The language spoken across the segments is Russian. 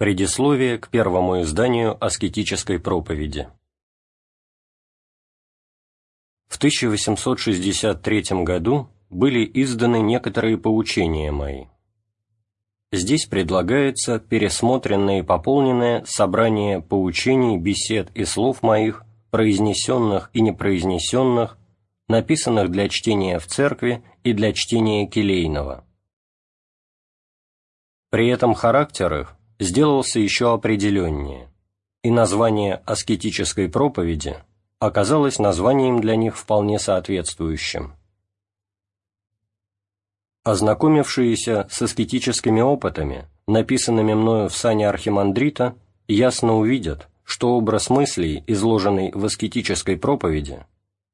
Предисловие к первому изданию аскетической проповеди. В 1863 году были изданы некоторые поучения мои. Здесь предлагается пересмотренное и пополненное собрание поучений, бесед и слов моих, произнесенных и непроизнесенных, написанных для чтения в церкви и для чтения келейного. При этом характер их сделался еще определеннее, и название аскетической проповеди оказалось названием для них вполне соответствующим. Ознакомившиеся с аскетическими опытами, написанными мною в сане архимандрита, ясно увидят, что образ мыслей, изложенный в аскетической проповеди,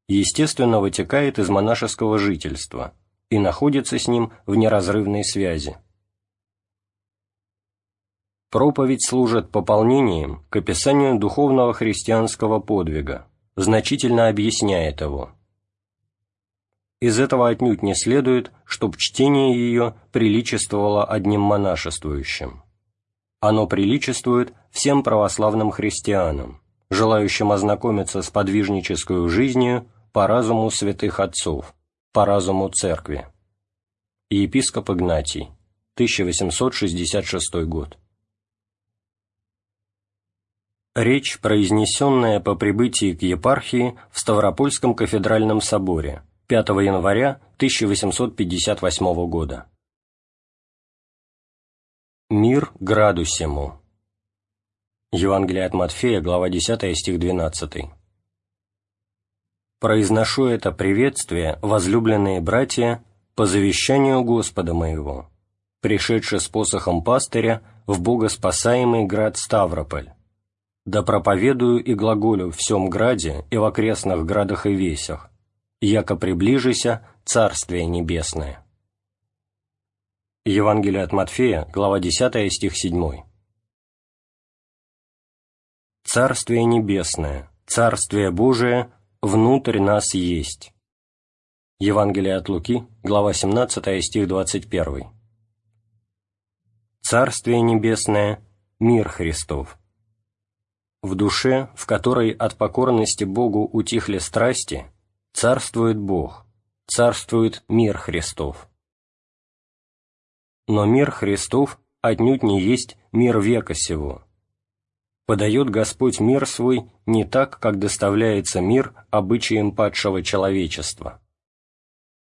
естественно вытекает из монашеского жительства и находится с ним в неразрывной связи. Проповедь служит пополнением к описанию духовного христианского подвига, значительно объясняет его. Из этого отнюдь не следует, чтоб чтение ее приличествовало одним монашествующим. Оно приличествует всем православным христианам, желающим ознакомиться с подвижнической жизнью по разуму святых отцов, по разуму церкви. Епископ Игнатий, 1866 год. Речь, произнесенная по прибытии к епархии в Ставропольском кафедральном соборе 5 января 1858 года. Мир градусему. Евангелие от Матфея, глава 10, стих 12. «Произношу это приветствие, возлюбленные братья, по завещанию Господа моего, пришедший с посохом пастыря в богоспасаемый град Ставрополь, да проповедую и глаголю в всем граде и в окрестных градах и весях, яко приближися Царствие Небесное». Евангелие от Матфея, глава 10, стих 7. «Царствие Небесное, Царствие Божие внутрь нас есть». Евангелие от Луки, глава 17, стих 21. «Царствие Небесное, мир Христов» В душе, в которой от покорности Богу утихли страсти, царствует Бог, царствует мир Христов. Но мир Христов отнюдь не есть мир века сего. Подает Господь мир свой не так, как доставляется мир обычаем падшего человечества.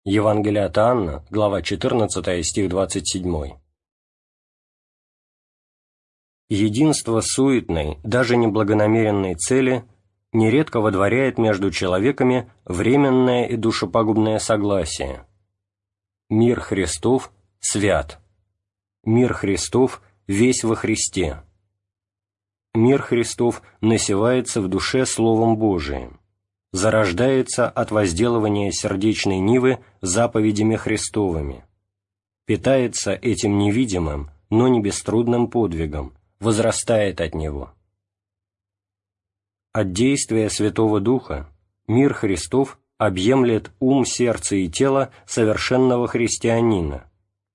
Евангелие от Анна, глава 14, стих 27 единство суетной, даже неблагонамеренной цели нередко водворяет между человеками временное и душепагубное согласие. Мир Христов свят. Мир Христов весь во Христе. Мир Христов насевается в душе Словом Божиим, зарождается от возделывания сердечной нивы заповедями Христовыми, питается этим невидимым, но не беструдным подвигом, возрастает от него. От действия Святого Духа мир Христов объемлет ум, сердце и тело совершенного христианина,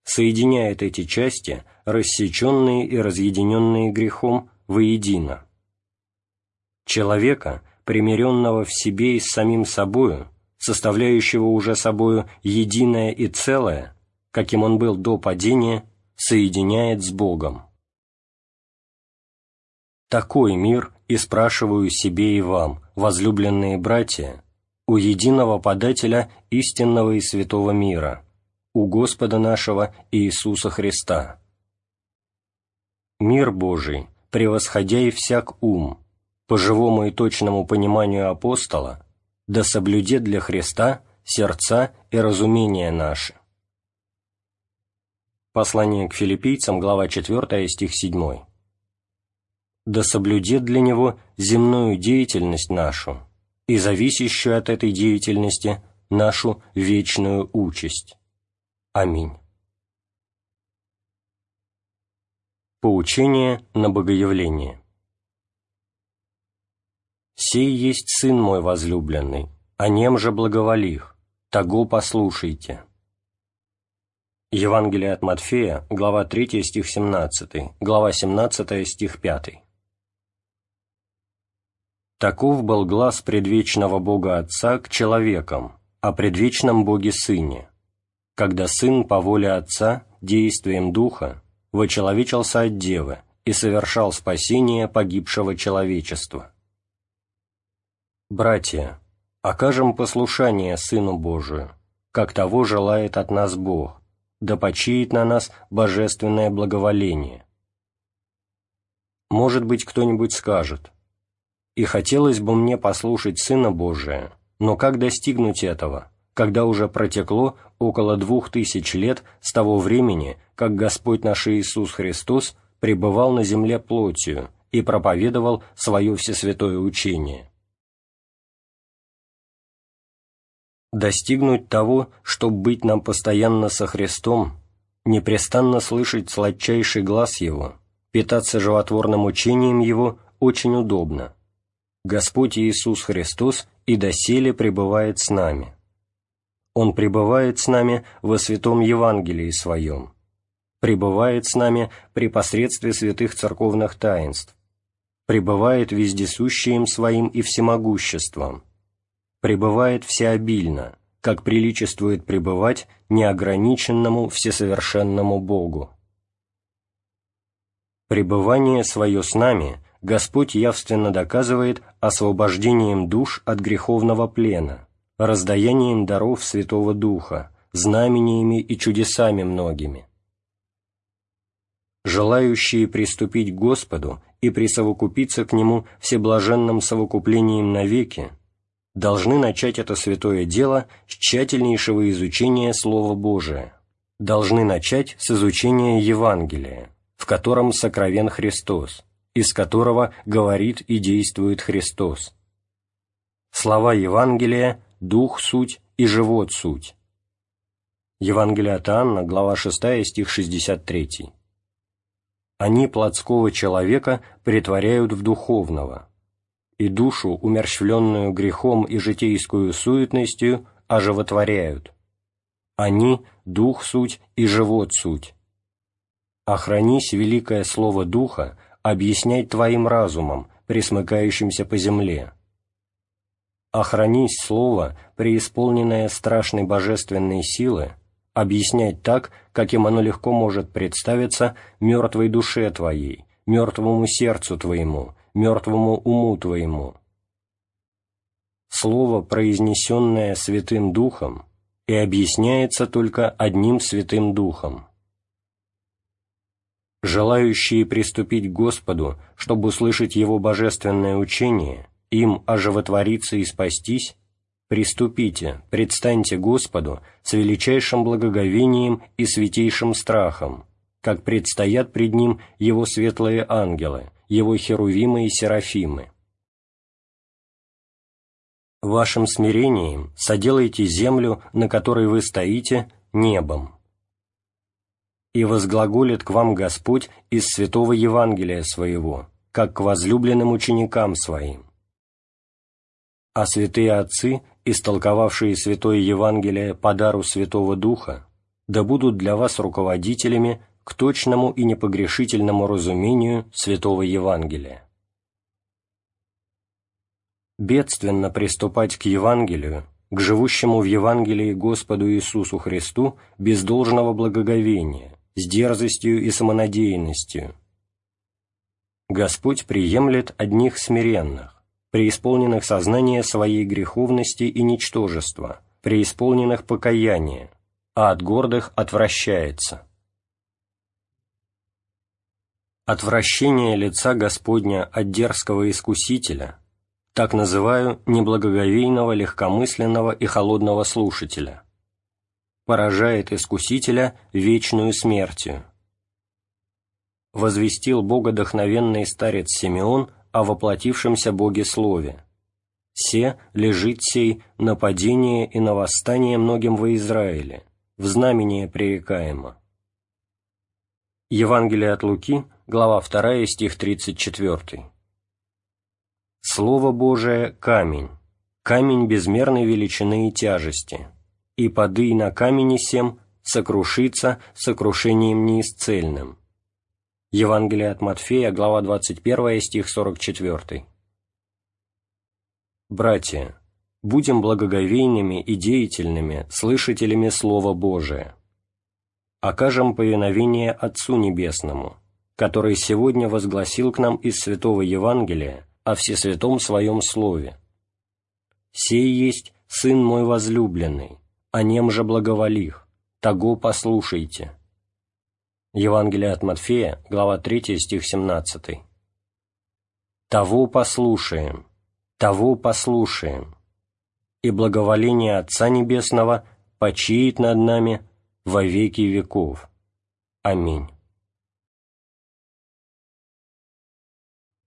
соединяет эти части, рассеченные и разъединенные грехом, воедино. Человека, примиренного в себе и с самим собою, составляющего уже собою единое и целое, каким он был до падения, соединяет с Богом такой мир и спрашиваю себе и вам, возлюбленные братья, у единого подателя истинного и святого мира, у Господа нашего Иисуса Христа. Мир Божий, превосходя и всяк ум, по живому и точному пониманию апостола, да соблюдет для Христа сердца и разумения наши. Послание к филиппийцам, глава 4, стих 7. «Да соблюдет для него земную деятельность нашу и зависящую от этой деятельности нашу вечную участь. Аминь». Поучение на Богоявление «Сей есть Сын мой возлюбленный, о нем же благоволих, того послушайте». Евангелие от Матфея, глава 3, стих 17, глава 17, стих 5. Таков был глаз предвечного Бога Отца к человекам, о предвечном Боге Сыне, когда Сын по воле Отца, действием Духа, вочеловечился от Девы и совершал спасение погибшего человечества. Братья, окажем послушание Сыну Божию, как того желает от нас Бог, да почиет на нас божественное благоволение. Может быть, кто-нибудь скажет, «И хотелось бы мне послушать Сына Божия, но как достигнуть этого, когда уже протекло около двух тысяч лет с того времени, как Господь наш Иисус Христос пребывал на земле плотью и проповедовал свое всесвятое учение?» достигнуть того, чтобы быть нам постоянно со Христом, непрестанно слышать сладчайший глаз Его, питаться животворным учением Его очень удобно. Господь Иисус Христос и доселе пребывает с нами. Он пребывает с нами во святом Евангелии Своем, пребывает с нами при посредстве святых церковных таинств, пребывает вездесущим Своим и всемогуществом, пребывает всеобильно, как приличествует пребывать неограниченному всесовершенному Богу. Пребывание свое с нами Господь явственно доказывает освобождением душ от греховного плена, раздаянием даров Святого Духа, знамениями и чудесами многими. Желающие приступить к Господу и присовокупиться к Нему всеблаженным совокуплением навеки, должны начать это святое дело с тщательнейшего изучения Слова Божия, должны начать с изучения Евангелия, в котором сокровен Христос, из которого говорит и действует Христос. Слова Евангелия – дух суть и живот суть. Евангелие от Анна, глава 6, стих 63. Они плотского человека притворяют в духовного – и душу, умерщвленную грехом и житейскую суетностью, оживотворяют. Они – дух суть и живот суть. Охранись великое слово Духа объяснять твоим разумом, присмыкающимся по земле. Охранись слово, преисполненное страшной божественной силы, объяснять так, каким оно легко может представиться мертвой душе твоей, мертвому сердцу твоему, мертвому уму твоему. Слово, произнесенное Святым Духом, и объясняется только одним Святым Духом. Желающие приступить к Господу, чтобы услышать Его божественное учение, им оживотвориться и спастись, приступите, предстаньте Господу с величайшим благоговением и святейшим страхом, как предстоят пред Ним Его светлые ангелы, его херувимы и серафимы. Вашим смирением соделайте землю, на которой вы стоите, небом. И возглаголит к вам Господь из святого Евангелия своего, как к возлюбленным ученикам своим. А святые отцы, истолковавшие святое Евангелие по дару Святого Духа, да будут для вас руководителями к точному и непогрешительному разумению Святого Евангелия. Бедственно приступать к Евангелию, к живущему в Евангелии Господу Иисусу Христу без должного благоговения, с дерзостью и самонадеянностью. Господь приемлет одних смиренных, преисполненных сознания своей греховности и ничтожества, преисполненных покаяния, а от гордых отвращается. Отвращение лица Господня от дерзкого искусителя, так называю неблагоговейного, легкомысленного и холодного слушателя. Поражает искусителя вечную смертью. Возвестил богодохновенный старец Симеон о воплотившемся Боге Слове. «Се лежит сей нападение и на восстание многим во Израиле, в знамение пререкаемо». Евангелие от Луки, глава 2, стих 34. «Слово Божие – камень, камень безмерной величины и тяжести, и подый на камени сем сокрушится сокрушением неисцельным». Евангелие от Матфея, глава 21, стих 44. Братья, будем благоговейными и деятельными слышателями Слова Божия. Окажем повиновение Отцу Небесному, который сегодня возгласил к нам из Святого Евангелия о Всесвятом Своем Слове. «Сей есть Сын мой возлюбленный, о нем же благоволих, того послушайте». Евангелие от Матфея, глава 3, стих 17. «Того послушаем, того послушаем, и благоволение Отца Небесного почиет над нами во веки веков. Аминь».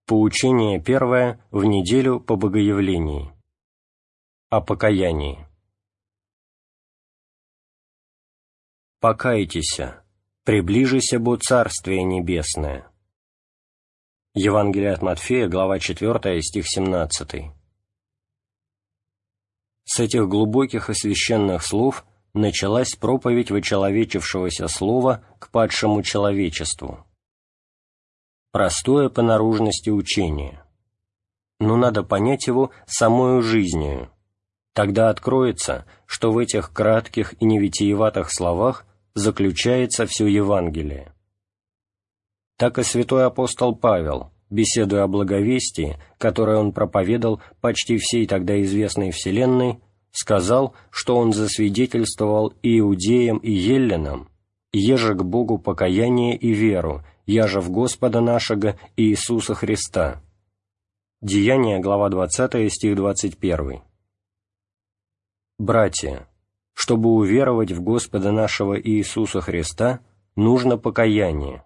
Поучение первое в неделю по Богоявлении. О покаянии. «Покайтесь, приближися бо Царствие Небесное». Евангелие от Матфея, глава 4, стих 17. С этих глубоких и священных слов началась проповедь вычеловечившегося слова к падшему человечеству. Простое по наружности учение. Но надо понять его самою жизнью. Тогда откроется, что в этих кратких и невитиеватых словах заключается все Евангелие. Так и святой апостол Павел, беседуя о благовестии, которое он проповедовал почти всей тогда известной вселенной, сказал, что он засвидетельствовал и иудеям, и еллинам, еже к Богу покаяние и веру, яже в Господа нашего Иисуса Христа. Деяние, глава 20, стих 21. Братья, чтобы уверовать в Господа нашего Иисуса Христа, нужно покаяние.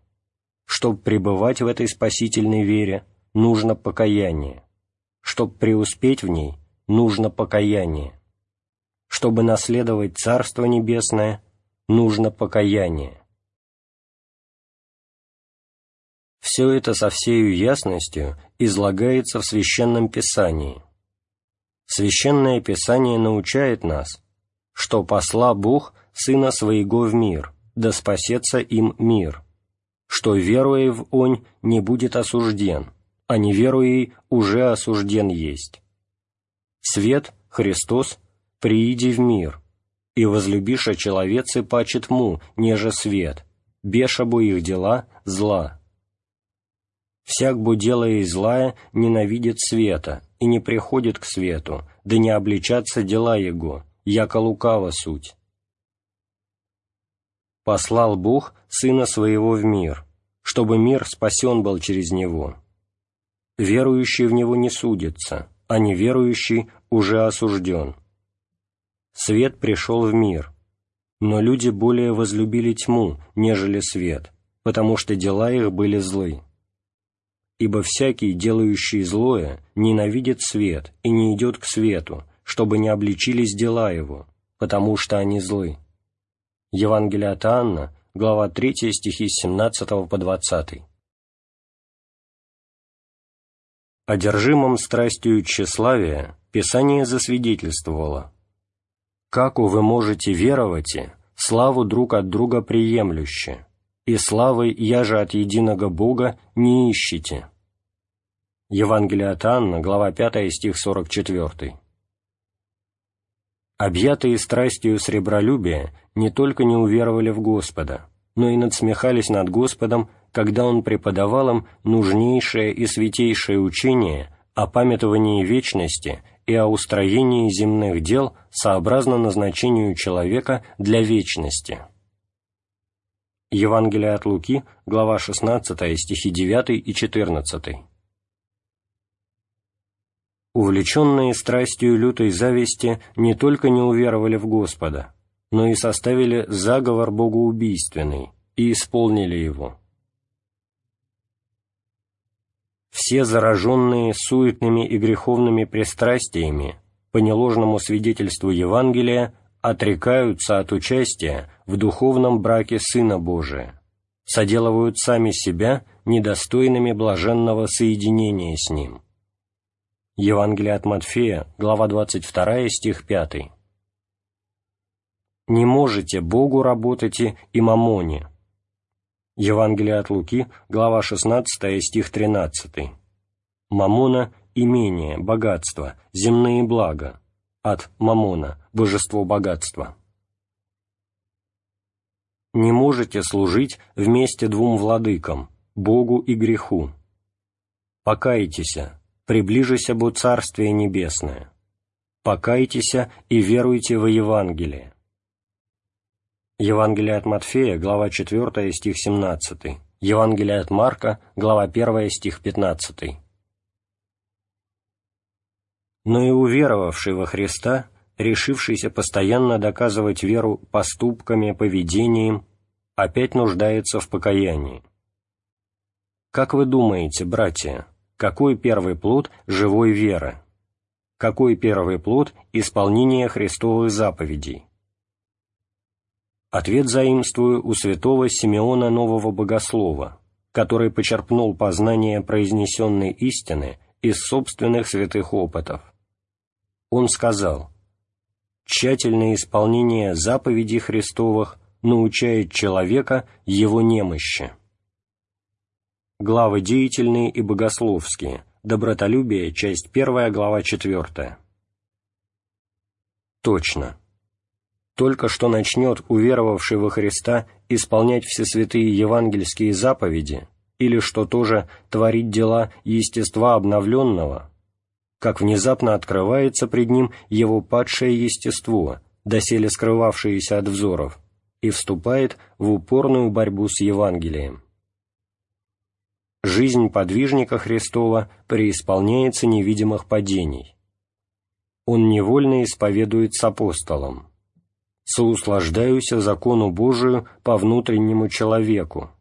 Чтобы пребывать в этой спасительной вере, нужно покаяние. Чтобы преуспеть в ней, нужно покаяние. Чтобы наследовать Царство Небесное, нужно покаяние. Все это со всею ясностью излагается в Священном Писании. Священное Писание научает нас, что посла Бог Сына Своего в мир, да спасется им мир, что, веруя в Он, не будет осужден, а не веруя уже осужден есть. Свет, Христос, прииди в мир, и возлюбиша человецы паче тьму, неже свет, беша бу их дела зла. Всяк бу делая злая ненавидит света и не приходит к свету, да не обличаться дела его, яко лукава суть. Послал Бог Сына Своего в мир, чтобы мир спасен был через Него. Верующий в Него не судится, а неверующий уже осужден. Свет пришел в мир, но люди более возлюбили тьму, нежели свет, потому что дела их были злы. Ибо всякий, делающий злое, ненавидит свет и не идет к свету, чтобы не обличились дела его, потому что они злы. Евангелие от Анна, глава 3, стихи с 17 по 20. Одержимым страстью тщеславия Писание засвидетельствовало «Како вы можете веровать, славу друг от друга приемлюще, и славы я же от единого Бога не ищите». Евангелие от Анна, глава 5, стих 44 объятые страстью сребролюбия, не только не уверовали в Господа, но и надсмехались над Господом, когда Он преподавал им нужнейшее и святейшее учение о памятовании вечности и о устроении земных дел сообразно назначению человека для вечности. Евангелие от Луки, глава 16, стихи 9 и 14. Увлеченные страстью лютой зависти не только не уверовали в Господа, но и составили заговор богоубийственный и исполнили его. Все зараженные суетными и греховными пристрастиями по неложному свидетельству Евангелия отрекаются от участия в духовном браке Сына Божия, соделывают сами себя недостойными блаженного соединения с Ним. Евангелие от Матфея, глава 22, стих 5. «Не можете Богу работайте и мамоне». Евангелие от Луки, глава 16, стих 13. «Мамона – имение, богатство, земные блага, от мамона, божество богатства. Не можете служить вместе двум владыкам, Богу и греху. Покайтесь, приближися бо Царствие Небесное. Покайтесь и веруйте во Евангелие. Евангелие от Матфея, глава 4, стих 17. Евангелие от Марка, глава 1, стих 15 но и уверовавший во Христа, решившийся постоянно доказывать веру поступками, поведением, опять нуждается в покаянии. Как вы думаете, братья, какой первый плод живой веры? Какой первый плод исполнения Христовых заповедей? Ответ заимствую у святого Симеона Нового Богослова, который почерпнул познание произнесенной истины из собственных святых опытов он сказал, «Тщательное исполнение заповедей Христовых научает человека его немощи». Главы деятельные и богословские, добротолюбие, часть 1, глава 4. Точно. Только что начнет уверовавший во Христа исполнять все святые евангельские заповеди, или что тоже творить дела естества обновленного, как внезапно открывается пред ним его падшее естество, доселе скрывавшееся от взоров, и вступает в упорную борьбу с Евангелием. Жизнь подвижника Христова преисполняется невидимых падений. Он невольно исповедует с апостолом. «Соуслаждаюся закону Божию по внутреннему человеку.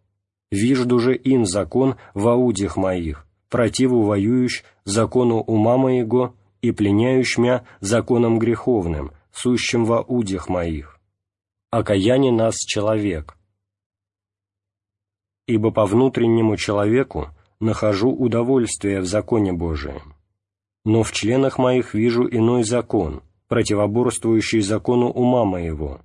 Вижду же ин закон в аудих моих, противу воюющ закону ума моего и пленяющ мя законом греховным, сущим во удях моих. Окаяние нас человек. Ибо по внутреннему человеку нахожу удовольствие в законе Божием. Но в членах моих вижу иной закон, противоборствующий закону ума моего,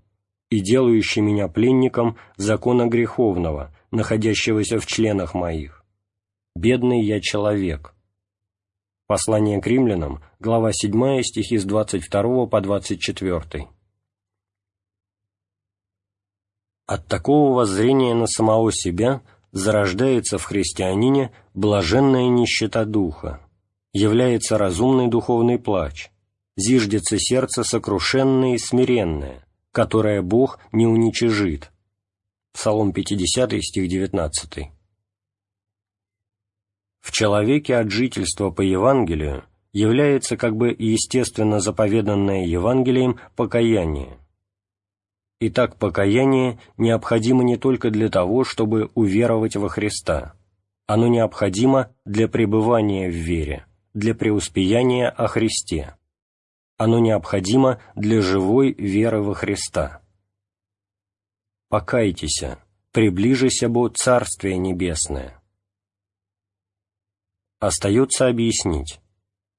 и делающий меня пленником закона греховного, находящегося в членах моих «Бедный я человек». Послание к римлянам, глава 7, стихи с 22 по 24. От такого воззрения на самого себя зарождается в христианине блаженная нищета духа, является разумный духовный плач, зиждется сердце сокрушенное и смиренное, которое Бог не уничижит. Псалом 50, стих 19. В человеке от жительства по Евангелию является как бы естественно заповеданное Евангелием покаяние. Итак, покаяние необходимо не только для того, чтобы уверовать во Христа. Оно необходимо для пребывания в вере, для преуспеяния о Христе. Оно необходимо для живой веры во Христа. «Покайтесь, приближися бо Царствие Небесное». Остается объяснить,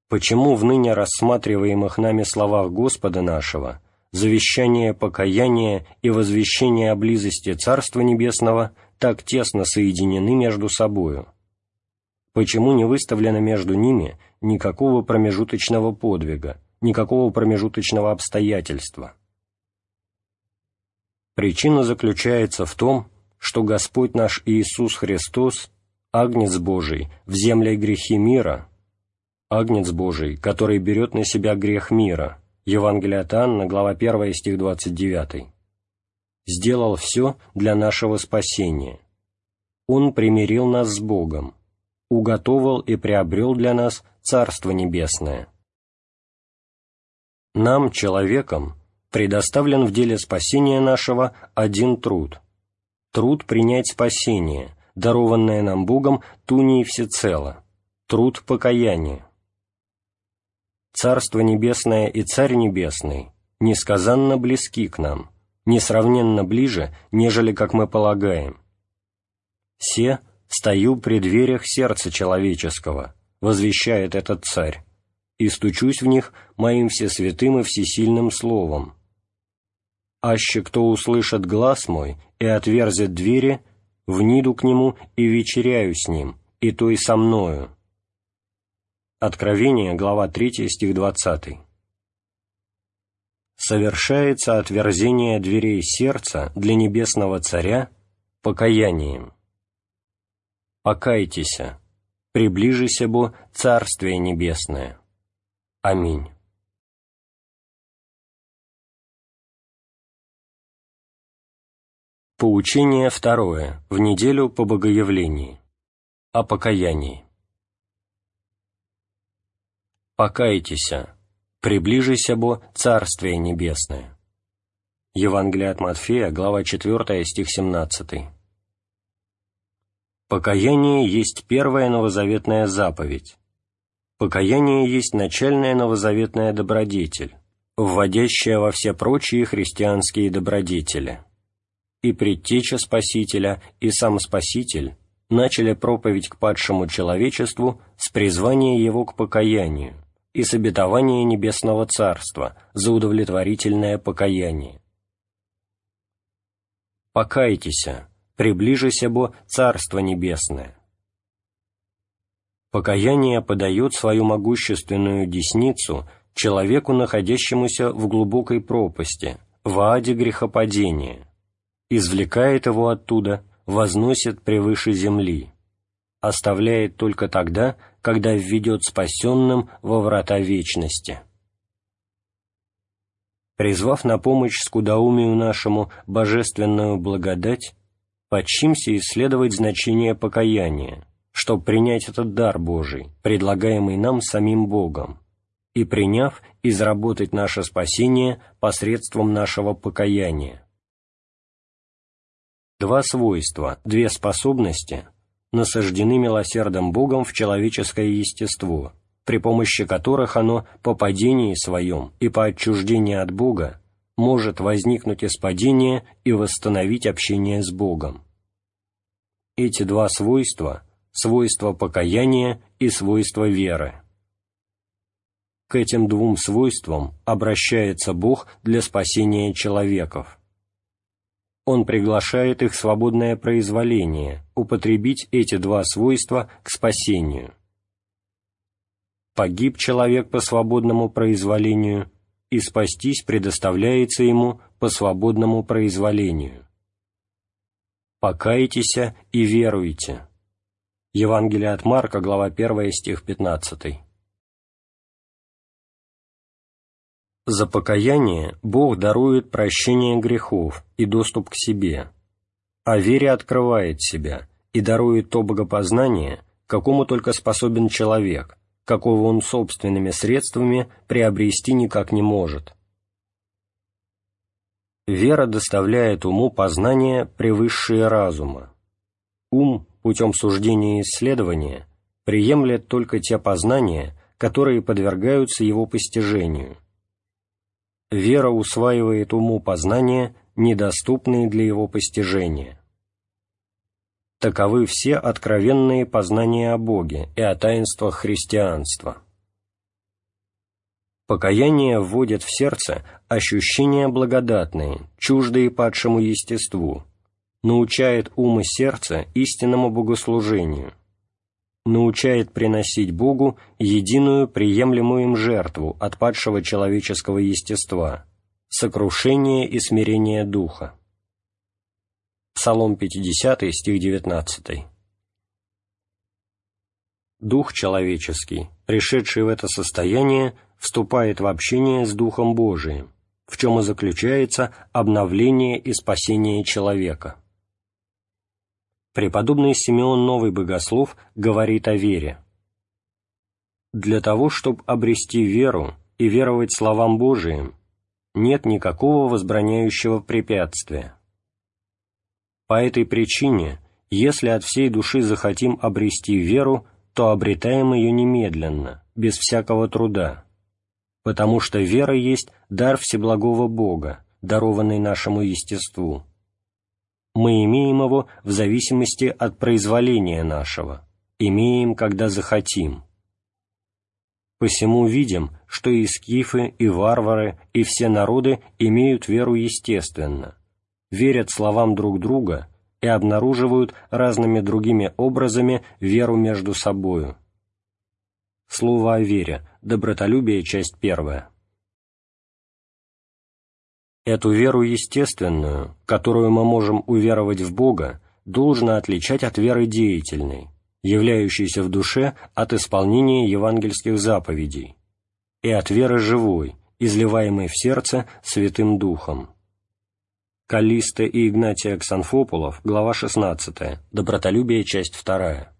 почему в ныне рассматриваемых нами словах Господа нашего завещание покаяния и возвещение о близости Царства Небесного так тесно соединены между собою. Почему не выставлено между ними никакого промежуточного подвига, никакого промежуточного обстоятельства? Причина заключается в том, что Господь наш Иисус Христос Агнец Божий, в земле грехи мира, Агнец Божий, который берет на себя грех мира, Евангелие от Анна, глава 1, стих 29, сделал все для нашего спасения. Он примирил нас с Богом, уготовал и приобрел для нас Царство Небесное. Нам, человекам, предоставлен в деле спасения нашего один труд – труд принять спасение, дарованное нам Богом тунией всецело, труд покаяния. Царство Небесное и Царь Небесный несказанно близки к нам, несравненно ближе, нежели как мы полагаем. «Се стою при дверях сердца человеческого», — возвещает этот царь, «и стучусь в них моим всесвятым и всесильным словом. Аще кто услышит глаз мой и отверзет двери, вниду к нему и вечеряю с ним, и то и со мною». Откровение, глава 3, стих 20 совершается отверзение дверей сердца для Небесного Царя покаянием. «Покайтесь, приближися бо Царствие Небесное». Аминь. Поучение второе, в неделю по Богоявлении. О покаянии. «Покайтесь, приближися бо Царствие Небесное». Евангелие от Матфея, глава 4, стих 17. Покаяние есть первая новозаветная заповедь. Покаяние есть начальная новозаветная добродетель, вводящая во все прочие христианские добродетели. И предтеча Спасителя, и сам Спаситель начали проповедь к падшему человечеству с призвания его к покаянию, и с обетования Небесного Царства за удовлетворительное покаяние. «Покайтесь, приближися бо Царство Небесное». Покаяние подает свою могущественную десницу человеку, находящемуся в глубокой пропасти, в аде грехопадения, извлекает его оттуда, возносит превыше земли, оставляет только тогда, когда введет спасенным во врата вечности. Призвав на помощь скудоумию нашему божественную благодать, подчимся исследовать значение покаяния, чтобы принять этот дар Божий, предлагаемый нам самим Богом, и, приняв, изработать наше спасение посредством нашего покаяния. Два свойства, две способности – насаждены милосердным Богом в человеческое естество, при помощи которых оно по падении своем и по отчуждении от Бога может возникнуть из падения и восстановить общение с Богом. Эти два свойства – свойство покаяния и свойство веры. К этим двум свойствам обращается Бог для спасения человеков он приглашает их свободное произволение, употребить эти два свойства к спасению. Погиб человек по свободному произволению, и спастись предоставляется ему по свободному произволению. «Покайтесь и веруйте». Евангелие от Марка, глава 1, стих 15. За покаяние Бог дарует прощение грехов и доступ к себе, а вере открывает себя и дарует то богопознание, какому только способен человек, какого он собственными средствами приобрести никак не может. Вера доставляет уму познание превысшее разума. Ум, путем суждения и исследования, приемлет только те познания, которые подвергаются его постижению – вера усваивает уму познания, недоступные для его постижения. Таковы все откровенные познания о Боге и о таинствах христианства. Покаяние вводит в сердце ощущения благодатные, чуждые падшему естеству, научает ум и сердце истинному богослужению – научает приносить Богу единую приемлемую им жертву от падшего человеческого естества, сокрушение и смирение духа. Псалом 50, стих 19. Дух человеческий, пришедший в это состояние, вступает в общение с Духом Божиим, в чем и заключается обновление и спасение человека. Преподобный Симеон Новый Богослов говорит о вере. Для того, чтобы обрести веру и веровать словам Божиим, нет никакого возбраняющего препятствия. По этой причине, если от всей души захотим обрести веру, то обретаем ее немедленно, без всякого труда, потому что вера есть дар Всеблагого Бога, дарованный нашему естеству. Мы имеем его в зависимости от произволения нашего, имеем, когда захотим. Посему видим, что и скифы, и варвары, и все народы имеют веру естественно, верят словам друг друга и обнаруживают разными другими образами веру между собою. Слово о вере. Добротолюбие. Часть первая. Эту веру естественную, которую мы можем уверовать в Бога, должно отличать от веры деятельной, являющейся в душе от исполнения евангельских заповедей, и от веры живой, изливаемой в сердце Святым Духом. Каллиста и Игнатий Аксанфополов, глава 16, Добротолюбие, часть 2.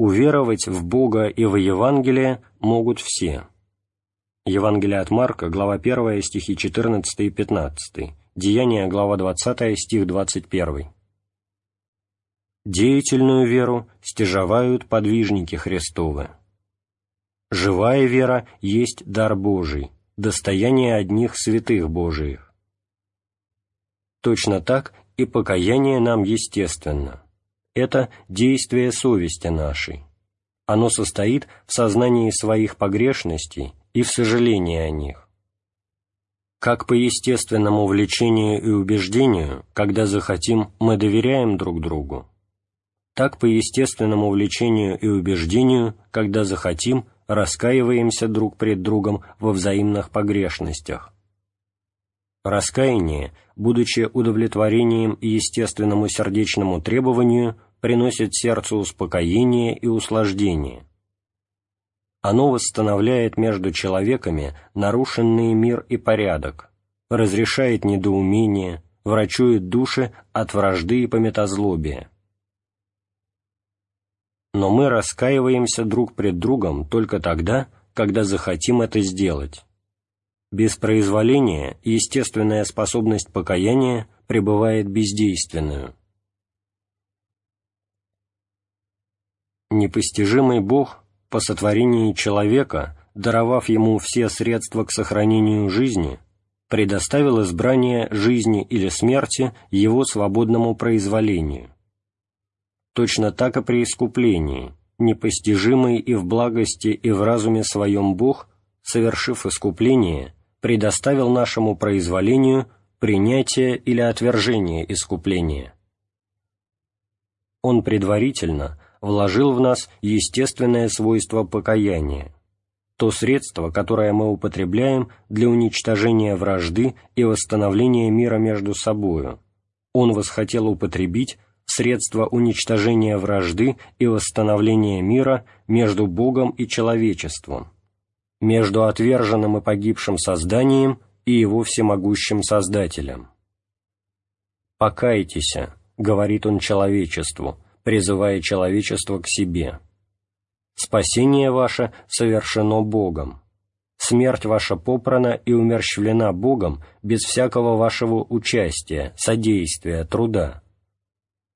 Уверовать в Бога и в Евангелие могут все. Евангелие от Марка, глава 1, стихи 14 и 15, Деяния, глава 20, стих 21. Деятельную веру стяжавают подвижники Христовы. Живая вера есть дар Божий, достояние одних святых Божиих. Точно так и покаяние нам естественно. Это действие совести нашей. Оно состоит в сознании своих погрешностей и в сожалении о них. Как по естественному влечению и убеждению, когда захотим, мы доверяем друг другу, так по естественному влечению и убеждению, когда захотим, раскаиваемся друг пред другом во взаимных погрешностях. Раскаяние, будучи удовлетворением естественному сердечному требованию, приносит сердцу успокоение и услаждение. Оно восстановляет между человеками нарушенный мир и порядок, разрешает недоумение, врачует души от вражды и пометозлобия но мы раскаиваемся друг пред другом только тогда, когда захотим это сделать. Без произволения естественная способность покаяния пребывает бездейственную. Непостижимый Бог по сотворении человека, даровав ему все средства к сохранению жизни, предоставил избрание жизни или смерти его свободному произволению точно так и при искуплении, непостижимый и в благости, и в разуме своем Бог, совершив искупление, предоставил нашему произволению принятие или отвержение искупления. Он предварительно вложил в нас естественное свойство покаяния, то средство, которое мы употребляем для уничтожения вражды и восстановления мира между собою. Он восхотел употребить средство уничтожения вражды и восстановления мира между Богом и человечеством, между отверженным и погибшим созданием и его всемогущим Создателем. «Покайтесь», — говорит он человечеству, призывая человечество к себе. «Спасение ваше совершено Богом. Смерть ваша попрана и умерщвлена Богом без всякого вашего участия, содействия, труда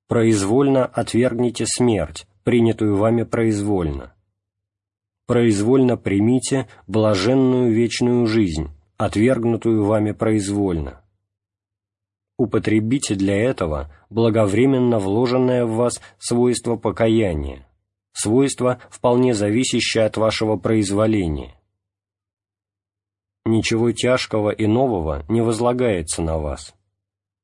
произвольно отвергните смерть, принятую вами произвольно. Произвольно примите блаженную вечную жизнь, отвергнутую вами произвольно. Употребите для этого благовременно вложенное в вас свойство покаяния, свойство, вполне зависящее от вашего произволения. Ничего тяжкого и нового не возлагается на вас.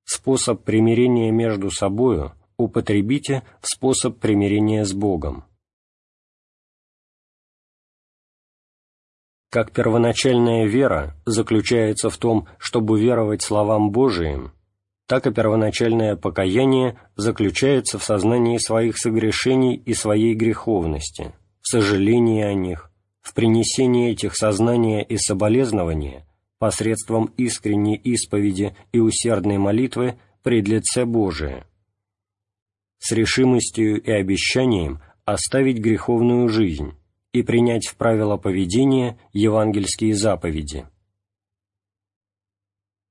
Способ примирения между собою употребите в способ примирения с Богом. Как первоначальная вера заключается в том, чтобы веровать словам Божиим, так и первоначальное покаяние заключается в сознании своих согрешений и своей греховности, в сожалении о них, в принесении этих сознания и соболезнования посредством искренней исповеди и усердной молитвы пред лице Божие – с решимостью и обещанием оставить греховную жизнь и принять в правила поведения евангельские заповеди,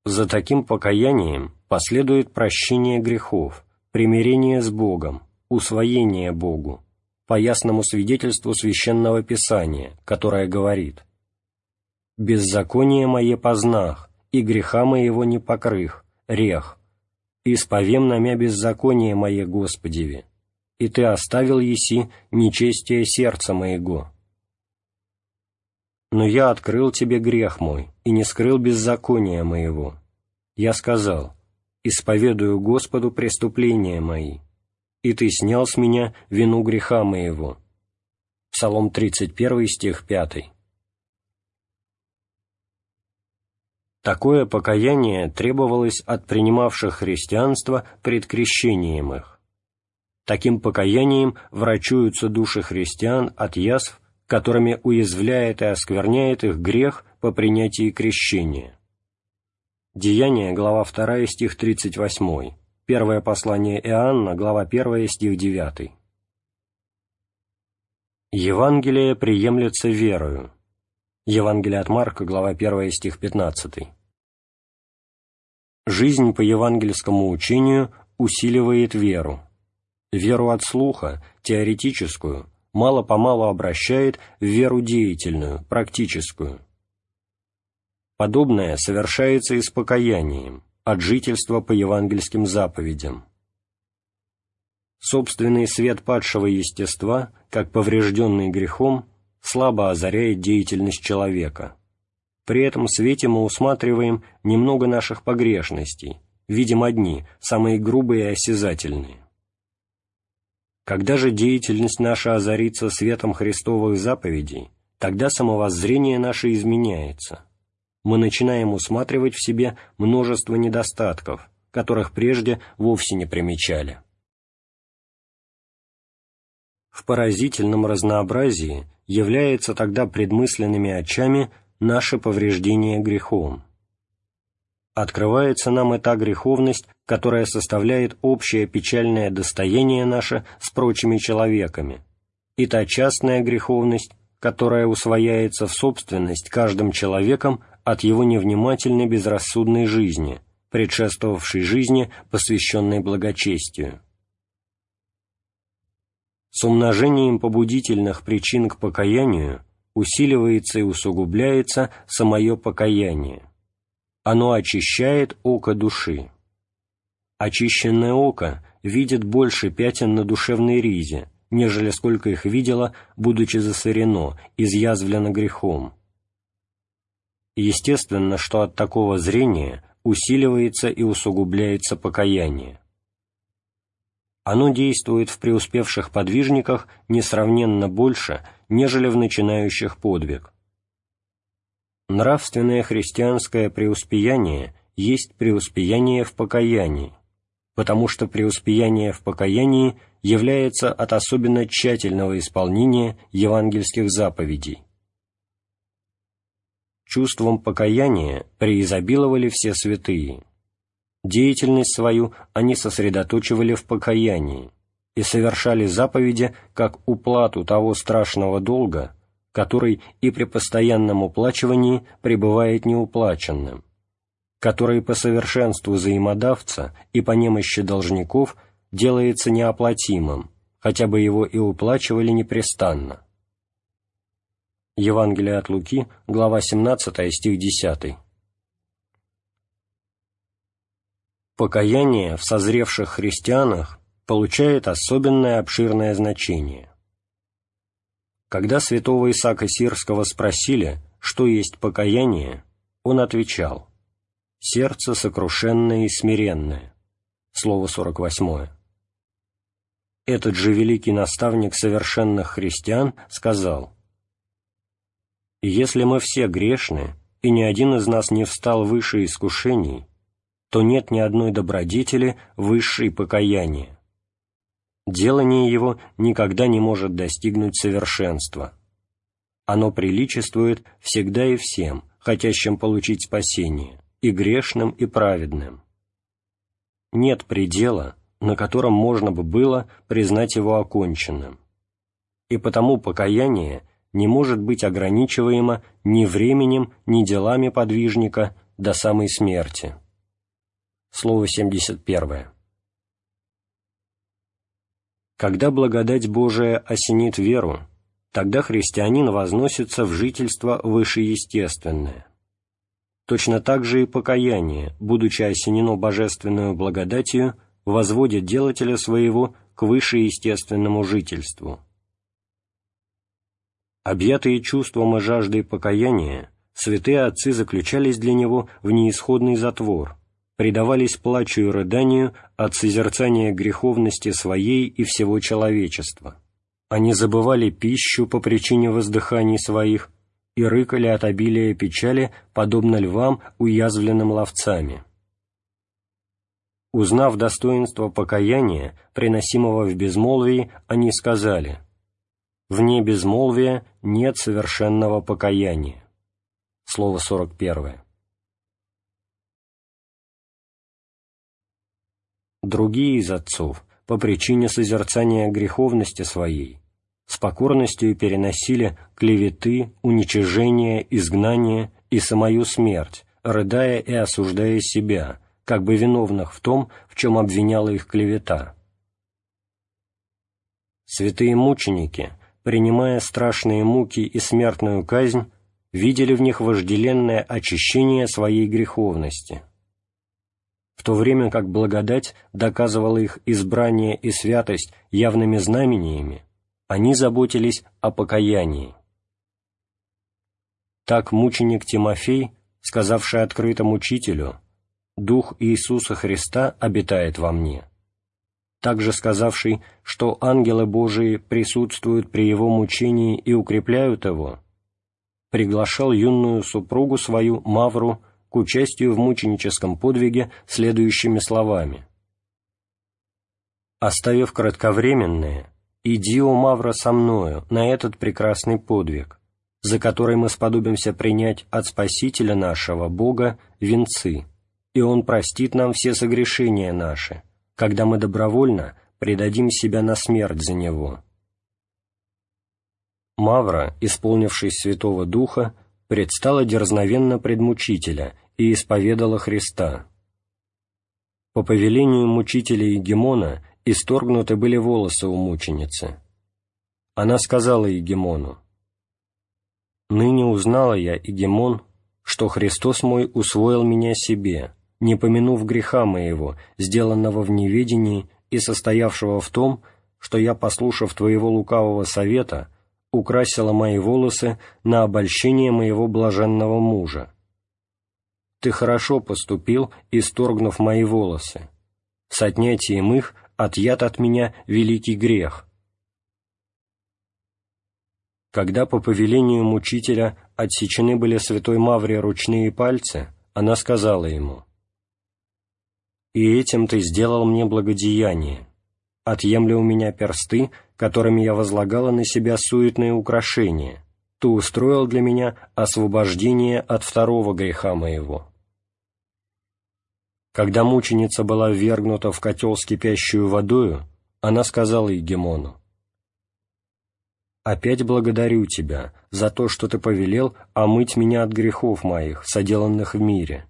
За таким покаянием последует прощение грехов, примирение с Богом, усвоение Богу, по ясному свидетельству Священного Писания, которое говорит «Беззаконие мое познах, и греха моего не покрых, рех, исповем на мя беззаконие мое Господеве, и Ты оставил еси нечестие сердца моего. Но я открыл Тебе грех мой, и не скрыл беззакония моего. Я сказал, исповедую Господу преступления мои, и Ты снял с меня вину греха моего». Псалом 31, стих 5. Такое покаяние требовалось от принимавших христианство пред крещением их. Таким покаянием врачуются души христиан от язв, которыми уязвляет и оскверняет их грех по принятии крещения. Деяние, глава 2, стих 38. Первое послание Иоанна, глава 1, стих 9. Евангелие приемлется верою. Евангелие от Марка, глава 1, стих 15. Жизнь по евангельскому учению усиливает веру. Веру от слуха, теоретическую, мало-помалу обращает в веру деятельную, практическую. Подобное совершается и с покаянием от жительства по евангельским заповедям. Собственный свет падшего естества, как поврежденный грехом, слабо озаряет деятельность человека. При этом свете мы усматриваем немного наших погрешностей, видим одни, самые грубые и осязательные. Когда же деятельность наша озарится светом Христовых заповедей, тогда самовоззрение наше изменяется – мы начинаем усматривать в себе множество недостатков, которых прежде вовсе не примечали. В поразительном разнообразии является тогда предмысленными очами наше повреждение грехом. Открывается нам и та греховность, которая составляет общее печальное достояние наше с прочими человеками, и та частная греховность, которая усвояется в собственность каждым человеком от его невнимательной безрассудной жизни, предшествовавшей жизни, посвященной благочестию. С умножением побудительных причин к покаянию усиливается и усугубляется самое покаяние. Оно очищает око души. Очищенное око видит больше пятен на душевной ризе, нежели сколько их видела, будучи засорено, изъязвлено грехом. Естественно, что от такого зрения усиливается и усугубляется покаяние. Оно действует в преуспевших подвижниках несравненно больше, нежели в начинающих подвиг. Нравственное христианское преуспеяние есть преуспеяние в покаянии, потому что преуспеяние в покаянии является от особенно тщательного исполнения евангельских заповедей. Чувством покаяния преизобиловали все святые. Деятельность свою они сосредоточивали в покаянии и совершали заповеди как уплату того страшного долга, который и при постоянном уплачивании пребывает неуплаченным, который по совершенству взаимодавца и по немощи должников делается неоплатимым, хотя бы его и уплачивали непрестанно. Евангелие от Луки, глава 17, стих 10. Покаяние в созревших христианах получает особенное обширное значение. Когда святого Исаака Сирского спросили, что есть покаяние, он отвечал «Сердце сокрушенное и смиренное». Слово 48. Этот же великий наставник совершенных христиан сказал – если мы все грешны, и ни один из нас не встал выше искушений, то нет ни одной добродетели высшей покаяния. Делание его никогда не может достигнуть совершенства. Оно приличествует всегда и всем, хотящим получить спасение, и грешным, и праведным. Нет предела, на котором можно бы было признать его оконченным. И потому покаяние не может быть ограничиваемо ни временем, ни делами подвижника до самой смерти. Слово 71. Когда благодать Божия осенит веру, тогда христианин возносится в жительство вышеестественное. Точно так же и покаяние, будучи осенено божественную благодатью, возводит делателя своего к вышеестественному жительству. Объятые чувством и жаждой покаяния, святые отцы заключались для него в неисходный затвор, предавались плачу и рыданию от созерцания греховности своей и всего человечества. Они забывали пищу по причине воздыханий своих и рыкали от обилия печали, подобно львам, уязвленным ловцами. Узнав достоинство покаяния, приносимого в безмолвии, они сказали «Вне безмолвия нет совершенного покаяния». Слово 41. Другие из отцов, по причине созерцания греховности своей, с покорностью переносили клеветы, уничижение, изгнание и самую смерть, рыдая и осуждая себя, как бы виновных в том, в чем обвиняла их клевета. Святые мученики, принимая страшные муки и смертную казнь, видели в них вожделенное очищение своей греховности, в то время как благодать доказывала их избрание и святость явными знамениями, они заботились о покаянии. Так мученик Тимофей, сказавший открытому учителю «Дух Иисуса Христа обитает во мне», также сказавший, что ангелы Божии присутствуют при его мучении и укрепляют его, приглашал юную супругу свою Мавру к участию в мученическом подвиге следующими словами. «Оставив кратковременное, иди, о Мавра, со мною на этот прекрасный подвиг, за который мы сподобимся принять от Спасителя нашего, Бога, венцы, и Он простит нам все согрешения наши, когда мы добровольно предадим себя на смерть за Него». Мавра, исполнившись Святого Духа, предстала дерзновенно пред мучителя и исповедала Христа. По повелению мучителя Егемона исторгнуты были волосы у мученицы. Она сказала Егемону, «Ныне узнала я, Егемон, что Христос мой усвоил меня себе, не помянув греха моего, сделанного в неведении и состоявшего в том, что я, послушав твоего лукавого совета, украсила мои волосы на обольщение моего блаженного мужа. Ты хорошо поступил, исторгнув мои волосы. С отнятием их отъят от меня великий грех. Когда по повелению мучителя отсечены были святой Мавре ручные пальцы, она сказала ему, «И этим ты сделал мне благодеяние. Отъемли у меня персты, которыми я возлагала на себя суетные украшения, ты устроил для меня освобождение от второго греха моего». Когда мученица была ввергнута в котел с кипящую водою, она сказала Егемону, «Опять благодарю тебя за то, что ты повелел омыть меня от грехов моих, соделанных в мире,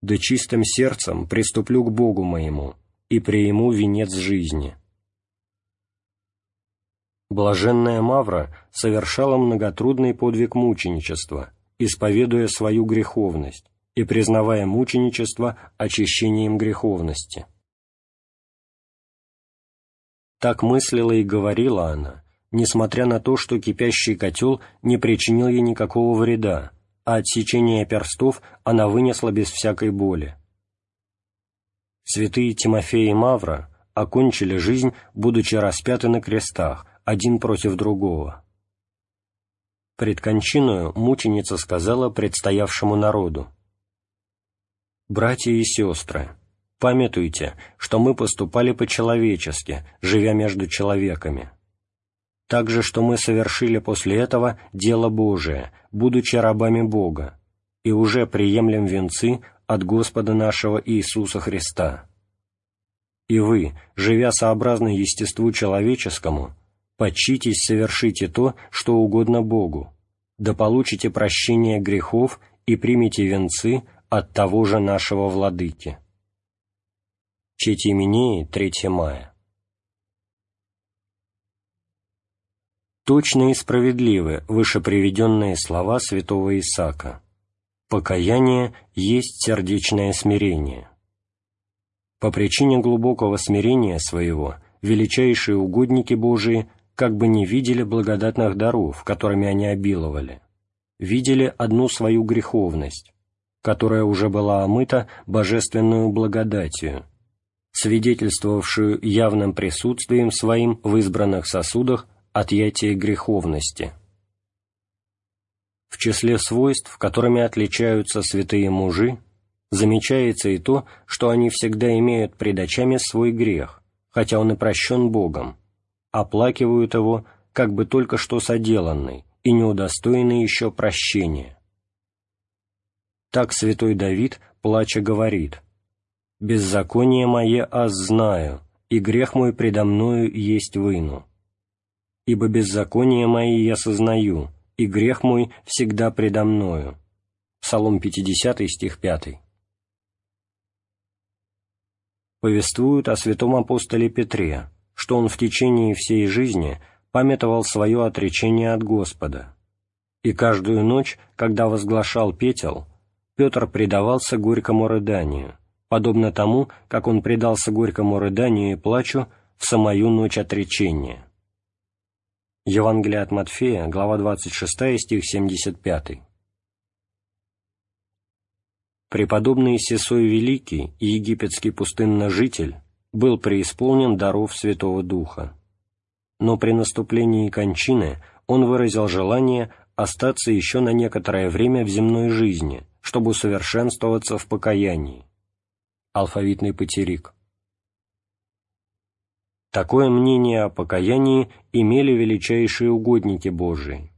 да чистым сердцем приступлю к Богу моему и приму венец жизни». Блаженная Мавра совершала многотрудный подвиг мученичества, исповедуя свою греховность, и признавая мученичество очищением греховности. Так мыслила и говорила она, несмотря на то, что кипящий котел не причинил ей никакого вреда, а отсечение перстов она вынесла без всякой боли. Святые Тимофей и Мавра окончили жизнь, будучи распяты на крестах, один против другого. Пред кончиною мученица сказала предстоявшему народу, Братья и сестры, памятуйте, что мы поступали по-человечески, живя между человеками. Также, что мы совершили после этого дело Божие, будучи рабами Бога, и уже приемлем венцы от Господа нашего Иисуса Христа. И вы, живя сообразно естеству человеческому, почитесь совершите то, что угодно Богу, да получите прощение грехов и примите венцы от того же нашего Владыки. Четименеи, 3 мая. Точно и справедливы вышеприведенные слова святого Исаака. Покаяние есть сердечное смирение. По причине глубокого смирения своего величайшие угодники Божии как бы не видели благодатных даров, которыми они обиловали, видели одну свою греховность, которая уже была омыта божественную благодатью, свидетельствовавшую явным присутствием своим в избранных сосудах отъятие греховности. В числе свойств, которыми отличаются святые мужи, замечается и то, что они всегда имеют пред очами свой грех, хотя он и прощен Богом, оплакивают его, как бы только что соделанный и неудостоенный еще прощения. Так святой Давид, плача, говорит «Беззаконие мое аз знаю, и грех мой предо мною есть выну. Ибо беззаконие мои я сознаю, и грех мой всегда предо мною». Псалом 50, стих 5. Повествуют о святом апостоле Петре, что он в течение всей жизни памятовал свое отречение от Господа. И каждую ночь, когда возглашал петел, Петр предавался горькому рыданию, подобно тому, как он предался горькому рыданию и плачу в самую ночь отречения. Евангелие от Матфея, глава 26, стих 75. Преподобный Сесой Великий и египетский пустынножитель был преисполнен даров Святого Духа. Но при наступлении кончины он выразил желание остаться еще на некоторое время в земной жизни, чтобы усовершенствоваться в покаянии. Алфавитный потерик. Такое мнение о покаянии имели величайшие угодники Божии.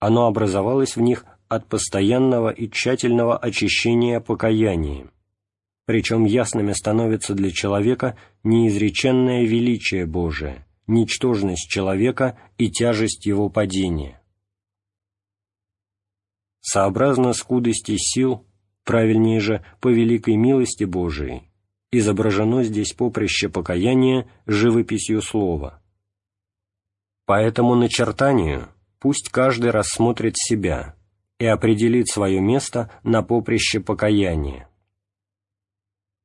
Оно образовалось в них от постоянного и тщательного очищения покаянием, причем ясными становится для человека неизреченное величие Божие, ничтожность человека и тяжесть его падения. Сообразно скудости сил, правильнее же, по великой милости Божией, изображено здесь поприще покаяния живописью слова. По этому начертанию пусть каждый рассмотрит себя и определит свое место на поприще покаяния.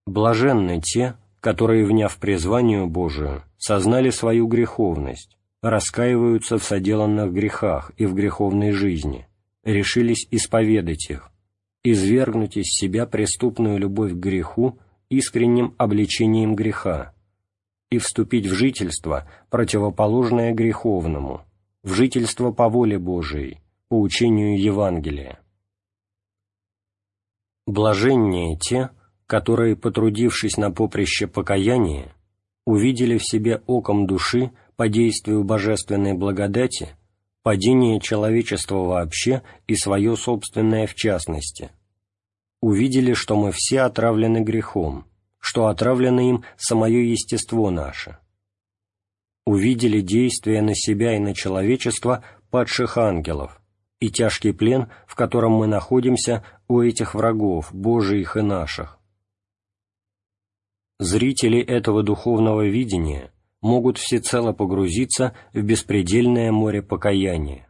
Блаженны те, которые, вняв призванию Божию, сознали свою греховность, раскаиваются в соделанных грехах и в греховной жизни, решились исповедать их, извергнуть из себя преступную любовь к греху искренним обличением греха и вступить в жительство, противоположное греховному, в жительство по воле Божией, по учению Евангелия. Блаженнее те, которые, потрудившись на поприще покаяния, увидели в себе оком души по действию божественной благодати падение человечества вообще и свое собственное в частности. Увидели, что мы все отравлены грехом, что отравлено им самое естество наше. Увидели действие на себя и на человечество падших ангелов и тяжкий плен, в котором мы находимся у этих врагов, Божиих и наших Зрители этого духовного видения могут всецело погрузиться в беспредельное море покаяния.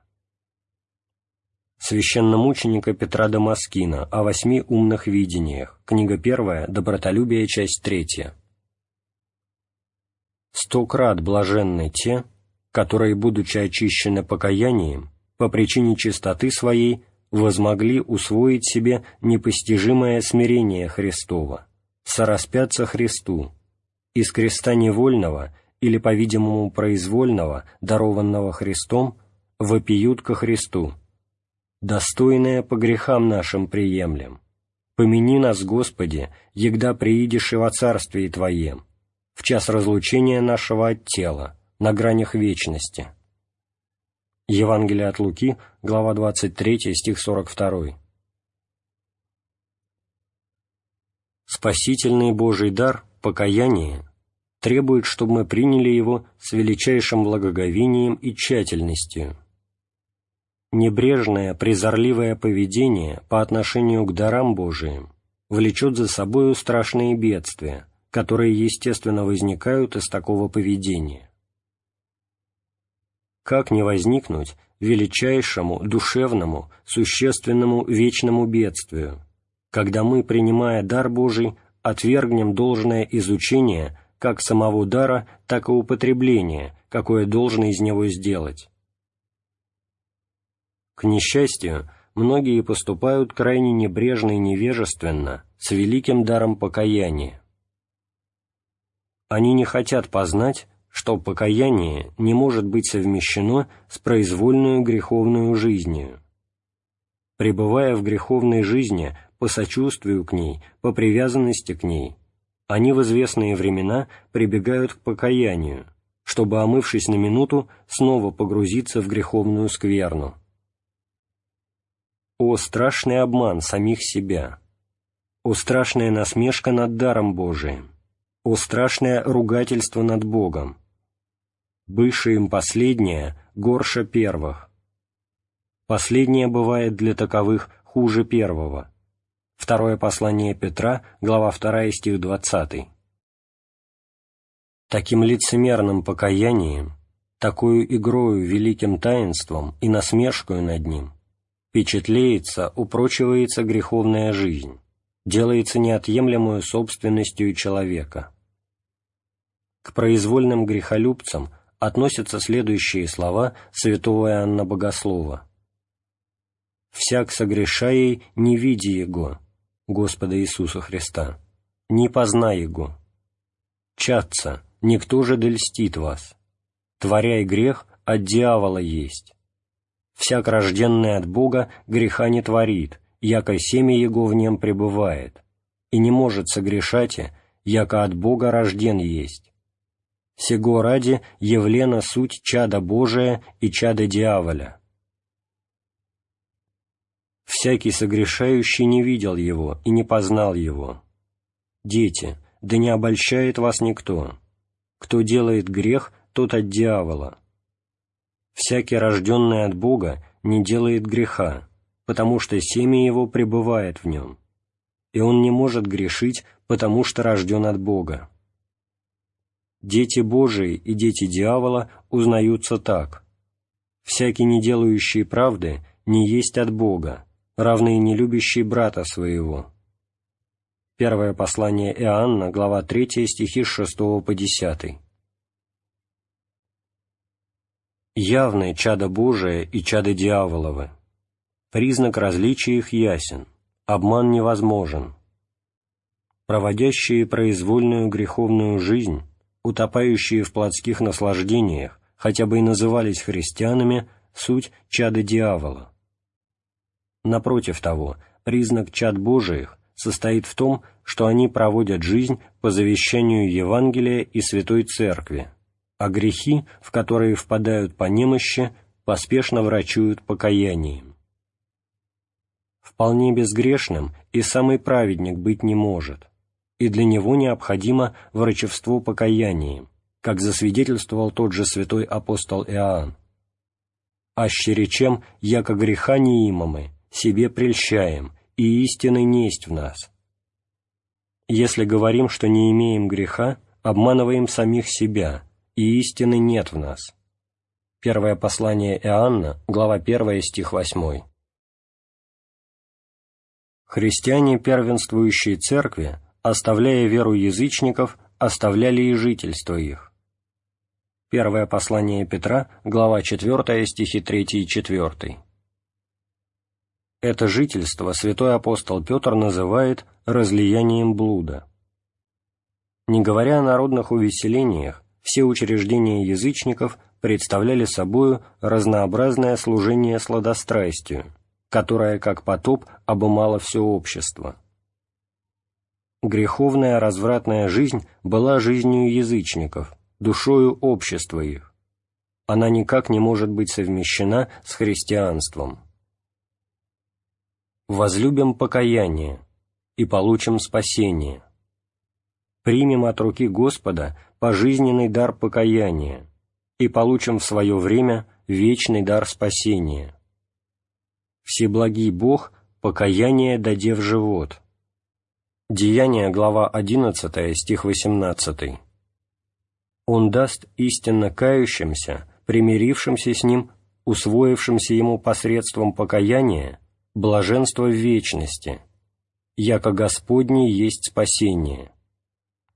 Священномученика Петра Дамаскина о восьми умных видениях, книга первая, Добротолюбие, часть третья. Сто крат блаженны те, которые, будучи очищены покаянием, по причине чистоты своей, возмогли усвоить себе непостижимое смирение Христова – сораспятся Христу, из креста невольного или, по-видимому, произвольного, дарованного Христом, вопиют ко Христу. «Достойное по грехам нашим приемлем. Помяни нас, Господи, егда приидешь и во Царствии Твоем, в час разлучения нашего от тела, на гранях вечности». Евангелие от Луки, глава 23, стих 42. Спасительный Божий дар, покаяние, требует, чтобы мы приняли его с величайшим благоговением и тщательностью. Небрежное, презорливое поведение по отношению к дарам Божиим влечет за собою страшные бедствия, которые естественно возникают из такого поведения. Как не возникнуть величайшему, душевному, существенному вечному бедствию, когда мы, принимая дар Божий, отвергнем должное изучение как самого дара, так и употребление, какое должно из него сделать. К несчастью, многие поступают крайне небрежно и невежественно с великим даром покаяния. Они не хотят познать, что покаяние не может быть совмещено с произвольную греховную жизнью. Пребывая в греховной жизни по сочувствию к ней, по привязанности к ней, они в известные времена прибегают к покаянию, чтобы, омывшись на минуту, снова погрузиться в греховную скверну. О страшный обман самих себя! О страшная насмешка над даром Божиим! О страшное ругательство над Богом! бывшее им последнее горше первых. Последнее бывает для таковых хуже первого. Второе послание Петра, глава 2, стих 20. Таким лицемерным покаянием, такую игрою великим таинством и насмешкою над ним впечатлеется, упрочивается греховная жизнь, делается неотъемлемую собственностью человека. К произвольным грехолюбцам – относятся следующие слова святого Иоанна Богослова. «Всяк согрешаей не види Его, Господа Иисуса Христа, не познай Его. Чатца, никто же дольстит вас. Творяй грех, от дьявола есть. Всяк рожденный от Бога греха не творит, яко семя Его в нем пребывает, и не может согрешать, яко от Бога рожден есть сего ради явлена суть чада Божия и чада дьяволя. Всякий согрешающий не видел его и не познал его. Дети, да не обольщает вас никто. Кто делает грех, тот от дьявола. Всякий, рожденный от Бога, не делает греха, потому что семя его пребывает в нем, и он не может грешить, потому что рожден от Бога дети Божии и дети дьявола узнаются так. «Всякий, не делающий правды, не есть от Бога, равный не любящий брата своего». Первое послание Иоанна, глава 3, стихи с 6 по 10. Явное чадо Божие и чадо дьяволовы. Признак различия их ясен, обман невозможен. Проводящие произвольную греховную жизнь утопающие в плотских наслаждениях, хотя бы и назывались христианами, суть чада дьявола. Напротив того, признак чад Божиих состоит в том, что они проводят жизнь по завещанию Евангелия и Святой Церкви, а грехи, в которые впадают по немощи, поспешно врачуют покаянием. Вполне безгрешным и самый праведник быть не может, и для него необходимо врачевство покаянием, как засвидетельствовал тот же святой апостол Иоанн. «Аще речем, яко греха не имамы, себе прельщаем, и истины несть в нас». Если говорим, что не имеем греха, обманываем самих себя, и истины нет в нас. Первое послание Иоанна, глава 1, стих 8. Христиане, первенствующие церкви, оставляя веру язычников, оставляли и жительство их. Первое послание Петра, глава 4, стихи 3 и 4. Это жительство святой апостол Петр называет «разлиянием блуда». Не говоря о народных увеселениях, все учреждения язычников представляли собою разнообразное служение сладострастию, которое, как потоп, обымало все общество. Греховная развратная жизнь была жизнью язычников, душою общества их. Она никак не может быть совмещена с христианством. Возлюбим покаяние и получим спасение. Примем от руки Господа пожизненный дар покаяния и получим в свое время вечный дар спасения. Всеблагий Бог покаяние дадев живот – Деяние, глава 11, стих 18. «Он даст истинно кающимся, примирившимся с Ним, усвоившимся Ему посредством покаяния, блаженство вечности, яко Господне есть спасение».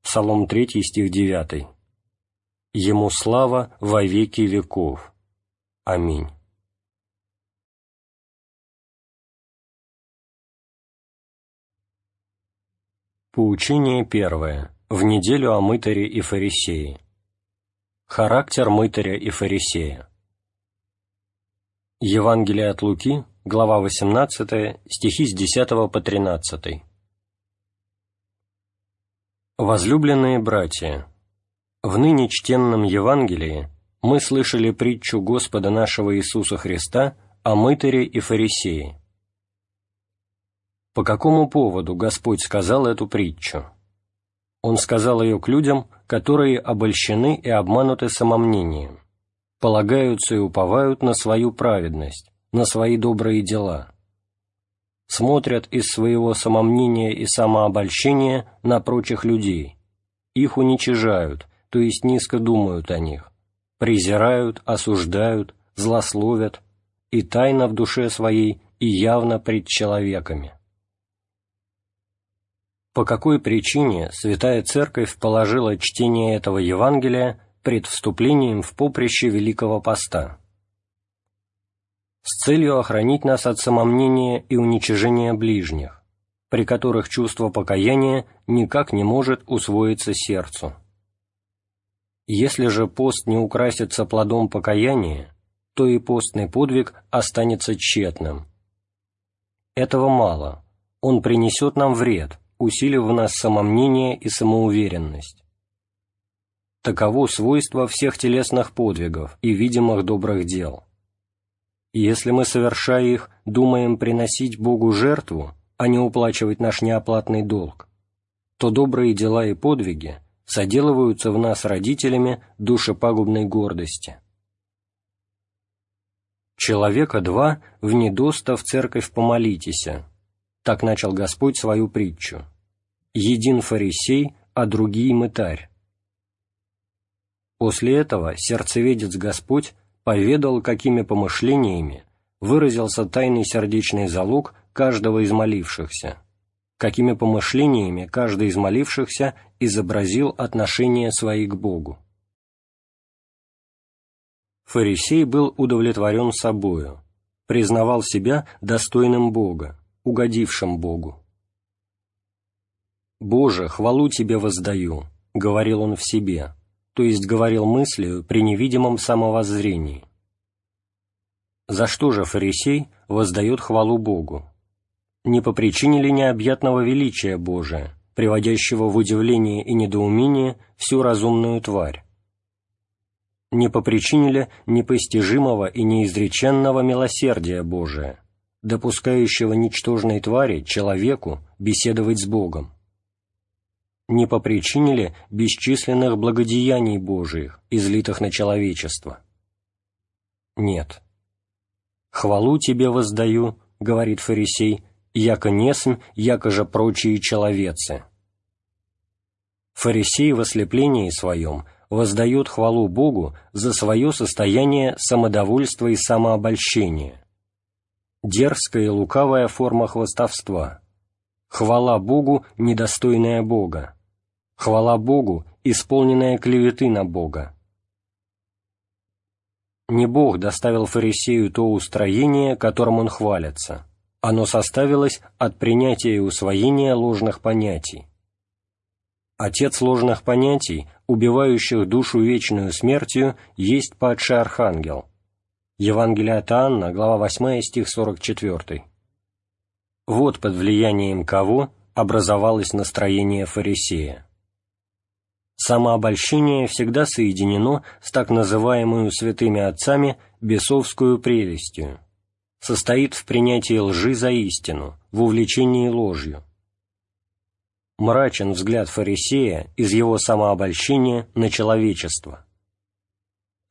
Псалом 3, стих 9. «Ему слава во веки веков. Аминь». Поучение первое. В неделю о мытаре и фарисее. Характер мытаря и фарисея. Евангелие от Луки, глава 18, стихи с 10 по 13. Возлюбленные братья, в ныне чтенном Евангелии мы слышали притчу Господа нашего Иисуса Христа о мытаре и фарисее. По какому поводу Господь сказал эту притчу? Он сказал ее к людям, которые обольщены и обмануты самомнением, полагаются и уповают на свою праведность, на свои добрые дела, смотрят из своего самомнения и самообольщения на прочих людей, их уничижают, то есть низко думают о них, презирают, осуждают, злословят, и тайно в душе своей, и явно пред человеками. По какой причине Святая Церковь положила чтение этого Евангелия пред вступлением в поприще Великого Поста. С целью охранить нас от самомнения и уничижения ближних, при которых чувство покаяния никак не может усвоиться сердцу. Если же пост не украсится плодом покаяния, то и постный подвиг останется тщетным. Этого мало, он принесет нам вред – усилив в нас самомнение и самоуверенность. Таково свойство всех телесных подвигов и видимых добрых дел. Если мы, совершая их, думаем приносить Богу жертву, а не уплачивать наш неоплатный долг, то добрые дела и подвиги соделываются в нас родителями душепагубной гордости. Человека два в недоста в церковь помолитеся, так начал Господь свою притчу. «Един фарисей, а другий мытарь». После этого сердцеведец Господь поведал, какими помышлениями выразился тайный сердечный залог каждого из молившихся, какими помышлениями каждый из молившихся изобразил отношение свои к Богу. Фарисей был удовлетворен собою, признавал себя достойным Бога, угодившим Богу. «Боже, хвалу Тебе воздаю», — говорил он в себе, то есть говорил мыслью при невидимом самовоззрении. За что же фарисей воздает хвалу Богу? Не по причине ли необъятного величия Божия, приводящего в удивление и недоумение всю разумную тварь? Не по причине ли непостижимого и неизреченного милосердия Божия, допускающего ничтожной твари, человеку, беседовать с Богом? Не по причине ли бесчисленных благодеяний Божиих, излитых на человечество? Нет. «Хвалу тебе воздаю», — говорит фарисей, «яко несм, яко же прочие человецы». Фарисей в ослеплении своем воздает хвалу Богу за свое состояние самодовольства и самообольщения, дерзкая и лукавая форма хвостовства, хвала Богу, недостойная Бога, хвала Богу, исполненная клеветы на Бога. Не Бог доставил фарисею то устроение, которым он хвалится. Оно составилось от принятия и усвоения ложных понятий. Отец ложных понятий, убивающих душу вечную смертью, есть падший архангел – Евангелие от Анна, глава 8, стих 44. Вот под влиянием кого образовалось настроение фарисея. Самообольщение всегда соединено с так называемую святыми отцами бесовскую прелестью, состоит в принятии лжи за истину, в увлечении ложью. Мрачен взгляд фарисея из его самообольщения на человечество.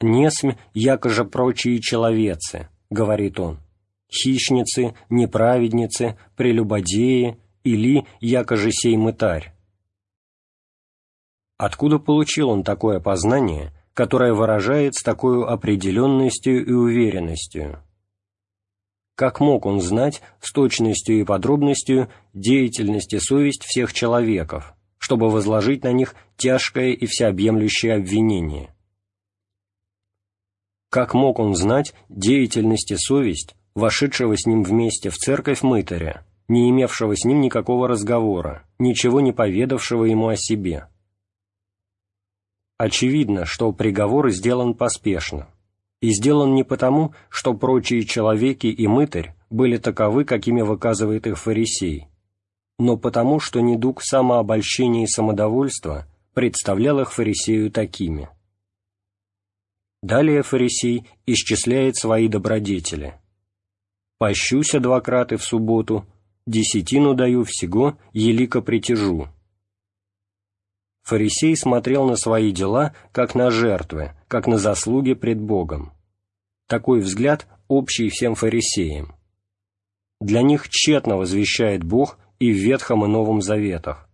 «Несмь, якоже прочие человецы», — говорит он, «хищницы, неправедницы, прелюбодеи, или якоже сей мытарь. Откуда получил он такое познание, которое выражает с такой определенностью и уверенностью? Как мог он знать с точностью и подробностью деятельность и совесть всех человеков, чтобы возложить на них тяжкое и всеобъемлющее обвинение? Как мог он знать деятельность и совесть вошедшего с ним вместе в церковь мытаря, не имевшего с ним никакого разговора, ничего не поведавшего ему о себе? Очевидно, что приговор сделан поспешно, и сделан не потому, что прочие человеки и мытарь были таковы, какими выказывает их фарисей, но потому, что недуг самообольщения и самодовольства представлял их фарисею такими. Далее фарисей исчисляет свои добродетели. «Пощуся два краты в субботу, десятину даю всего, елико притяжу». Фарисей смотрел на свои дела, как на жертвы, как на заслуги пред Богом. Такой взгляд общий всем фарисеям. Для них тщетно возвещает Бог и в Ветхом и Новом Заветах.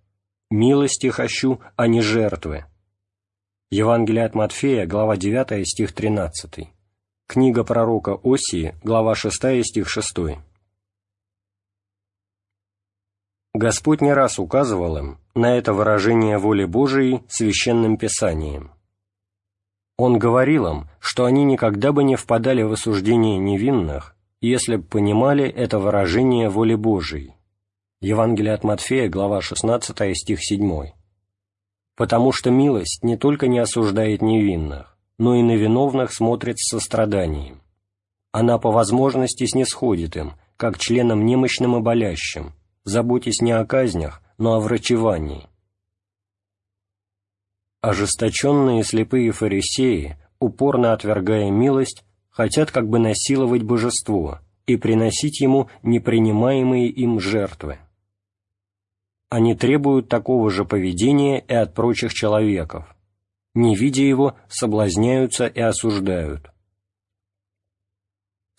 «Милости хочу, а не жертвы». Евангелие от Матфея, глава 9, стих 13. Книга пророка Осии, глава 6, стих 6. Господь не раз указывал им на это выражение воли Божией священным писанием. Он говорил им, что они никогда бы не впадали в осуждение невинных, если бы понимали это выражение воли Божией. Евангелие от Матфея, глава 16, стих 7. «Потому что милость не только не осуждает невинных, но и на виновных смотрит с состраданием. Она по возможности снисходит им, как членам немощным и болящим, заботясь не о казнях, но о врачевании. Ожесточенные слепые фарисеи, упорно отвергая милость, хотят как бы насиловать божество и приносить ему непринимаемые им жертвы. Они требуют такого же поведения и от прочих человеков. Не видя его, соблазняются и осуждают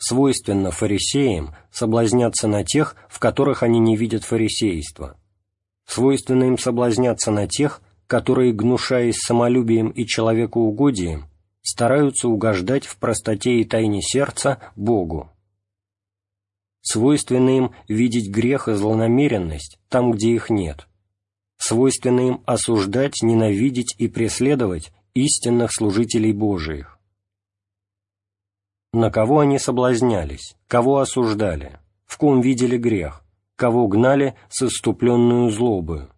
свойственно фарисеям соблазняться на тех, в которых они не видят фарисейства. Свойственно им соблазняться на тех, которые, гнушаясь самолюбием и человекоугодием, стараются угождать в простоте и тайне сердца Богу. Свойственно им видеть грех и злонамеренность там, где их нет. Свойственно им осуждать, ненавидеть и преследовать истинных служителей Божиих. На кого они соблазнялись, кого осуждали, в ком видели грех, кого гнали с иступленную злобою.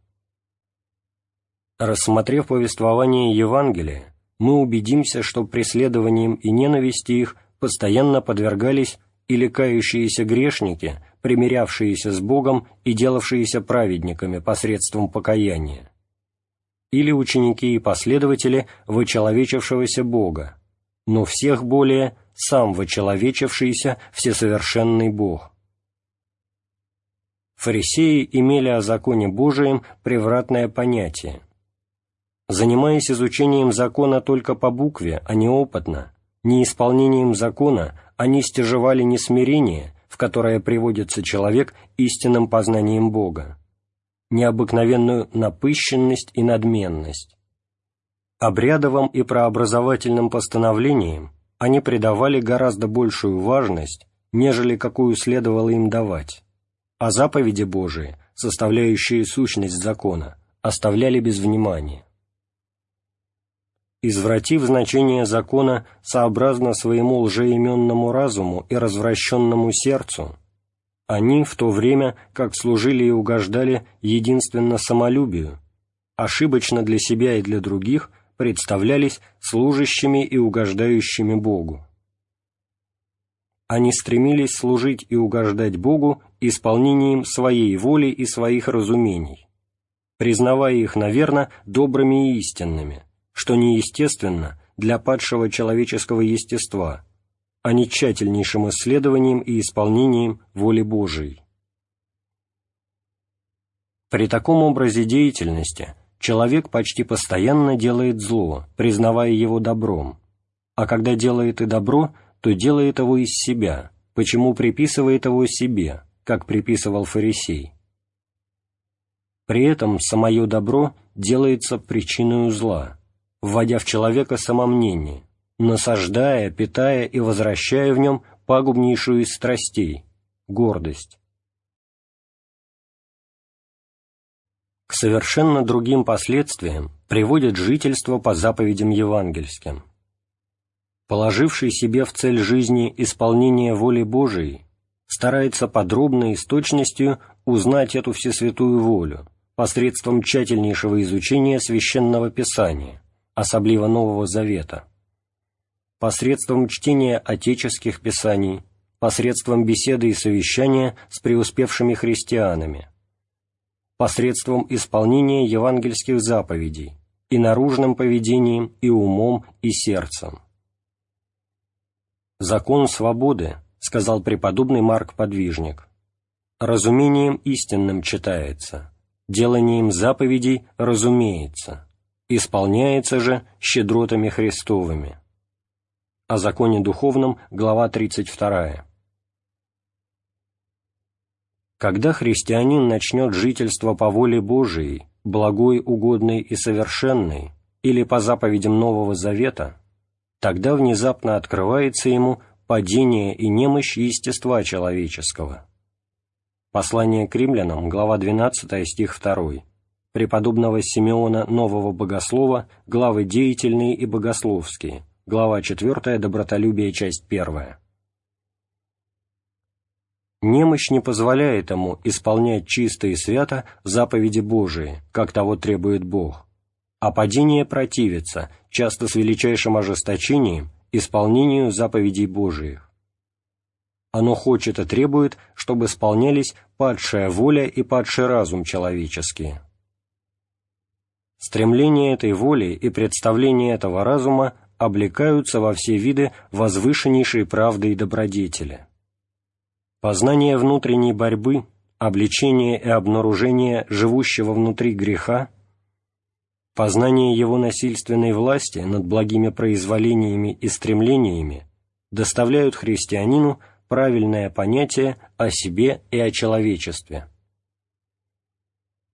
Рассмотрев повествование Евангелия, мы убедимся, что преследованием и ненависти их постоянно подвергались или кающиеся грешники, примирявшиеся с Богом и делавшиеся праведниками посредством покаяния, или ученики и последователи вычеловечившегося Бога, но всех более сам вочеловечившийся всесовершенный Бог. Фарисеи имели о законе Божием превратное понятие. Занимаясь изучением закона только по букве, а не опытно, неисполнением закона они стяжевали не смирение, в которое приводится человек истинным познанием Бога, необыкновенную напыщенность и надменность. Обрядовым и прообразовательным постановлениям они придавали гораздо большую важность, нежели какую следовало им давать, а заповеди Божии, составляющие сущность закона, оставляли без внимания. Извратив значение закона сообразно своему лжеименному разуму и развращенному сердцу, они в то время, как служили и угождали единственно самолюбию, ошибочно для себя и для других – представлялись служащими и угождающими Богу. Они стремились служить и угождать Богу исполнением своей воли и своих разумений, признавая их, наверное, добрыми и истинными, что неестественно для падшего человеческого естества, а не тщательнейшим исследованием и исполнением воли Божией. При таком образе деятельности – человек почти постоянно делает зло, признавая его добром, а когда делает и добро, то делает его из себя, почему приписывает его себе, как приписывал фарисей. При этом самое добро делается причиной зла, вводя в человека самомнение, насаждая, питая и возвращая в нем пагубнейшую из страстей – гордость. К совершенно другим последствиям приводит жительство по заповедям евангельским. Положивший себе в цель жизни исполнение воли Божией, старается подробно и с точностью узнать эту всесвятую волю посредством тщательнейшего изучения Священного Писания, особливо Нового Завета, посредством чтения отеческих писаний, посредством беседы и совещания с преуспевшими христианами, посредством исполнения евангельских заповедей и наружным поведением, и умом, и сердцем. «Закон свободы», — сказал преподобный Марк Подвижник, — «разумением истинным читается, деланием заповедей разумеется, исполняется же щедротами Христовыми». О законе духовном, глава 32. Когда христианин начнет жительство по воле Божией, благой, угодной и совершенной, или по заповедям Нового Завета, тогда внезапно открывается ему падение и немощь естества человеческого. Послание к римлянам, глава 12, стих 2. Преподобного Симеона Нового Богослова, главы деятельные и богословские, глава 4, добротолюбие, часть 1. Немощь не позволяет ему исполнять чисто и свято заповеди Божии, как того требует Бог, а падение противится, часто с величайшим ожесточением, исполнению заповедей Божиих. Оно хочет и требует, чтобы исполнялись падшая воля и падший разум человеческие. Стремление этой воли и представление этого разума облекаются во все виды возвышеннейшей правды и добродетели. Познание внутренней борьбы, обличение и обнаружение живущего внутри греха, познание его насильственной власти над благими произволениями и стремлениями доставляют христианину правильное понятие о себе и о человечестве.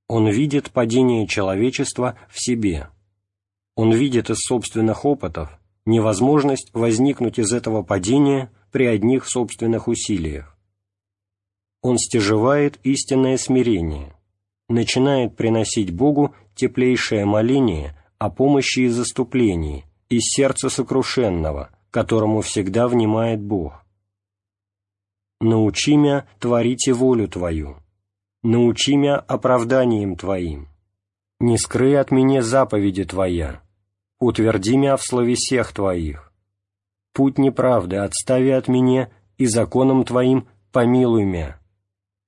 Он видит падение человечества в себе. Он видит из собственных опытов невозможность возникнуть из этого падения при одних собственных усилиях он стяжевает истинное смирение, начинает приносить Богу теплейшее моление о помощи и заступлении из сердца сокрушенного, которому всегда внимает Бог. «Научи мя творите волю Твою, научи мя оправданием Твоим, не скрый от меня заповеди Твоя, утверди мя в словесех Твоих, путь неправды отстави от меня и законом Твоим помилуй мя»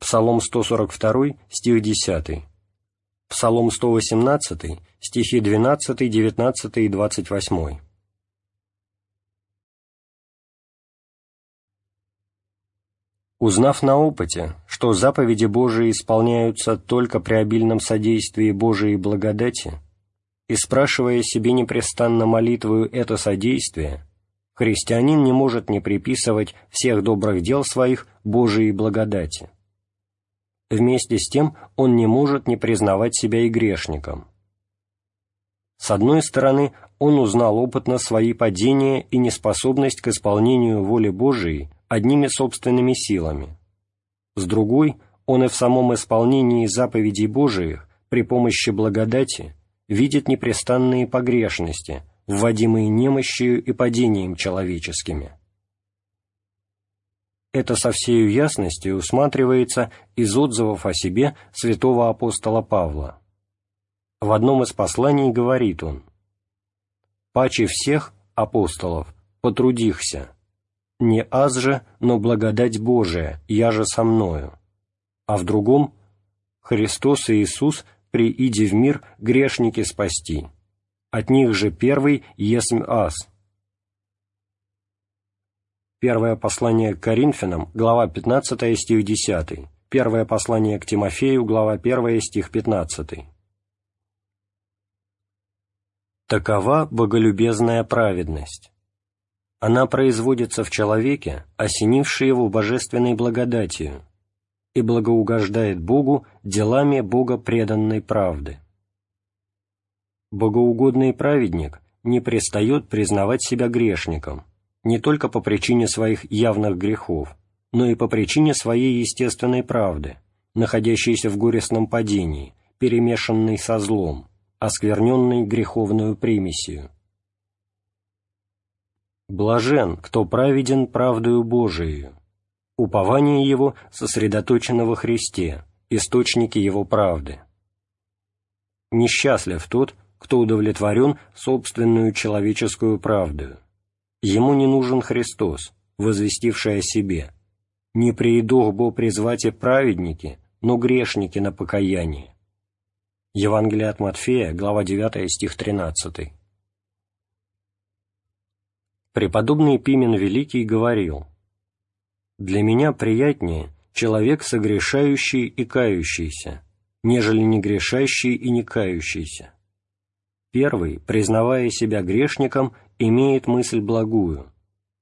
Псалом 142, стих 10. Псалом 118, стихи 12, 19 и 28. Узнав на опыте, что заповеди Божии исполняются только при обильном содействии Божией благодати, и спрашивая себе непрестанно молитвою это содействие, христианин не может не приписывать всех добрых дел своих Божией благодати вместе с тем он не может не признавать себя и грешником. С одной стороны, он узнал опытно свои падения и неспособность к исполнению воли Божией одними собственными силами. С другой, он и в самом исполнении заповедей Божиих при помощи благодати видит непрестанные погрешности, вводимые немощью и падением человеческими. Это со всею ясностью усматривается из отзывов о себе святого апостола Павла. В одном из посланий говорит он «Паче всех апостолов потрудихся, не аз же, но благодать Божия, я же со мною». А в другом «Христос и Иисус прииди в мир грешники спасти, от них же первый есмь аз, Первое послание к Коринфянам, глава 15, стих 10. Первое послание к Тимофею, глава 1, стих 15. Такова боголюбезная праведность. Она производится в человеке, осенившей его божественной благодатью, и благоугождает Богу делами богопреданной правды. Богоугодный праведник не пристает признавать себя грешником, не только по причине своих явных грехов, но и по причине своей естественной правды, находящейся в горестном падении, перемешанной со злом, оскверненной греховную примесью. Блажен, кто праведен правдою Божией, упование его сосредоточено во Христе, источнике его правды. Несчастлив тот, кто удовлетворен собственную человеческую правдою. Ему не нужен Христос, возвестивший о себе. Не приидох бо призвате праведники, но грешники на покаяние. Евангелие от Матфея, глава 9, стих 13. Преподобный Пимен Великий говорил, «Для меня приятнее человек согрешающий и кающийся, нежели не грешащий и не кающийся. Первый, признавая себя грешником, имеет мысль благую,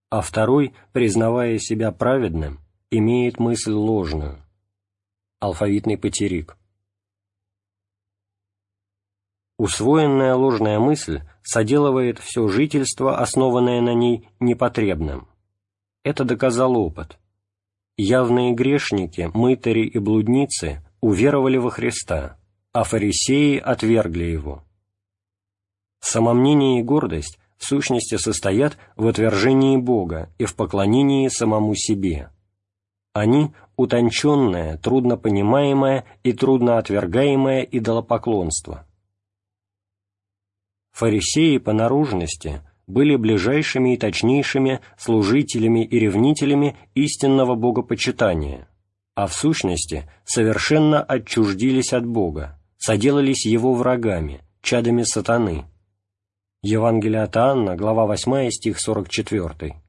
а второй, признавая себя праведным, имеет мысль ложную. Алфавитный потерик. Усвоенная ложная мысль соделывает все жительство, основанное на ней, непотребным. Это доказал опыт. Явные грешники, мытари и блудницы уверовали во Христа, а фарисеи отвергли Его. Самомнение и гордость в сущности состоят в отвержении Бога и в поклонении самому себе. Они – утонченное, труднопонимаемое и трудно отвергаемое идолопоклонство. Фарисеи по наружности были ближайшими и точнейшими служителями и ревнителями истинного богопочитания, а в сущности совершенно отчуждились от Бога, соделались его врагами, чадами сатаны – Евангелие от Анна, глава 8, стих 44.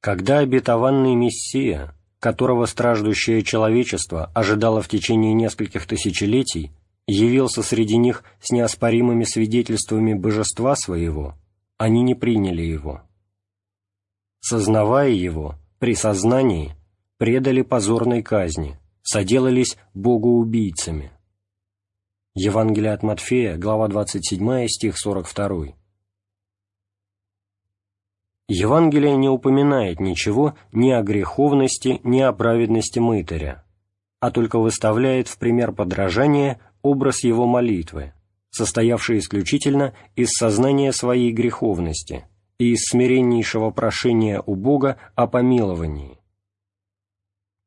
Когда обетованный Мессия, которого страждущее человечество ожидало в течение нескольких тысячелетий, явился среди них с неоспоримыми свидетельствами божества своего, они не приняли его. Сознавая его, при сознании, предали позорной казни, соделались богоубийцами. Евангелие от Матфея, глава 27, стих 42. Евангелие не упоминает ничего ни о греховности, ни о праведности мытаря, а только выставляет в пример подражания образ его молитвы, состоявший исключительно из сознания своей греховности и из смиреннейшего прошения у Бога о помиловании.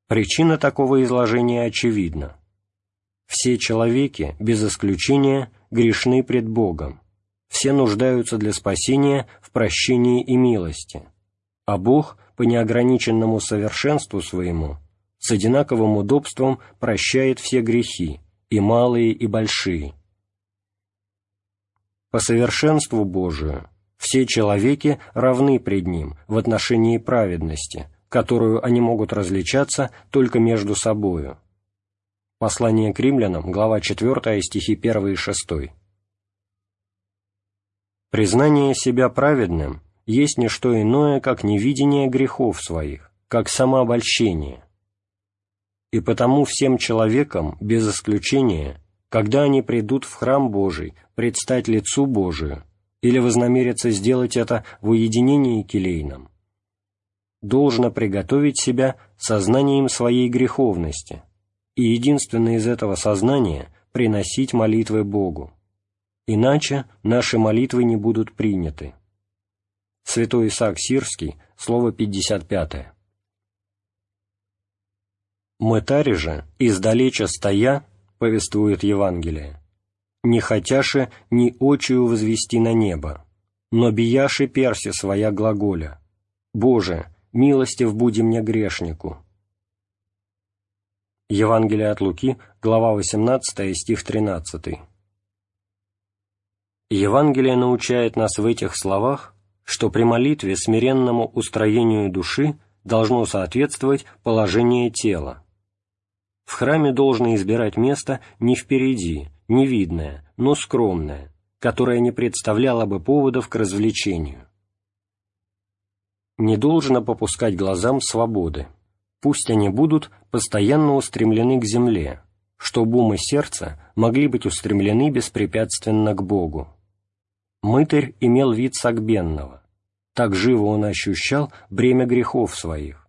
Причина такого изложения очевидна. Все человеки, без исключения, грешны пред Богом. Все нуждаются для спасения в прощении и милости. А Бог, по неограниченному совершенству своему, с одинаковым удобством прощает все грехи, и малые, и большие. По совершенству Божию все человеки равны пред Ним в отношении праведности, которую они могут различаться только между собою Послание к римлянам, глава 4, стихи 1 и 6. Признание себя праведным есть не что иное, как невидение грехов своих, как самообольщение. И потому всем человекам, без исключения, когда они придут в храм Божий, предстать лицу Божию, или вознамерятся сделать это в уединении келейном, должно приготовить себя сознанием своей греховности, и единственное из этого сознания – приносить молитвы Богу. Иначе наши молитвы не будут приняты. Святой Исаак Сирский, слово 55. «Мытари же, издалеча стоя, — повествует Евангелие, — не хотяше ни очию возвести на небо, но бияши перси своя глаголя. Боже, милостив буди мне грешнику, Евангелие от Луки, глава 18, стих 13. Евангелие научает нас в этих словах, что при молитве смиренному устроению души должно соответствовать положение тела. В храме должно избирать место не впереди, не видное, но скромное, которое не представляло бы поводов к развлечению. Не должно попускать глазам свободы пусть они будут постоянно устремлены к земле, чтобы ум и сердце могли быть устремлены беспрепятственно к Богу. Мытарь имел вид сагбенного, так живо он ощущал бремя грехов своих.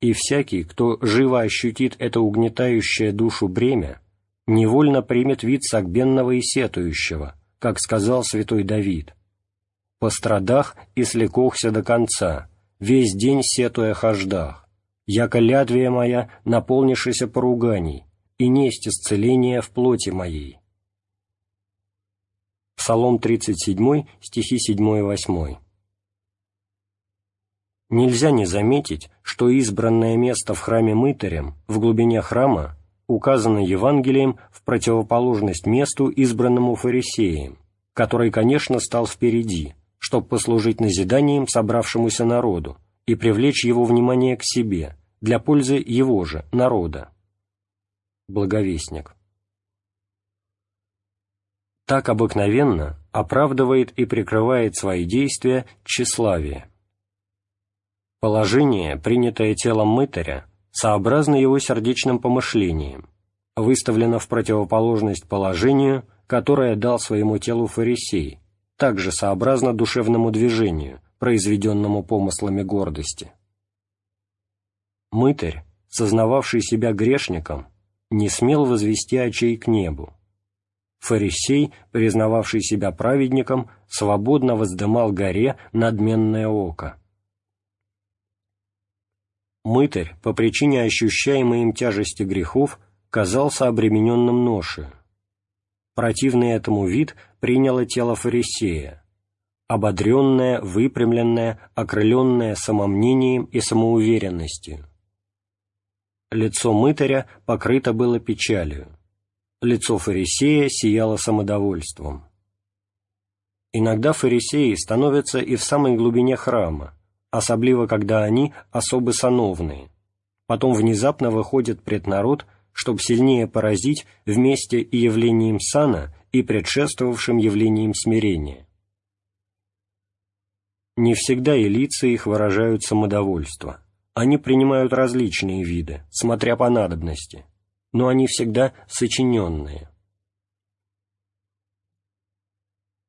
И всякий, кто живо ощутит это угнетающее душу бремя, невольно примет вид сагбенного и сетующего, как сказал святой Давид. «Пострадах и слекохся до конца, весь день сетуя хождах, яко лядвия моя, наполнившаяся поруганий, и несть исцеления в плоти моей». Псалом 37, стихи 7-8. Нельзя не заметить, что избранное место в храме мытарем, в глубине храма, указано Евангелием в противоположность месту, избранному фарисеем, который, конечно, стал впереди, чтобы послужить назиданием собравшемуся народу и привлечь его внимание к себе, для пользы его же, народа. Благовестник. Так обыкновенно оправдывает и прикрывает свои действия тщеславие. Положение, принятое телом мытаря, сообразно его сердечным помышлениям, выставлено в противоположность положению, которое дал своему телу фарисей, также сообразно душевному движению, произведенному помыслами гордости. Мытарь, сознававший себя грешником, не смел возвести очей к небу. Фарисей, признававший себя праведником, свободно воздымал горе надменное око. Мытарь, по причине ощущаемой им тяжести грехов, казался обремененным ношей. Противный этому вид приняло тело фарисея, ободренное, выпрямленное, окрыленное самомнением и самоуверенностью. Лицо мытаря покрыто было печалью, лицо фарисея сияло самодовольством. Иногда фарисеи становятся и в самой глубине храма, особливо когда они особо сановные, потом внезапно выходят пред народ, чтобы сильнее поразить вместе и явлением сана, и предшествовавшим явлением смирения. Не всегда и лица их выражают самодовольство. Они принимают различные виды, смотря по надобности, но они всегда сочиненные.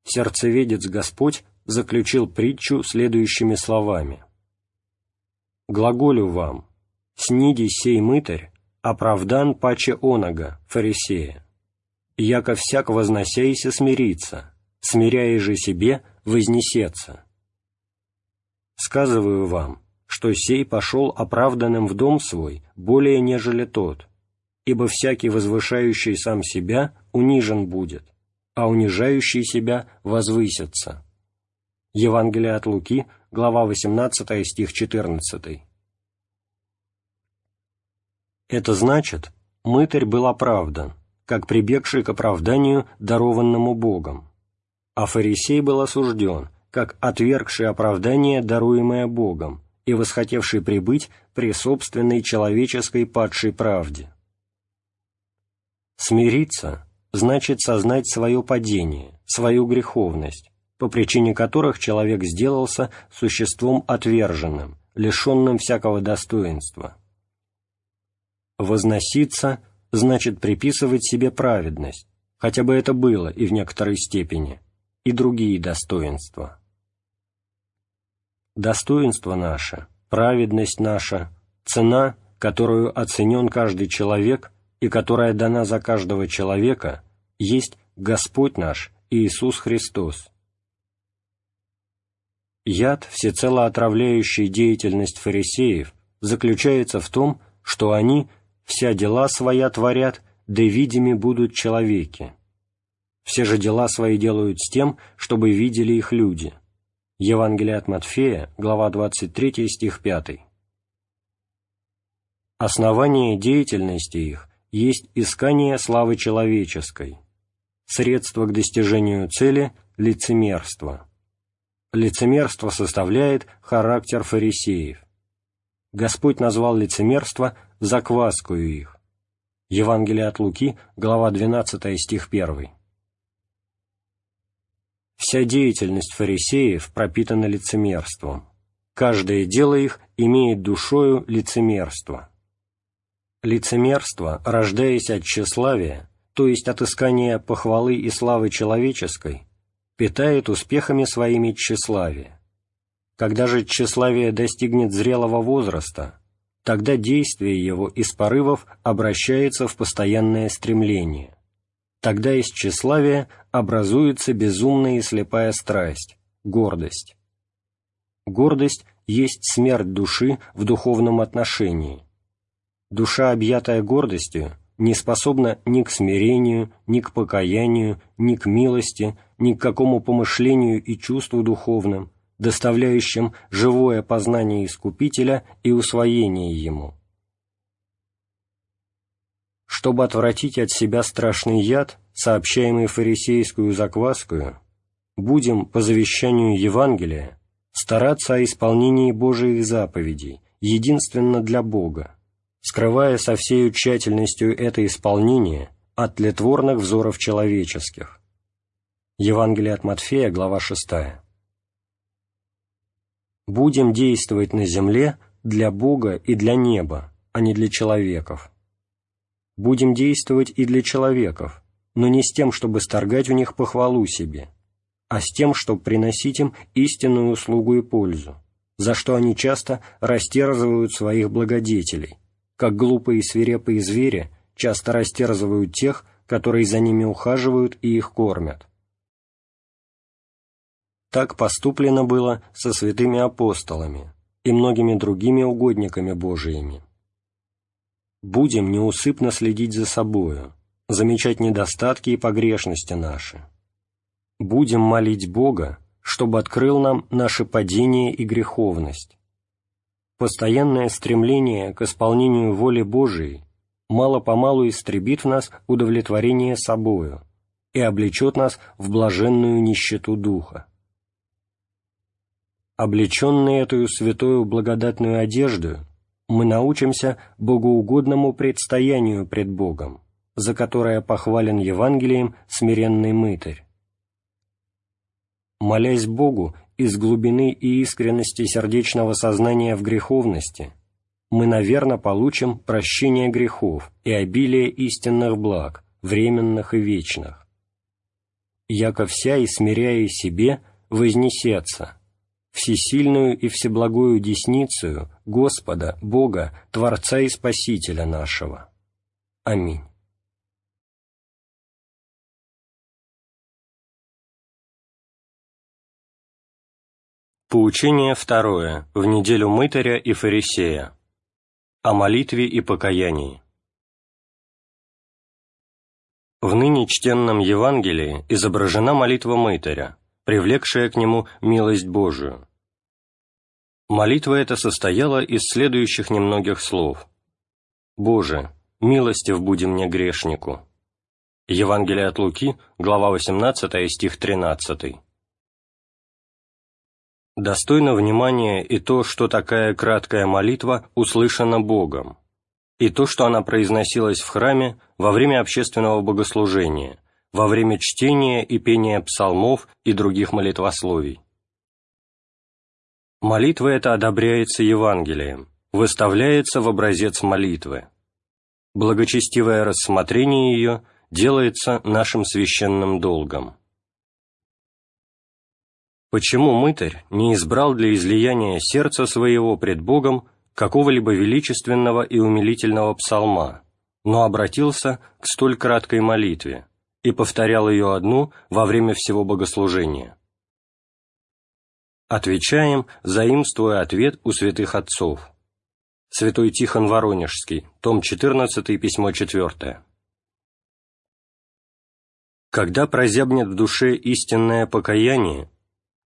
Сердцеведец Господь заключил притчу следующими словами. «Глаголю вам, сниди сей мытарь, оправдан паче онога, фарисея, яко всяк возносяйся смирится, смиряя же себе вознесется. Сказываю вам, что сей пошел оправданным в дом свой более нежели тот, ибо всякий возвышающий сам себя унижен будет, а унижающий себя возвысится». Евангелие от Луки, глава 18, стих 14. Это значит, мытарь был оправдан, как прибегший к оправданию, дарованному Богом, а фарисей был осужден, как отвергший оправдание, даруемое Богом, и восхотевший прибыть при собственной человеческой падшей правде. Смириться значит сознать свое падение, свою греховность, по причине которых человек сделался существом отверженным, лишенным всякого достоинства. Возноситься значит приписывать себе праведность, хотя бы это было и в некоторой степени, и другие достоинства. Достоинство наше, праведность наша, цена, которую оценен каждый человек и которая дана за каждого человека, есть Господь наш Иисус Христос, Яд, всецело отравляющий деятельность фарисеев, заключается в том, что они вся дела своя творят, да видими будут человеки. Все же дела свои делают с тем, чтобы видели их люди. Евангелие от Матфея, глава 23, стих 5. Основание деятельности их есть искание славы человеческой, средство к достижению цели – лицемерство. Лицемерство составляет характер фарисеев. Господь назвал лицемерство закваскую их. Евангелие от Луки, глава 12, стих 1. Вся деятельность фарисеев пропитана лицемерством. Каждое дело их имеет душою лицемерство. Лицемерство, рождаясь от тщеславия, то есть от искания похвалы и славы человеческой, питает успехами своими тщеславие. Когда же тщеславие достигнет зрелого возраста, тогда действие его из порывов обращается в постоянное стремление. Тогда из тщеславия образуется безумная и слепая страсть, гордость. Гордость есть смерть души в духовном отношении. Душа, объятая гордостью, не способна ни к смирению, ни к покаянию, ни к милости, ни к какому помышлению и чувству духовным, доставляющим живое познание Искупителя и усвоение Ему. Чтобы отвратить от себя страшный яд, сообщаемый фарисейскую закваскую, будем, по завещанию Евангелия, стараться о исполнении Божиих заповедей, единственно для Бога, скрывая со всею тщательностью это исполнение от тлетворных взоров человеческих. Евангелие от Матфея, глава 6. Будем действовать на земле для Бога и для неба, а не для человеков. Будем действовать и для человеков, но не с тем, чтобы сторгать у них похвалу себе, а с тем, чтобы приносить им истинную услугу и пользу, за что они часто растерзывают своих благодетелей, как глупые и свирепые звери часто растерзывают тех, которые за ними ухаживают и их кормят. Так поступлено было со святыми апостолами и многими другими угодниками Божиими. Будем неусыпно следить за собою, замечать недостатки и погрешности наши. Будем молить Бога, чтобы открыл нам наше падение и греховность, Постоянное стремление к исполнению воли Божией мало-помалу истребит в нас удовлетворение собою и облечет нас в блаженную нищету духа. Облеченные эту святую благодатную одежду, мы научимся богоугодному предстоянию пред Богом, за которое похвален Евангелием смиренный мытарь. Молясь Богу из глубины и искренности сердечного сознания в греховности, мы, наверное, получим прощение грехов и обилие истинных благ, временных и вечных. Яко вся и смиряя себе, вознесется, всесильную и всеблагую десницию Господа, Бога, Творца и Спасителя нашего. Аминь. Поучение второе, в неделю мытаря и фарисея. О молитве и покаянии. В ныне чтенном Евангелии изображена молитва мытаря, привлекшая к нему милость Божию. Молитва эта состояла из следующих немногих слов. «Боже, милостив буди мне грешнику». Евангелие от Луки, глава 18, стих 13. Достойно внимания и то, что такая краткая молитва услышана Богом, и то, что она произносилась в храме во время общественного богослужения, во время чтения и пения псалмов и других молитвословий. Молитва эта одобряется Евангелием, выставляется в образец молитвы. Благочестивое рассмотрение ее делается нашим священным долгом. Почему мытарь не избрал для излияния сердца своего пред Богом какого-либо величественного и умилительного псалма, но обратился к столь краткой молитве и повторял ее одну во время всего богослужения? Отвечаем, заимствуя ответ у святых отцов. Святой Тихон Воронежский, том 14, письмо 4. Когда прозябнет в душе истинное покаяние,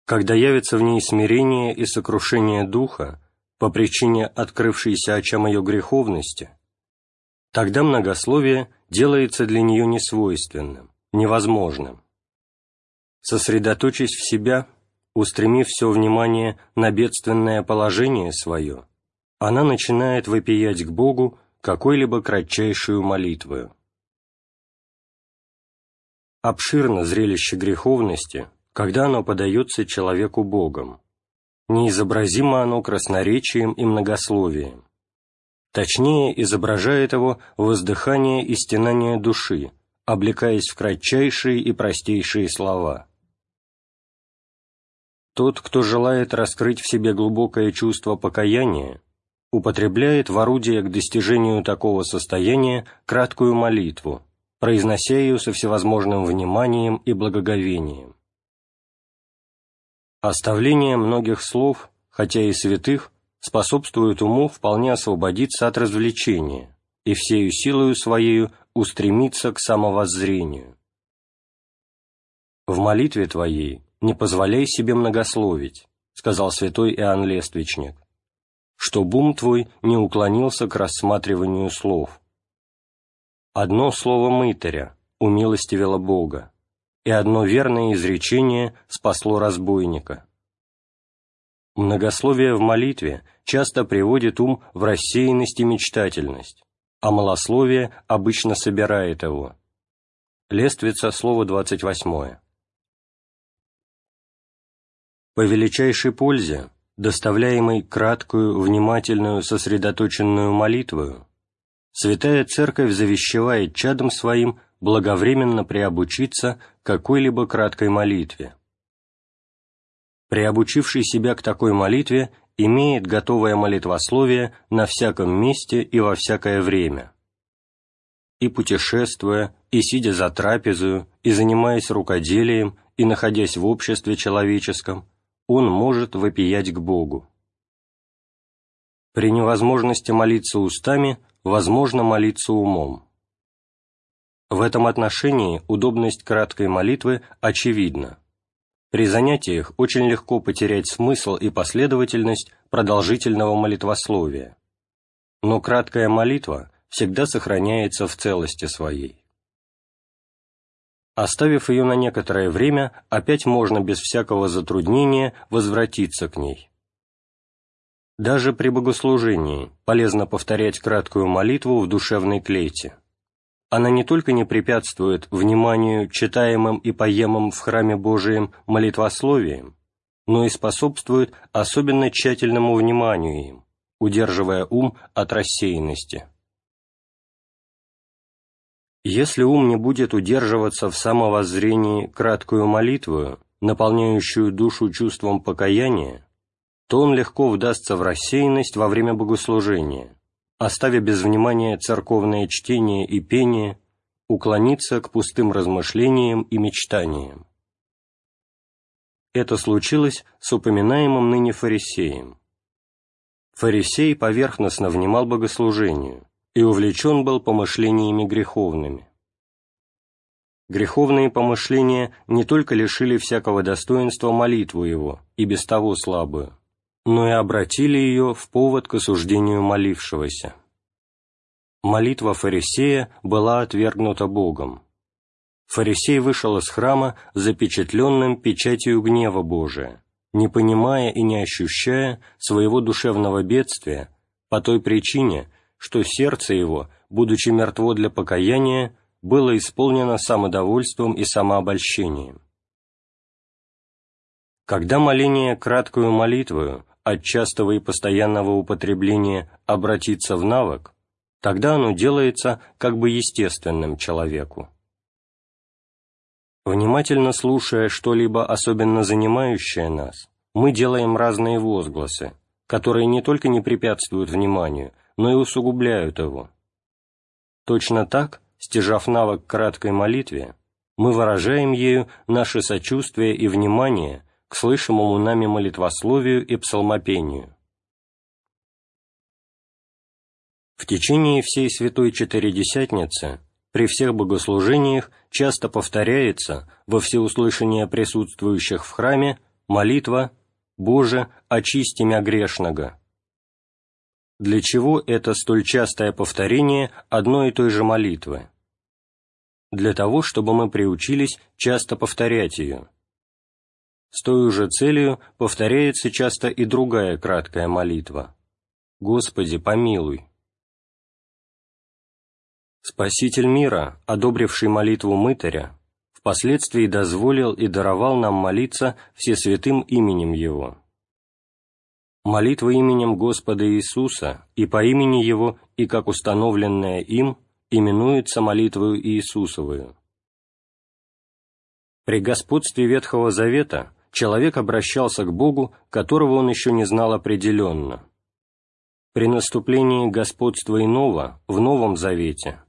когда явится в ней смирение и сокрушение духа по причине открывшейся очам ее греховности, тогда многословие делается для нее несвойственным, невозможным. Сосредоточись в себя, устремив все внимание на бедственное положение свое, она начинает вопиять к Богу какой-либо кратчайшую молитвою. Обширно зрелище греховности – когда оно подается человеку Богом, неизобразимо оно красноречием и многословием. Точнее, изображает его воздыхание и стенание души, облекаясь в кратчайшие и простейшие слова. Тот, кто желает раскрыть в себе глубокое чувство покаяния, употребляет в орудие к достижению такого состояния краткую молитву, произнося ее со всевозможным вниманием и благоговением. Оставление многих слов, хотя и святых, способствует уму вполне освободиться от развлечения и всею силою своею устремиться к самовоззрению. «В молитве твоей не позволяй себе многословить», сказал святой Иоанн Лествичник, «чтоб ум твой не уклонился к рассматриванию слов. Одно слово мытаря умилостивило Бога, и одно верное изречение спасло разбойника. Многословие в молитве часто приводит ум в рассеянность и мечтательность, а малословие обычно собирает его. Лествица, слово 28. По величайшей пользе, доставляемой краткую, внимательную, сосредоточенную молитвою, Святая Церковь завещевает чадам своим благовременно приобучиться какой-либо краткой молитве. Приобучивший себя к такой молитве имеет готовое молитвословие на всяком месте и во всякое время. И путешествуя, и сидя за трапезою, и занимаясь рукоделием, и находясь в обществе человеческом, он может вопиять к Богу. При невозможности молиться устами возможно молиться умом. В этом отношении удобность краткой молитвы очевидна. При занятиях очень легко потерять смысл и последовательность продолжительного молитвословия. Но краткая молитва всегда сохраняется в целости своей. Оставив ее на некоторое время, опять можно без всякого затруднения возвратиться к ней. Даже при богослужении полезно повторять краткую молитву в душевной клете она не только не препятствует вниманию читаемым и поемым в храме Божием молитвословием, но и способствует особенно тщательному вниманию им, удерживая ум от рассеянности. Если ум не будет удерживаться в самовоззрении краткую молитву, наполняющую душу чувством покаяния, то он легко вдастся в рассеянность во время богослужения, оставя без внимания церковное чтение и пение, уклониться к пустым размышлениям и мечтаниям. Это случилось с упоминаемым ныне фарисеем. Фарисей поверхностно внимал богослужению и увлечен был помышлениями греховными. Греховные помышления не только лишили всякого достоинства молитву его, и без того слабую, но и обратили ее в повод к осуждению молившегося. Молитва фарисея была отвергнута Богом. Фарисей вышел из храма запечатленным печатью гнева Божия, не понимая и не ощущая своего душевного бедствия по той причине, что сердце его, будучи мертво для покаяния, было исполнено самодовольством и самообольщением. Когда моление краткую молитвою от частого и постоянного употребления обратиться в навык, тогда оно делается как бы естественным человеку. Внимательно слушая что-либо особенно занимающее нас, мы делаем разные возгласы, которые не только не препятствуют вниманию, но и усугубляют его. Точно так, стяжав навык краткой молитве, мы выражаем ею наше сочувствие и внимание к слышимому нами молитвословию и псалмопению. В течение всей Святой Четыредесятницы при всех богослужениях часто повторяется во всеуслышание присутствующих в храме молитва «Боже, очисти мя грешного». Для чего это столь частое повторение одной и той же молитвы? Для того, чтобы мы приучились часто повторять ее – с той же целью повторяется часто и другая краткая молитва «Господи, помилуй». Спаситель мира, одобривший молитву мытаря, впоследствии дозволил и даровал нам молиться всесвятым именем Его. Молитва именем Господа Иисуса и по имени Его, и как установленная им, именуется молитвою Иисусовую. При господстве Ветхого Завета человек обращался к Богу, которого он еще не знал определенно. При наступлении господства иного в Новом Завете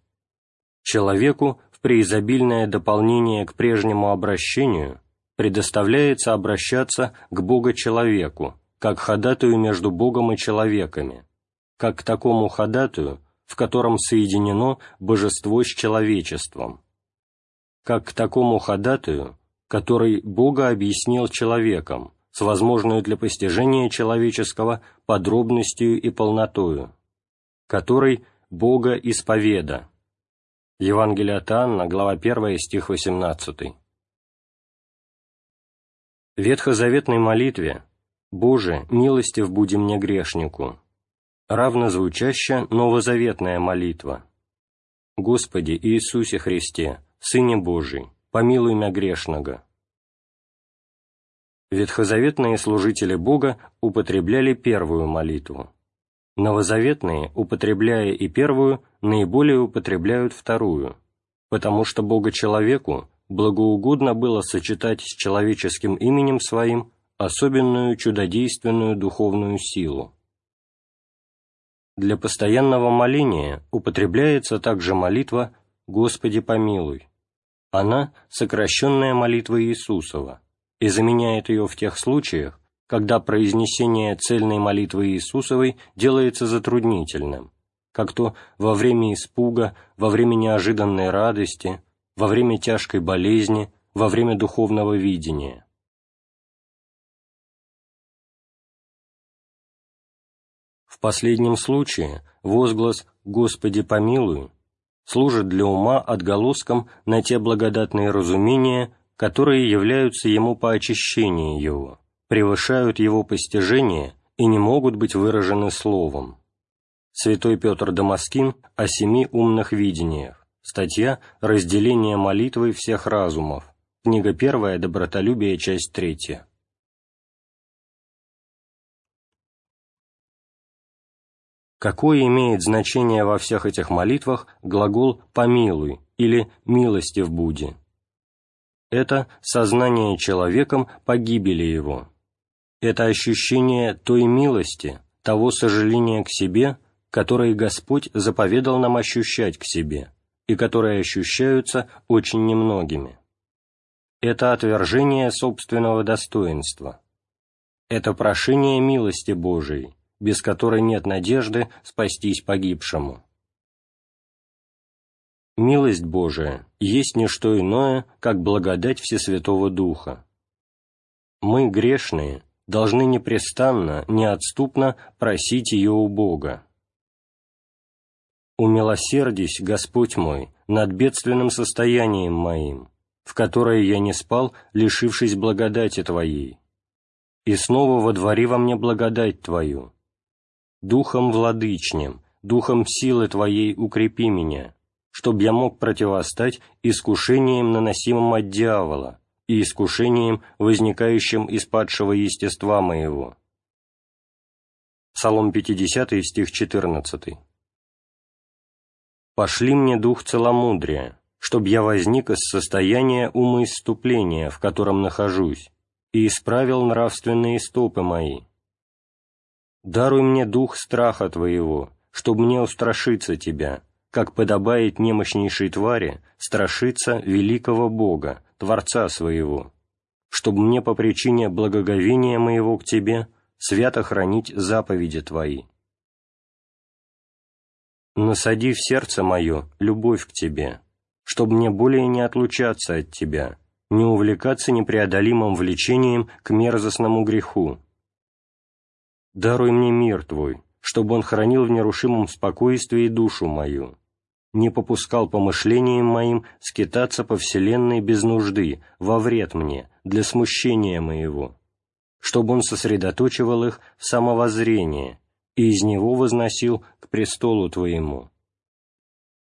человеку в преизобильное дополнение к прежнему обращению предоставляется обращаться к Бога-человеку, как ходатую между Богом и человеками, как к такому ходатую, в котором соединено божество с человечеством, как к такому ходатую, который Бога объяснил человеком, с возможной для постижения человеческого подробностью и полнотою, который Бога исповеда. Евангелие от Анна, глава 1, стих 18. В ветхозаветной молитве «Боже, милостив буди мне грешнику», равно звучаща новозаветная молитва «Господи Иисусе Христе, Сыне Божий, помилуй мя грешного». Ветхозаветные служители Бога употребляли первую молитву. Новозаветные, употребляя и первую, наиболее употребляют вторую, потому что Бога человеку благоугодно было сочетать с человеческим именем своим особенную чудодейственную духовную силу. Для постоянного моления употребляется также молитва «Господи помилуй». Она – сокращенная молитва Иисусова и заменяет ее в тех случаях, когда произнесение цельной молитвы Иисусовой делается затруднительным, как то во время испуга, во время неожиданной радости, во время тяжкой болезни, во время духовного видения. В последнем случае возглас «Господи помилуй» служит для ума отголоском на те благодатные разумения, которые являются ему по очищению его, превышают его постижение и не могут быть выражены словом. Святой Петр Дамаскин о семи умных видениях. Статья «Разделение молитвы всех разумов». Книга первая, Добротолюбие, часть третья. Какое имеет значение во всех этих молитвах глагол «помилуй» или «милости в буде»? Это сознание человеком погибели его. Это ощущение той милости, того сожаления к себе, которое Господь заповедал нам ощущать к себе, и которые ощущаются очень немногими. Это отвержение собственного достоинства. Это прошение милости Божией, без которой нет надежды спастись погибшему. Милость Божия есть не что иное, как благодать Всесвятого Духа. Мы, грешные, должны непрестанно, неотступно просить ее у Бога. «Умилосердись, Господь мой, над бедственным состоянием моим, в которое я не спал, лишившись благодати Твоей, и снова водвори во мне благодать Твою, Духом владычнем, Духом силы Твоей укрепи меня, чтобы я мог противостать искушениям, наносимым от дьявола, и искушениям, возникающим из падшего естества моего». Псалом 50, стих 14. «Пошли мне дух целомудрия, чтоб я возник из состояния умоиступления, в котором нахожусь, и исправил нравственные стопы мои, Даруй мне дух страха Твоего, чтобы мне устрашиться Тебя, как подобает немощнейшей твари страшиться великого Бога, Творца своего, чтобы мне по причине благоговения моего к Тебе свято хранить заповеди Твои. Насади в сердце мое любовь к Тебе, чтобы мне более не отлучаться от Тебя, не увлекаться непреодолимым влечением к мерзостному греху, Даруй мне мир Твой, чтобы он хранил в нерушимом спокойствии душу мою, не попускал помышлениям моим скитаться по вселенной без нужды, во вред мне, для смущения моего, чтобы он сосредоточивал их в самовоззрение и из него возносил к престолу Твоему.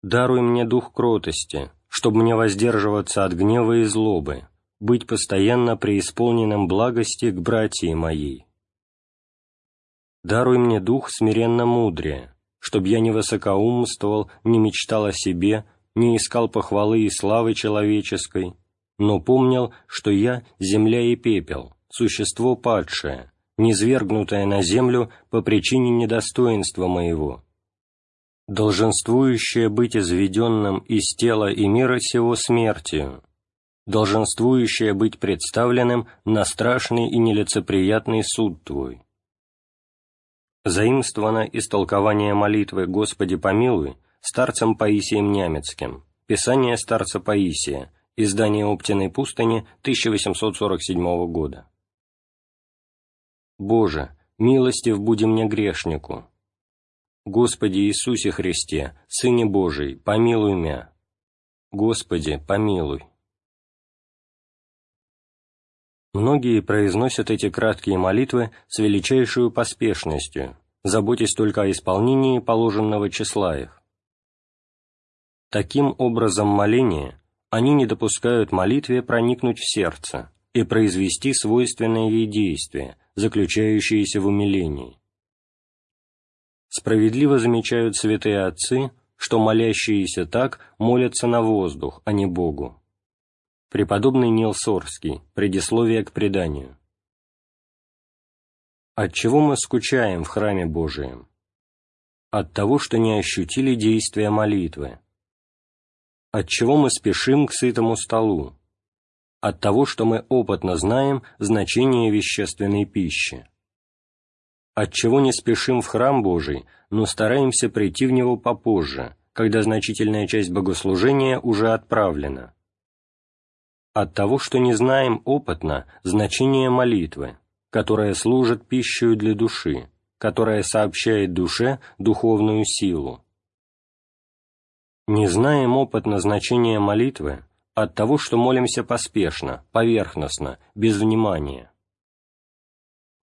Даруй мне дух кротости, чтобы мне воздерживаться от гнева и злобы, быть постоянно преисполненным благости к братьям моей, Даруй мне дух смиренно мудрее, чтоб я не высокоумствовал, не мечтал о себе, не искал похвалы и славы человеческой, но помнил, что я — земля и пепел, существо падшее, низвергнутое на землю по причине недостоинства моего, долженствующее быть изведенным из тела и мира сего смертью, долженствующее быть представленным на страшный и нелицеприятный суд Твой. Заимствовано из толкования молитвы «Господи помилуй» старцем Паисием Нямецким, Писание старца Паисия, издание Оптиной пустыни 1847 года. «Боже, милостив буди мне грешнику, Господи Иисусе Христе, Сыне Божий, помилуй мя. Господи, помилуй. Многие произносят эти краткие молитвы с величайшей поспешностью, заботясь только о исполнении положенного числа их. Таким образом моления они не допускают молитве проникнуть в сердце и произвести свойственное ей действие, заключающееся в умилении. Справедливо замечают святые отцы, что молящиеся так молятся на воздух, а не Богу. Преподобный Нил Сорский. Предисловие к преданию. Отчего мы скучаем в храме Божием? От того, что не ощутили действия молитвы. Отчего мы спешим к сытому столу? От того, что мы опытно знаем значение вещественной пищи отчего не спешим в храм Божий, но стараемся прийти в него попозже, когда значительная часть богослужения уже отправлена. От того, что не знаем опытно значение молитвы, которая служит пищей для души, которая сообщает душе духовную силу. Не знаем опытно значение молитвы от того, что молимся поспешно, поверхностно, без внимания.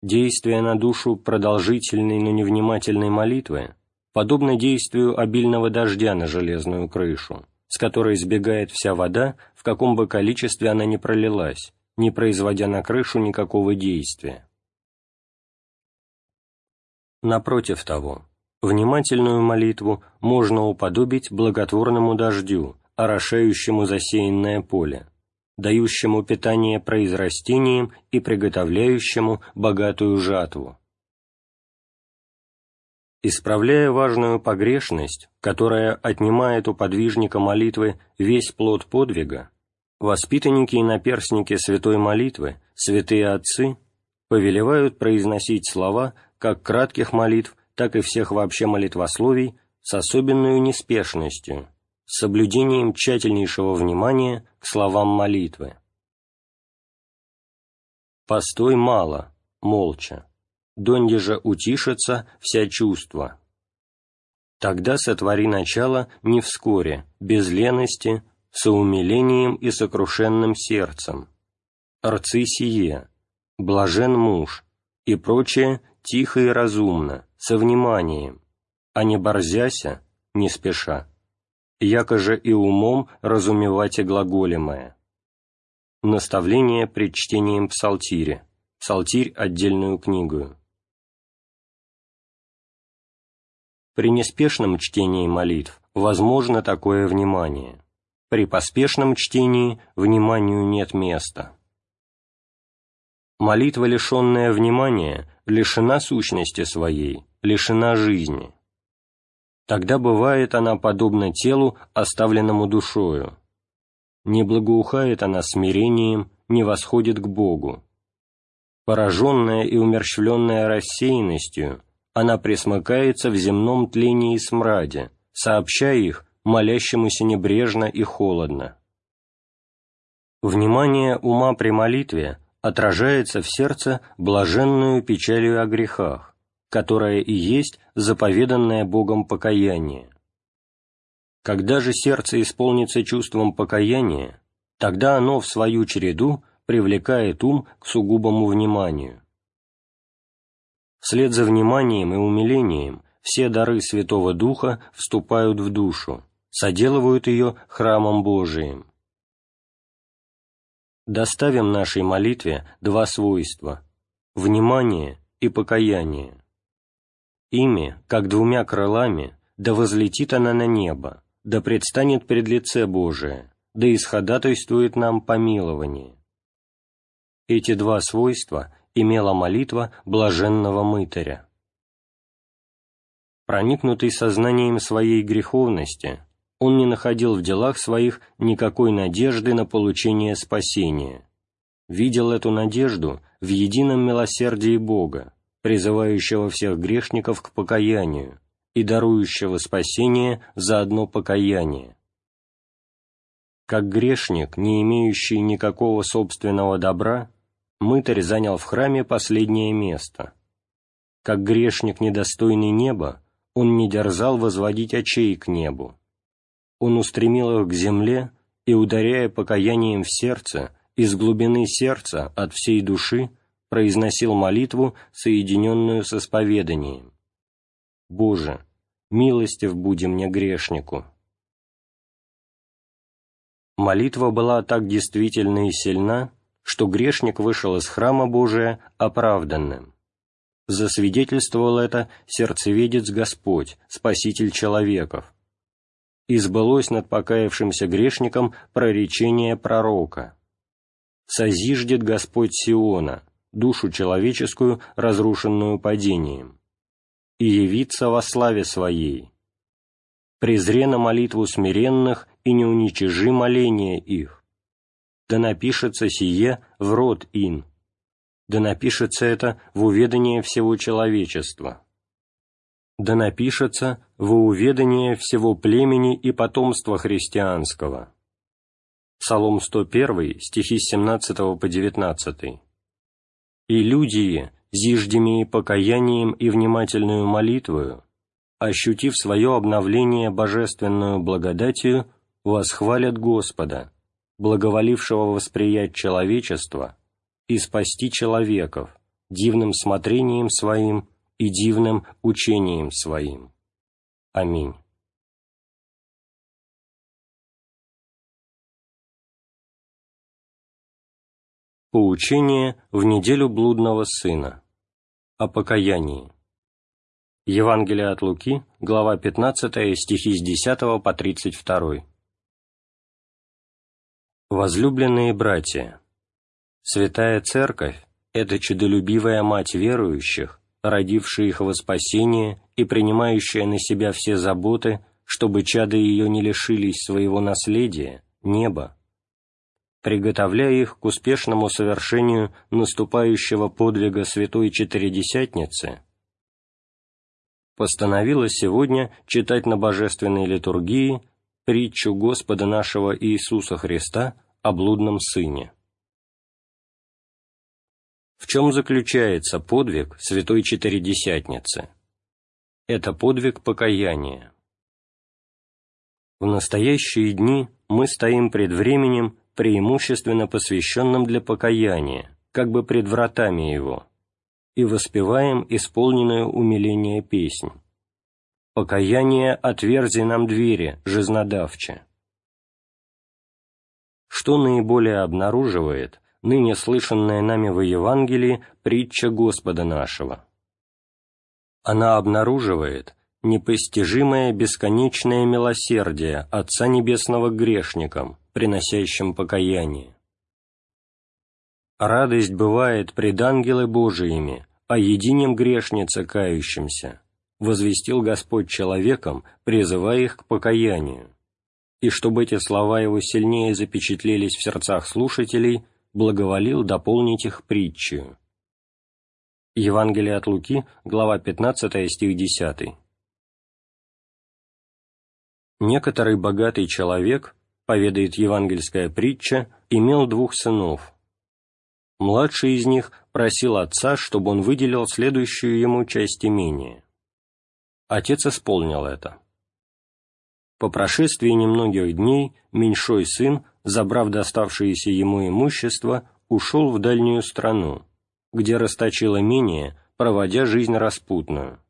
Действие на душу продолжительной, но невнимательной молитвы подобно действию обильного дождя на железную крышу, с которой сбегает вся вода, в каком бы количестве она ни пролилась, не производя на крышу никакого действия. Напротив того, внимательную молитву можно уподобить благотворному дождю, орошающему засеянное поле, дающему питание произрастениям и приготовляющему богатую жатву. Исправляя важную погрешность, которая отнимает у подвижника молитвы весь плод подвига, воспитанники и наперстники святой молитвы, святые отцы, повелевают произносить слова как кратких молитв, так и всех вообще молитвословий с особенной неспешностью, с соблюдением тщательнейшего внимания к словам молитвы. «Постой мало, молча, донде же утишится вся чувства. Тогда сотвори начало не вскоре, без лености, соумилением и сокрушенным сердцем. Рцы сие, блажен муж и прочее тихо и разумно, со вниманием, а не борзяся, не спеша яко же и умом разумевайте глаголемое. Наставление пред чтением псалтире. Псалтирь – отдельную книгу. При неспешном чтении молитв возможно такое внимание. При поспешном чтении вниманию нет места. Молитва, лишенная внимания, лишена сущности своей, лишена жизни тогда бывает она подобна телу, оставленному душою. Не благоухает она смирением, не восходит к Богу. Пораженная и умерщвленная рассеянностью, она присмыкается в земном тлении и смраде, сообщая их молящемуся небрежно и холодно. Внимание ума при молитве отражается в сердце блаженную печалью о грехах, которое и есть заповеданное Богом покаяние. Когда же сердце исполнится чувством покаяния, тогда оно в свою череду привлекает ум к сугубому вниманию. Вслед за вниманием и умилением все дары Святого Духа вступают в душу, соделывают ее храмом Божиим. Доставим нашей молитве два свойства – внимание и покаяние. Ими, как двумя крылами, да возлетит она на небо, да предстанет пред лице Божие, да исходатайствует нам помилование. Эти два свойства имела молитва блаженного мытаря. Проникнутый сознанием своей греховности, он не находил в делах своих никакой надежды на получение спасения. Видел эту надежду в едином милосердии Бога, призывающего всех грешников к покаянию и дарующего спасение за одно покаяние. Как грешник, не имеющий никакого собственного добра, мытарь занял в храме последнее место. Как грешник, недостойный неба, он не дерзал возводить очей к небу. Он устремил их к земле и, ударяя покаянием в сердце, из глубины сердца, от всей души, произносил молитву, соединенную с исповеданием. «Боже, милостив буди мне грешнику». Молитва была так действительна и сильна, что грешник вышел из храма Божия оправданным. Засвидетельствовал это сердцеведец Господь, Спаситель человеков. И сбылось над покаявшимся грешником проречение пророка. «Созиждет Господь Сиона, душу человеческую, разрушенную падением, и явится во славе Своей. Презре на молитву смиренных и не уничижи моления их. Да напишется сие в род ин. Да напишется это в уведание всего человечества. Да напишется в уведание всего племени и потомства христианского. Псалом 101, стихи с 17 по 19 и люди, зиждеми покаянием и внимательную молитвою, ощутив свое обновление божественную благодатью, восхвалят Господа, благоволившего восприять человечество и спасти человеков дивным смотрением своим и дивным учением своим. Аминь. Поучение в неделю блудного сына. О покаянии. Евангелие от Луки, глава 15, стихи с 10 по 32. Возлюбленные братья, Святая Церковь – это чудолюбивая мать верующих, родившая их во спасение и принимающая на себя все заботы, чтобы чады ее не лишились своего наследия, неба, приготовляя их к успешному совершению наступающего подвига Святой Четыредесятницы, постановила сегодня читать на божественной литургии притчу Господа нашего Иисуса Христа о блудном сыне. В чем заключается подвиг Святой Четыредесятницы? Это подвиг покаяния. В настоящие дни мы стоим пред временем, преимущественно посвященным для покаяния, как бы пред вратами его, и воспеваем исполненную умиление песнь. «Покаяние отверзи нам двери, жизнодавче». Что наиболее обнаруживает ныне слышанная нами в Евангелии притча Господа нашего? Она обнаруживает непостижимое бесконечное милосердие Отца Небесного к грешникам, приносящим покаяние. Радость бывает пред ангелы Божиими, о единем грешнице кающимся, возвестил Господь человеком, призывая их к покаянию. И чтобы эти слова его сильнее запечатлелись в сердцах слушателей, благоволил дополнить их притчью. Евангелие от Луки, глава 15, стих 10. Некоторый богатый человек поведает евангельская притча, имел двух сынов. Младший из них просил отца, чтобы он выделил следующую ему часть имения. Отец исполнил это. По прошествии немногих дней меньшой сын, забрав доставшееся ему имущество, ушел в дальнюю страну, где расточил имение, проводя жизнь распутную.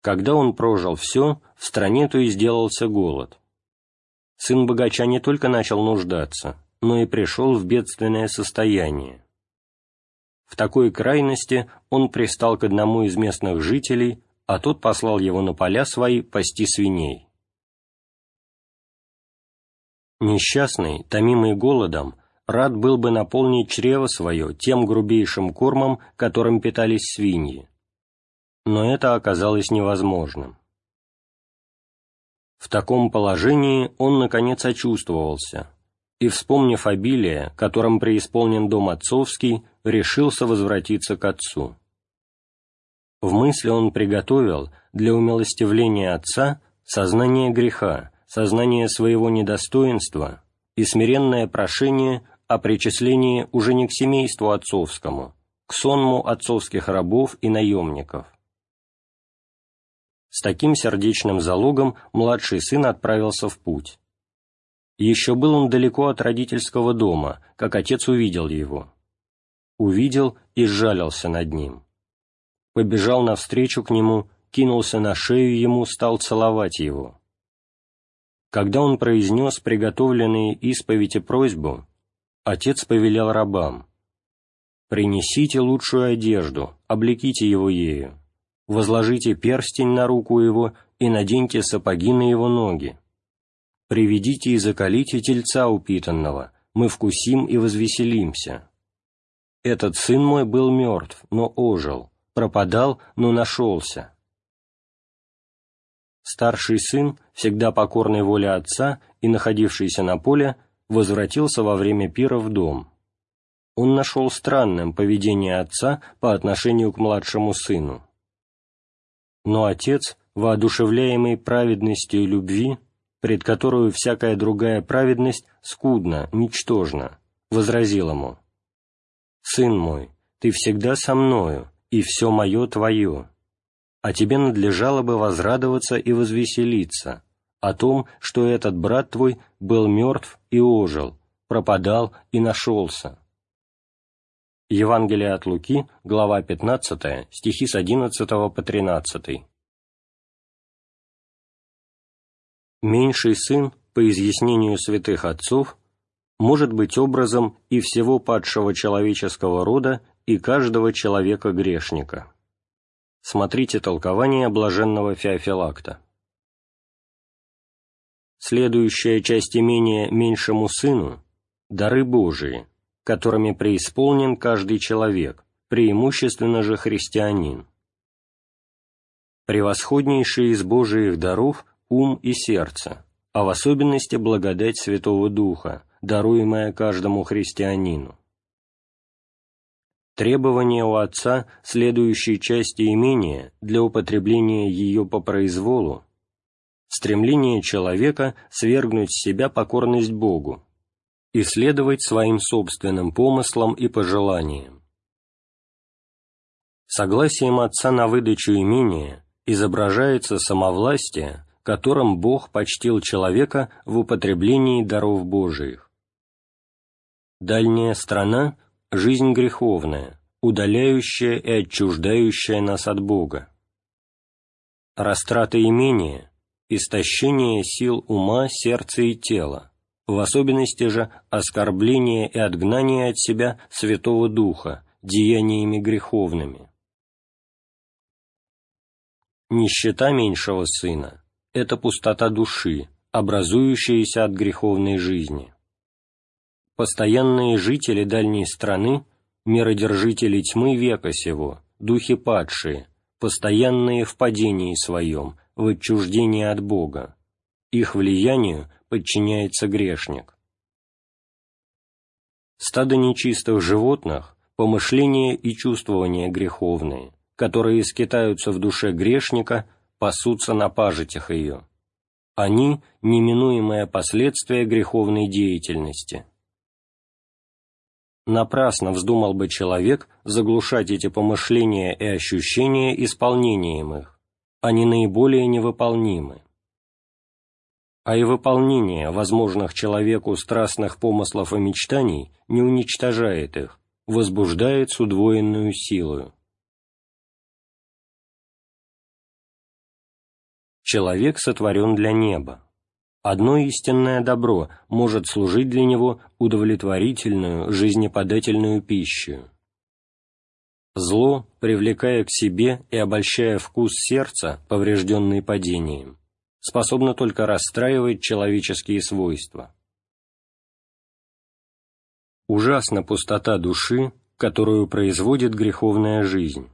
Когда он прожил все, в стране то и сделался голод сын богача не только начал нуждаться, но и пришел в бедственное состояние. В такой крайности он пристал к одному из местных жителей, а тот послал его на поля свои пасти свиней. Несчастный, томимый голодом, рад был бы наполнить чрево свое тем грубейшим кормом, которым питались свиньи. Но это оказалось невозможным. В таком положении он, наконец, очувствовался, и, вспомнив обилие, которым преисполнен дом отцовский, решился возвратиться к отцу. В мысли он приготовил для умилостивления отца сознание греха, сознание своего недостоинства и смиренное прошение о причислении уже не к семейству отцовскому, к сонму отцовских рабов и наемников. С таким сердечным залогом младший сын отправился в путь. Еще был он далеко от родительского дома, как отец увидел его. Увидел и сжалился над ним. Побежал навстречу к нему, кинулся на шею ему, стал целовать его. Когда он произнес приготовленные исповедь и просьбу, отец повелел рабам, «Принесите лучшую одежду, облеките его ею, возложите перстень на руку его и наденьте сапоги на его ноги. Приведите и закалите тельца упитанного, мы вкусим и возвеселимся. Этот сын мой был мертв, но ожил, пропадал, но нашелся. Старший сын, всегда покорный воле отца и находившийся на поле, возвратился во время пира в дом. Он нашел странным поведение отца по отношению к младшему сыну. Но отец, воодушевляемый праведностью любви, пред которую всякая другая праведность скудна, ничтожна, возразил ему, «Сын мой, ты всегда со мною, и все мое твое, а тебе надлежало бы возрадоваться и возвеселиться о том, что этот брат твой был мертв и ожил, пропадал и нашелся». Евангелие от Луки, глава 15, стихи с 11 по 13. Меньший сын, по изъяснению святых отцов, может быть образом и всего падшего человеческого рода и каждого человека-грешника. Смотрите толкование блаженного Феофилакта. Следующая часть имения меньшему сыну – дары Божии – которыми преисполнен каждый человек, преимущественно же христианин. Превосходнейший из Божиих даров – ум и сердце, а в особенности благодать Святого Духа, даруемая каждому христианину. Требование у Отца следующей части имения для употребления ее по произволу – стремление человека свергнуть с себя покорность Богу, и следовать своим собственным помыслам и пожеланиям. Согласием отца на выдачу имения изображается самовластие, которым Бог почтил человека в употреблении даров Божиих. Дальняя страна – жизнь греховная, удаляющая и отчуждающая нас от Бога. Растрата имения – истощение сил ума, сердца и тела, в особенности же оскорбление и отгнание от себя Святого Духа деяниями греховными. Нищета меньшего сына – это пустота души, образующаяся от греховной жизни. Постоянные жители дальней страны – миродержители тьмы века сего, духи падшие, постоянные в падении своем, в отчуждении от Бога. Их влиянию подчиняется грешник. Стадо нечистых животных – помышления и чувствования греховные, которые скитаются в душе грешника, пасутся на пажитях ее. Они – неминуемое последствие греховной деятельности. Напрасно вздумал бы человек заглушать эти помышления и ощущения исполнением их, они наиболее невыполнимы а и выполнение возможных человеку страстных помыслов и мечтаний не уничтожает их, возбуждает с удвоенную силою. Человек сотворен для неба. Одно истинное добро может служить для него удовлетворительную, жизнеподательную пищу. Зло, привлекая к себе и обольщая вкус сердца, поврежденный падением, способно только расстраивать человеческие свойства. Ужасна пустота души, которую производит греховная жизнь.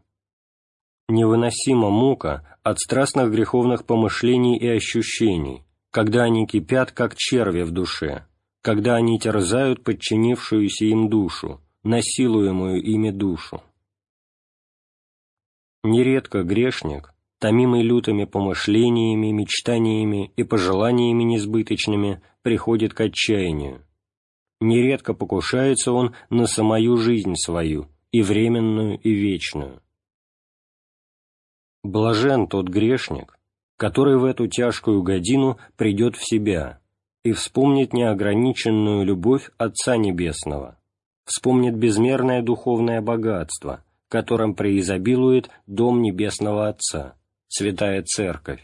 Невыносима мука от страстных греховных помышлений и ощущений, когда они кипят, как черви в душе, когда они терзают подчинившуюся им душу, насилуемую ими душу. Нередко грешник, томимый лютыми помышлениями, мечтаниями и пожеланиями несбыточными, приходит к отчаянию. Нередко покушается он на самую жизнь свою, и временную, и вечную. Блажен тот грешник, который в эту тяжкую годину придет в себя и вспомнит неограниченную любовь Отца Небесного, вспомнит безмерное духовное богатство, которым преизобилует Дом Небесного Отца, Святая Церковь.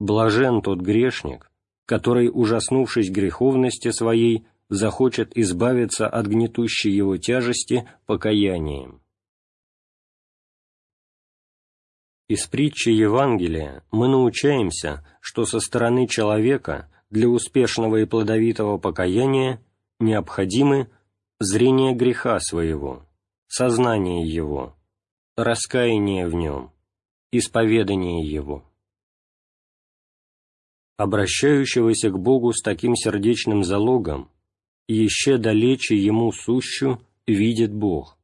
Блажен тот грешник, который, ужаснувшись греховности своей, захочет избавиться от гнетущей его тяжести покаянием. Из притчи Евангелия мы научаемся, что со стороны человека для успешного и плодовитого покаяния необходимы зрение греха своего, сознание его, раскаяние в нем, исповедание его. Обращающегося к Богу с таким сердечным залогом, еще далече ему сущу видит Бог,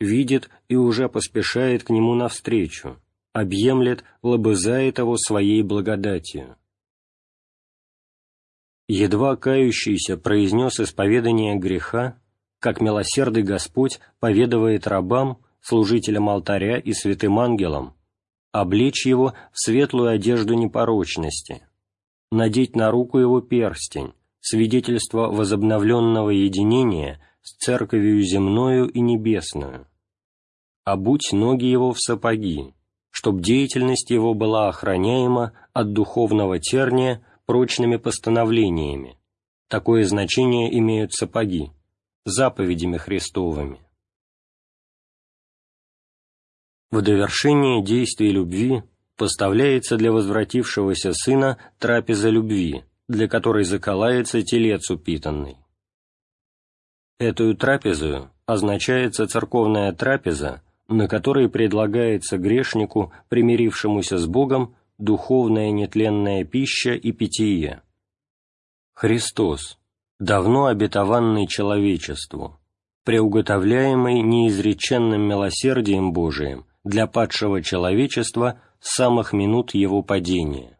видит и уже поспешает к нему навстречу, объемлет, лобызает его своей благодатью. Едва кающийся произнес исповедание греха, как милосердный Господь поведывает рабам, служителям алтаря и святым ангелам, облечь его в светлую одежду непорочности, надеть на руку его перстень, свидетельство возобновленного единения с церковью земною и небесную, обуть ноги его в сапоги, чтоб деятельность его была охраняема от духовного терния прочными постановлениями. Такое значение имеют сапоги, заповедями Христовыми. В довершение действий любви поставляется для возвратившегося сына трапеза любви, для которой заколается телец упитанный. Эту трапезу означается церковная трапеза, на которой предлагается грешнику, примирившемуся с Богом, духовная нетленная пища и питье. Христос, давно обетованный человечеству, преуготовляемый неизреченным милосердием Божиим для падшего человечества с самых минут его падения.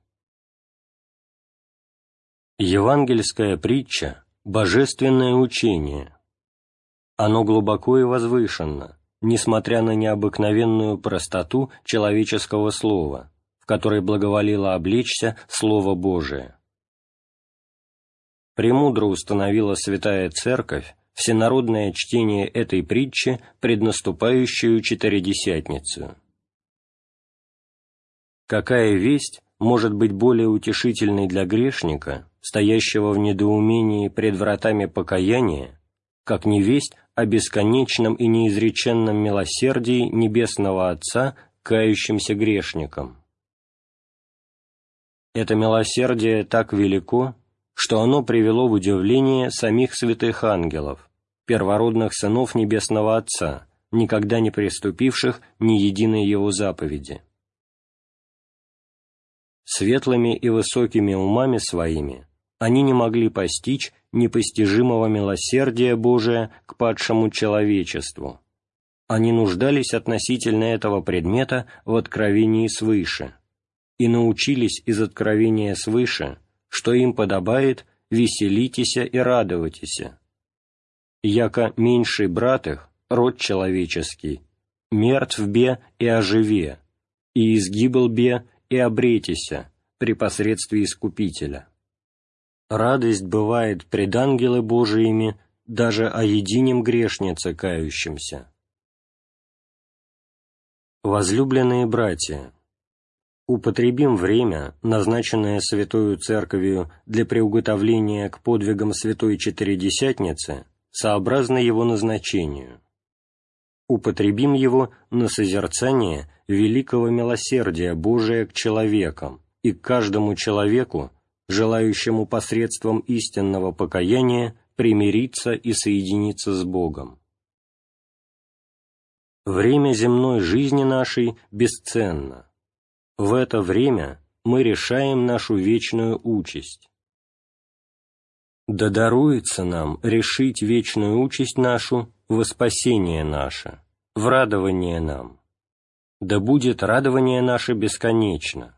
Евангельская притча – божественное учение. Оно глубоко и возвышенно, несмотря на необыкновенную простоту человеческого слова, в которой благоволило облечься Слово Божие премудро установила Святая Церковь всенародное чтение этой притчи пред наступающую Четыредесятницу. Какая весть может быть более утешительной для грешника, стоящего в недоумении пред вратами покаяния, как не весть о бесконечном и неизреченном милосердии Небесного Отца кающимся грешникам? Это милосердие так велико, что оно привело в удивление самих святых ангелов, первородных сынов Небесного Отца, никогда не приступивших ни единой Его заповеди. Светлыми и высокими умами своими они не могли постичь непостижимого милосердия Божия к падшему человечеству. Они нуждались относительно этого предмета в откровении свыше и научились из откровения свыше – что им подобает веселитеся и радоватися. Яко меньший брат их, род человеческий, мертв бе и оживе, и изгибл бе и обретися при посредстве Искупителя. Радость бывает пред ангелы Божиими даже о единем грешнице кающемся. Возлюбленные братья, употребим время, назначенное Святою Церковью для приуготовления к подвигам Святой Четыредесятницы, сообразно его назначению. употребим его на созерцание великого милосердия Божия к человекам и к каждому человеку, желающему посредством истинного покаяния примириться и соединиться с Богом. Время земной жизни нашей бесценно. В это время мы решаем нашу вечную участь. Да даруется нам решить вечную участь нашу во спасение наше, в радование нам. Да будет радование наше бесконечно,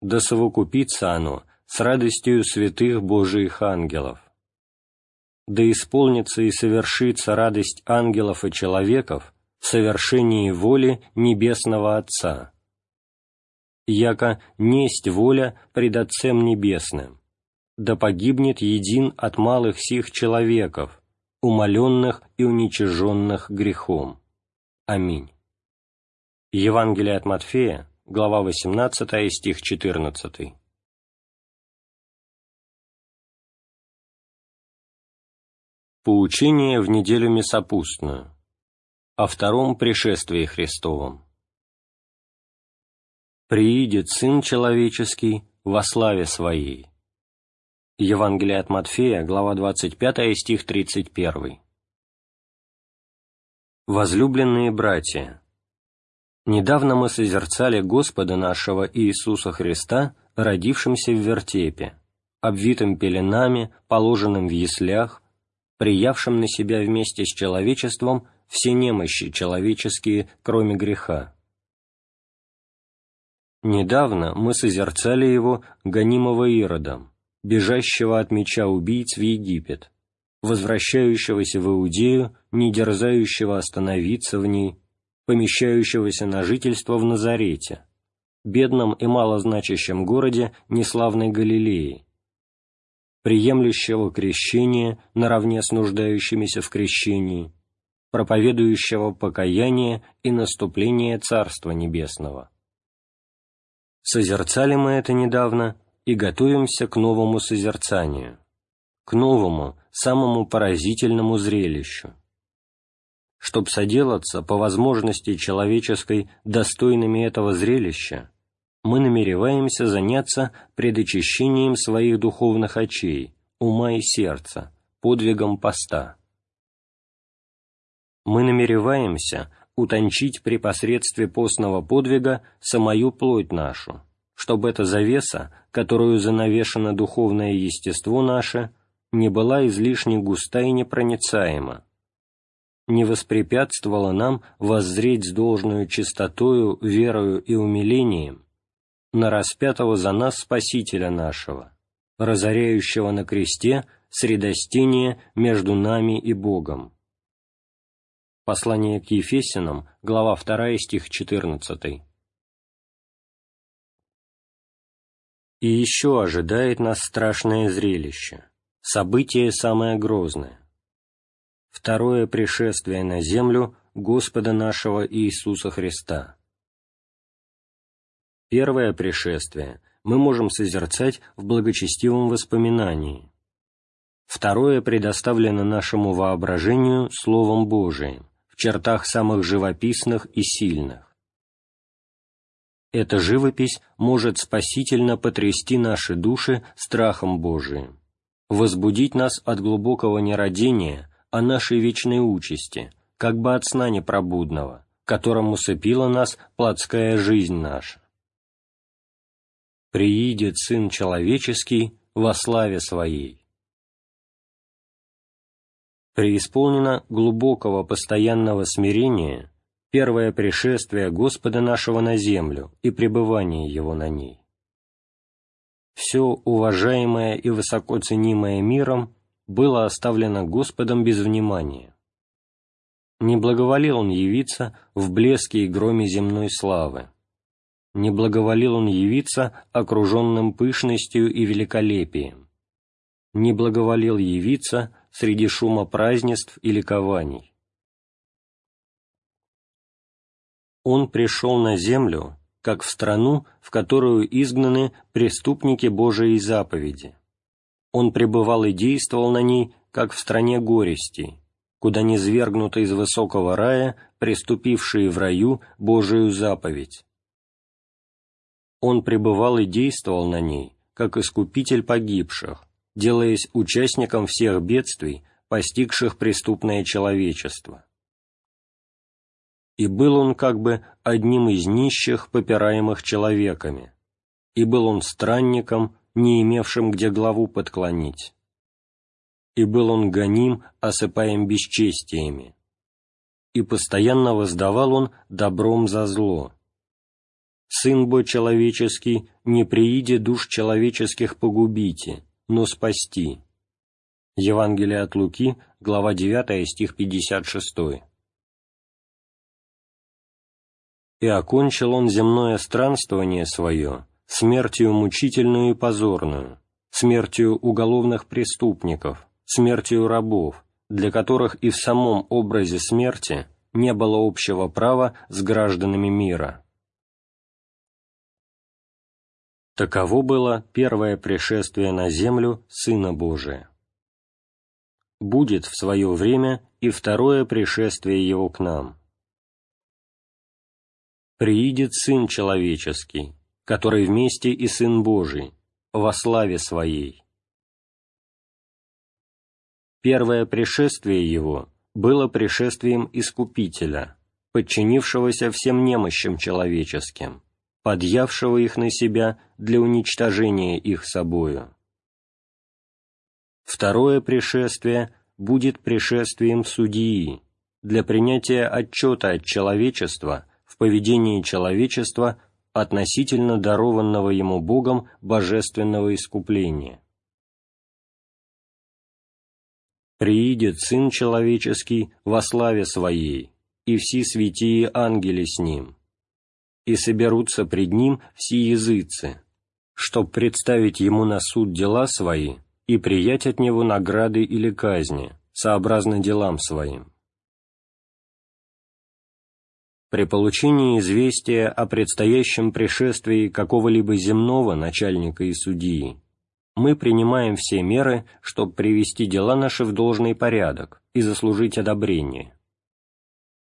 да совокупится оно с радостью святых Божиих ангелов. Да исполнится и совершится радость ангелов и человеков в совершении воли Небесного Отца. Яко несть воля пред Отцем Небесным, да погибнет един от малых сих человеков, умоленных и уничиженных грехом. Аминь. Евангелие от Матфея, глава 18, стих 14. Поучение в неделю Месопустную о втором пришествии Христовом. «Приидет Сын Человеческий во славе Своей». Евангелие от Матфея, глава 25, стих 31. Возлюбленные братья, недавно мы созерцали Господа нашего Иисуса Христа, родившимся в вертепе, обвитым пеленами, положенным в яслях, приявшим на себя вместе с человечеством все немощи человеческие, кроме греха. Недавно мы созерцали его, гонимого Иродом, бежащего от меча убийц в Египет, возвращающегося в Иудею, не дерзающего остановиться в ней, помещающегося на жительство в Назарете, бедном и малозначащем городе неславной Галилеи, приемлющего крещение наравне с нуждающимися в крещении, проповедующего покаяние и наступление Царства Небесного. Созерцали мы это недавно и готовимся к новому созерцанию, к новому, самому поразительному зрелищу. Чтоб соделаться по возможности человеческой достойными этого зрелища, мы намереваемся заняться предочищением своих духовных очей, ума и сердца, подвигом поста. Мы намереваемся утончить при посредстве постного подвига самую плоть нашу, чтобы эта завеса, которую занавешено духовное естество наше, не была излишне густа и непроницаема, не воспрепятствовала нам воззреть с должную чистотою, верою и умилением на распятого за нас Спасителя нашего, разоряющего на кресте средостение между нами и Богом Послание к Ефесянам, глава 2, стих 14. И еще ожидает нас страшное зрелище, событие самое грозное. Второе пришествие на землю Господа нашего Иисуса Христа. Первое пришествие мы можем созерцать в благочестивом воспоминании. Второе предоставлено нашему воображению Словом Божиим чертах самых живописных и сильных. Эта живопись может спасительно потрясти наши души страхом Божиим, возбудить нас от глубокого нерадения о нашей вечной участи, как бы от сна непробудного, которому сыпила нас плотская жизнь наша. «Приидет Сын Человеческий во славе Своей, преисполнено глубокого постоянного смирения первое пришествие Господа нашего на землю и пребывание Его на ней. Все уважаемое и высоко ценимое миром было оставлено Господом без внимания. Не благоволил Он явиться в блеске и громе земной славы. Не благоволил Он явиться окруженным пышностью и великолепием. Не благоволил явиться среди шума празднеств и ликований. Он пришел на землю, как в страну, в которую изгнаны преступники Божией заповеди. Он пребывал и действовал на ней, как в стране горестей, куда низвергнуты из высокого рая приступившие в раю Божию заповедь. Он пребывал и действовал на ней, как искупитель погибших, делаясь участником всех бедствий, постигших преступное человечество. И был он как бы одним из нищих, попираемых человеками, и был он странником, не имевшим где главу подклонить. И был он гоним, осыпаем бесчестиями. И постоянно воздавал он добром за зло. Сын Бо человеческий, не прииде душ человеческих погубите, но спасти. Евангелие от Луки, глава 9, стих 56. «И окончил он земное странствование свое смертью мучительную и позорную, смертью уголовных преступников, смертью рабов, для которых и в самом образе смерти не было общего права с гражданами мира». Таково было первое пришествие на землю Сына Божия будет в свое время и второе пришествие Его к нам. «Приидет Сын Человеческий, который вместе и Сын Божий, во славе Своей». Первое пришествие Его было пришествием Искупителя, подчинившегося всем немощам человеческим, подъявшего их на себя для уничтожения их собою. Второе пришествие будет пришествием судьи для принятия отчета от человечества в поведении человечества относительно дарованного ему Богом божественного искупления. «Приидет Сын Человеческий во славе Своей, и все святие ангели с Ним, и соберутся пред Ним все языцы, чтоб представить Ему на суд дела Свои, и приять от него награды или казни, сообразно делам своим. При получении известия о предстоящем пришествии какого-либо земного начальника и судьи, мы принимаем все меры, чтобы привести дела наши в должный порядок и заслужить одобрение.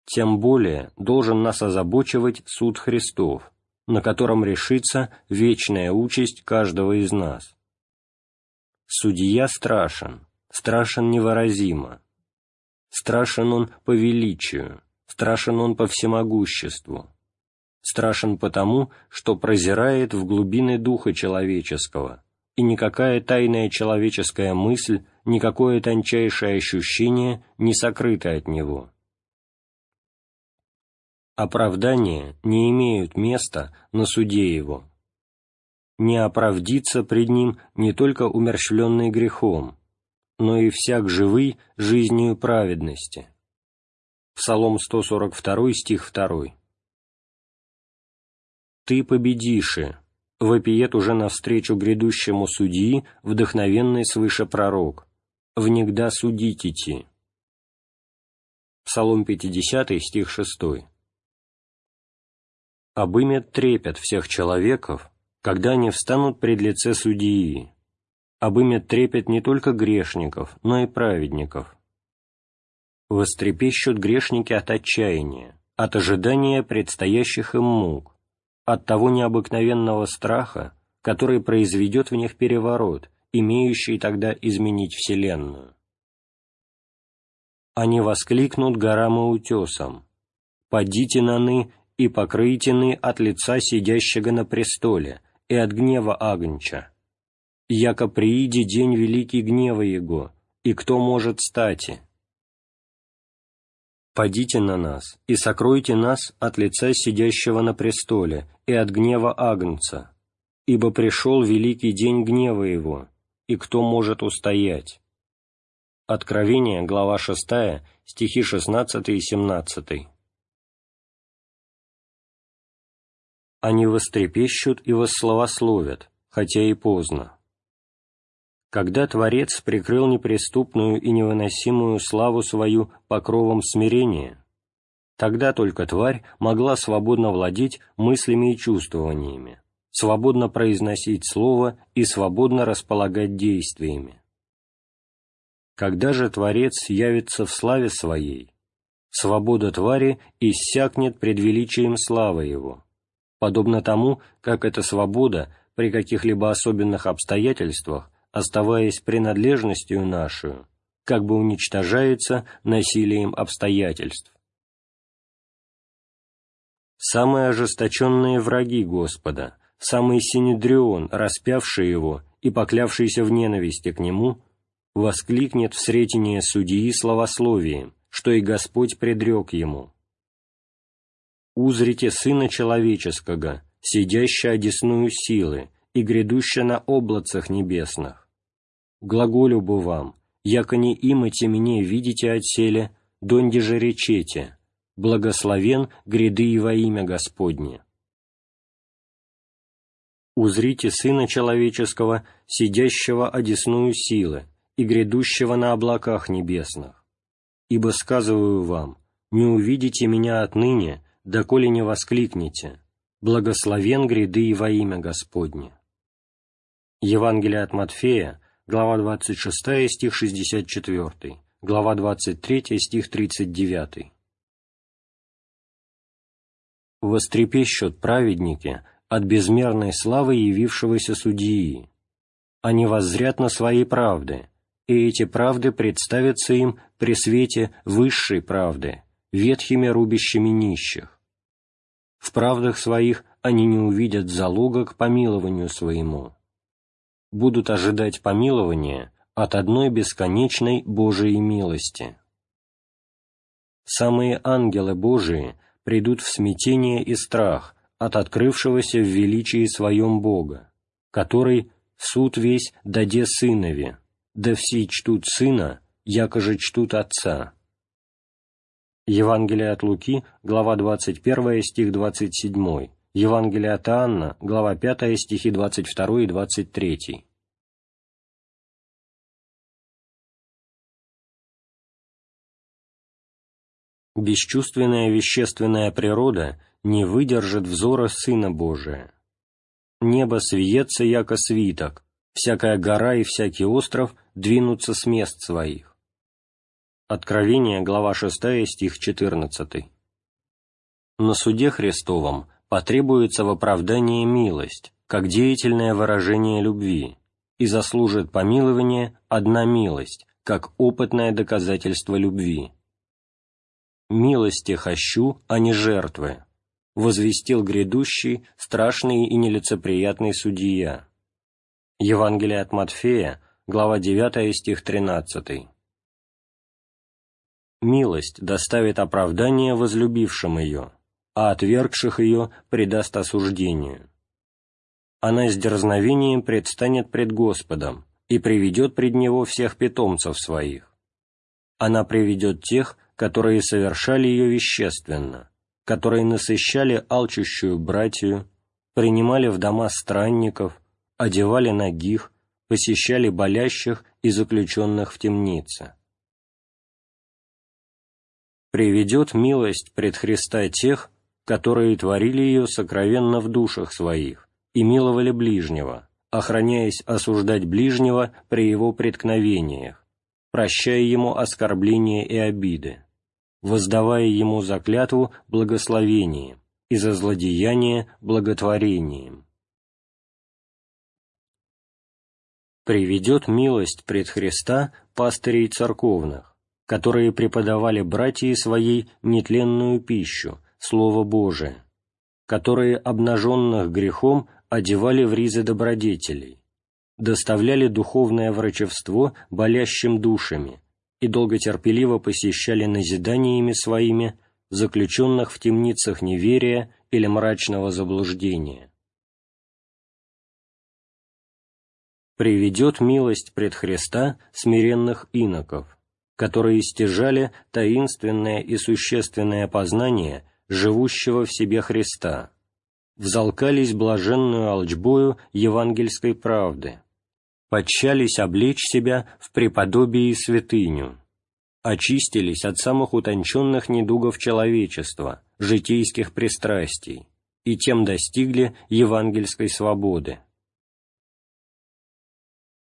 Тем более должен нас озабочивать суд Христов, на котором решится вечная участь каждого из нас. Судья страшен, страшен невыразимо. Страшен он по величию, страшен он по всемогуществу. Страшен потому, что прозирает в глубины духа человеческого, и никакая тайная человеческая мысль, никакое тончайшее ощущение не сокрыто от него. Оправдания не имеют места на суде его не оправдится пред ним не только умерщвленный грехом, но и всяк живый жизнью праведности. Псалом 142, стих 2. «Ты победиши», — вопиет уже навстречу грядущему судьи вдохновенный свыше пророк, «внегда судить идти». Псалом 50, стих 6. «Обымет трепет всех человеков, когда они встанут пред лице судьи, обымет трепет не только грешников, но и праведников. Вострепещут грешники от отчаяния, от ожидания предстоящих им мук, от того необыкновенного страха, который произведет в них переворот, имеющий тогда изменить Вселенную. Они воскликнут горам и утесам, «Падите наны и покройте ны от лица сидящего на престоле, и от гнева Агнча. Яко прииди день великий гнева Его, и кто может стати? Падите на нас и сокройте нас от лица сидящего на престоле и от гнева Агнца, ибо пришел великий день гнева Его, и кто может устоять? Откровение, глава 6, стихи 16 и 17. Они вострепещут и воссловословят, хотя и поздно. Когда Творец прикрыл неприступную и невыносимую славу свою покровом смирения, тогда только тварь могла свободно владеть мыслями и чувствованиями, свободно произносить слово и свободно располагать действиями. Когда же Творец явится в славе Своей, свобода твари иссякнет пред величием славы его, подобно тому, как эта свобода при каких-либо особенных обстоятельствах, оставаясь принадлежностью нашу, как бы уничтожается насилием обстоятельств. Самые ожесточенные враги Господа, самый Синедрион, распявший его и поклявшийся в ненависти к нему, воскликнет в сретение судьи словословием, что и Господь предрек ему. «Узрите Сына Человеческого, сидящего одесную силы и грядущего на облацах небесных. Глаголю бы вам, яко не имате мне видите отселе, донде же речете, благословен гряды и во имя Господне. Узрите Сына Человеческого, сидящего одесную силы и грядущего на облаках небесных. Ибо сказываю вам, не увидите меня отныне, доколе не воскликнете, благословен гряды во имя Господне. Евангелие от Матфея, глава 26, стих 64, глава 23, стих 39. Вострепещут праведники от безмерной славы явившегося судьи. Они воззрят на свои правды, и эти правды представятся им при свете высшей правды, ветхими рубящими нищих. В правдах своих они не увидят залога к помилованию своему. Будут ожидать помилования от одной бесконечной Божией милости. Самые ангелы Божии придут в смятение и страх от открывшегося в величии своем Бога, который суд весь даде Сынове, да все чтут Сына, якоже чтут Отца. Евангелие от Луки, глава 21, стих 27, Евангелие от Анна, глава 5, стихи 22 и 23. Бесчувственная вещественная природа не выдержит взора Сына Божия. Небо свиется, яко свиток, всякая гора и всякий остров двинутся с мест своих. Откровение, глава 6, стих 14. На суде Христовом потребуется в оправдании милость, как деятельное выражение любви, и заслужит помилование одна милость, как опытное доказательство любви. «Милости хощу, а не жертвы», — возвестил грядущий, страшный и нелицеприятный судья. Евангелие от Матфея, глава 9, стих 13 милость доставит оправдание возлюбившим ее, а отвергших ее предаст осуждению. Она с дерзновением предстанет пред Господом и приведет пред Него всех питомцев своих. Она приведет тех, которые совершали ее вещественно, которые насыщали алчущую братью, принимали в дома странников, одевали ногих, посещали болящих и заключенных в темнице приведет милость пред Христа тех, которые творили ее сокровенно в душах своих и миловали ближнего, охраняясь осуждать ближнего при его преткновениях, прощая ему оскорбления и обиды, воздавая ему за клятву благословением и за злодеяние благотворением. Приведет милость пред Христа пастырей церковных, которые преподавали братья своей нетленную пищу, Слово Божие, которые обнаженных грехом одевали в ризы добродетелей, доставляли духовное врачевство болящим душами и долготерпеливо посещали назиданиями своими заключенных в темницах неверия или мрачного заблуждения. Приведет милость пред Христа смиренных иноков, которые стяжали таинственное и существенное познание живущего в себе Христа, взалкались блаженную алчбою евангельской правды, подчались облечь себя в преподобие и святыню, очистились от самых утонченных недугов человечества, житейских пристрастий, и тем достигли евангельской свободы.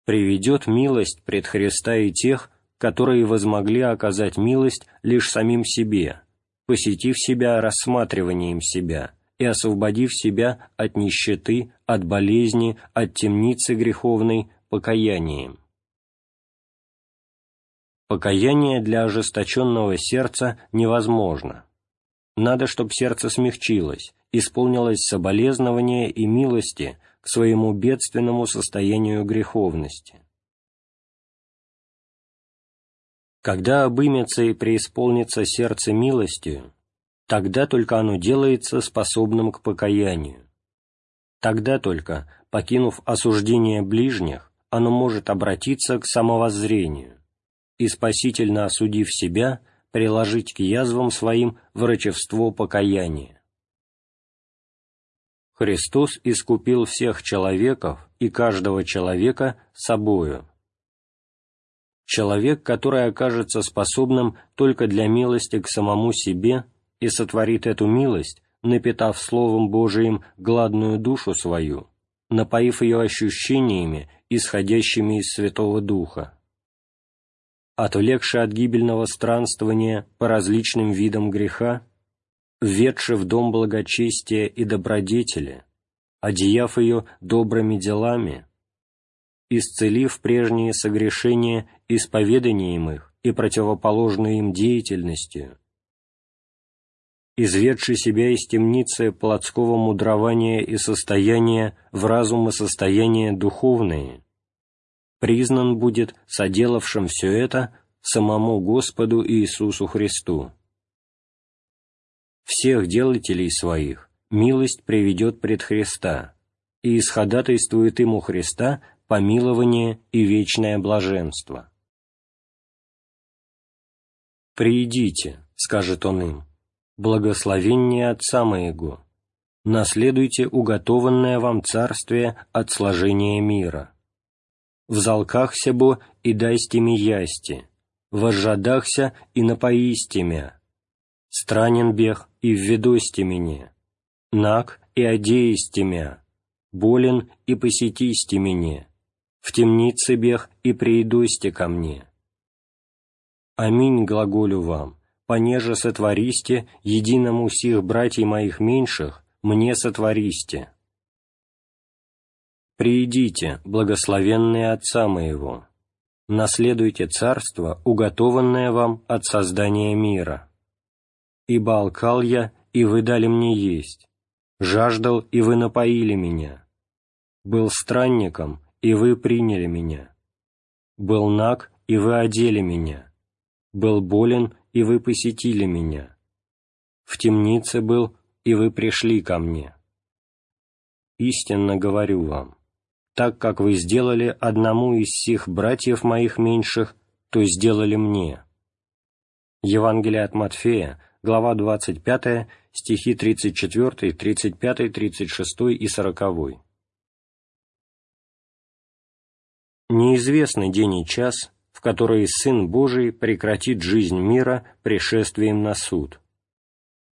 Приведет милость пред Христа и тех, которые возмогли оказать милость лишь самим себе, посетив себя рассматриванием себя и освободив себя от нищеты, от болезни, от темницы греховной покаянием. Покаяние для ожесточенного сердца невозможно. Надо, чтобы сердце смягчилось, исполнилось соболезнование и милости к своему бедственному состоянию греховности. Когда обымется и преисполнится сердце милостью, тогда только оно делается способным к покаянию. Тогда только, покинув осуждение ближних, оно может обратиться к самовоззрению и, спасительно осудив себя, приложить к язвам своим врачевство покаяния. Христос искупил всех человеков и каждого человека собою, Человек, который окажется способным только для милости к самому себе и сотворит эту милость, напитав Словом Божиим гладную душу свою, напоив ее ощущениями, исходящими из Святого Духа. Отвлекши от гибельного странствования по различным видам греха, введши в дом благочестия и добродетели, одеяв ее добрыми делами, исцелив прежние согрешения исповеданием их и противоположной им деятельностью, изведший себя из темницы плотского мудрования и состояния в разум и состояние духовное, признан будет соделавшим все это самому Господу Иисусу Христу. Всех делателей своих милость приведет пред Христа, и исходатайствует ему Христа помилование и вечное блаженство. «Приидите», — скажет он им, — «благословение Отца моего, наследуйте уготованное вам царствие от сложения мира. Взалкахся бо и дайсте ми ясти, возжадахся и напоисте мя, странен бег и введосте мне, наг и одеисте мя, болен и посетисте мне, в темнице бег и приидосте ко мне. Аминь глаголю вам, понеже сотвористе единому сих братьев моих меньших, мне сотвористе. Приидите, благословенные Отца моего, наследуйте царство, уготованное вам от создания мира. Ибо алкал я, и вы дали мне есть, жаждал, и вы напоили меня, был странником, и вы приняли меня. Был наг, и вы одели меня. Был болен, и вы посетили меня. В темнице был, и вы пришли ко мне. Истинно говорю вам, так как вы сделали одному из сих братьев моих меньших, то сделали мне». Евангелие от Матфея, глава 25, стихи 34, 35, 36 и 40. Неизвестный день и час, в который Сын Божий прекратит жизнь мира пришествием на суд.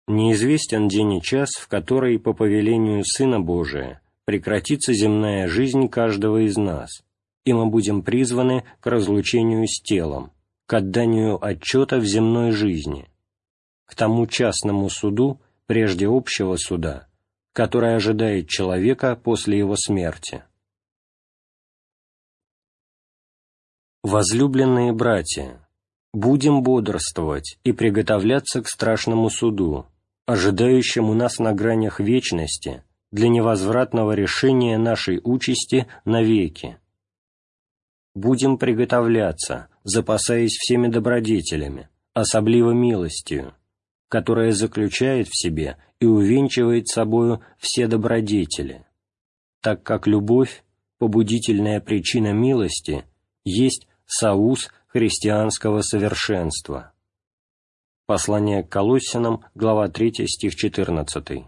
Неизвестен день и час, в который, по повелению Сына Божия, прекратится земная жизнь каждого из нас, и мы будем призваны к разлучению с телом, к отданию отчета в земной жизни, к тому частному суду, прежде общего суда, который ожидает человека после его смерти. Возлюбленные братья, будем бодрствовать и приготовляться к страшному суду, ожидающему нас на гранях вечности для невозвратного решения нашей участи навеки. Будем приготовляться, запасаясь всеми добродетелями, особливо милостью, которая заключает в себе и увенчивает собою все добродетели, так как любовь, побудительная причина милости, есть соус христианского совершенства. Послание к Колоссянам, глава 3, стих 14.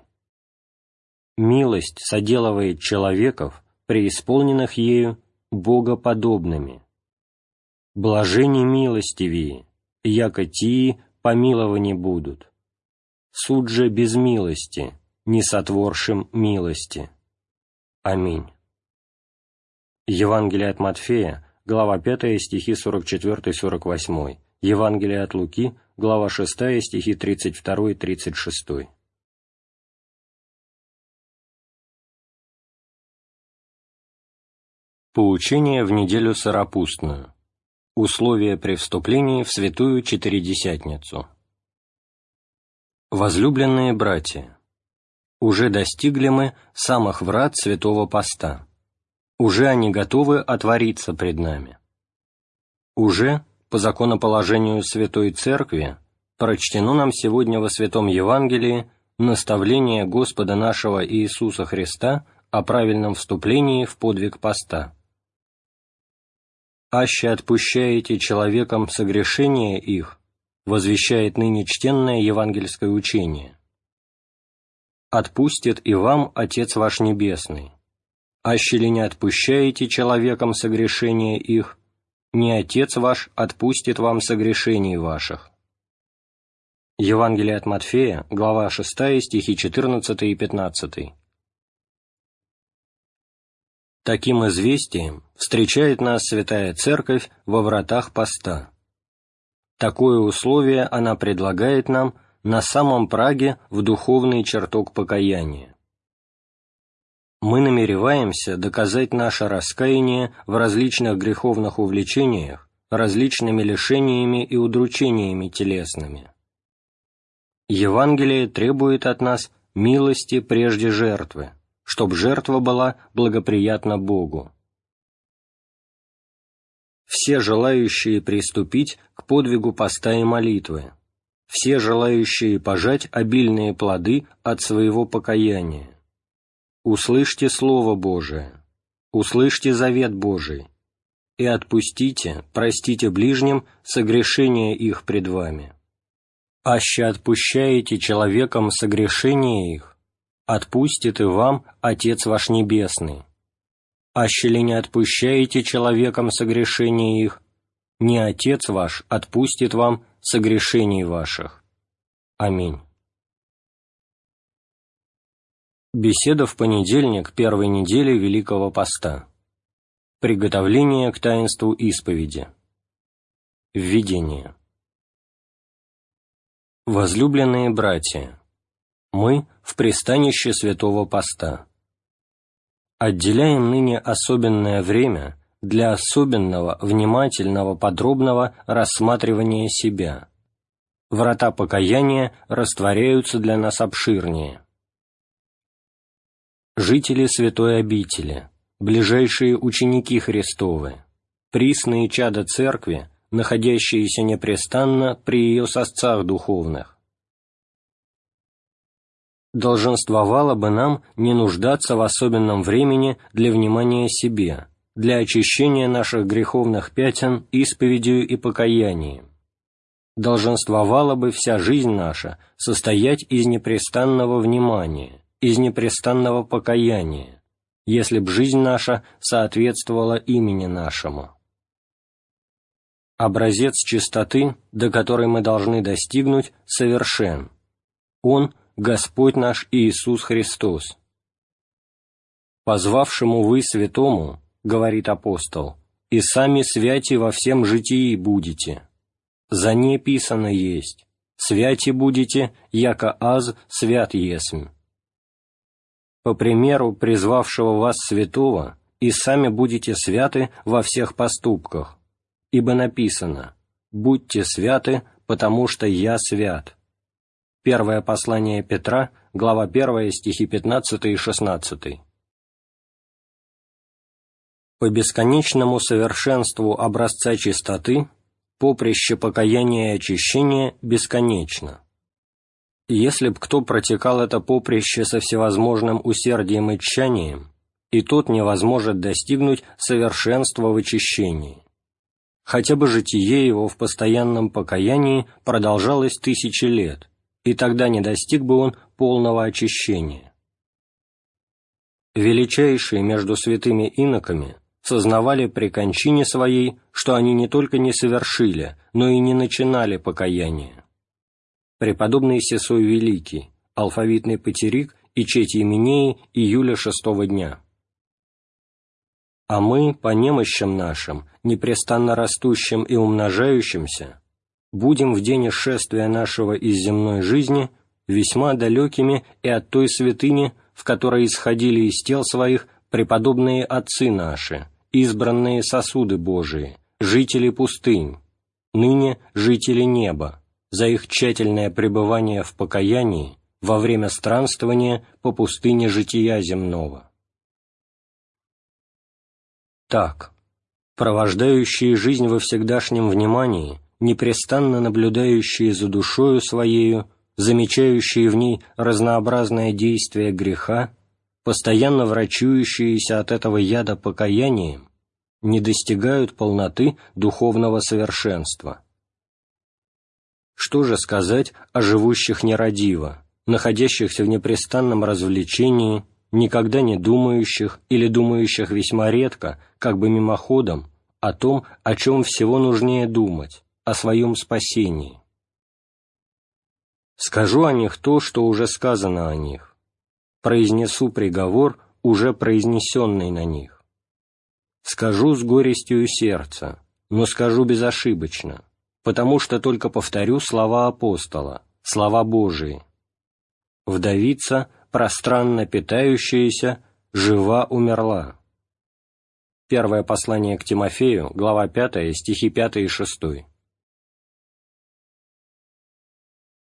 Милость соделывает человеков, преисполненных ею, богоподобными. Блажени милостивее, яко тии помиловани будут. Суд же без милости, не сотворшим милости. Аминь. Евангелие от Матфея, глава 5, стихи 44-48, Евангелие от Луки, глава 6, стихи 32-36. Поучение в неделю Сыропустную. Условия при вступлении в Святую Четыредесятницу. Возлюбленные братья, уже достигли мы самых врат Святого Поста. Уже они готовы отвориться пред нами. Уже, по законоположению Святой Церкви, прочтено нам сегодня во Святом Евангелии наставление Господа нашего Иисуса Христа о правильном вступлении в подвиг поста аще отпущаете человекам согрешения их, возвещает ныне чтенное евангельское учение. Отпустит и вам Отец ваш Небесный. Аще ли не отпущаете человекам согрешения их, не Отец ваш отпустит вам согрешений ваших. Евангелие от Матфея, глава 6, стихи 14 и 15. Таким известием встречает нас Святая Церковь во вратах поста. Такое условие она предлагает нам на самом праге в духовный чертог покаяния. Мы намереваемся доказать наше раскаяние в различных греховных увлечениях различными лишениями и удручениями телесными. Евангелие требует от нас милости прежде жертвы, чтоб жертва была благоприятна Богу. Все желающие приступить к подвигу поста и молитвы, все желающие пожать обильные плоды от своего покаяния. Услышьте Слово Божие, услышьте завет Божий, и отпустите, простите ближним согрешения их пред вами. Аще отпущаете человекам согрешения их, отпустит и вам Отец ваш Небесный. Аще ли не отпущаете человекам согрешения их, не Отец ваш отпустит вам согрешений ваших. Аминь. Беседа в понедельник первой недели Великого Поста. Приготовление к таинству исповеди. Введение. Возлюбленные братья, мы в пристанище Святого Поста. Отделяем ныне особенное время для особенного, внимательного, подробного рассматривания себя. Врата покаяния растворяются для нас обширнее. Жители святой обители, ближайшие ученики Христовы, присные чада Церкви, находящиеся непрестанно при ее сосцах духовных, долженствовало бы нам не нуждаться в особенном времени для внимания себе, для очищения наших греховных пятен исповедью и покаянием. Долженствовала бы вся жизнь наша состоять из непрестанного внимания, из непрестанного покаяния, если б жизнь наша соответствовала имени нашему. Образец чистоты, до которой мы должны достигнуть, совершен. Он – Господь наш Иисус Христос. «Позвавшему вы святому, — говорит апостол, — и сами святи во всем житии будете. За не писано есть, святи будете, яко аз свят есмь». По примеру призвавшего вас святого, и сами будете святы во всех поступках, ибо написано «Будьте святы, потому что я свят». Первое послание Петра, глава 1, стихи 15 и 16. По бесконечному совершенству образца чистоты поприще покаяния и очищения бесконечно. Если б кто протекал это поприще со всевозможным усердием и тщанием, и тот невозможно достигнуть совершенства в очищении. Хотя бы житие его в постоянном покаянии продолжалось тысячи лет, и тогда не достиг бы он полного очищения. Величайшие между святыми иноками сознавали при кончине своей, что они не только не совершили, но и не начинали покаяние. Преподобный Сесой Великий, алфавитный патерик и четь Еменеи июля шестого дня. А мы, по немощам нашим, непрестанно растущим и умножающимся, будем в день исшествия нашего из земной жизни весьма далекими и от той святыни, в которой исходили из тел своих преподобные отцы наши, избранные сосуды Божии, жители пустынь, ныне жители неба, за их тщательное пребывание в покаянии во время странствования по пустыне жития земного. Так, провождающие жизнь во всегдашнем внимании, непрестанно наблюдающие за душою своею, замечающие в ней разнообразное действие греха, постоянно врачующиеся от этого яда покаянием, не достигают полноты духовного совершенства. Что же сказать о живущих нерадиво, находящихся в непрестанном развлечении, никогда не думающих или думающих весьма редко, как бы мимоходом, о том, о чем всего нужнее думать, о своем спасении? Скажу о них то, что уже сказано о них. Произнесу приговор, уже произнесенный на них. Скажу с горестью сердца, но скажу безошибочно, потому что только повторю слова апостола, слова Божии. Вдовица, пространно питающаяся, жива умерла. Первое послание к Тимофею, глава 5, стихи 5 и 6.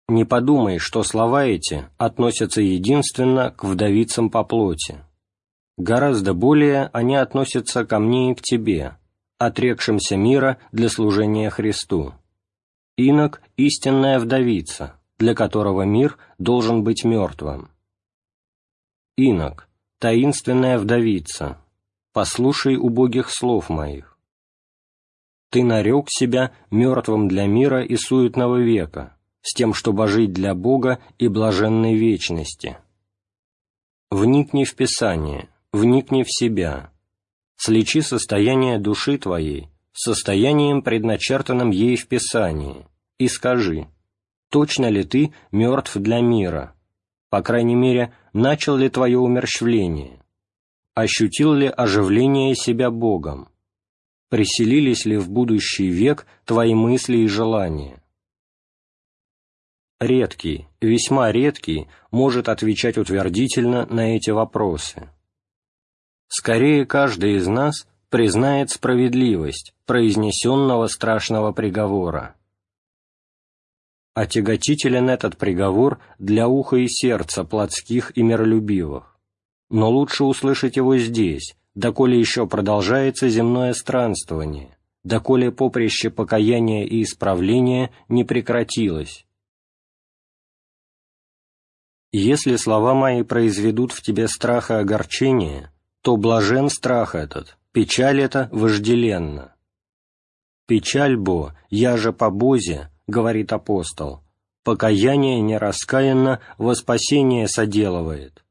Не подумай, что слова эти относятся единственно к вдовицам по плоти. Гораздо более они относятся ко мне и к тебе, отрекшимся мира для служения Христу. Инок – истинная вдовица, для которого мир должен быть мертвым. Инок – таинственная вдовица, послушай убогих слов моих. Ты нарек себя мертвым для мира и суетного века, с тем, чтобы жить для Бога и блаженной вечности. Вникни в Писание, вникни в себя, слечи состояние души твоей состоянием, предначертанным ей в Писании, и скажи, точно ли ты мертв для мира, по крайней мере, начал ли твое умерщвление, ощутил ли оживление себя Богом, приселились ли в будущий век твои мысли и желания, редкий, весьма редкий, может отвечать утвердительно на эти вопросы. Скорее каждый из нас признает справедливость произнесенного страшного приговора. Отяготителен этот приговор для уха и сердца плотских и миролюбивых, но лучше услышать его здесь, доколе еще продолжается земное странствование, доколе поприще покаяния и исправления не прекратилось, если слова мои произведут в тебе страх и огорчение, то блажен страх этот, печаль эта вожделенна. «Печаль бо, я же по Бозе», — говорит апостол, «покаяние нераскаянно во спасение соделывает».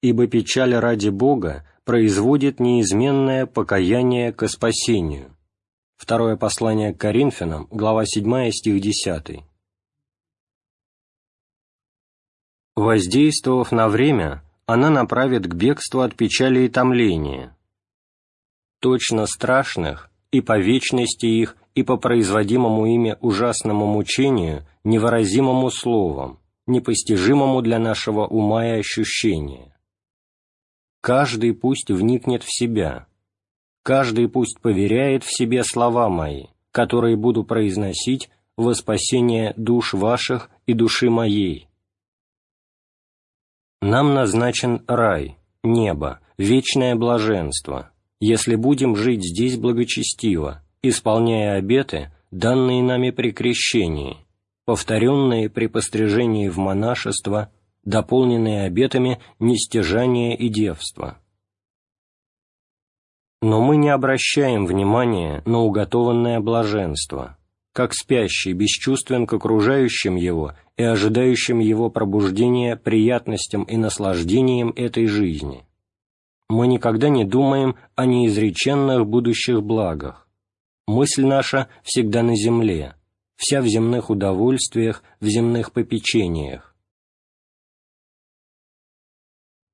Ибо печаль ради Бога производит неизменное покаяние ко спасению. Второе послание к Коринфянам, глава 7, стих 10. Воздействовав на время, она направит к бегству от печали и томления. Точно страшных и по вечности их, и по производимому ими ужасному мучению, невыразимому словом, непостижимому для нашего ума и ощущения. Каждый пусть вникнет в себя, каждый пусть поверяет в себе слова мои, которые буду произносить во спасение душ ваших и души моей, нам назначен рай, небо, вечное блаженство, если будем жить здесь благочестиво, исполняя обеты, данные нами при крещении, повторенные при пострижении в монашество, дополненные обетами нестяжания и девства. Но мы не обращаем внимания на уготованное блаженство, как спящий бесчувствен к окружающим его и ожидающим его пробуждения приятностям и наслаждениям этой жизни. Мы никогда не думаем о неизреченных будущих благах. Мысль наша всегда на земле, вся в земных удовольствиях, в земных попечениях.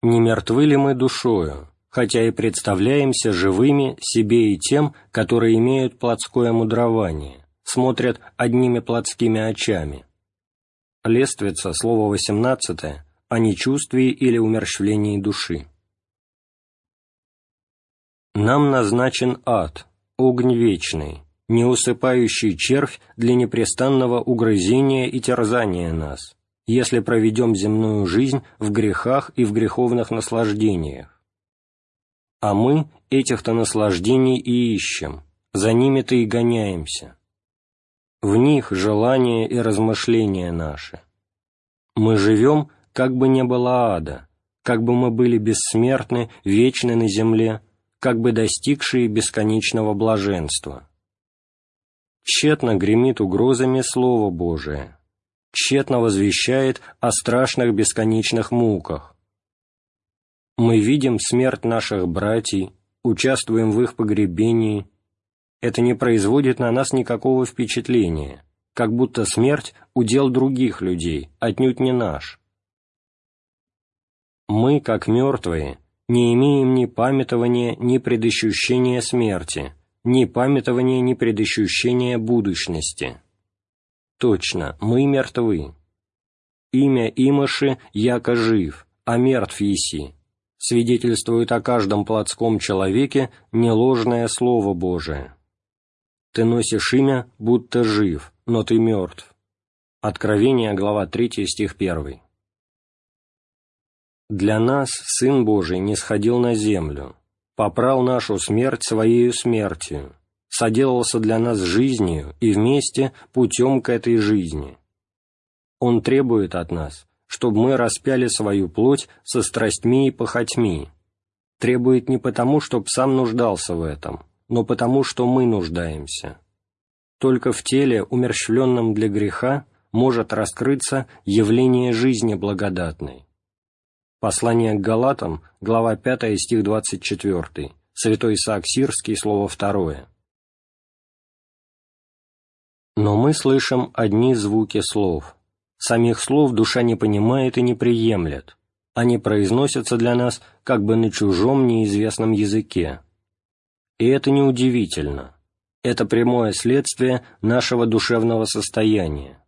Не мертвы ли мы душою, хотя и представляемся живыми себе и тем, которые имеют плотское мудрование, смотрят одними плотскими очами. Лествица, слово 18, о нечувствии или умерщвлении души. Нам назначен ад, огонь вечный, неусыпающий червь для непрестанного угрызения и терзания нас, если проведем земную жизнь в грехах и в греховных наслаждениях. А мы этих-то наслаждений и ищем, за ними-то и гоняемся. В них желания и размышления наши. Мы живем, как бы не было ада, как бы мы были бессмертны, вечны на земле, как бы достигшие бесконечного блаженства. Тщетно гремит угрозами Слово Божие, тщетно возвещает о страшных бесконечных муках. Мы видим смерть наших братьев, участвуем в их погребении. Это не производит на нас никакого впечатления, как будто смерть – удел других людей, отнюдь не наш. Мы, как мертвые, не имеем ни памятования, ни предощущения смерти, ни памятования, ни предощущения будущности. Точно, мы мертвы. Имя Имаши яко жив, а мертв еси, свидетельствует о каждом плотском человеке неложное Слово Божие. Ты носишь имя, будто жив, но ты мертв. Откровение, глава 3, стих 1. Для нас Сын Божий не сходил на землю, попрал нашу смерть Своею смертью, соделался для нас жизнью и вместе путем к этой жизни. Он требует от нас, чтобы мы распяли свою плоть со страстьми и похотьми, требует не потому, чтобы сам нуждался в этом, но потому, что мы нуждаемся. Только в теле, умерщвленном для греха, может раскрыться явление жизни благодатной. Послание к Галатам, глава 5, стих 24, святой Исаак Сирский, слово 2. Но мы слышим одни звуки слов. Самих слов душа не понимает и не приемлет. Они произносятся для нас как бы на чужом неизвестном языке. И это неудивительно. Это прямое следствие нашего душевного состояния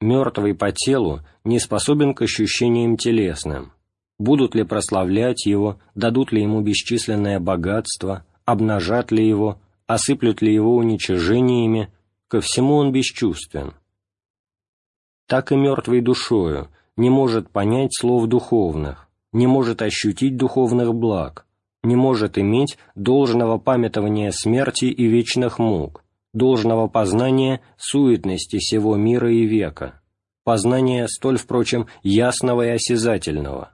мертвый по телу не способен к ощущениям телесным, будут ли прославлять его, дадут ли ему бесчисленное богатство, обнажат ли его, осыплют ли его уничижениями, ко всему он бесчувствен. Так и мертвый душою не может понять слов духовных, не может ощутить духовных благ, не может иметь должного памятования смерти и вечных мук, должного познания суетности сего мира и века, познания столь, впрочем, ясного и осязательного.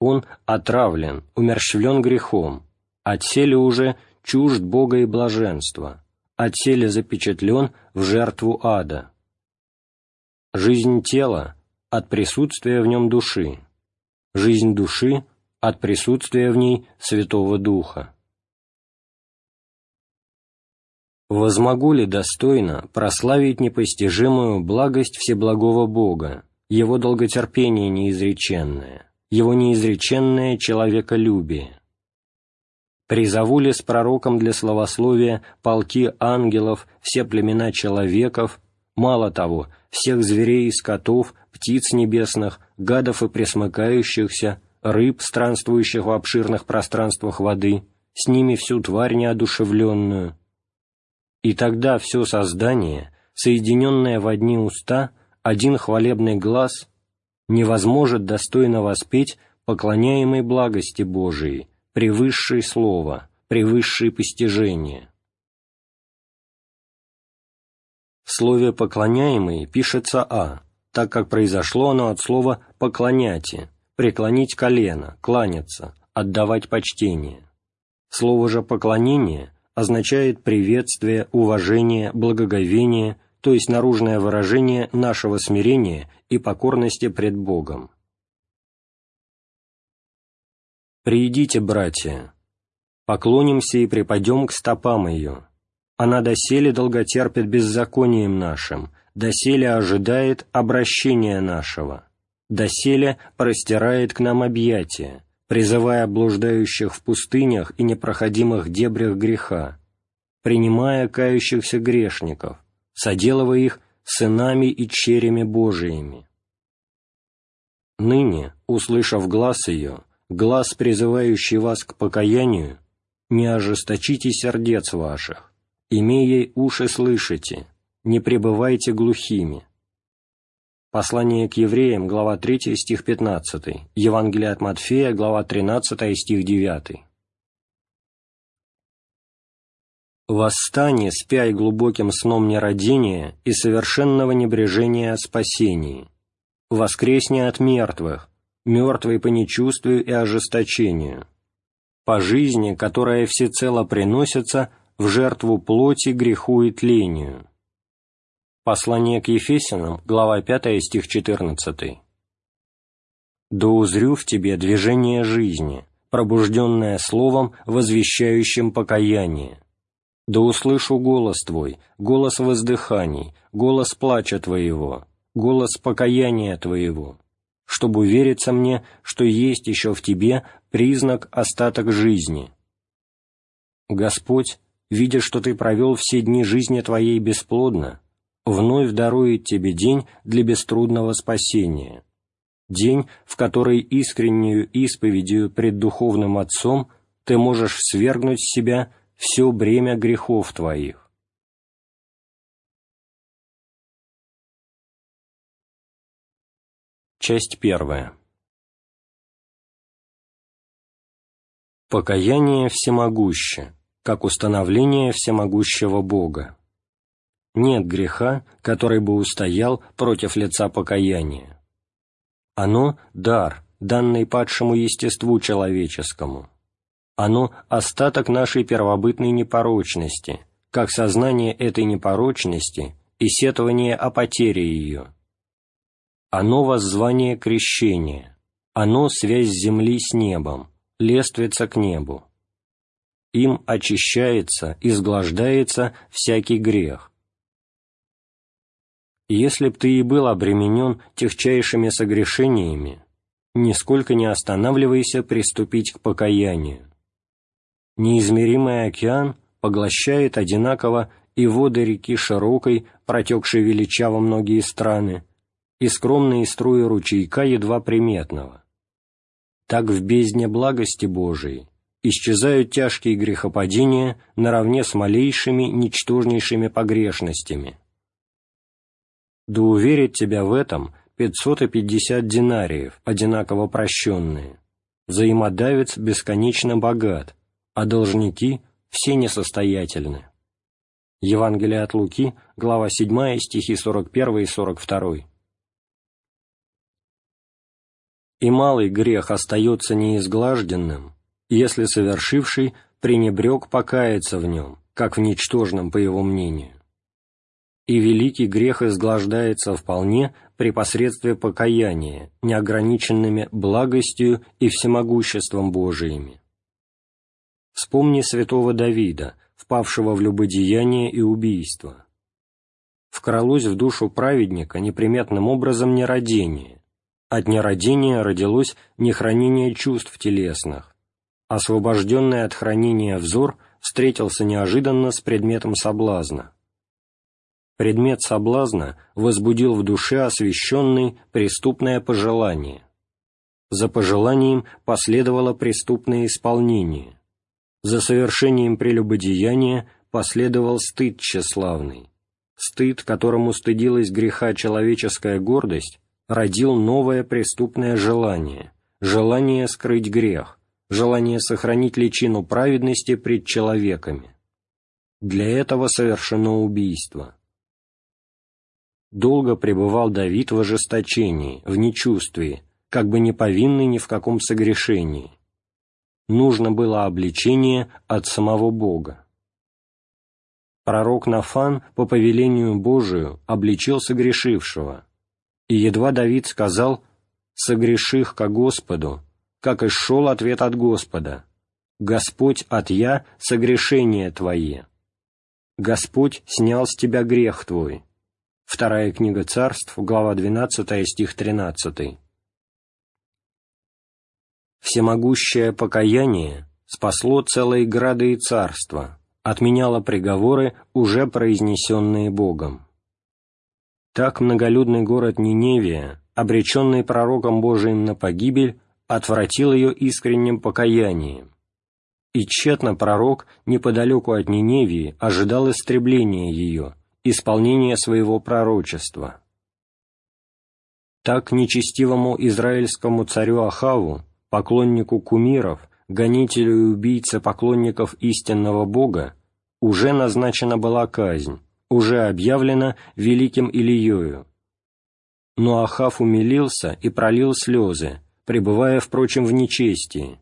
Он отравлен, умерщвлен грехом, отселе уже чужд Бога и блаженства, отселе запечатлен в жертву ада. Жизнь тела от присутствия в нем души, жизнь души от присутствия в ней Святого Духа. Возмогу ли достойно прославить непостижимую благость Всеблагого Бога, Его долготерпение неизреченное, Его неизреченное человеколюбие? Призову ли с пророком для словословия полки ангелов, все племена человеков, мало того, всех зверей и скотов, птиц небесных, гадов и пресмыкающихся, рыб, странствующих в обширных пространствах воды, с ними всю тварь неодушевленную, и тогда все создание, соединенное в одни уста, один хвалебный глаз, не возможет достойно воспеть поклоняемой благости Божией, превысшей слово, превысшей постижение. В слове «поклоняемый» пишется «а», так как произошло оно от слова «поклоняте», преклонить колено, кланяться, отдавать почтение. Слово же «поклонение» означает приветствие, уважение, благоговение, то есть наружное выражение нашего смирения и покорности пред Богом. «Приидите, братья, поклонимся и припадем к стопам ее. Она доселе долготерпит беззаконием нашим, доселе ожидает обращения нашего, доселе простирает к нам объятия, призывая блуждающих в пустынях и непроходимых дебрях греха, принимая кающихся грешников, соделывая их сынами и черями Божиими. Ныне, услышав глаз ее, глаз, призывающий вас к покаянию, не ожесточите сердец ваших, имея уши слышите, не пребывайте глухими. Послание к евреям, глава 3, стих 15, Евангелие от Матфея, глава 13, стих 9. «Восстань, спяй глубоким сном нерадения и совершенного небрежения о спасении. Воскресни от мертвых, мертвый по нечувствию и ожесточению, по жизни, которая всецело приносится в жертву плоти, греху и тлению». Послание к Ефесянам, глава 5, стих 14. «Да узрю в тебе движение жизни, пробужденное словом, возвещающим покаяние. Да услышу голос твой, голос воздыханий, голос плача твоего, голос покаяния твоего, чтобы увериться мне, что есть еще в тебе признак остаток жизни. Господь, видя, что ты провел все дни жизни твоей бесплодно, вновь дарует тебе день для беструдного спасения, день, в который искреннюю исповедью пред Духовным Отцом ты можешь свергнуть с себя все бремя грехов твоих. Часть первая. Покаяние всемогуще, как установление всемогущего Бога. Нет греха, который бы устоял против лица покаяния. Оно – дар, данный падшему естеству человеческому. Оно – остаток нашей первобытной непорочности, как сознание этой непорочности и сетование о потере ее – оно воззвание крещения, оно связь земли с небом, лествица к небу. Им очищается, изглаждается всякий грех. Если б ты и был обременен техчайшими согрешениями, нисколько не останавливайся приступить к покаянию. Неизмеримый океан поглощает одинаково и воды реки широкой, протекшей величаво многие страны, и скромные струи ручейка едва приметного. Так в бездне благости Божией исчезают тяжкие грехопадения наравне с малейшими, ничтожнейшими погрешностями. Да уверит тебя в этом 550 динариев, одинаково прощенные. Взаимодавец бесконечно богат, а должники все несостоятельны. Евангелие от Луки, глава 7, стихи 41 и 42 и малый грех остается неизглажденным, если совершивший пренебрег покаяться в нем, как в ничтожном, по его мнению. И великий грех изглаждается вполне при посредстве покаяния, неограниченными благостью и всемогуществом Божиими. Вспомни святого Давида, впавшего в любодеяние и убийство. Вкралось в душу праведника неприметным образом нерадение, от нерадения родилось нехранение чувств телесных. Освобожденный от хранения взор встретился неожиданно с предметом соблазна. Предмет соблазна возбудил в душе освященный преступное пожелание. За пожеланием последовало преступное исполнение. За совершением прелюбодеяния последовал стыд тщеславный. Стыд, которому стыдилась греха человеческая гордость, родил новое преступное желание, желание скрыть грех, желание сохранить личину праведности пред человеками. Для этого совершено убийство. Долго пребывал Давид в ожесточении, в нечувствии, как бы не повинный ни в каком согрешении. Нужно было обличение от самого Бога. Пророк Нафан по повелению Божию обличил согрешившего – и едва Давид сказал «Согреших ко Господу», как и шел ответ от Господа «Господь от я согрешение твое». Господь снял с тебя грех твой. Вторая книга царств, глава 12, стих 13. В Всемогущее покаяние спасло целые грады и царства, отменяло приговоры, уже произнесенные Богом. Так многолюдный город Ниневия, обреченный пророком Божиим на погибель, отвратил ее искренним покаянием. И тщетно пророк неподалеку от Ниневии ожидал истребления ее, исполнения своего пророчества. Так нечестивому израильскому царю Ахаву, поклоннику кумиров, гонителю и убийце поклонников истинного Бога, уже назначена была казнь, уже объявлена великим Илиею. Но Ахав умилился и пролил слезы, пребывая, впрочем, в нечестии.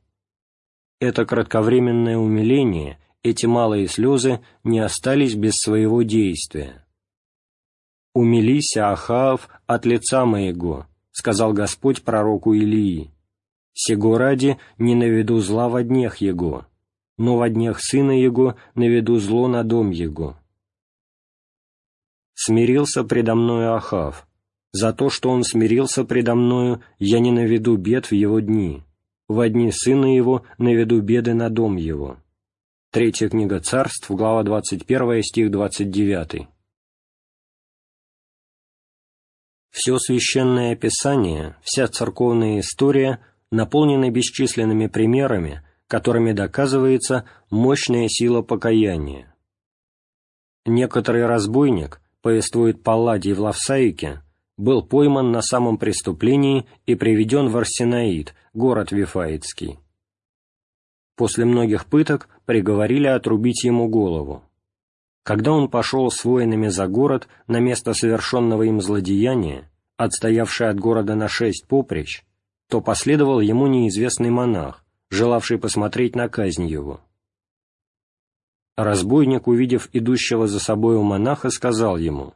Это кратковременное умиление, эти малые слезы не остались без своего действия. «Умилися, Ахав, от лица моего», — сказал Господь пророку Илии. «Сего ради не наведу зла во днях его, но во днях сына его наведу зло на дом его». Смирился предо мною Ахав. За то, что он смирился предо мною, я не наведу бед в его дни. Во дни сына его наведу беды на дом его. Третья книга царств, глава 21, стих 29. Все священное писание, вся церковная история наполнены бесчисленными примерами, которыми доказывается мощная сила покаяния. Некоторый разбойник, повествует Палладий в Лавсаике, был пойман на самом преступлении и приведен в Арсенаид, город Вифаицкий. После многих пыток приговорили отрубить ему голову. Когда он пошел с воинами за город на место совершенного им злодеяния, отстоявшее от города на шесть поприщ, то последовал ему неизвестный монах, желавший посмотреть на казнь его. Разбойник, увидев идущего за собою монаха, сказал ему,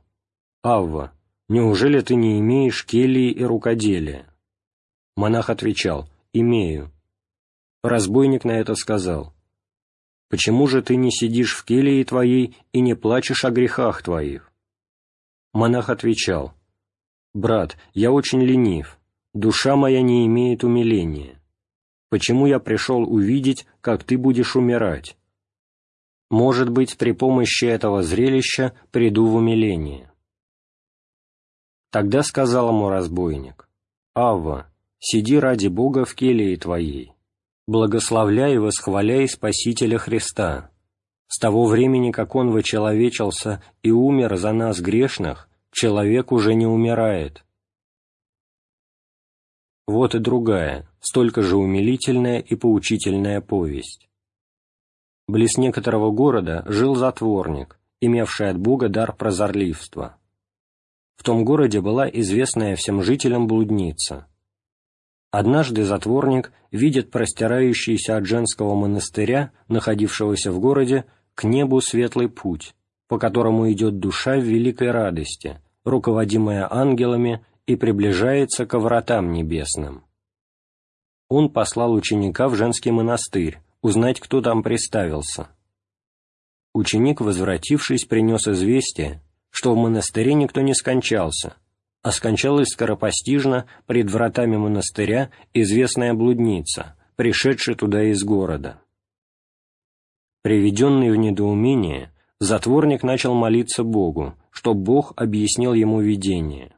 «Авва, неужели ты не имеешь келии и рукоделия?» Монах отвечал, «Имею». Разбойник на это сказал, Почему же ты не сидишь в келии твоей и не плачешь о грехах твоих?» Монах отвечал, «Брат, я очень ленив, душа моя не имеет умиления. Почему я пришел увидеть, как ты будешь умирать? Может быть, при помощи этого зрелища приду в умиление». Тогда сказал ему разбойник, «Авва, сиди ради Бога в келии твоей, благословляй и восхваляй Спасителя Христа. С того времени, как Он вочеловечился и умер за нас грешных, человек уже не умирает. Вот и другая, столько же умилительная и поучительная повесть. Близ некоторого города жил затворник, имевший от Бога дар прозорливства. В том городе была известная всем жителям блудница – Однажды затворник видит простирающийся от женского монастыря, находившегося в городе, к небу светлый путь, по которому идет душа в великой радости, руководимая ангелами, и приближается ко вратам небесным. Он послал ученика в женский монастырь, узнать, кто там приставился. Ученик, возвратившись, принес известие, что в монастыре никто не скончался, а скончалась скоропостижно пред вратами монастыря известная блудница, пришедшая туда из города. Приведенный в недоумение, затворник начал молиться Богу, чтоб Бог объяснил ему видение.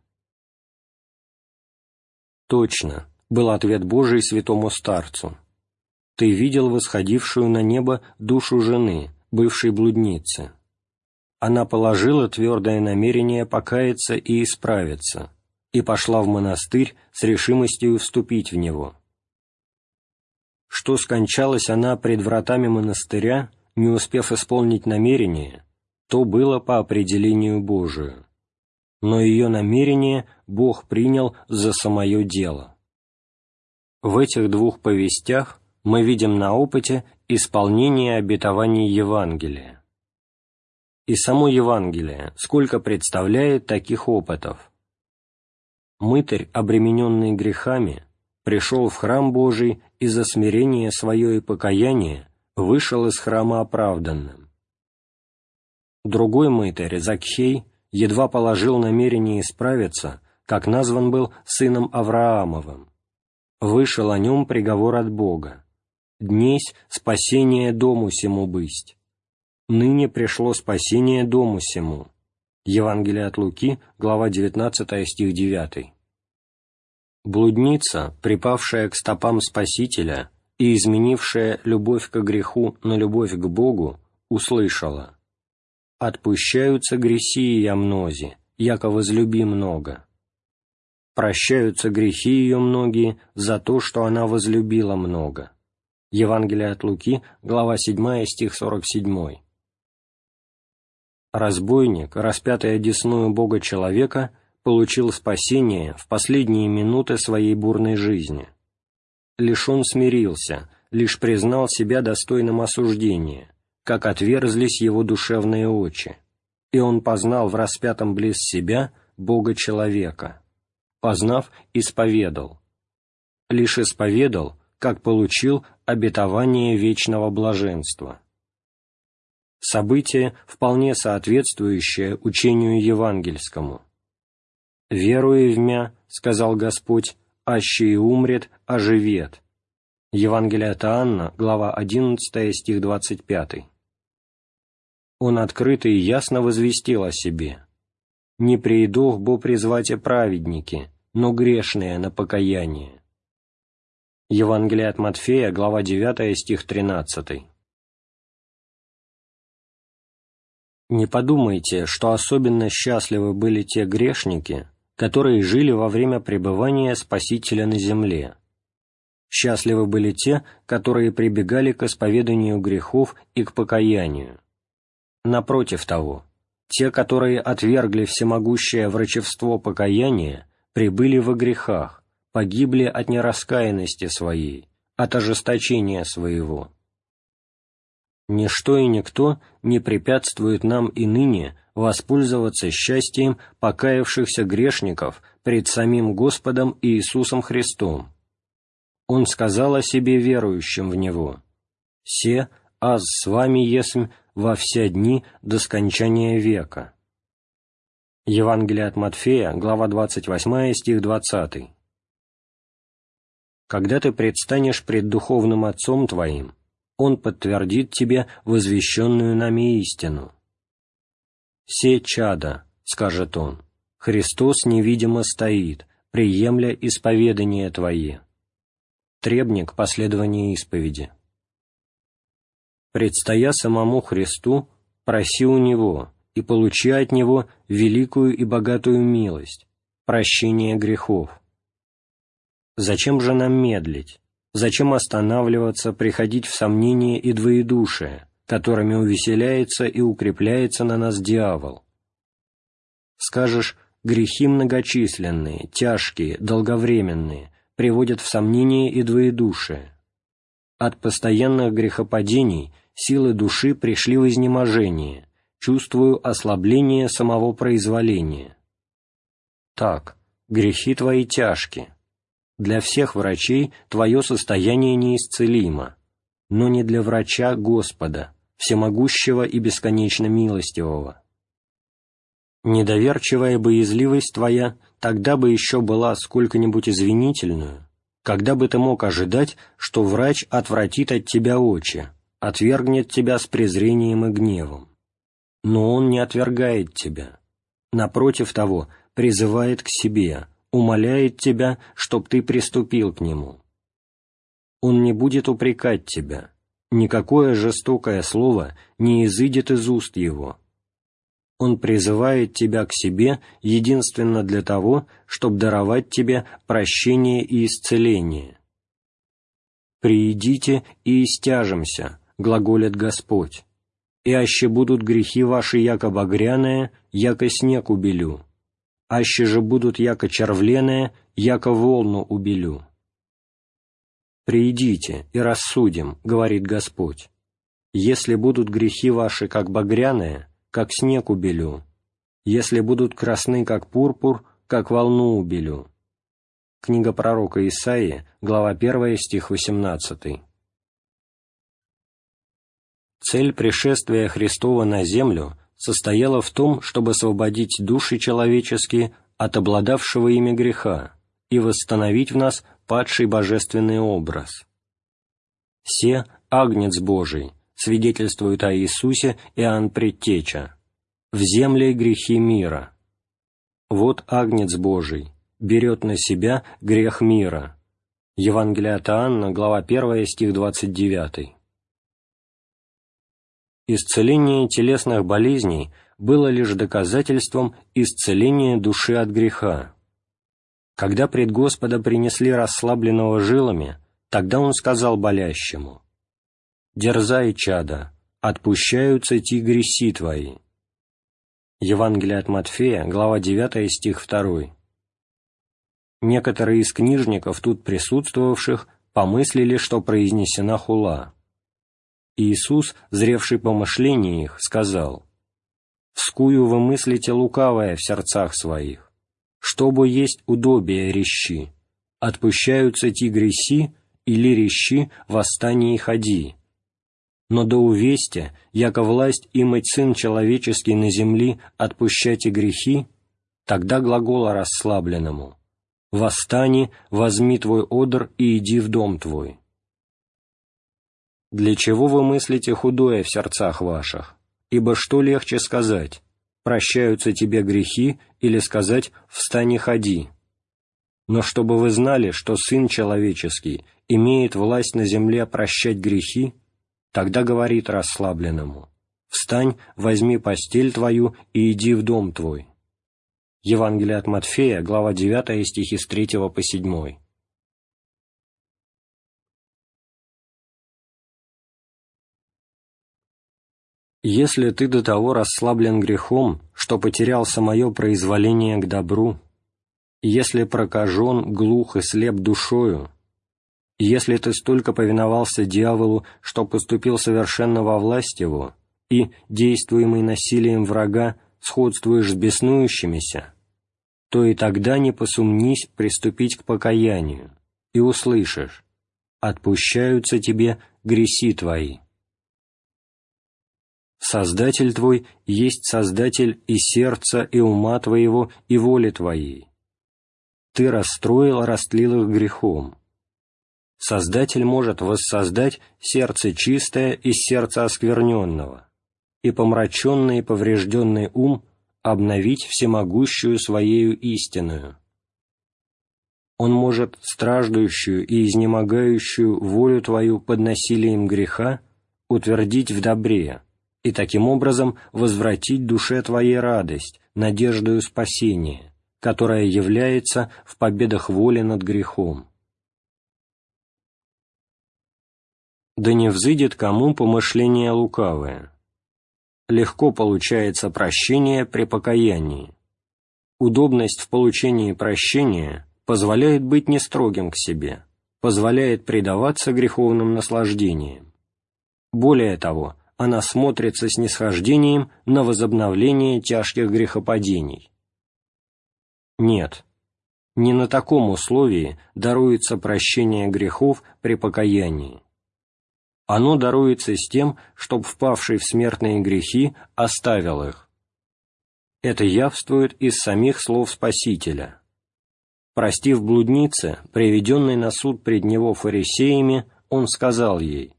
«Точно», — был ответ Божий святому старцу, — «ты видел восходившую на небо душу жены, бывшей блудницы» она положила твердое намерение покаяться и исправиться, и пошла в монастырь с решимостью вступить в него. Что скончалась она пред вратами монастыря, не успев исполнить намерение, то было по определению Божию. Но ее намерение Бог принял за самое дело. В этих двух повестях мы видим на опыте исполнение обетований Евангелия и само Евангелие, сколько представляет таких опытов. Мытарь, обремененный грехами, пришел в храм Божий и за смирение свое и покаяние вышел из храма оправданным. Другой мытарь, Закхей, едва положил намерение исправиться, как назван был сыном Авраамовым. Вышел о нем приговор от Бога. Днесь спасение дому сему бысть. Ныне пришло спасение дому сему. Евангелие от Луки, глава 19, стих 9. Блудница, припавшая к стопам Спасителя и изменившая любовь к греху на любовь к Богу, услышала «Отпущаются грехи я мнози, яко возлюби много». Прощаются грехи ее многие за то, что она возлюбила много. Евангелие от Луки, глава 7, стих 47. Разбойник, распятый одесную Бога человека, получил спасение в последние минуты своей бурной жизни. Лишь он смирился, лишь признал себя достойным осуждения, как отверзлись его душевные очи, и он познал в распятом близ себя Бога человека, познав, исповедал. Лишь исповедал, как получил обетование вечного блаженства событие, вполне соответствующее учению евангельскому. «Веруя в мя, — сказал Господь, — аще и умрет, оживет». Евангелие от Анна, глава 11, стих 25. Он открыто и ясно возвестил о себе. «Не приидох бо призвате праведники, но грешные на покаяние». Евангелие от Матфея, глава 9, стих 13. Не подумайте, что особенно счастливы были те грешники, которые жили во время пребывания Спасителя на земле. Счастливы были те, которые прибегали к исповеданию грехов и к покаянию. Напротив того, те, которые отвергли всемогущее врачевство покаяния, прибыли во грехах, погибли от нераскаянности своей, от ожесточения своего. Ничто и никто не препятствует нам и ныне воспользоваться счастьем покаявшихся грешников пред самим Господом Иисусом Христом. Он сказал о себе верующим в Него, «Се, аз с вами есмь во все дни до скончания века». Евангелие от Матфея, глава 28, стих 20. «Когда ты предстанешь пред духовным Отцом твоим, он подтвердит тебе возвещенную нами истину. «Се чада», — скажет он, — «Христос невидимо стоит, приемля исповедание твое». Требник последования исповеди. Предстоя самому Христу, проси у Него и получи от Него великую и богатую милость, прощение грехов. Зачем же нам медлить? Зачем останавливаться, приходить в сомнение и двоедушие, которыми увеселяется и укрепляется на нас дьявол? Скажешь, грехи многочисленные, тяжкие, долговременные, приводят в сомнение и двоедушие. От постоянных грехопадений силы души пришли в изнеможение, чувствую ослабление самого произволения. Так, грехи твои тяжкие, для всех врачей твое состояние неисцелимо, но не для врача Господа, всемогущего и бесконечно милостивого. Недоверчивая боязливость твоя тогда бы еще была сколько-нибудь извинительную, когда бы ты мог ожидать, что врач отвратит от тебя очи, отвергнет тебя с презрением и гневом. Но он не отвергает тебя. Напротив того, призывает к себе, умоляет тебя, чтоб ты приступил к нему. Он не будет упрекать тебя, никакое жестокое слово не изыдет из уст его. Он призывает тебя к себе единственно для того, чтобы даровать тебе прощение и исцеление. «Приидите и истяжемся», — глаголит Господь, «и аще будут грехи ваши яко багряные, яко снег убелю» аще же будут яко червленые, яко волну убелю. «Приидите и рассудим», — говорит Господь, «если будут грехи ваши, как багряные, как снег убелю, если будут красны, как пурпур, как волну убелю». Книга пророка Исаии, глава 1, стих 18. Цель пришествия Христова на землю состояла в том, чтобы освободить души человеческие от обладавшего ими греха и восстановить в нас падший божественный образ. «Се – Агнец Божий», свидетельствует о Иисусе Иоанн Предтеча, «в земле грехи мира». Вот Агнец Божий, берет на себя грех мира. Евангелие от Иоанна, глава 1, стих 29. Исцеление телесных болезней было лишь доказательством исцеления души от греха. Когда пред Господа принесли расслабленного жилами, тогда Он сказал болящему, «Дерзай, чада, отпущаются ти греси твои». Евангелие от Матфея, глава 9, стих 2. Некоторые из книжников, тут присутствовавших, помыслили, что произнесена хула. Иисус, зревший по мышлению их, сказал, «Вскую вы мыслите лукавое в сердцах своих, чтобы есть удобие рещи, отпущаются ти греси, или рещи восстание ходи. Но да увесте, яко власть имать Сын Человеческий на земли отпущать и грехи, тогда глагола расслабленному, «Восстани, возьми твой одр и иди в дом твой». Для чего вы мыслите худое в сердцах ваших? Ибо что легче сказать? Прощаются тебе грехи или сказать «встань и ходи»? Но чтобы вы знали, что Сын Человеческий имеет власть на земле прощать грехи, тогда говорит расслабленному «Встань, возьми постель твою и иди в дом твой». Евангелие от Матфея, глава 9, стихи с 3 по 7. Если ты до того расслаблен грехом, что потерял самое произволение к добру, если прокажен, глух и слеп душою, если ты столько повиновался дьяволу, что поступил совершенно во власть его, и, действуемый насилием врага, сходствуешь с беснующимися, то и тогда не посумнись приступить к покаянию, и услышишь «Отпущаются тебе греси твои». Создатель твой есть Создатель и сердца, и ума твоего, и воли твоей. Ты расстроил растлил их грехом. Создатель может воссоздать сердце чистое из сердца оскверненного, и помраченный и поврежденный ум обновить всемогущую Своею истинную. Он может страждущую и изнемогающую волю Твою под насилием греха утвердить в добре, и таким образом возвратить душе твоей радость, надеждою спасения, которая является в победах воли над грехом. Да не взыдет кому помышление лукавое. Легко получается прощение при покаянии. Удобность в получении прощения позволяет быть не строгим к себе, позволяет предаваться греховным наслаждениям. Более того, она смотрится с нисхождением на возобновление тяжких грехопадений. Нет, не на таком условии даруется прощение грехов при покаянии. Оно даруется с тем, чтоб впавший в смертные грехи оставил их. Это явствует из самих слов Спасителя. Простив блуднице, приведенной на суд пред него фарисеями, он сказал ей,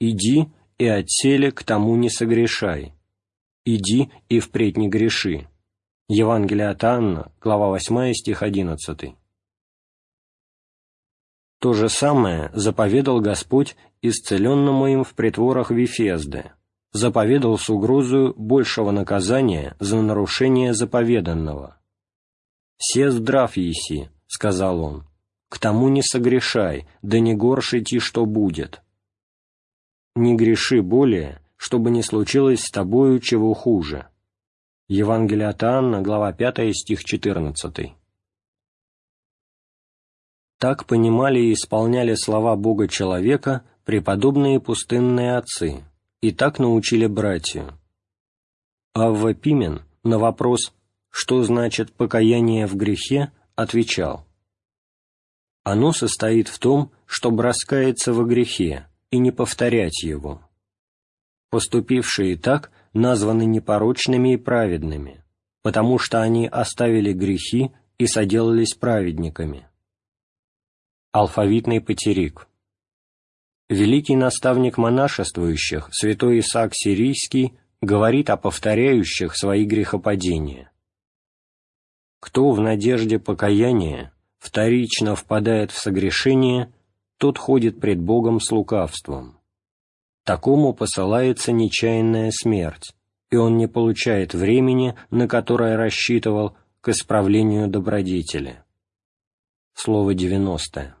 «Иди и отселе к тому не согрешай. Иди и впредь не греши». Евангелие от Анна, глава 8, стих 11. То же самое заповедал Господь исцеленному им в притворах Вифезды, заповедал с угрозою большего наказания за нарушение заповеданного. «Се здрав еси», — сказал он, — «к тому не согрешай, да не горше ти, что будет» не греши более, чтобы не случилось с тобою чего хуже». Евангелие от Анна, глава 5, стих 14. Так понимали и исполняли слова Бога человека преподобные пустынные отцы, и так научили братью. Авва Пимен на вопрос «Что значит покаяние в грехе?» отвечал «Оно состоит в том, что раскаяться во грехе, и не повторять его. Поступившие так названы непорочными и праведными, потому что они оставили грехи и соделались праведниками. Алфавитный потерик. Великий наставник монашествующих, святой Исаак Сирийский, говорит о повторяющих свои грехопадения. Кто в надежде покаяния вторично впадает в согрешение, тот ходит пред Богом с лукавством. Такому посылается нечаянная смерть, и он не получает времени, на которое рассчитывал, к исправлению добродетели. Слово девяностое.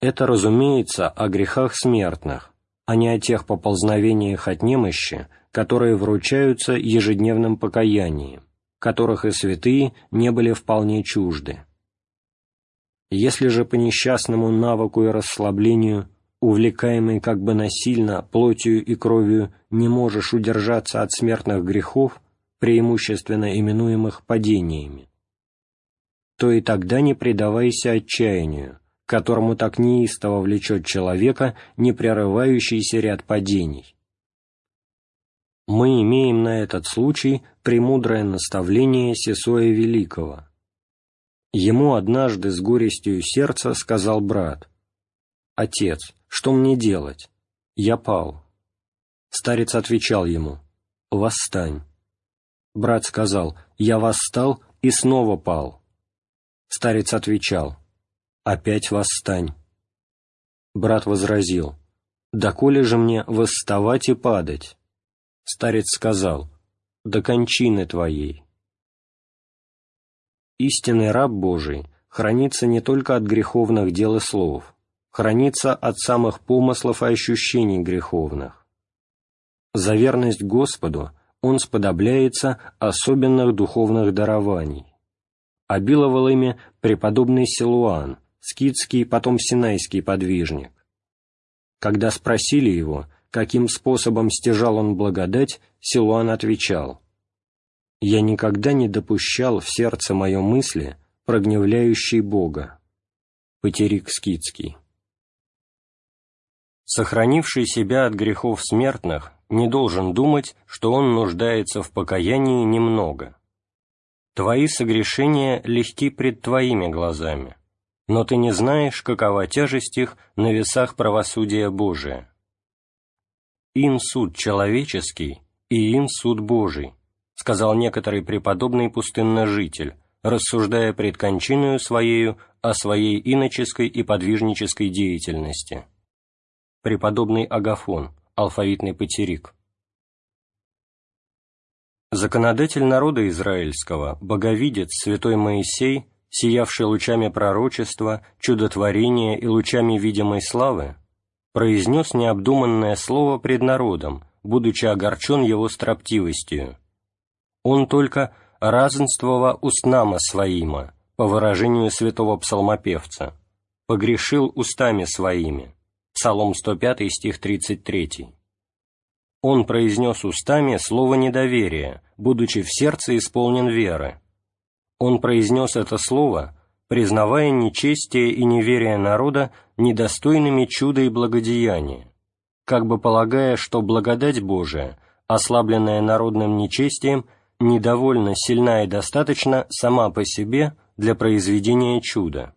Это, разумеется, о грехах смертных, а не о тех поползновениях от немощи, которые вручаются ежедневным покаянием, которых и святые не были вполне чужды. Если же по несчастному навыку и расслаблению, увлекаемый как бы насильно плотью и кровью, не можешь удержаться от смертных грехов, преимущественно именуемых падениями, то и тогда не предавайся отчаянию, которому так неистово влечет человека непрерывающийся ряд падений. Мы имеем на этот случай премудрое наставление Сесоя Великого. Ему однажды с горестью сердца сказал брат, «Отец, что мне делать? Я пал». Старец отвечал ему, «Восстань». Брат сказал, «Я восстал и снова пал». Старец отвечал, опять восстань. Брат возразил, «Доколе же мне восставать и падать?» Старец сказал, «До кончины твоей». Истинный раб Божий хранится не только от греховных дел и слов, хранится от самых помыслов и ощущений греховных. За верность Господу он сподобляется особенных духовных дарований. Обиловал ими преподобный Силуан, скидский, потом синайский подвижник. Когда спросили его, каким способом стяжал он благодать, Силуан отвечал, «Я никогда не допущал в сердце мое мысли, прогневляющей Бога». Патерик Скидский. Сохранивший себя от грехов смертных не должен думать, что он нуждается в покаянии немного. Твои согрешения легки пред твоими глазами но ты не знаешь, какова тяжесть их на весах правосудия Божия. «Ин суд человеческий, и ин суд Божий», сказал некоторый преподобный пустынножитель, рассуждая пред кончиною своею о своей иноческой и подвижнической деятельности. Преподобный Агафон, алфавитный потерик. Законодатель народа израильского, боговидец святой Моисей, сиявший лучами пророчества, чудотворения и лучами видимой славы, произнес необдуманное слово пред народом, будучи огорчен его строптивостью. Он только разнствова устнама своима, по выражению святого псалмопевца, погрешил устами своими. Псалом 105, стих 33. Он произнес устами слово недоверия, будучи в сердце исполнен веры, он произнес это слово, признавая нечестие и неверие народа недостойными чуда и благодеяния, как бы полагая, что благодать Божия, ослабленная народным нечестием, недовольно сильна и достаточно сама по себе для произведения чуда.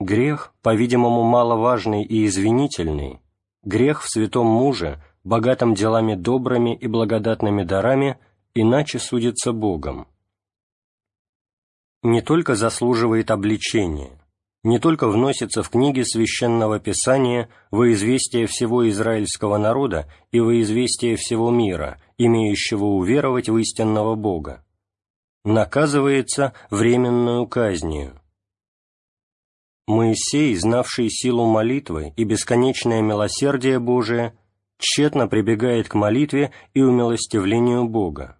Грех, по-видимому, маловажный и извинительный, грех в святом муже, богатым делами добрыми и благодатными дарами, иначе судится Богом. Не только заслуживает обличения, не только вносится в книги Священного Писания во известие всего израильского народа и во известие всего мира, имеющего уверовать в истинного Бога, наказывается временную казнью. Моисей, знавший силу молитвы и бесконечное милосердие Божие, тщетно прибегает к молитве и умилостивлению Бога.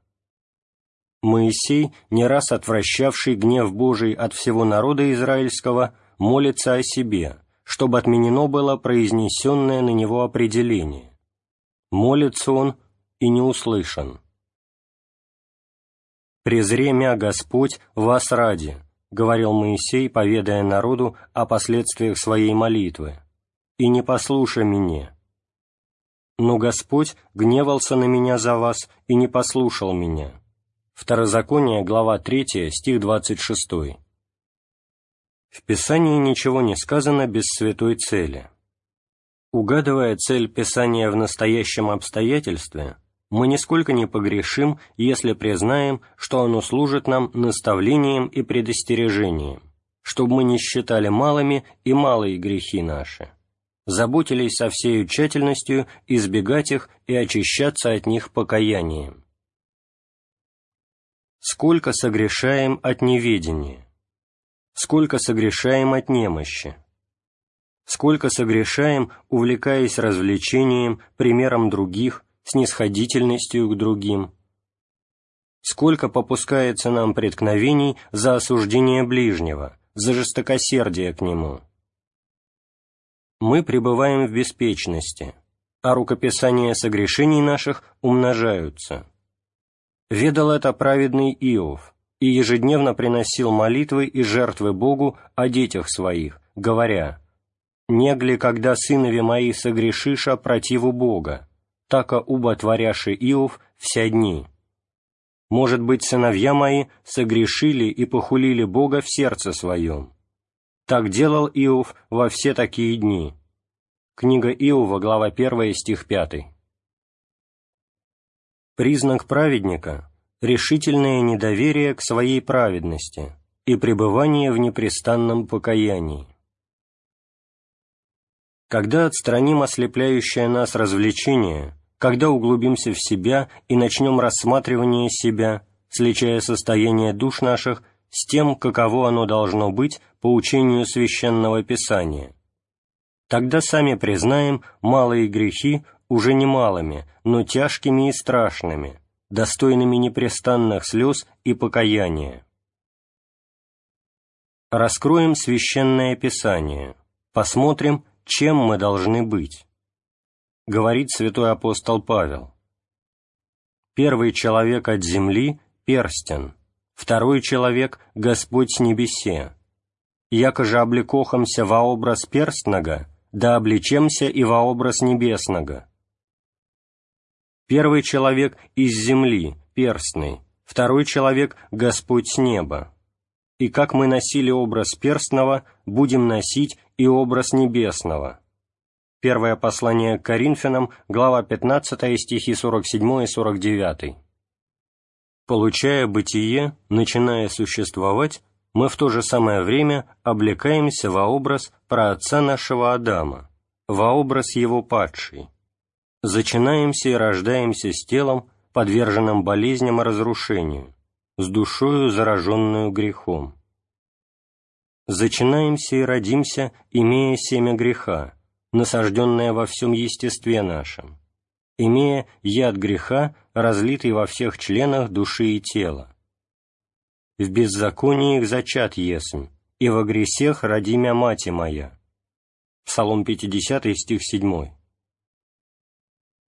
Моисей, не раз отвращавший гнев Божий от всего народа израильского, молится о себе, чтобы отменено было произнесенное на него определение. Молится он и не услышан. «Презре мя Господь вас ради», — говорил Моисей, поведая народу о последствиях своей молитвы, «и не послушай меня». Но Господь гневался на меня за вас и не послушал меня Второзаконие, глава 3, стих 26. В Писании ничего не сказано без святой цели. Угадывая цель Писания в настоящем обстоятельстве, мы нисколько не погрешим, если признаем, что оно служит нам наставлением и предостережением, чтобы мы не считали малыми и малые грехи наши, заботились со всею тщательностью избегать их и очищаться от них покаянием. Сколько согрешаем от неведения, сколько согрешаем от немощи, сколько согрешаем, увлекаясь развлечением, примером других, снисходительностью к другим, сколько попускается нам преткновений за осуждение ближнего, за жестокосердие к нему. Мы пребываем в беспечности, а рукописания согрешений наших умножаются. Ведал это праведный Иов, и ежедневно приносил молитвы и жертвы Богу о детях своих, говоря, «Негли, когда сынови мои согрешиша противу Бога, така уба творяши Иов вся дни. Может быть, сыновья мои согрешили и похулили Бога в сердце своем. Так делал Иов во все такие дни». Книга Иова, глава 1, стих 5. Признак праведника решительное недоверие к своей праведности и пребывание в непрестанном покаянии. Когда отстраним ослепляющее нас развлечение, когда углубимся в себя и начнем рассматривание себя, сличая состояние душ наших с тем, каково оно должно быть по учению Священного Писания, тогда сами признаем малые грехи уже не малыми, но тяжкими и страшными, достойными непрестанных слез и покаяния. Раскроем Священное Писание, посмотрим, чем мы должны быть. Говорит святой апостол Павел. Первый человек от земли — перстен, второй человек — Господь с небесе. Яко же облекохомся во образ перстного, да обличемся и во образ небесного Первый человек из земли, перстный, второй человек — Господь с неба. И как мы носили образ перстного, будем носить и образ небесного. Первое послание к Коринфянам, глава 15, стихи 47 и 49. Получая бытие, начиная существовать, мы в то же самое время облекаемся во образ праотца нашего Адама, во образ его падший зачинаемся и рождаемся с телом, подверженным болезням и разрушению, с душою, зараженную грехом. Зачинаемся и родимся, имея семя греха, насажденное во всем естестве нашем, имея яд греха, разлитый во всех членах души и тела. В беззаконии их зачат есмь, и во гресех родимя мати моя. Псалом 50, стих 7.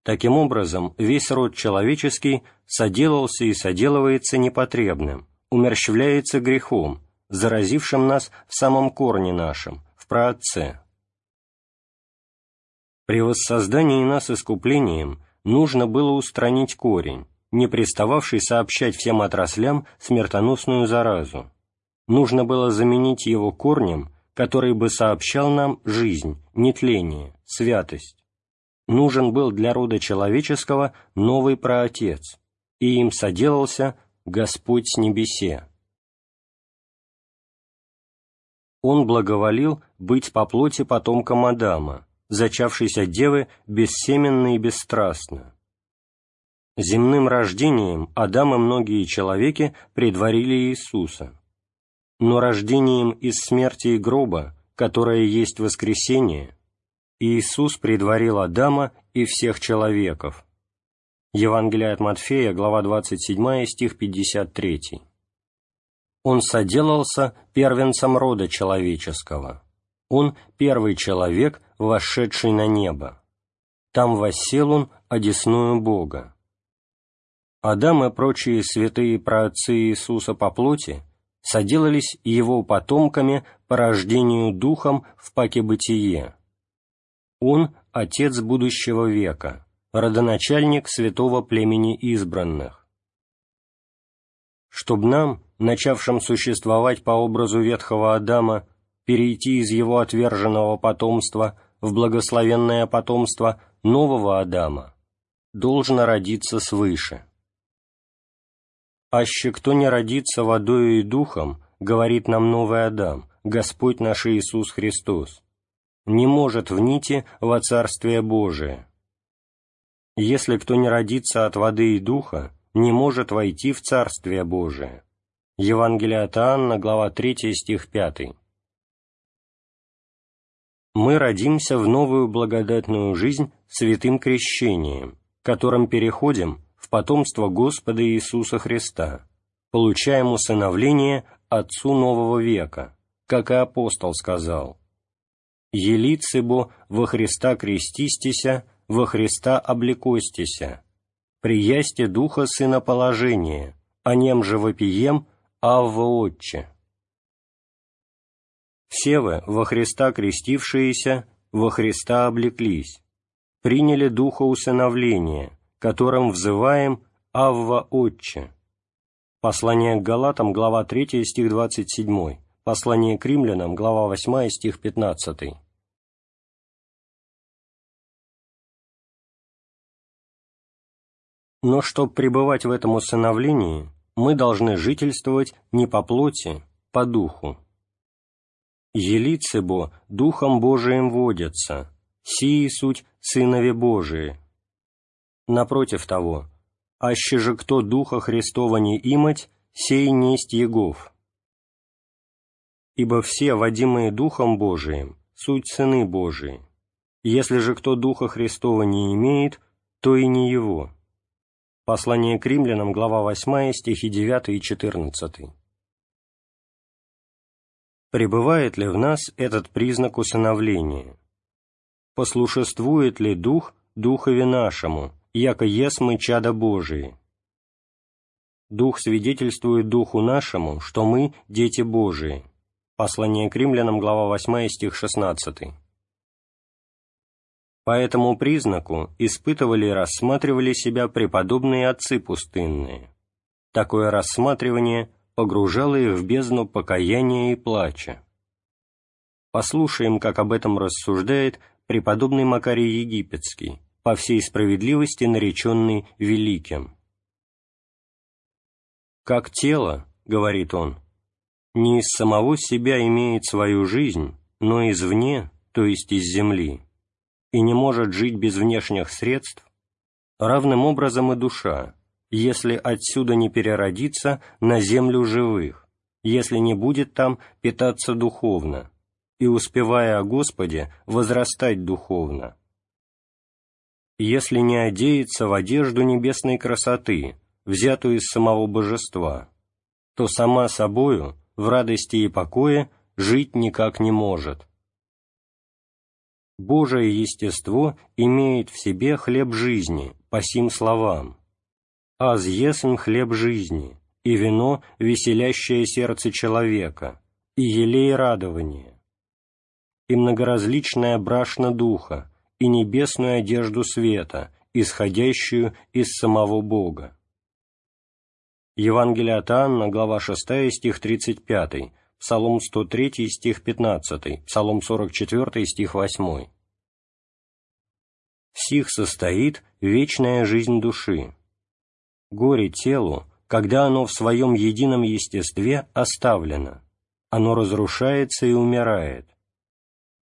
Таким образом, весь род человеческий соделался и соделывается непотребным, умерщвляется грехом, заразившим нас в самом корне нашем, в праотце. При воссоздании нас искуплением нужно было устранить корень, не пристававший сообщать всем отраслям смертоносную заразу. Нужно было заменить его корнем, который бы сообщал нам жизнь, нетление, святость нужен был для рода человеческого новый праотец, и им соделался Господь с небесе. Он благоволил быть по плоти потомком Адама, зачавшейся девы бессеменно и бесстрастно. Земным рождением Адам и многие человеки предварили Иисуса, но рождением из смерти и гроба, которое есть воскресение, Иисус предварил Адама и всех человеков. Евангелие от Матфея, глава 27, стих 53. Он соделался первенцем рода человеческого. Он первый человек, вошедший на небо. Там воссел он одесную Бога. Адам и прочие святые праотцы Иисуса по плоти соделались его потомками по рождению духом в паке бытие он – отец будущего века, родоначальник святого племени избранных. Чтоб нам, начавшим существовать по образу ветхого Адама, перейти из его отверженного потомства в благословенное потомство нового Адама, должно родиться свыше. «Аще кто не родится водою и духом, — говорит нам новый Адам, Господь наш Иисус Христос, — не может внити во Царствие Божие. Если кто не родится от воды и духа, не может войти в Царствие Божие». Евангелие от Иоанна, глава 3, стих 5. Мы родимся в новую благодатную жизнь святым крещением, которым переходим в потомство Господа Иисуса Христа, получаем усыновление Отцу нового века, как и апостол сказал, «Елицебо во Христа крестистися, во Христа облекостися, приясте Духа Сына положения, а нем же вопием, Авва Отче». Все вы, во Христа крестившиеся, во Христа облеклись, приняли Духа усыновления, которым взываем «Авва Отче». Послание к Галатам, глава 3, стих 27. Послание к римлянам, глава 8, стих 15. Но чтобы пребывать в этом усыновлении, мы должны жительствовать не по плоти, по духу. «Елицебо Духом Божиим водятся, сии суть Сынови Божии». Напротив того, аще же кто Духа Христова не имать, сей несть Егов. Ибо все, водимые Духом Божиим, суть Сыны Божии. Если же кто Духа Христова не имеет, то и не его. Послание к римлянам, глава 8, стихи 9 и 14 пребывает ли в нас этот признак усыновления? Послушествует ли Дух Духове нашему, яко есмы чада Божии? Дух свидетельствует Духу нашему, что мы – дети Божии. Послание к римлянам, глава 8, стих 16. По этому признаку испытывали и рассматривали себя преподобные отцы пустынные. Такое рассматривание – погружало их в бездну покаяния и плача. Послушаем, как об этом рассуждает преподобный Макарий Египетский, по всей справедливости нареченный Великим. «Как тело, — говорит он, — не из самого себя имеет свою жизнь, но извне, то есть из земли, и не может жить без внешних средств, равным образом и душа, если отсюда не переродиться на землю живых, если не будет там питаться духовно, и, успевая о Господе, возрастать духовно. Если не одеется в одежду небесной красоты, взятую из самого божества, то сама собою, в радости и покое, жить никак не может. Божие естество имеет в себе хлеб жизни, по сим словам, аз есм хлеб жизни, и вино, веселящее сердце человека, и елей радование, и многоразличная брашна духа, и небесную одежду света, исходящую из самого Бога. Евангелие от Анна, глава 6, стих 35, Псалом 103, стих 15, Псалом 44, стих 8. В сих состоит вечная жизнь души, Горе телу, когда оно в своем едином естестве оставлено, оно разрушается и умирает.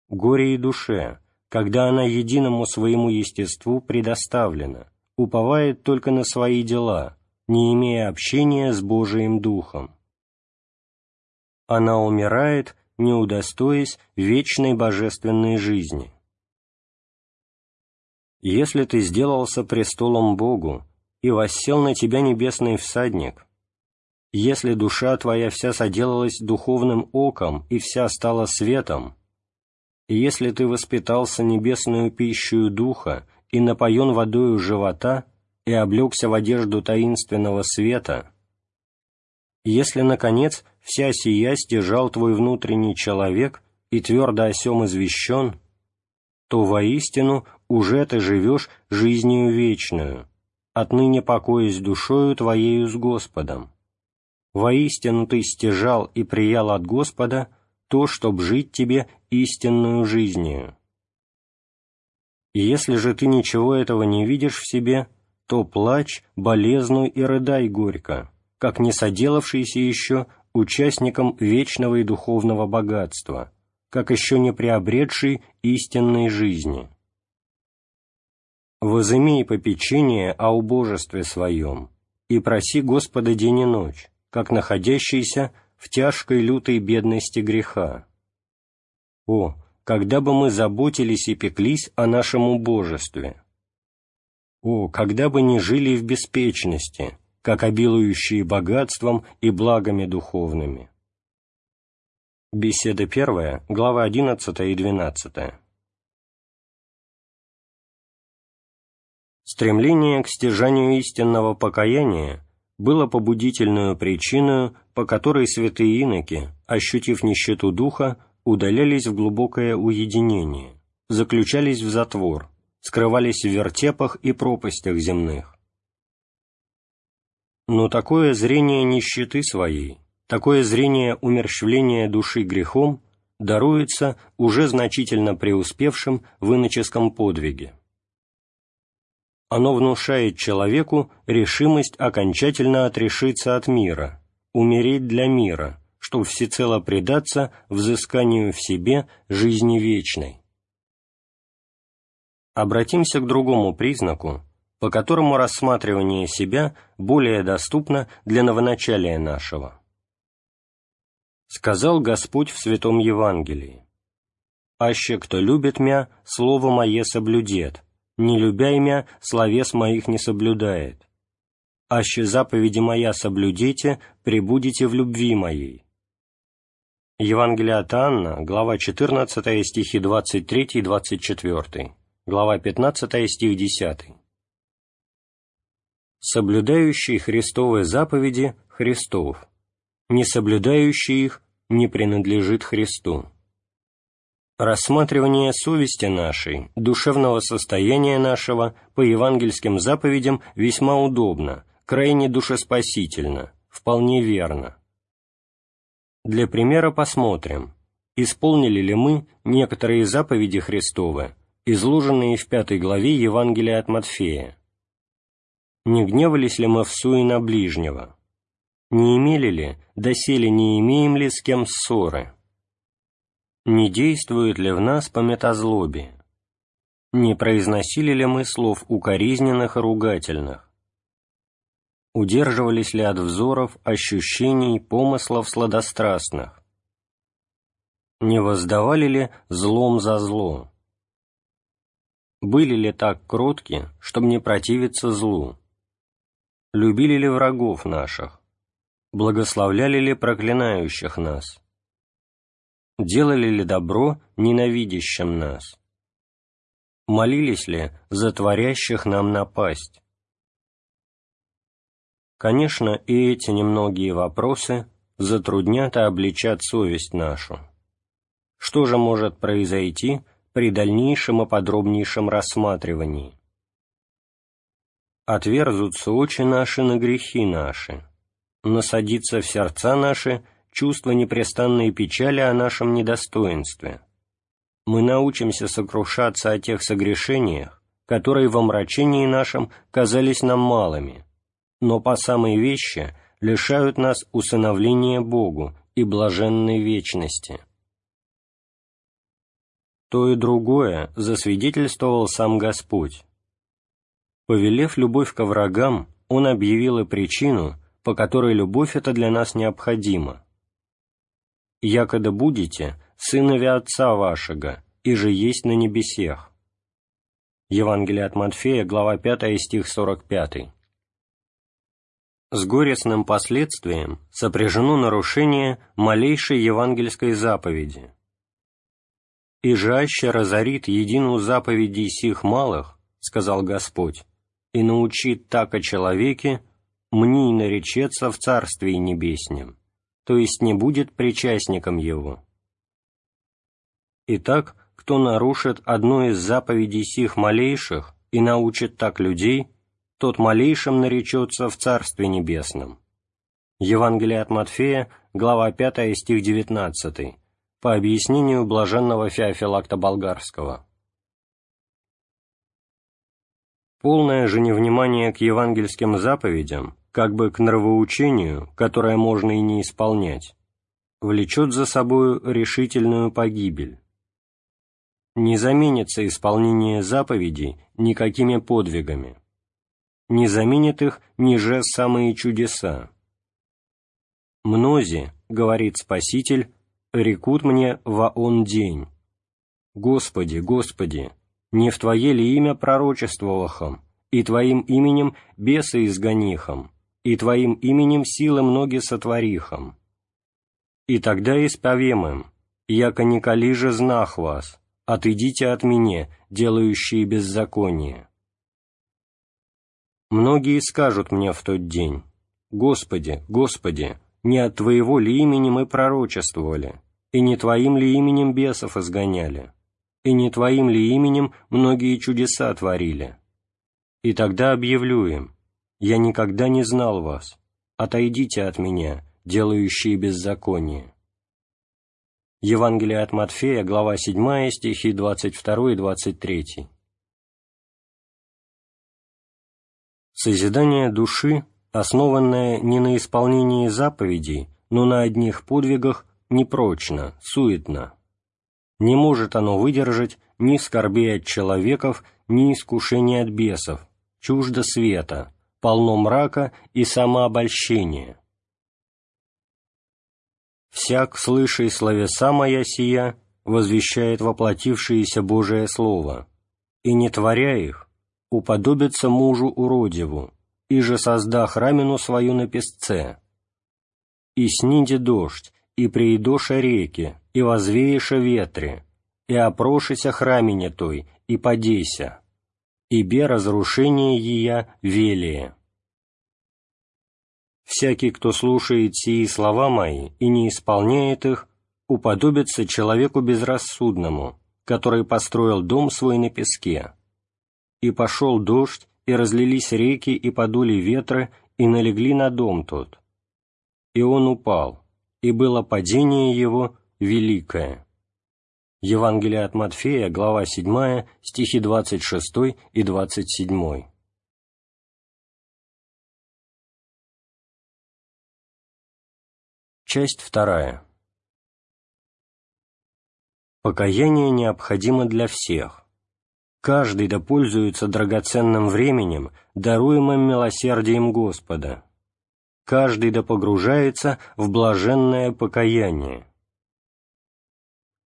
Горе и душе, когда она единому своему естеству предоставлена, уповает только на свои дела, не имея общения с Божиим Духом. Она умирает, не удостоясь вечной божественной жизни. Если ты сделался престолом Богу, и воссел на тебя небесный всадник. Если душа твоя вся соделалась духовным оком и вся стала светом, если ты воспитался небесную пищу духа и напоен водою живота и облегся в одежду таинственного света, если, наконец, вся сия стяжал твой внутренний человек и твердо о сем извещен, то воистину уже ты живешь жизнью вечную, отныне покоясь душою твоею с Господом. Воистину ты стяжал и приял от Господа то, чтоб жить тебе истинную жизнью. Если же ты ничего этого не видишь в себе, то плачь, болезнуй и рыдай горько, как не соделавшийся еще участником вечного и духовного богатства, как еще не приобретший истинной жизни. Возымей попечение о убожестве своем и проси Господа день и ночь, как находящийся в тяжкой лютой бедности греха. О, когда бы мы заботились и пеклись о нашем убожестве! О, когда бы не жили в беспечности, как обилующие богатством и благами духовными! Беседа первая, глава 11 и 12. Стремление к стяжанию истинного покаяния было побудительную причиной, по которой святые иноки, ощутив нищету духа, удалялись в глубокое уединение, заключались в затвор, скрывались в вертепах и пропастях земных. Но такое зрение нищеты своей, такое зрение умерщвления души грехом даруется уже значительно преуспевшим в иноческом подвиге. Оно внушает человеку решимость окончательно отрешиться от мира, умереть для мира, чтобы всецело предаться взысканию в себе жизни вечной. Обратимся к другому признаку, по которому рассматривание себя более доступно для новоначалия нашего. Сказал Господь в Святом Евангелии, «Аще кто любит мя, слово мое соблюдет, не любя имя, словес моих не соблюдает. Аще заповеди моя соблюдете, пребудете в любви моей». Евангелие от Анна, глава 14, стихи 23-24, глава 15, стих 10. Соблюдающий Христовые заповеди – Христов, не соблюдающий их не принадлежит Христу. Рассматривание совести нашей, душевного состояния нашего по евангельским заповедям весьма удобно, крайне душеспасительно, вполне верно. Для примера посмотрим, исполнили ли мы некоторые заповеди Христовы, изложенные в пятой главе Евангелия от Матфея. Не гневались ли мы в суе на ближнего? Не имели ли, доселе не имеем ли с кем ссоры? не действует ли в нас пометозлобие? Не произносили ли мы слов укоризненных и ругательных? Удерживались ли от взоров, ощущений, помыслов сладострастных? Не воздавали ли злом за зло? Были ли так кротки, чтобы не противиться злу? Любили ли врагов наших? Благословляли ли проклинающих нас? делали ли добро ненавидящим нас? Молились ли за творящих нам напасть? Конечно, и эти немногие вопросы затруднят и обличат совесть нашу. Что же может произойти при дальнейшем и подробнейшем рассматривании? Отверзутся очи наши на грехи наши, насадится в сердца наши чувство непрестанной печали о нашем недостоинстве. Мы научимся сокрушаться о тех согрешениях, которые в омрачении нашем казались нам малыми, но по самой вещи лишают нас усыновления Богу и блаженной вечности. То и другое засвидетельствовал сам Господь. Повелев любовь ко врагам, Он объявил и причину, по которой любовь эта для нас необходима якода будете сынови Отца вашего, и же есть на небесех». Евангелие от Матфея, глава 5, стих 45. С горестным последствием сопряжено нарушение малейшей евангельской заповеди. «И жаще разорит едину заповеди сих малых, — сказал Господь, — и научит так о человеке, и наречется в Царстве Небеснем» то есть не будет причастником его. Итак, кто нарушит одну из заповедей сих малейших и научит так людей, тот малейшим наречется в Царстве Небесном. Евангелие от Матфея, глава 5, стих 19, по объяснению блаженного Феофилакта Болгарского. Полное же невнимание к евангельским заповедям, как бы к нравоучению, которое можно и не исполнять, влечет за собою решительную погибель. Не заменится исполнение заповедей никакими подвигами. Не заменит их ниже самые чудеса. «Мнози, — говорит Спаситель, — рекут мне во он день. Господи, Господи, не в Твое ли имя пророчествовахом, и Твоим именем бесы изгонихом, и Твоим именем силы многие сотворихом. И тогда исповем им, яко николи же знах вас, отойдите от меня, делающие беззаконие. Многие скажут мне в тот день, Господи, Господи, не от Твоего ли имени мы пророчествовали, и не Твоим ли именем бесов изгоняли, и не Твоим ли именем многие чудеса творили? И тогда объявлю им, я никогда не знал вас, отойдите от меня, делающие беззаконие. Евангелие от Матфея, глава 7, стихи 22 и 23. Созидание души, основанное не на исполнении заповедей, но на одних подвигах, непрочно, суетно. Не может оно выдержать ни скорбей от человеков, ни искушений от бесов, чуждо света, полно мрака и самообольщения. «Всяк, слыша и словеса моя сия, возвещает воплотившееся Божие Слово, и, не творя их, уподобится мужу уродиву, и же создах рамину свою на песце. И сниде дождь, и приидоша реки, и возвееша ветре, и опрошися храмине той, и подейся, и бе разрушение ее велие. Всякий, кто слушает сии слова мои и не исполняет их, уподобится человеку безрассудному, который построил дом свой на песке. И пошел дождь, и разлились реки, и подули ветры, и налегли на дом тот. И он упал, и было падение его великое. Евангелие от Матфея, глава 7, стихи 26 и 27. Часть вторая. Покаяние необходимо для всех. Каждый да пользуется драгоценным временем, даруемым милосердием Господа. Каждый да погружается в блаженное покаяние.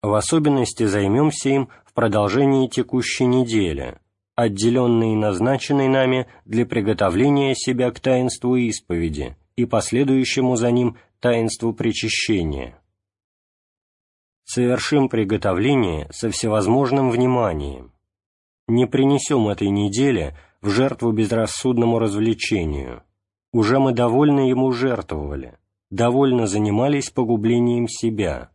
В особенности займемся им в продолжении текущей недели, отделенной и назначенной нами для приготовления себя к таинству исповеди и последующему за ним таинству причащения. Совершим приготовление со всевозможным вниманием. Не принесем этой неделе в жертву безрассудному развлечению. Уже мы довольно ему жертвовали, довольно занимались погублением себя,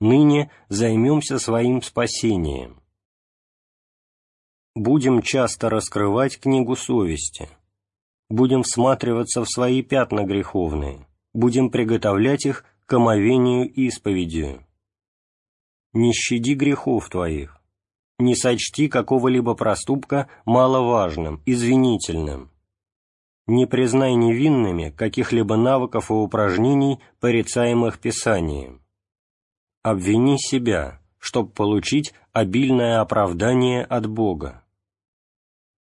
ныне займемся своим спасением. Будем часто раскрывать книгу совести, будем всматриваться в свои пятна греховные, будем приготовлять их к омовению исповедью. Не щади грехов твоих, не сочти какого-либо проступка маловажным, извинительным, не признай невинными каких-либо навыков и упражнений, порицаемых Писанием обвини себя, чтобы получить обильное оправдание от Бога.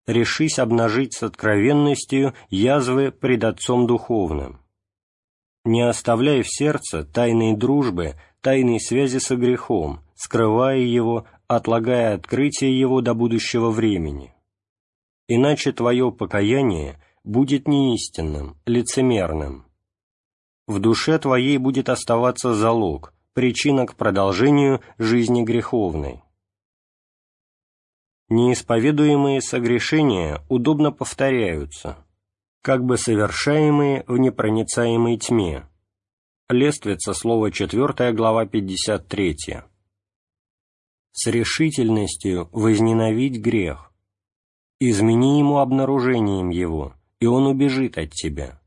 Решись обнажить с откровенностью язвы пред Отцом Духовным. Не оставляй в сердце тайной дружбы, тайной связи со грехом, скрывая его, отлагая открытие его до будущего времени. Иначе твое покаяние будет неистинным, лицемерным. В душе твоей будет оставаться залог, причина к продолжению жизни греховной. Неисповедуемые согрешения удобно повторяются, как бы совершаемые в непроницаемой тьме. Лествица, слово 4, глава 53. С решительностью возненавидь грех. Измени ему обнаружением его, и он убежит от тебя.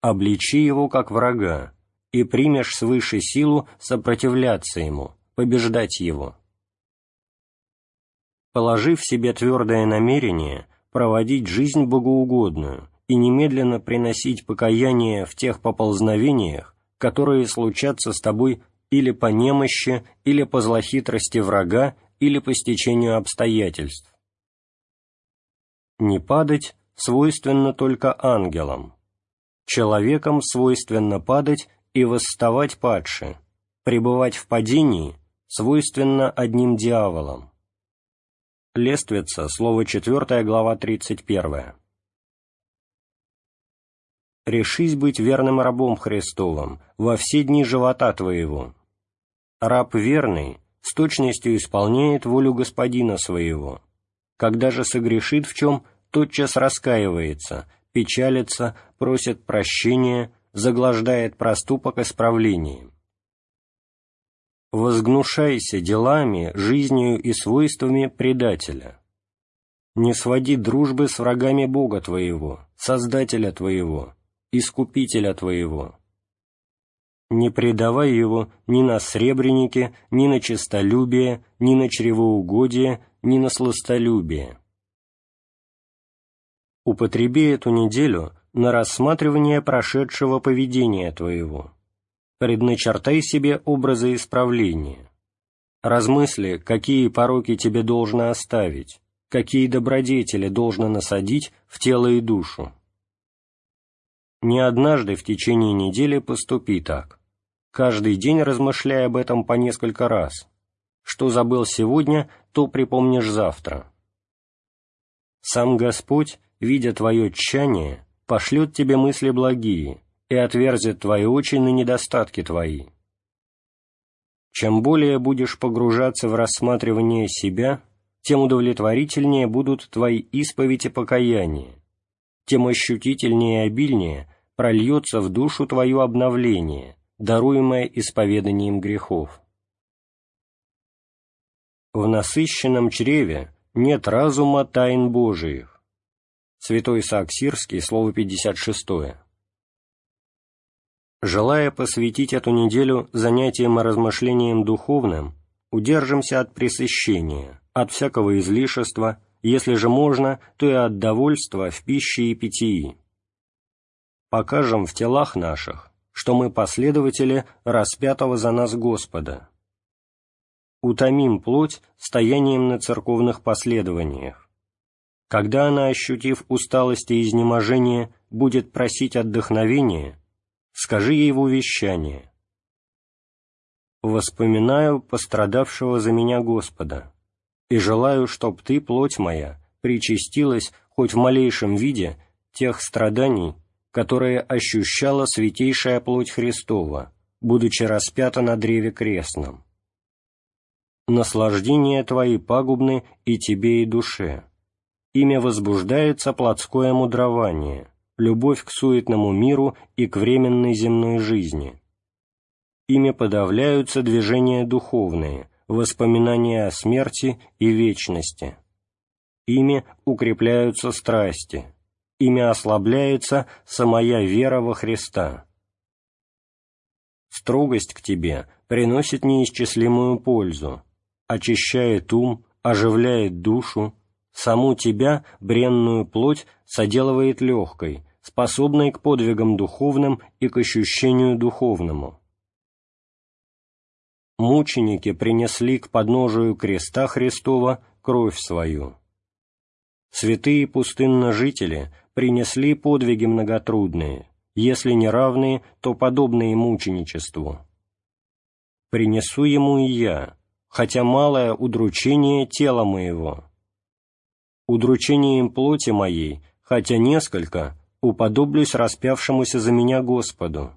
Обличи его как врага, и примешь свыше силу сопротивляться ему, побеждать его. Положив себе твердое намерение проводить жизнь богоугодную и немедленно приносить покаяние в тех поползновениях, которые случатся с тобой или по немощи, или по злохитрости врага, или по стечению обстоятельств. Не падать свойственно только ангелам. Человекам свойственно падать и восставать падше, пребывать в падении свойственно одним дьяволам. Лествица, слово 4, глава 31. «Решись быть верным рабом Христовым во все дни живота твоего. Раб верный с точностью исполняет волю господина своего. Когда же согрешит в чем, тотчас раскаивается, печалится, просит прощения, заглаждает проступок исправлением. Возгнушайся делами, жизнью и свойствами предателя. Не своди дружбы с врагами Бога твоего, Создателя твоего, Искупителя твоего. Не предавай его ни на сребренике, ни на честолюбие, ни на чревоугодие, ни на сластолюбие. Употреби эту неделю на рассматривание прошедшего поведения твоего. Предначертай себе образы исправления. Размысли, какие пороки тебе должно оставить, какие добродетели должно насадить в тело и душу. Не однажды в течение недели поступи так. Каждый день размышляй об этом по несколько раз. Что забыл сегодня, то припомнишь завтра. Сам Господь видя твое тщание, пошлет тебе мысли благие и отверзет твои очи на недостатки твои. Чем более будешь погружаться в рассматривание себя, тем удовлетворительнее будут твои исповедь и покаяние, тем ощутительнее и обильнее прольется в душу твою обновление, даруемое исповеданием грехов. В насыщенном чреве нет разума тайн Божиих, Святой Исаак Сирский, слово 56. Желая посвятить эту неделю занятиям и размышлениям духовным, удержимся от пресыщения, от всякого излишества, если же можно, то и от довольства в пище и питьи. Покажем в телах наших, что мы последователи распятого за нас Господа. Утомим плоть стоянием на церковных последованиях когда она, ощутив усталость и изнеможение, будет просить отдохновения, скажи ей в увещание. «Воспоминаю пострадавшего за меня Господа, и желаю, чтоб ты, плоть моя, причастилась хоть в малейшем виде тех страданий, которые ощущала святейшая плоть Христова, будучи распята на древе крестном. Наслаждения твои пагубны и тебе, и душе» ими возбуждается плотское мудрование, любовь к суетному миру и к временной земной жизни. Ими подавляются движения духовные, воспоминания о смерти и вечности. Ими укрепляются страсти, ими ослабляется самая вера во Христа. Строгость к тебе приносит неисчислимую пользу, очищает ум, оживляет душу, саму тебя, бренную плоть, соделывает легкой, способной к подвигам духовным и к ощущению духовному. Мученики принесли к подножию креста Христова кровь свою. Святые пустынножители принесли подвиги многотрудные, если не равные, то подобные мученичеству. Принесу ему и я, хотя малое удручение тела моего, удручением плоти моей, хотя несколько, уподоблюсь распявшемуся за меня Господу.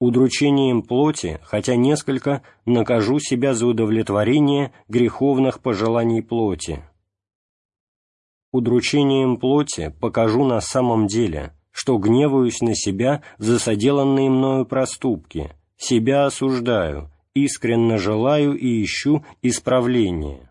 Удручением плоти, хотя несколько, накажу себя за удовлетворение греховных пожеланий плоти. Удручением плоти покажу на самом деле, что гневаюсь на себя за соделанные мною проступки, себя осуждаю, искренно желаю и ищу исправления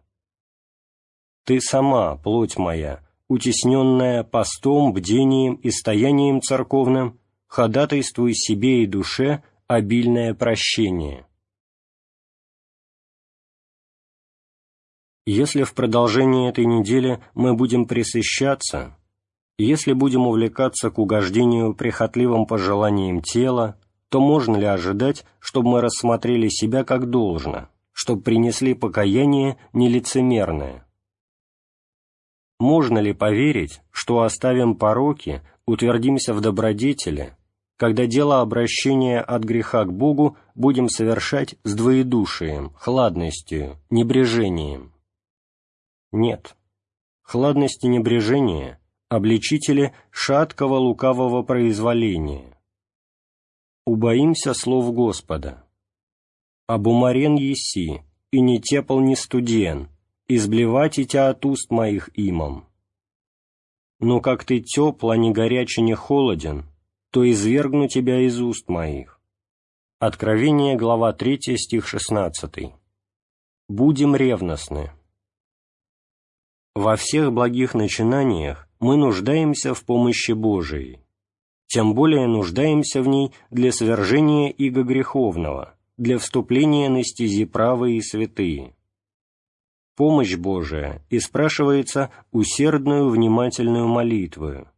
ты сама, плоть моя, утесненная постом, бдением и стоянием церковным, ходатайствуй себе и душе обильное прощение. Если в продолжении этой недели мы будем пресыщаться, если будем увлекаться к угождению прихотливым пожеланиям тела, то можно ли ожидать, чтобы мы рассмотрели себя как должно, чтобы принесли покаяние нелицемерное? Можно ли поверить, что оставим пороки, утвердимся в добродетели, когда дело обращения от греха к Богу будем совершать с двоедушием, хладностью, небрежением? Нет. Хладность и небрежение – обличители шаткого лукавого произволения. Убоимся слов Господа. «Обумарен еси, и не тепл ни студен, изблевать и тя от уст моих имам. Но как ты тепл, а не горячий, не холоден, то извергну тебя из уст моих». Откровение, глава 3, стих 16. «Будем ревностны». Во всех благих начинаниях мы нуждаемся в помощи Божией, тем более нуждаемся в ней для свержения иго греховного, для вступления на стези правые и святые. Помощь Божия и спрашивается усердную внимательную молитвою.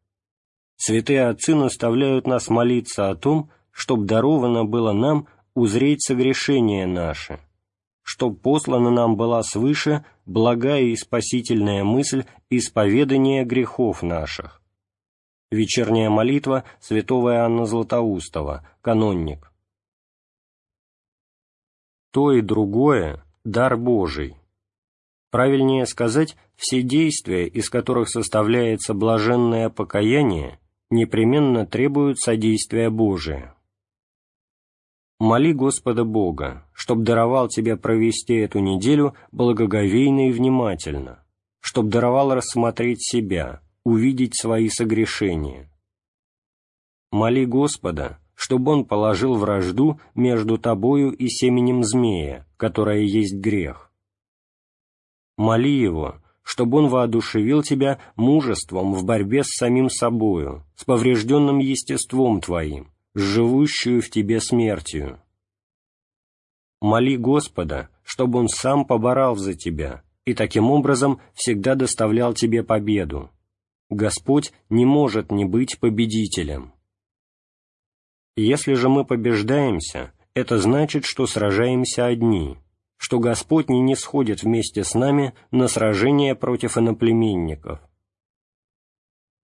Святые отцы наставляют нас молиться о том, чтоб даровано было нам узреть согрешение наше, чтоб послана нам была свыше благая и спасительная мысль исповедания грехов наших. Вечерняя молитва святого Иоанна Златоустова, канонник. То и другое – дар Божий. Правильнее сказать, все действия, из которых составляется блаженное покаяние, непременно требуют содействия Божия. Моли Господа Бога, чтоб даровал тебе провести эту неделю благоговейно и внимательно, чтоб даровал рассмотреть себя, увидеть свои согрешения. Моли Господа, чтобы Он положил вражду между тобою и семенем змея, которая есть грех. Моли Его, чтобы Он воодушевил тебя мужеством в борьбе с самим собою, с поврежденным естеством твоим, живущую в тебе смертью. Моли Господа, чтобы Он сам поборал за тебя и таким образом всегда доставлял тебе победу. Господь не может не быть победителем. Если же мы побеждаемся, это значит, что сражаемся одни, что Господь не не сходит вместе с нами на сражение против иноплеменников.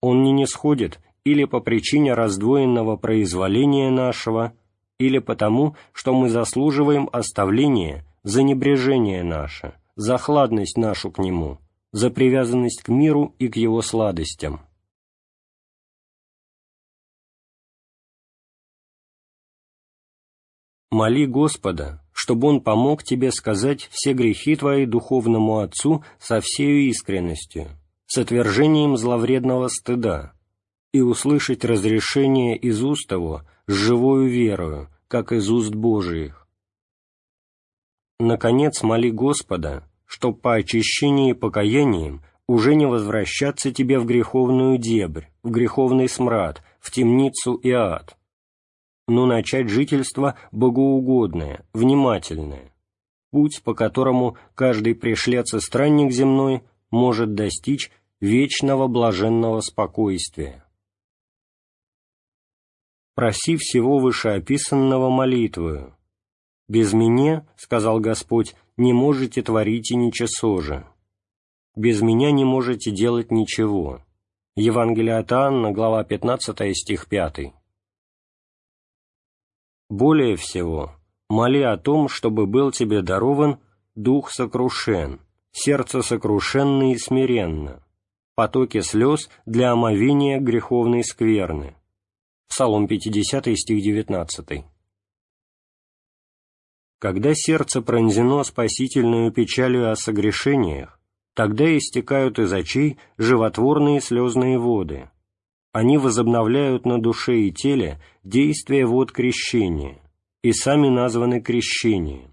Он не не сходит или по причине раздвоенного произволения нашего, или потому, что мы заслуживаем оставления за небрежение наше, за хладность нашу к Нему, за привязанность к миру и к Его сладостям. Моли Господа, чтобы Он помог тебе сказать все грехи твои духовному Отцу со всею искренностью, с отвержением зловредного стыда, и услышать разрешение из уст его с живою верою, как из уст Божиих. Наконец, моли Господа, чтоб по очищении и покаяниям уже не возвращаться тебе в греховную дебрь, в греховный смрад, в темницу и ад, но начать жительство богоугодное, внимательное, путь, по которому каждый пришлец и странник земной может достичь вечного блаженного спокойствия проси всего вышеописанного молитвою. «Без меня, — сказал Господь, — не можете творить и ничего же. Без меня не можете делать ничего». Евангелие от Анна, глава 15, стих 5. Более всего, моли о том, чтобы был тебе дарован дух сокрушен, сердце сокрушенно и смиренно, потоки слез для омовения греховной скверны, Псалом 50, стих 19. Когда сердце пронзено спасительную печалью о согрешениях, тогда истекают из очей животворные слезные воды. Они возобновляют на душе и теле действие вод крещения, и сами названы крещением.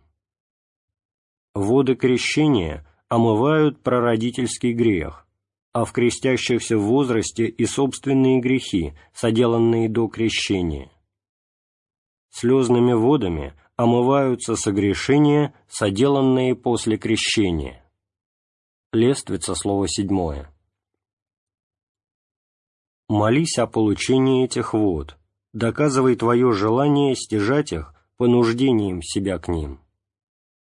Воды крещения омывают прародительский грех, а в крестящихся в возрасте и собственные грехи, соделанные до крещения. Слезными водами омываются согрешения, соделанные после крещения. Лествица, слово седьмое. Молись о получении этих вод, доказывай твое желание стяжать их понуждением себя к ним.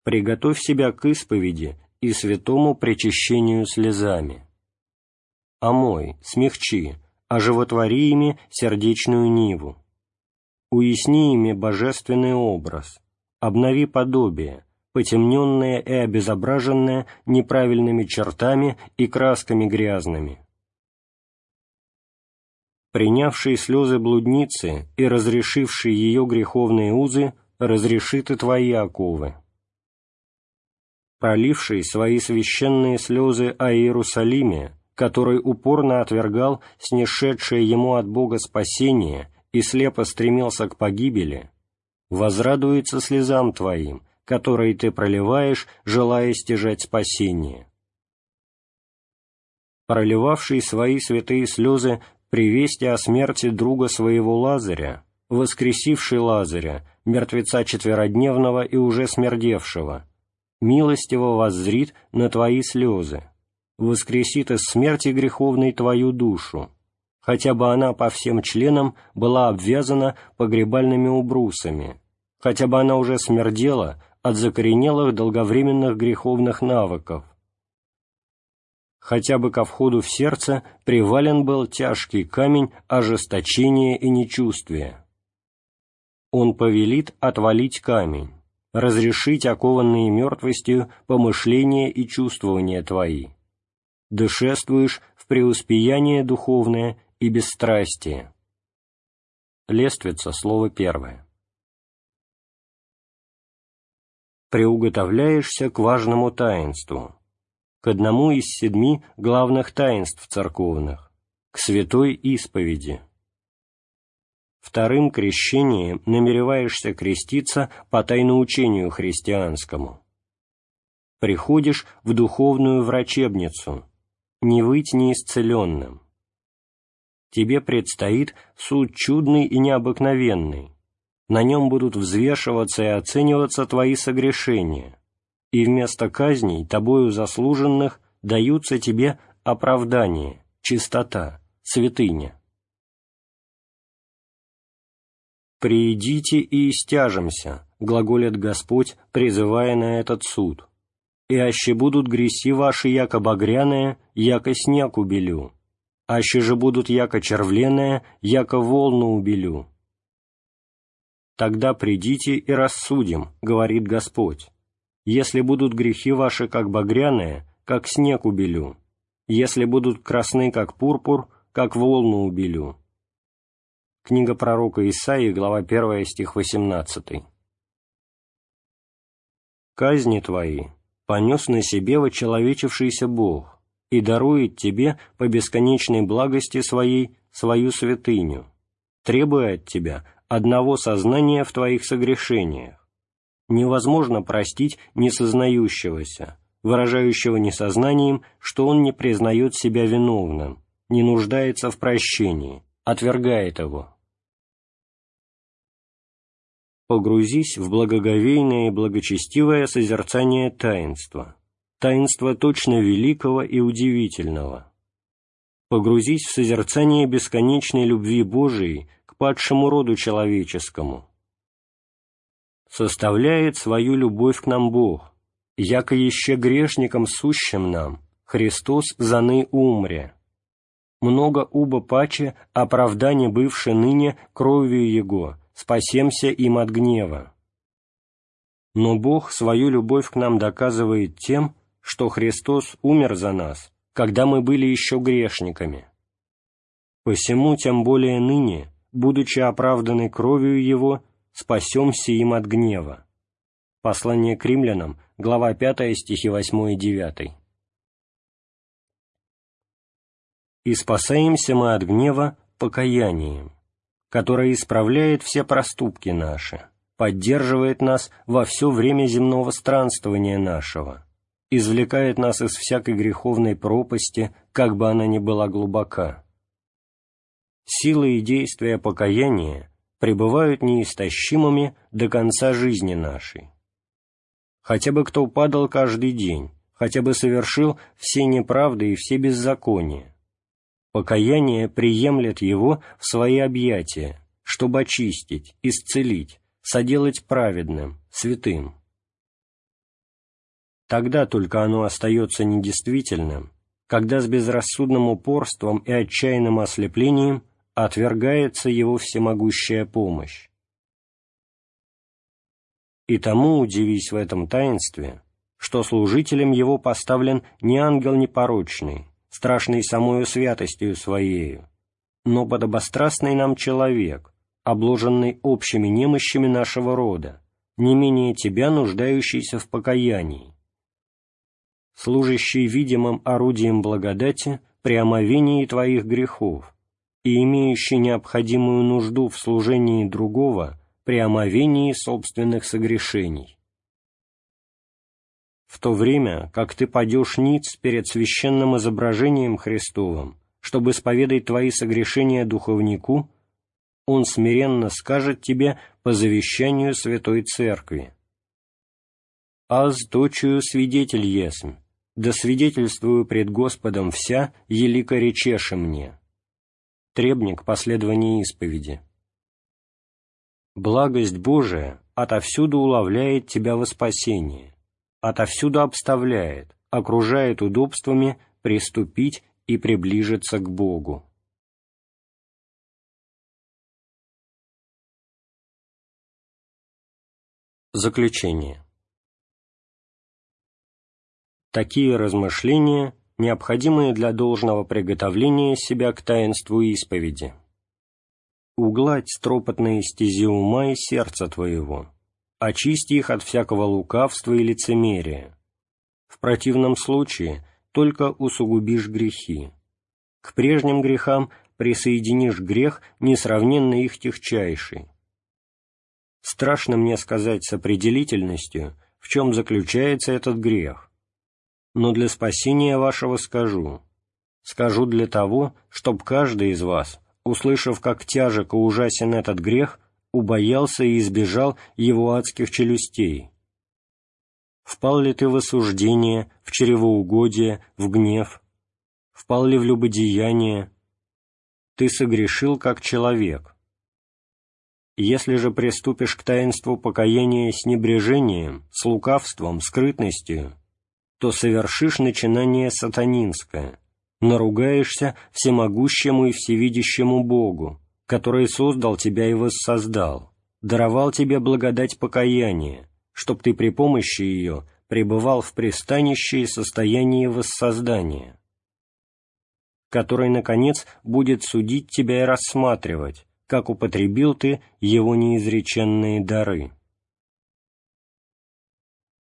Приготовь себя к исповеди и святому причащению слезами. Омой, смягчи, оживотвори ими сердечную ниву. Уясни ими божественный образ, обнови подобие, потемненное и обезображенное неправильными чертами и красками грязными. Принявший слезы блудницы и разрешивший ее греховные узы, разрешит и твои оковы. Проливший свои священные слезы о Иерусалиме, который упорно отвергал снешедшее ему от Бога спасение и слепо стремился к погибели, возрадуется слезам твоим, которые ты проливаешь, желая стяжать спасение. Проливавший свои святые слезы при вести о смерти друга своего Лазаря, воскресивший Лазаря, мертвеца четверодневного и уже смердевшего, милостиво воззрит на твои слезы, воскресит из смерти греховной твою душу, хотя бы она по всем членам была обвязана погребальными убрусами, хотя бы она уже смердела от закоренелых долговременных греховных навыков, хотя бы ко входу в сердце привален был тяжкий камень ожесточения и нечувствия. Он повелит отвалить камень, разрешить окованные мертвостью помышления и чувствования твои. Дышествуешь в преуспеяние духовное и бесстрастие. Лествица, слово первое. Приуготовляешься к важному таинству, к одному из седьми главных таинств церковных, к святой исповеди. Вторым крещением намереваешься креститься по тайноучению христианскому. Приходишь в духовную врачебницу, не быть неисцеленным. Тебе предстоит суд чудный и необыкновенный, на нем будут взвешиваться и оцениваться твои согрешения, и вместо казней, тобою заслуженных, даются тебе оправдание, чистота, святыня. «Приидите и истяжемся», — глаголит Господь, призывая на этот суд. «И аще будут греси ваши, яко багряные, яко снег убелю, аще же будут яко червленые, яко волну убелю». «Тогда придите и рассудим», — говорит Господь если будут грехи ваши, как багряные, как снег убелю, если будут красны, как пурпур, как волну убелю». Книга пророка Исаии, глава 1, стих 18. «Казни твои понес на себе вочеловечившийся Бог и дарует тебе по бесконечной благости своей свою святыню, требуя от тебя одного сознания в твоих согрешениях, невозможно простить несознающегося, выражающего несознанием, что он не признает себя виновным, не нуждается в прощении, отвергает его. Погрузись в благоговейное и благочестивое созерцание таинства, таинства точно великого и удивительного. Погрузись в созерцание бесконечной любви Божией к падшему роду человеческому – составляет свою любовь к нам Бог, яко еще грешникам сущим нам, Христос за ны умре. Много уба паче оправдание бывшее ныне кровью Его, спасемся им от гнева. Но Бог свою любовь к нам доказывает тем, что Христос умер за нас, когда мы были еще грешниками. Посему тем более ныне, будучи оправданы кровью Его, спасемся им от гнева. Послание к римлянам, глава 5, стихи 8 и 9. «И спасаемся мы от гнева покаянием, которое исправляет все проступки наши, поддерживает нас во все время земного странствования нашего, извлекает нас из всякой греховной пропасти, как бы она ни была глубока. Сила и действия покаяния пребывают неистощимыми до конца жизни нашей. Хотя бы кто падал каждый день, хотя бы совершил все неправды и все беззакония. Покаяние приемлет его в свои объятия, чтобы очистить, исцелить, соделать праведным, святым. Тогда только оно остается недействительным, когда с безрассудным упорством и отчаянным ослеплением отвергается его всемогущая помощь. И тому удивись в этом таинстве, что служителем его поставлен не ангел непорочный, страшный самою святостью своею, но подобострастный нам человек, обложенный общими немощами нашего рода, не менее тебя нуждающийся в покаянии, служащий видимым орудием благодати при омовении твоих грехов и имеющий необходимую нужду в служении другого при омовении собственных согрешений. В то время, как ты падешь ниц перед священным изображением Христовым, чтобы исповедать твои согрешения духовнику, он смиренно скажет тебе по завещанию Святой Церкви. «Аз точую свидетель есмь, да свидетельствую пред Господом вся, елико речеше мне». Требник последования исповеди. Благость Божия отовсюду уловляет тебя во спасение, отовсюду обставляет, окружает удобствами приступить и приближиться к Богу. Заключение. Такие размышления, необходимые для должного приготовления себя к таинству исповеди. Угладь стропотные стези ума и сердца твоего, очисти их от всякого лукавства и лицемерия. В противном случае только усугубишь грехи. К прежним грехам присоединишь грех, несравненно их техчайший. Страшно мне сказать с определительностью, в чем заключается этот грех. Но для спасения вашего скажу. Скажу для того, чтобы каждый из вас, услышав, как тяжек и ужасен этот грех, убоялся и избежал его адских челюстей. Впал ли ты в осуждение, в чревоугодие, в гнев? Впал ли в любодеяние? Ты согрешил как человек. Если же приступишь к таинству покаяния с небрежением, с лукавством, скрытностью, то совершишь начинание сатанинское, наругаешься всемогущему и всевидящему Богу, который создал тебя и воссоздал, даровал тебе благодать покаяния, чтоб ты при помощи ее пребывал в пристанище и состоянии воссоздания, который, наконец, будет судить тебя и рассматривать, как употребил ты его неизреченные дары.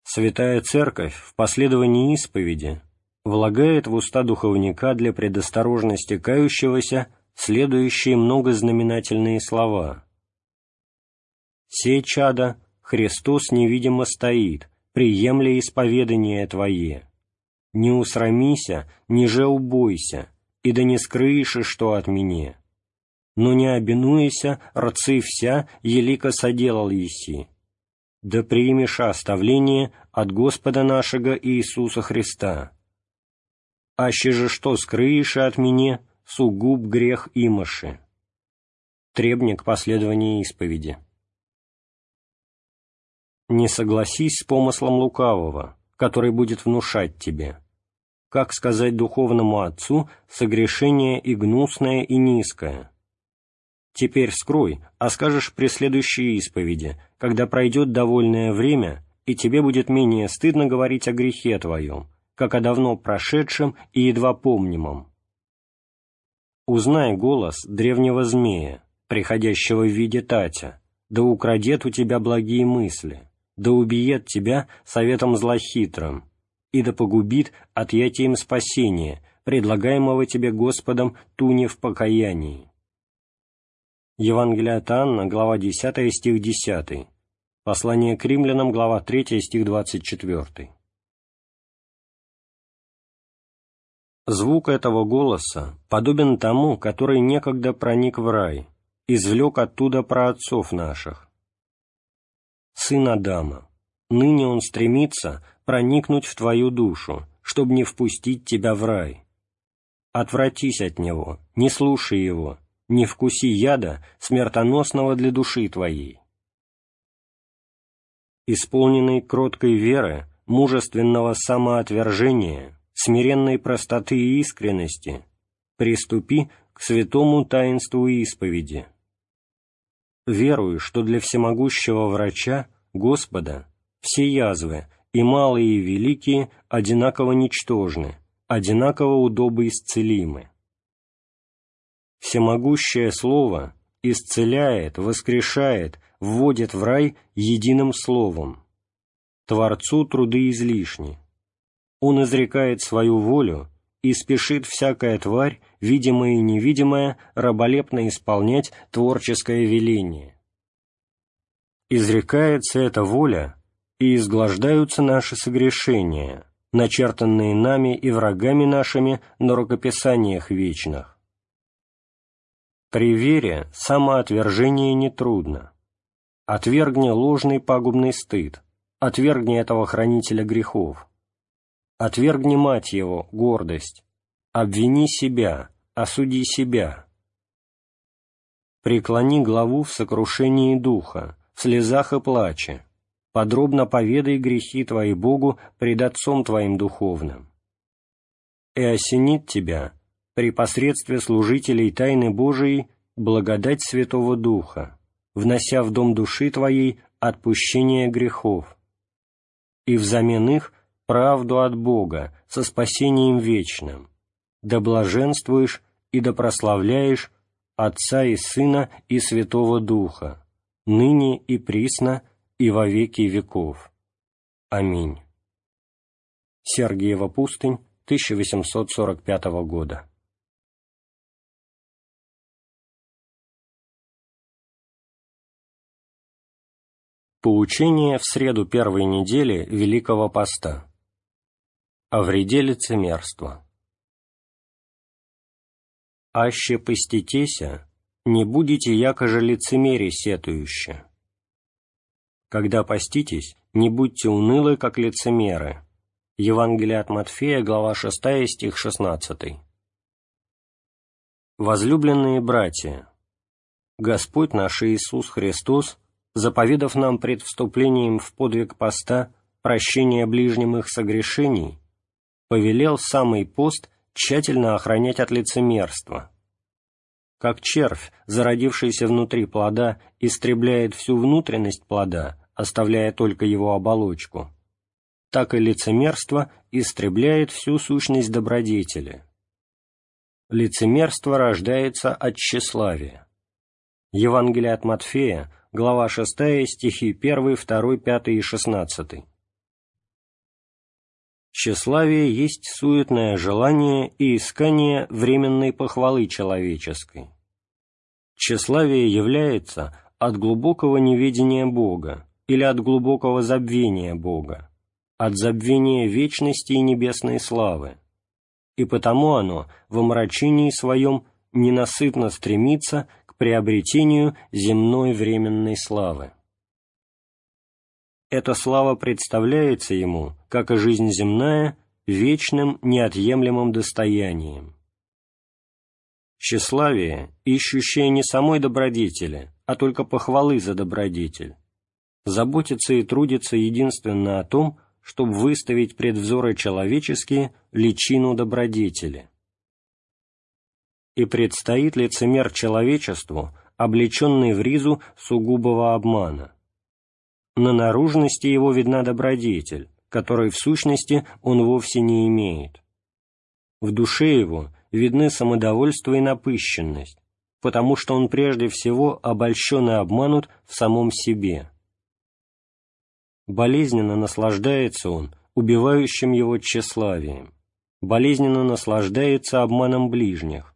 Святая Церковь в последовании исповеди влагает в уста духовника для предосторожности кающегося следующие многознаменательные слова. «Сей чада, Христос невидимо стоит, приемля исповедание Твое. Не усрамися, ниже убойся, и да не скрыешь, что от меня. Но не обинуйся, рцы вся, елико соделал еси. Да примешь оставление от Господа нашего Иисуса Христа. Аще же что скрыешь от меня, сугуб грех имаши. Требник последования исповеди. Не согласись с помыслом лукавого, который будет внушать тебе. Как сказать духовному отцу согрешение и гнусное, и низкое? Теперь скрой, а скажешь при следующей исповеди, когда пройдет довольное время, и тебе будет менее стыдно говорить о грехе твоем, как о давно прошедшем и едва помнимом. Узнай голос древнего змея, приходящего в виде Татя, да украдет у тебя благие мысли, да убиет тебя советом злохитрым, и да погубит отъятием спасения, предлагаемого тебе Господом туне в покаянии. Евангелие от Анна, глава 10, стих 10. Послание к римлянам, глава 3, стих 24. Звук этого голоса подобен тому, который некогда проник в рай, извлек оттуда про отцов наших. Сын Адама, ныне он стремится проникнуть в твою душу, чтобы не впустить тебя в рай. Отвратись от него, не слушай его, не вкуси яда, смертоносного для души твоей. Исполненный кроткой веры, мужественного самоотвержения, смиренной простоты и искренности, приступи к святому таинству исповеди. Верую, что для всемогущего врача, Господа, все язвы, и малые, и великие, одинаково ничтожны, одинаково удобы исцелимы. Всемогущее Слово исцеляет, воскрешает, вводит в рай единым словом. Творцу труды излишни. Он изрекает свою волю и спешит всякая тварь, видимая и невидимая, раболепно исполнять творческое веление. Изрекается эта воля, и изглаждаются наши согрешения, начертанные нами и врагами нашими на рукописаниях вечных. При вере самоотвержение нетрудно. Отвергни ложный пагубный стыд, отвергни этого хранителя грехов. Отвергни мать его, гордость, обвини себя, осуди себя. Преклони главу в сокрушении духа, в слезах и плаче, подробно поведай грехи твои Богу пред Отцом твоим духовным. И осенит тебя при посредстве служителей тайны Божией благодать Святого Духа, внося в дом души твоей отпущение грехов, и взамен их правду от Бога со спасением вечным, да блаженствуешь и да прославляешь Отца и Сына и Святого Духа, ныне и присно и во веки веков. Аминь. Сергиева пустынь, 1845 года. Поучение в среду первой недели Великого Поста. О вреде лицемерства. «Аще поститеся, не будете якоже лицемерие сетующе. Когда поститесь, не будьте унылы, как лицемеры». Евангелие от Матфея, глава 6, стих 16. Возлюбленные братья, Господь наш Иисус Христос, заповедав нам пред вступлением в подвиг поста прощение ближним их согрешений, повелел самый пост тщательно охранять от лицемерства. Как червь, зародившийся внутри плода, истребляет всю внутренность плода, оставляя только его оболочку, так и лицемерство истребляет всю сущность добродетели. Лицемерство рождается от тщеславия. Евангелие от Матфея, глава 6, стихи 1, 2, 5 и 16. Тщеславие есть суетное желание и искание временной похвалы человеческой. Тщеславие является от глубокого неведения Бога или от глубокого забвения Бога, от забвения вечности и небесной славы, и потому оно в омрачении своем ненасытно стремится приобретению земной временной славы. Эта слава представляется ему, как и жизнь земная, вечным неотъемлемым достоянием. Тщеславие, ищущее не самой добродетели, а только похвалы за добродетель, заботится и трудится единственно о том, чтобы выставить пред взоры человеческие личину добродетели. И предстоит лицемер человечеству, облеченный в ризу сугубого обмана, на наружности его видна добродетель, которой в сущности он вовсе не имеет. В душе его видны самодовольство и напыщенность, потому что он прежде всего обольщен и обманут в самом себе. Болезненно наслаждается он убивающим его тщеславием, болезненно наслаждается обманом ближних,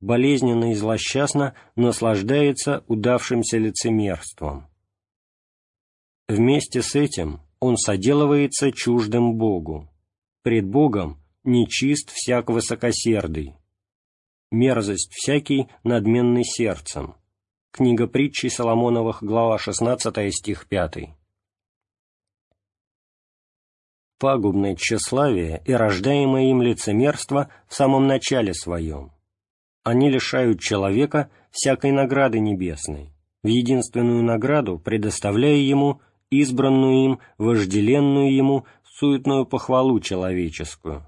болезненно и злосчастно наслаждается удавшимся лицемерством. Вместе с этим он соделывается чуждым Богу. Пред Богом нечист всяк высокосердый. Мерзость всякий надменный сердцем. Книга притчи Соломоновых, глава 16, стих 5. Пагубное тщеславие и рождаемое им лицемерство в самом начале своем. Они лишают человека всякой награды небесной, в единственную награду предоставляя ему избранную им, вожделенную ему, суетную похвалу человеческую.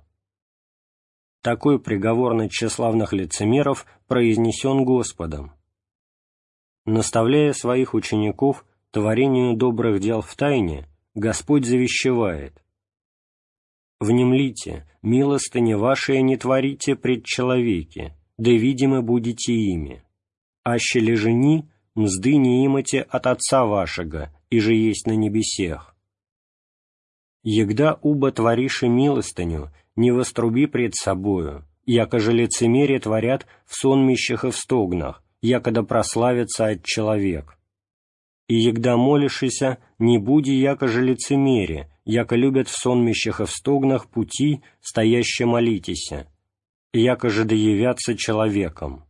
Такой приговор на тщеславных лицемеров произнесен Господом. Наставляя своих учеников творению добрых дел в тайне, Господь завещевает «Внемлите, милостыни ваши не творите пред человеки, да видимы будете ими. Аще ли жени, мзды не имате от Отца вашего, и же есть на небесех. Егда уба твориши милостыню, не воструби пред собою, яко же лицемерие творят в сонмищах и в стогнах, якода прославится от человек. И егда молишися, не буди яко же лицемерие, яко любят в сонмищах и в стогнах пути, стояще молитеся, яко же да явятся человеком.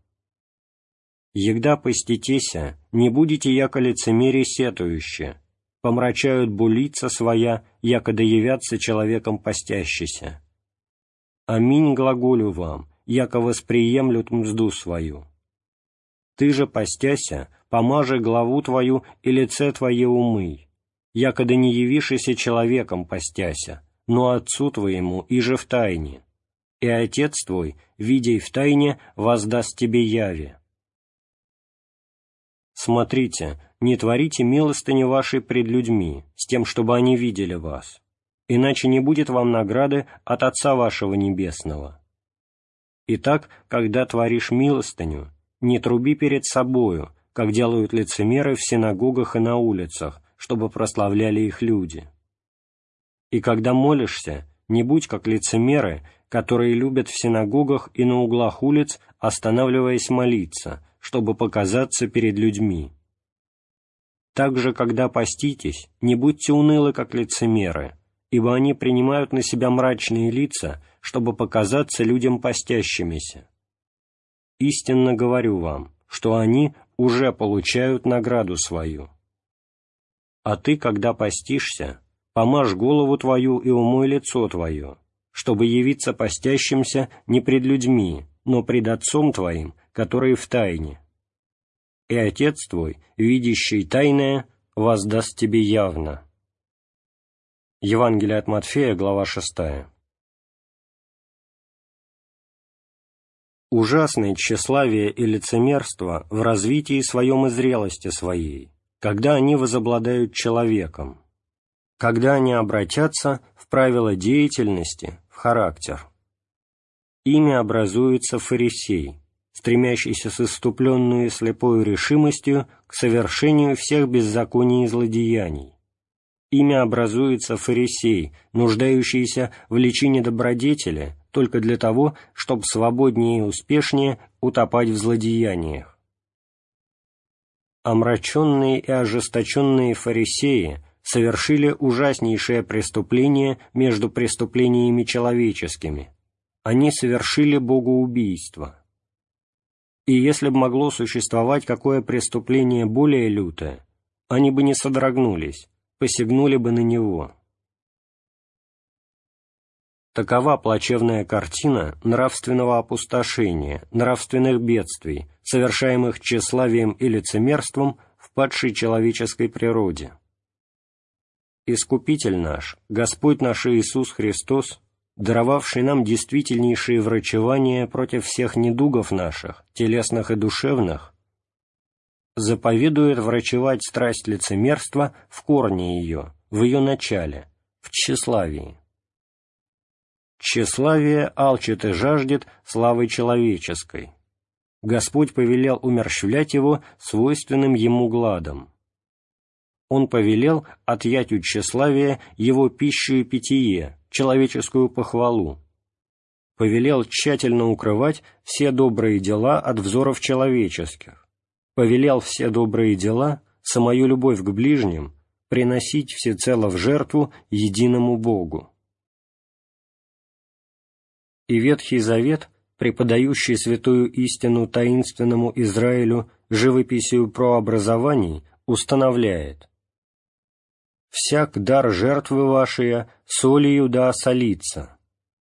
Егда поститеся, не будете яко лицемерие сетующе, помрачают булица своя, яко явятся человеком постящийся. Аминь глаголю вам, яко восприемлют мзду свою. Ты же, постяся, помажи главу твою и лице твое умый, яко да не явишься человеком постяся, но отцу твоему и же в тайне и Отец твой, видя и в тайне, воздаст тебе яви. Смотрите, не творите милостыни вашей пред людьми, с тем, чтобы они видели вас, иначе не будет вам награды от Отца вашего Небесного. Итак, когда творишь милостыню, не труби перед собою, как делают лицемеры в синагогах и на улицах, чтобы прославляли их люди. И когда молишься, не будь как лицемеры, которые любят в синагогах и на углах улиц, останавливаясь молиться, чтобы показаться перед людьми. Также, когда поститесь, не будьте унылы, как лицемеры, ибо они принимают на себя мрачные лица, чтобы показаться людям постящимися. Истинно говорю вам, что они уже получают награду свою. А ты, когда постишься, помажь голову твою и умой лицо твое, чтобы явиться постящимся не пред людьми, но пред Отцом твоим, который в тайне. И Отец твой, видящий тайное, воздаст тебе явно». Евангелие от Матфея, глава 6. Ужасное тщеславие и лицемерство в развитии своем и зрелости своей, когда они возобладают человеком, когда они обратятся в правила деятельности, характер. Ими образуется фарисей, стремящийся с иступленную и слепою решимостью к совершению всех беззаконий и злодеяний. Ими образуется фарисей, нуждающийся в лечении добродетели только для того, чтобы свободнее и успешнее утопать в злодеяниях. Омраченные и ожесточенные фарисеи – совершили ужаснейшее преступление между преступлениями человеческими. Они совершили богоубийство. И если бы могло существовать какое преступление более лютое, они бы не содрогнулись, посягнули бы на него. Такова плачевная картина нравственного опустошения, нравственных бедствий, совершаемых тщеславием и лицемерством в падшей человеческой природе. Искупитель наш, Господь наш Иисус Христос, даровавший нам действительнейшие врачевания против всех недугов наших, телесных и душевных, заповедует врачевать страсть лицемерства в корне ее, в ее начале, в тщеславии. Тщеславие алчит и жаждет славы человеческой. Господь повелел умерщвлять его свойственным ему гладом он повелел отъять у тщеславия его пищу и питье, человеческую похвалу. Повелел тщательно укрывать все добрые дела от взоров человеческих. Повелел все добрые дела, самую любовь к ближним, приносить всецело в жертву единому Богу. И Ветхий Завет, преподающий святую истину таинственному Израилю живописью прообразований, устанавливает – всяк дар жертвы вашей солью да осолится,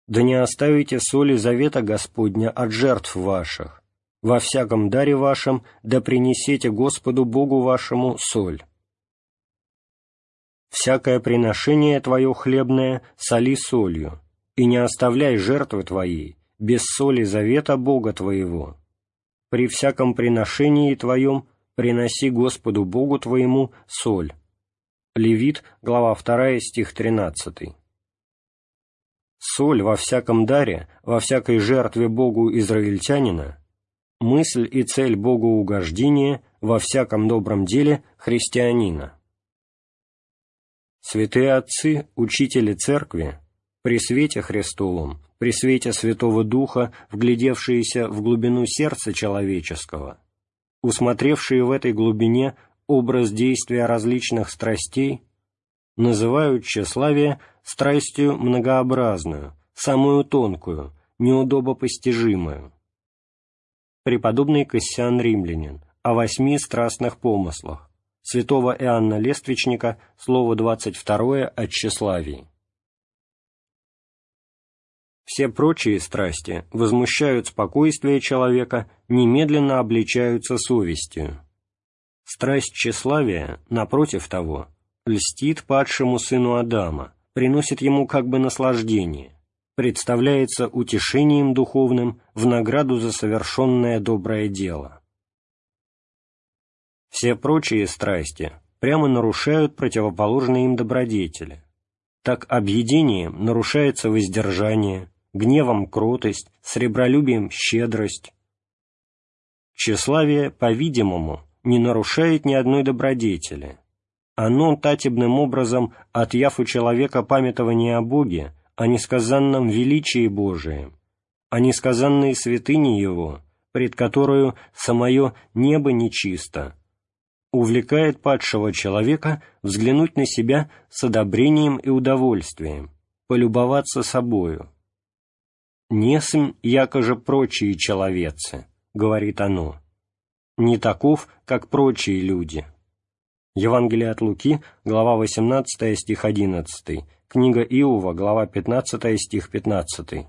да не оставите соли завета Господня от жертв ваших, во всяком даре вашем да принесете Господу Богу вашему соль. Всякое приношение твое хлебное соли солью, и не оставляй жертвы твоей без соли завета Бога твоего. При всяком приношении твоем приноси Господу Богу твоему соль. Левит, глава 2, стих 13. Соль во всяком даре, во всякой жертве Богу израильтянина, мысль и цель Богу угождения во всяком добром деле христианина. Святые отцы, учители церкви, при свете Христовом, при свете Святого Духа, вглядевшиеся в глубину сердца человеческого, усмотревшие в этой глубине образ действия различных страстей, называют тщеславие страстью многообразную, самую тонкую, неудобопостижимую. Преподобный Кассиан Римлянин о восьми страстных помыслах, святого Иоанна Лествичника, слово 22 о тщеславии. Все прочие страсти возмущают спокойствие человека, немедленно обличаются совестью. Страсть тщеславия, напротив того, льстит падшему сыну Адама, приносит ему как бы наслаждение, представляется утешением духовным в награду за совершенное доброе дело. Все прочие страсти прямо нарушают противоположные им добродетели. Так объедением нарушается воздержание, гневом кротость, сребролюбием щедрость. Тщеславие, по-видимому, не нарушает ни одной добродетели. Оно татебным образом, отъяв у человека памятование о Боге, о несказанном величии Божием, о несказанной святыне Его, пред которую самое небо нечисто, увлекает падшего человека взглянуть на себя с одобрением и удовольствием, полюбоваться собою. «Несм, якоже прочие человецы», — говорит оно, — «не таков, как прочие люди». Евангелие от Луки, глава 18, стих 11, книга Иова, глава 15, стих 15.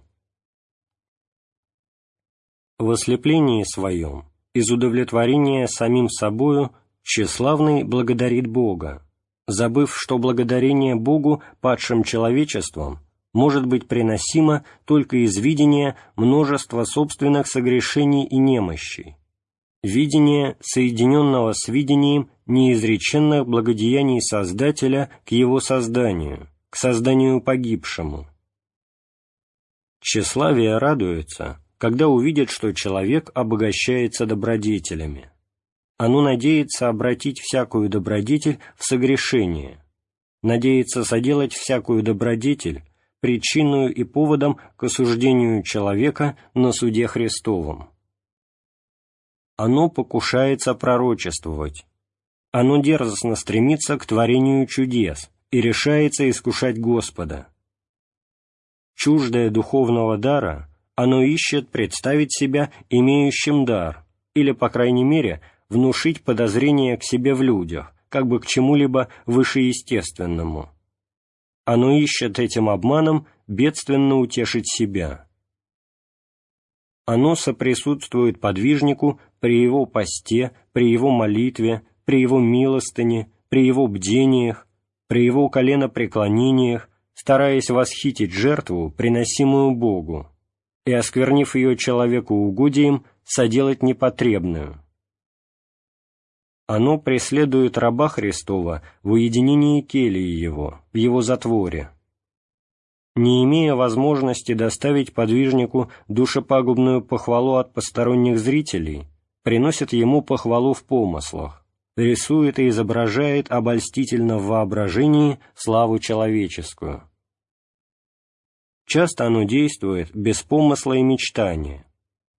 В ослеплении своем, из удовлетворения самим собою, тщеславный благодарит Бога, забыв, что благодарение Богу падшим человечеством может быть приносимо только из видения множества собственных согрешений и немощей, видения, соединенного с видением неизреченных благодеяний Создателя к его созданию, к созданию погибшему. Тщеславие радуется, когда увидит, что человек обогащается добродетелями. Оно надеется обратить всякую добродетель в согрешение, надеется соделать всякую добродетель причиной и поводом к осуждению человека на суде Христовом. Оно покушается пророчествовать, оно дерзостно стремится к творению чудес и решается искушать Господа. Чуждое духовного дара, оно ищет представить себя имеющим дар, или, по крайней мере, внушить подозрение к себе в людях, как бы к чему-либо вышеестественному. Оно ищет этим обманом бедственно утешить себя. Оно соприсутствует подвижнику при его посте, при его молитве, при его милостыне, при его бдениях, при его коленопреклонениях, стараясь восхитить жертву, приносимую Богу, и, осквернив ее человеку угодием, соделать непотребную. Оно преследует раба Христова в уединении келии его, в его затворе. Не имея возможности доставить подвижнику душепагубную похвалу от посторонних зрителей, приносит ему похвалу в помыслах, рисует и изображает обольстительно в воображении славу человеческую. Часто оно действует без помысла и мечтания,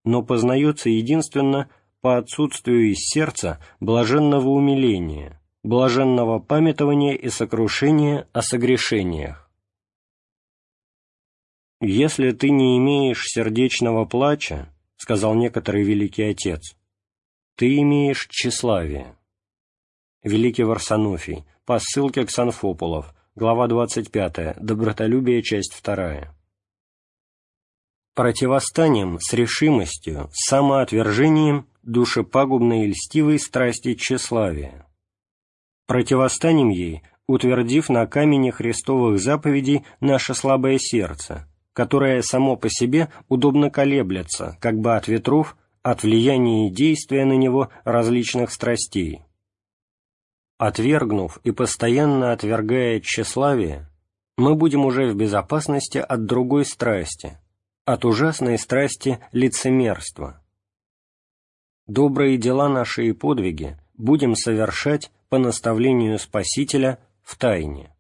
но познается единственно по отсутствию из сердца блаженного умиления, блаженного памятования и сокрушения о согрешениях. «Если ты не имеешь сердечного плача, — сказал некоторый великий отец, — ты имеешь тщеславие. Великий Варсонофий, по ссылке к Санфополов, глава 25, Добротолюбие, часть 2. Противостанием с решимостью, самоотвержением душепагубной и льстивой страсти тщеславия. Противостанем ей, утвердив на камне Христовых заповедей наше слабое сердце, которое само по себе удобно колеблется, как бы от ветров, от влияния и действия на него различных страстей. Отвергнув и постоянно отвергая тщеславие, мы будем уже в безопасности от другой страсти, от ужасной страсти лицемерства. Добрые дела наши и подвиги будем совершать по наставлению Спасителя в тайне.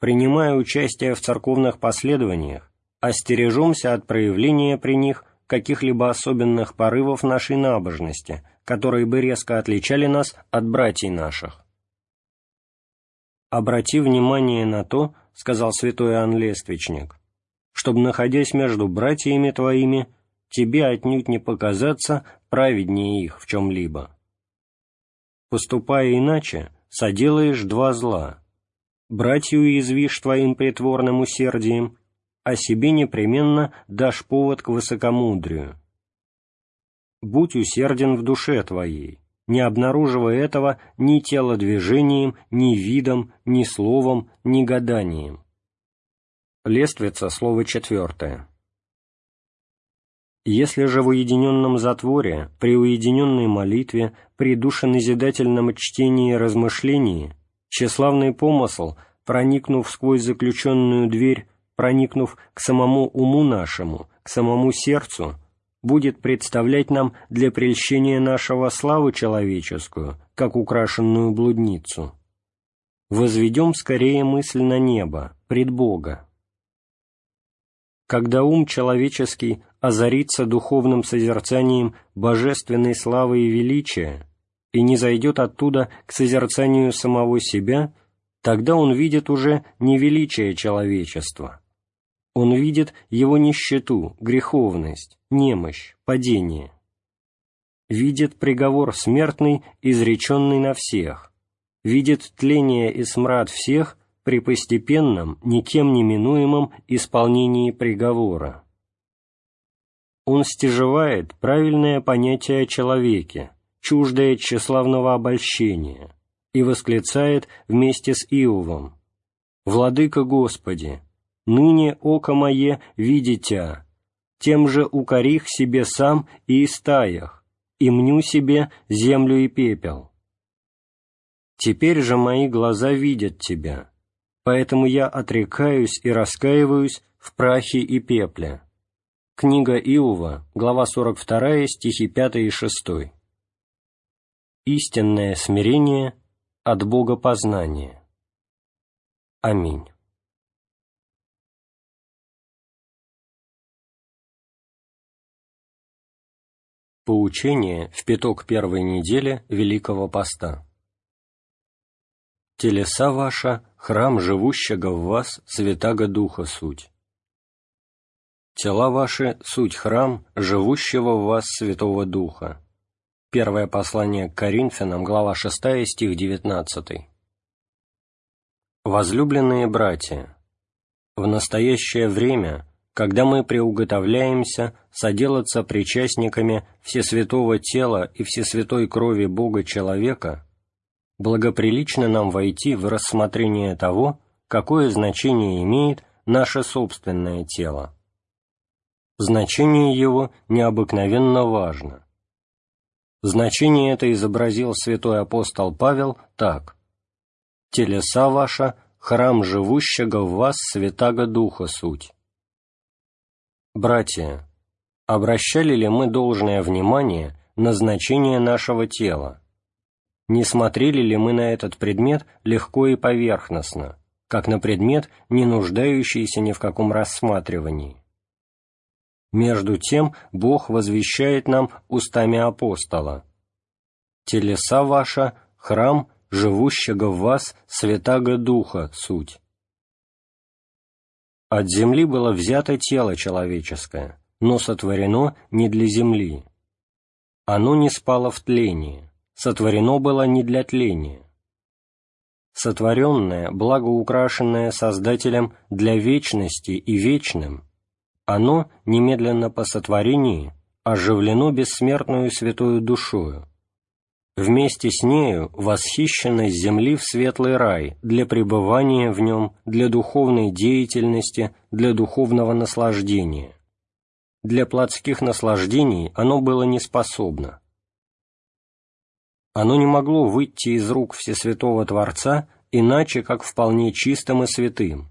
Принимая участие в церковных последованиях, остережемся от проявления при них каких-либо особенных порывов нашей набожности, которые бы резко отличали нас от братьев наших. «Обрати внимание на то, — сказал святой Иоанн чтобы, находясь между братьями твоими, тебе отнюдь не показаться праведнее их в чем-либо. Поступая иначе, соделаешь два зла. Братью уязвишь твоим притворным усердием, а себе непременно дашь повод к высокомудрию. Будь усерден в душе твоей, не обнаруживая этого ни телодвижением, ни видом, ни словом, ни гаданием. Лествица, слово четвертое. Если же в уединенном затворе, при уединенной молитве, при душеназидательном чтении и размышлении, тщеславный помысл, проникнув сквозь заключенную дверь, проникнув к самому уму нашему, к самому сердцу, будет представлять нам для прельщения нашего славу человеческую, как украшенную блудницу. Возведем скорее мысль на небо, пред Бога. Когда ум человеческий озарится духовным созерцанием божественной славы и величия и не зайдет оттуда к созерцанию самого себя, тогда он видит уже не величие человечества. Он видит его нищету, греховность, немощь, падение. Видит приговор смертный, изреченный на всех. Видит тление и смрад всех при постепенном, никем не минуемом исполнении приговора он стяжевает правильное понятие о человеке, чуждое тщеславного обольщения, и восклицает вместе с Иовом «Владыка Господи, ныне око мое видитя, тем же укорих себе сам и истаях, и мню себе землю и пепел. Теперь же мои глаза видят Тебя, поэтому я отрекаюсь и раскаиваюсь в прахе и пепле». Книга Иова, глава 42, стихи 5 и 6. Истинное смирение от Бога познания. Аминь. Поучение в пяток первой недели Великого Поста. «Телеса ваша, храм живущего в вас, святаго Духа суть» Тела ваши — суть храм, живущего в вас Святого Духа. Первое послание к Коринфянам, глава 6, стих 19. Возлюбленные братья, в настоящее время, когда мы приуготовляемся соделаться причастниками всесвятого тела и всесвятой крови Бога человека, благоприлично нам войти в рассмотрение того, какое значение имеет наше собственное тело значение его необыкновенно важно. Значение это изобразил святой апостол Павел так «Телеса ваша — храм живущего в вас святаго Духа суть». Братья, обращали ли мы должное внимание на значение нашего тела? Не смотрели ли мы на этот предмет легко и поверхностно, как на предмет, не нуждающийся ни в каком рассматривании? Между тем Бог возвещает нам устами апостола. «Телеса ваша — храм, живущего в вас святаго Духа суть». От земли было взято тело человеческое, но сотворено не для земли. Оно не спало в тлении, сотворено было не для тления. Сотворенное, благоукрашенное Создателем для вечности и вечным, оно, немедленно по сотворении, оживлено бессмертную святую душою, вместе с нею восхищено с земли в светлый рай для пребывания в нем, для духовной деятельности, для духовного наслаждения. Для плотских наслаждений оно было неспособно. Оно не могло выйти из рук Всесвятого Творца иначе, как вполне чистым и святым.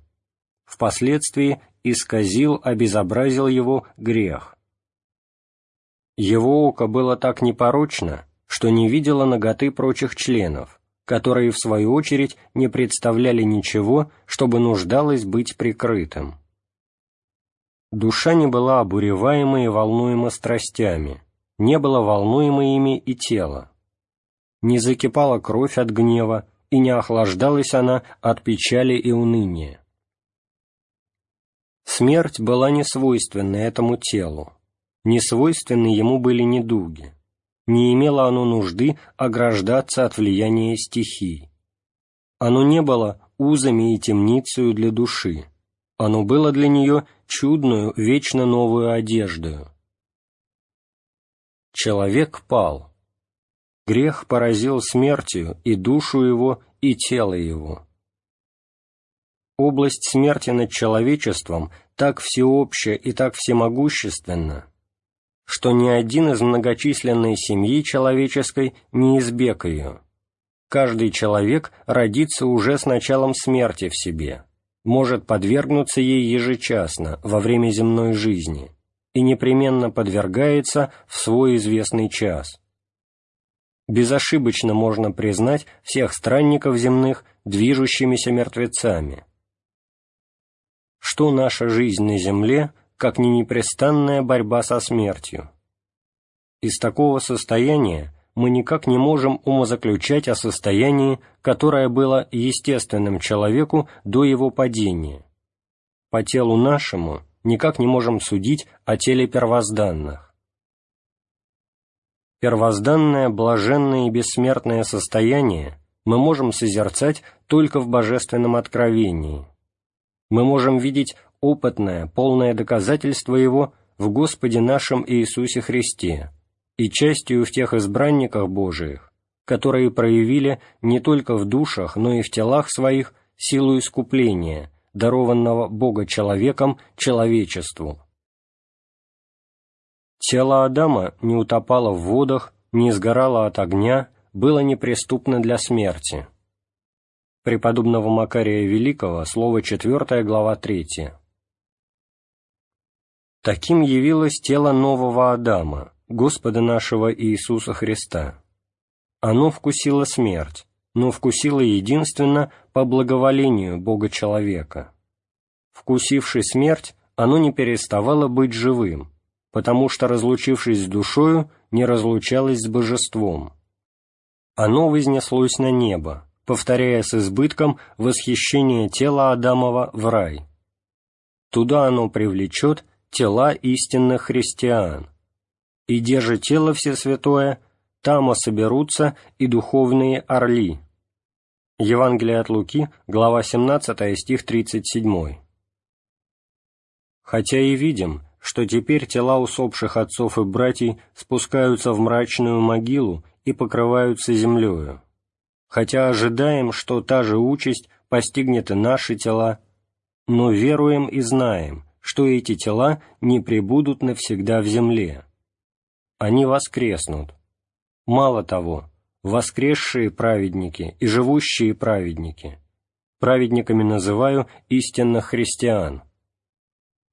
Впоследствии исказил, обезобразил его грех. Его око было так непорочно, что не видела ноготы прочих членов, которые, в свою очередь, не представляли ничего, чтобы нуждалось быть прикрытым. Душа не была обуреваема и волнуема страстями, не было волнуемо ими и тело. Не закипала кровь от гнева, и не охлаждалась она от печали и уныния. Смерть была не свойственна этому телу, не свойственны ему были недуги не имело оно нужды ограждаться от влияния стихий. Оно не было узами и темницею для души, оно было для нее чудную, вечно новую одеждою. Человек пал. Грех поразил смертью и душу его, и тело его. Область смерти над человечеством так всеобщая и так всемогущественна, что ни один из многочисленной семьи человеческой не избег ее. Каждый человек родится уже с началом смерти в себе, может подвергнуться ей ежечасно во время земной жизни и непременно подвергается в свой известный час. Безошибочно можно признать всех странников земных движущимися мертвецами. Что наша жизнь на земле – как не непрестанная борьба со смертью. Из такого состояния мы никак не можем умозаключать о состоянии, которое было естественным человеку до его падения. По телу нашему никак не можем судить о теле первозданных. Первозданное, блаженное и бессмертное состояние мы можем созерцать только в божественном откровении. Мы можем видеть опытное, полное доказательство его в Господе нашем Иисусе Христе и частью в тех избранниках Божиих, которые проявили не только в душах, но и в телах своих силу искупления, дарованного Бога человеком человечеству. Тело Адама не утопало в водах, не сгорало от огня, было неприступно для смерти. Преподобного Макария Великого, слово 4, глава 3. Таким явилось тело нового Адама, Господа нашего Иисуса Христа. Оно вкусило смерть, но вкусило единственно по благоволению Бога-человека. Вкусивши смерть, оно не переставало быть живым, потому что, разлучившись с душою, не разлучалось с божеством. Оно вознеслось на небо, повторяя с избытком восхищение тела Адамова в рай. Туда оно привлечет тела истинных христиан. И держи тело Всесвятое, там соберутся и духовные орли». Евангелие от Луки, глава 17, стих 37. Хотя и видим, что теперь тела усопших отцов и братьев спускаются в мрачную могилу и покрываются землею, хотя ожидаем, что та же участь постигнет и наши тела, но веруем и знаем, что эти тела не пребудут навсегда в земле. Они воскреснут. Мало того, воскресшие праведники и живущие праведники, праведниками называю истинных христиан,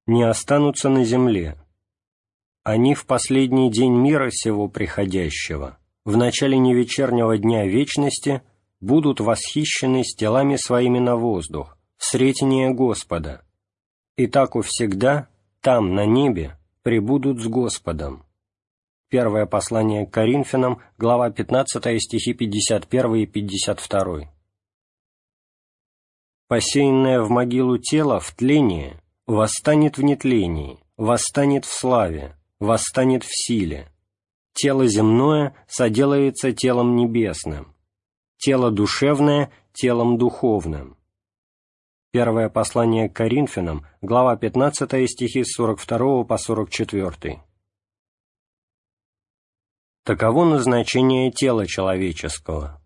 не останутся на земле. Они в последний день мира сего приходящего, в начале невечернего дня вечности, будут восхищены с телами своими на воздух, в сретение Господа, и так у всегда, там, на небе, пребудут с Господом. Первое послание к Коринфянам, глава 15, стихи 51 и 52. Посеянное в могилу тело в тлении восстанет в нетлении, восстанет в славе, восстанет в силе. тело земное соделается телом небесным, тело душевное – телом духовным. Первое послание к Коринфянам, глава 15 стихи с 42 по 44. Таково назначение тела человеческого.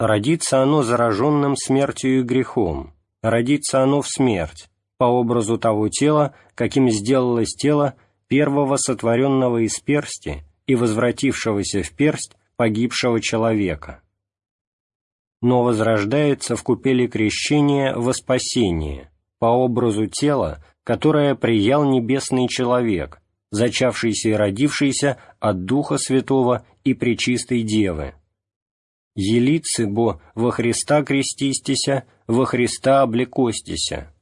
Родится оно зараженным смертью и грехом, родится оно в смерть, по образу того тела, каким сделалось тело первого сотворенного из персти и возвратившегося в персть погибшего человека. Но возрождается в купели крещения во спасение, по образу тела, которое приял небесный человек, зачавшийся и родившийся от Духа Святого и Пречистой Девы. Елицы бо во Христа крестистися, во Христа облекостися.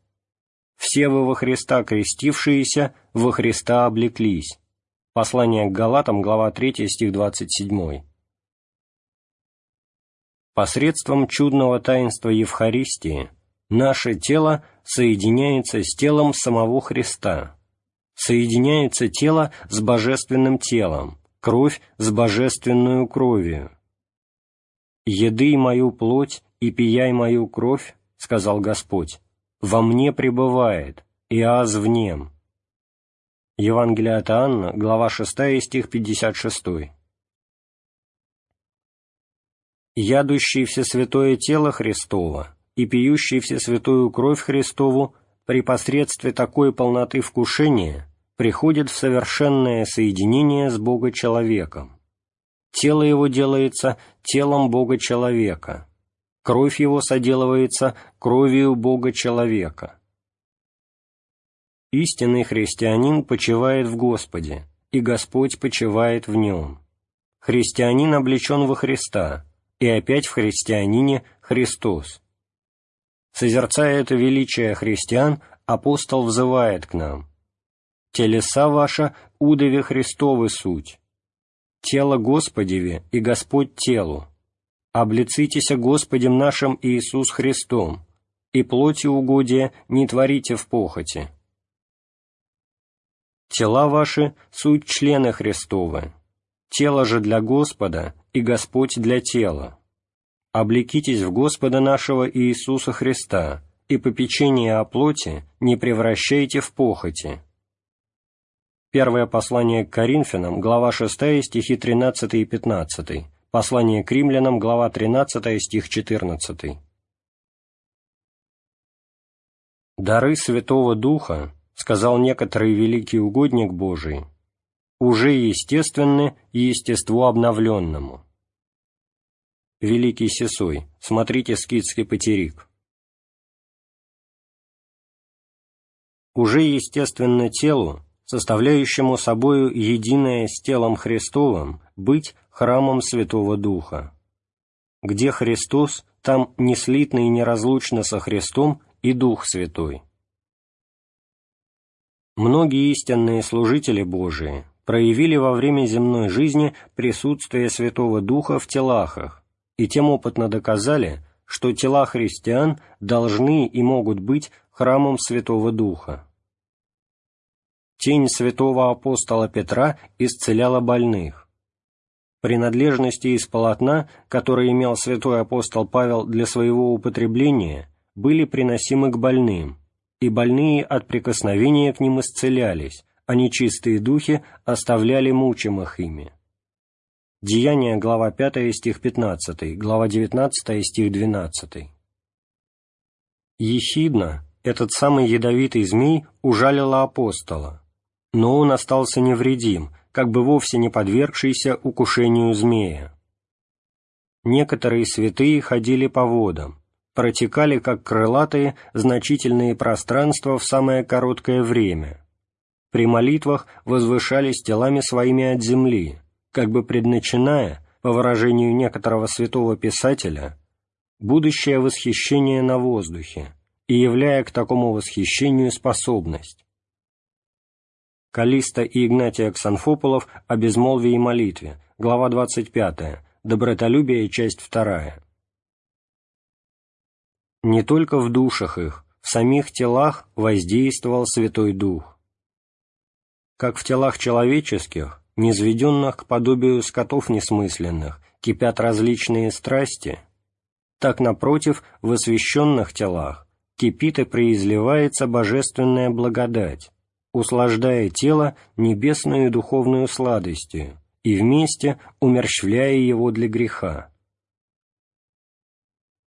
Все вы во Христа крестившиеся, во Христа облеклись. Послание к Галатам, глава 3, стих 27. Посредством чудного таинства Евхаристии наше тело соединяется с телом самого Христа, соединяется тело с божественным телом, кровь с божественную кровью. «Еды мою плоть и пияй мою кровь», — сказал Господь, — «во мне пребывает, и аз в нем». Евангелие от Анна, глава 6, стих 56. «Ядущий все святое тело Христово и пьющий все святую кровь Христову при посредстве такой полноты вкушения приходит в совершенное соединение с Бога-человеком. Тело его делается телом Бога-человека, кровь его соделывается кровью Бога-человека. Истинный христианин почивает в Господе, и Господь почивает в нем. Христианин облечен во Христа, и опять в христианине Христос. Созерцая это величие христиан, апостол взывает к нам. «Телеса ваша, удове Христовы суть, тело Господеве и Господь телу. Облицитеся Господем нашим Иисус Христом, и плоти угодия не творите в похоти. Тела ваши — суть члены Христовы, тело же для Господа и Господь для тела облекитесь в Господа нашего Иисуса Христа, и попечение о плоти не превращайте в похоти». Первое послание к Коринфянам, глава 6, стихи 13 и 15, послание к римлянам, глава 13, стих 14. «Дары Святого Духа, — сказал некоторый великий угодник Божий, — уже естественны естеству обновленному, Великий Сесой. Смотрите скидский потерик. Уже естественно телу, составляющему собою единое с телом Христовым, быть храмом Святого Духа. Где Христос, там неслитно и неразлучно со Христом и Дух Святой. Многие истинные служители Божии проявили во время земной жизни присутствие Святого Духа в телахах, и тем опытно доказали, что тела христиан должны и могут быть храмом Святого Духа. Тень святого апостола Петра исцеляла больных. Принадлежности из полотна, которые имел святой апостол Павел для своего употребления, были приносимы к больным, и больные от прикосновения к ним исцелялись, а нечистые духи оставляли мучимых ими. Деяния, глава 5, стих 15, глава 19, стих 12. Ехидна, этот самый ядовитый змей, ужалила апостола, но он остался невредим, как бы вовсе не подвергшийся укушению змея. Некоторые святые ходили по водам, протекали, как крылатые, значительные пространства в самое короткое время. При молитвах возвышались телами своими от земли, как бы предначиная, по выражению некоторого святого писателя, будущее восхищение на воздухе и являя к такому восхищению способность. Калиста и Игнатий Аксанфополов о безмолвии и молитве, глава 25, добротолюбие, часть 2. Не только в душах их, в самих телах воздействовал Святой Дух. Как в телах человеческих, низведенных к подобию скотов несмысленных, кипят различные страсти, так, напротив, в освященных телах кипит и преизливается божественная благодать, услаждая тело небесную и духовную сладостью и вместе умерщвляя его для греха.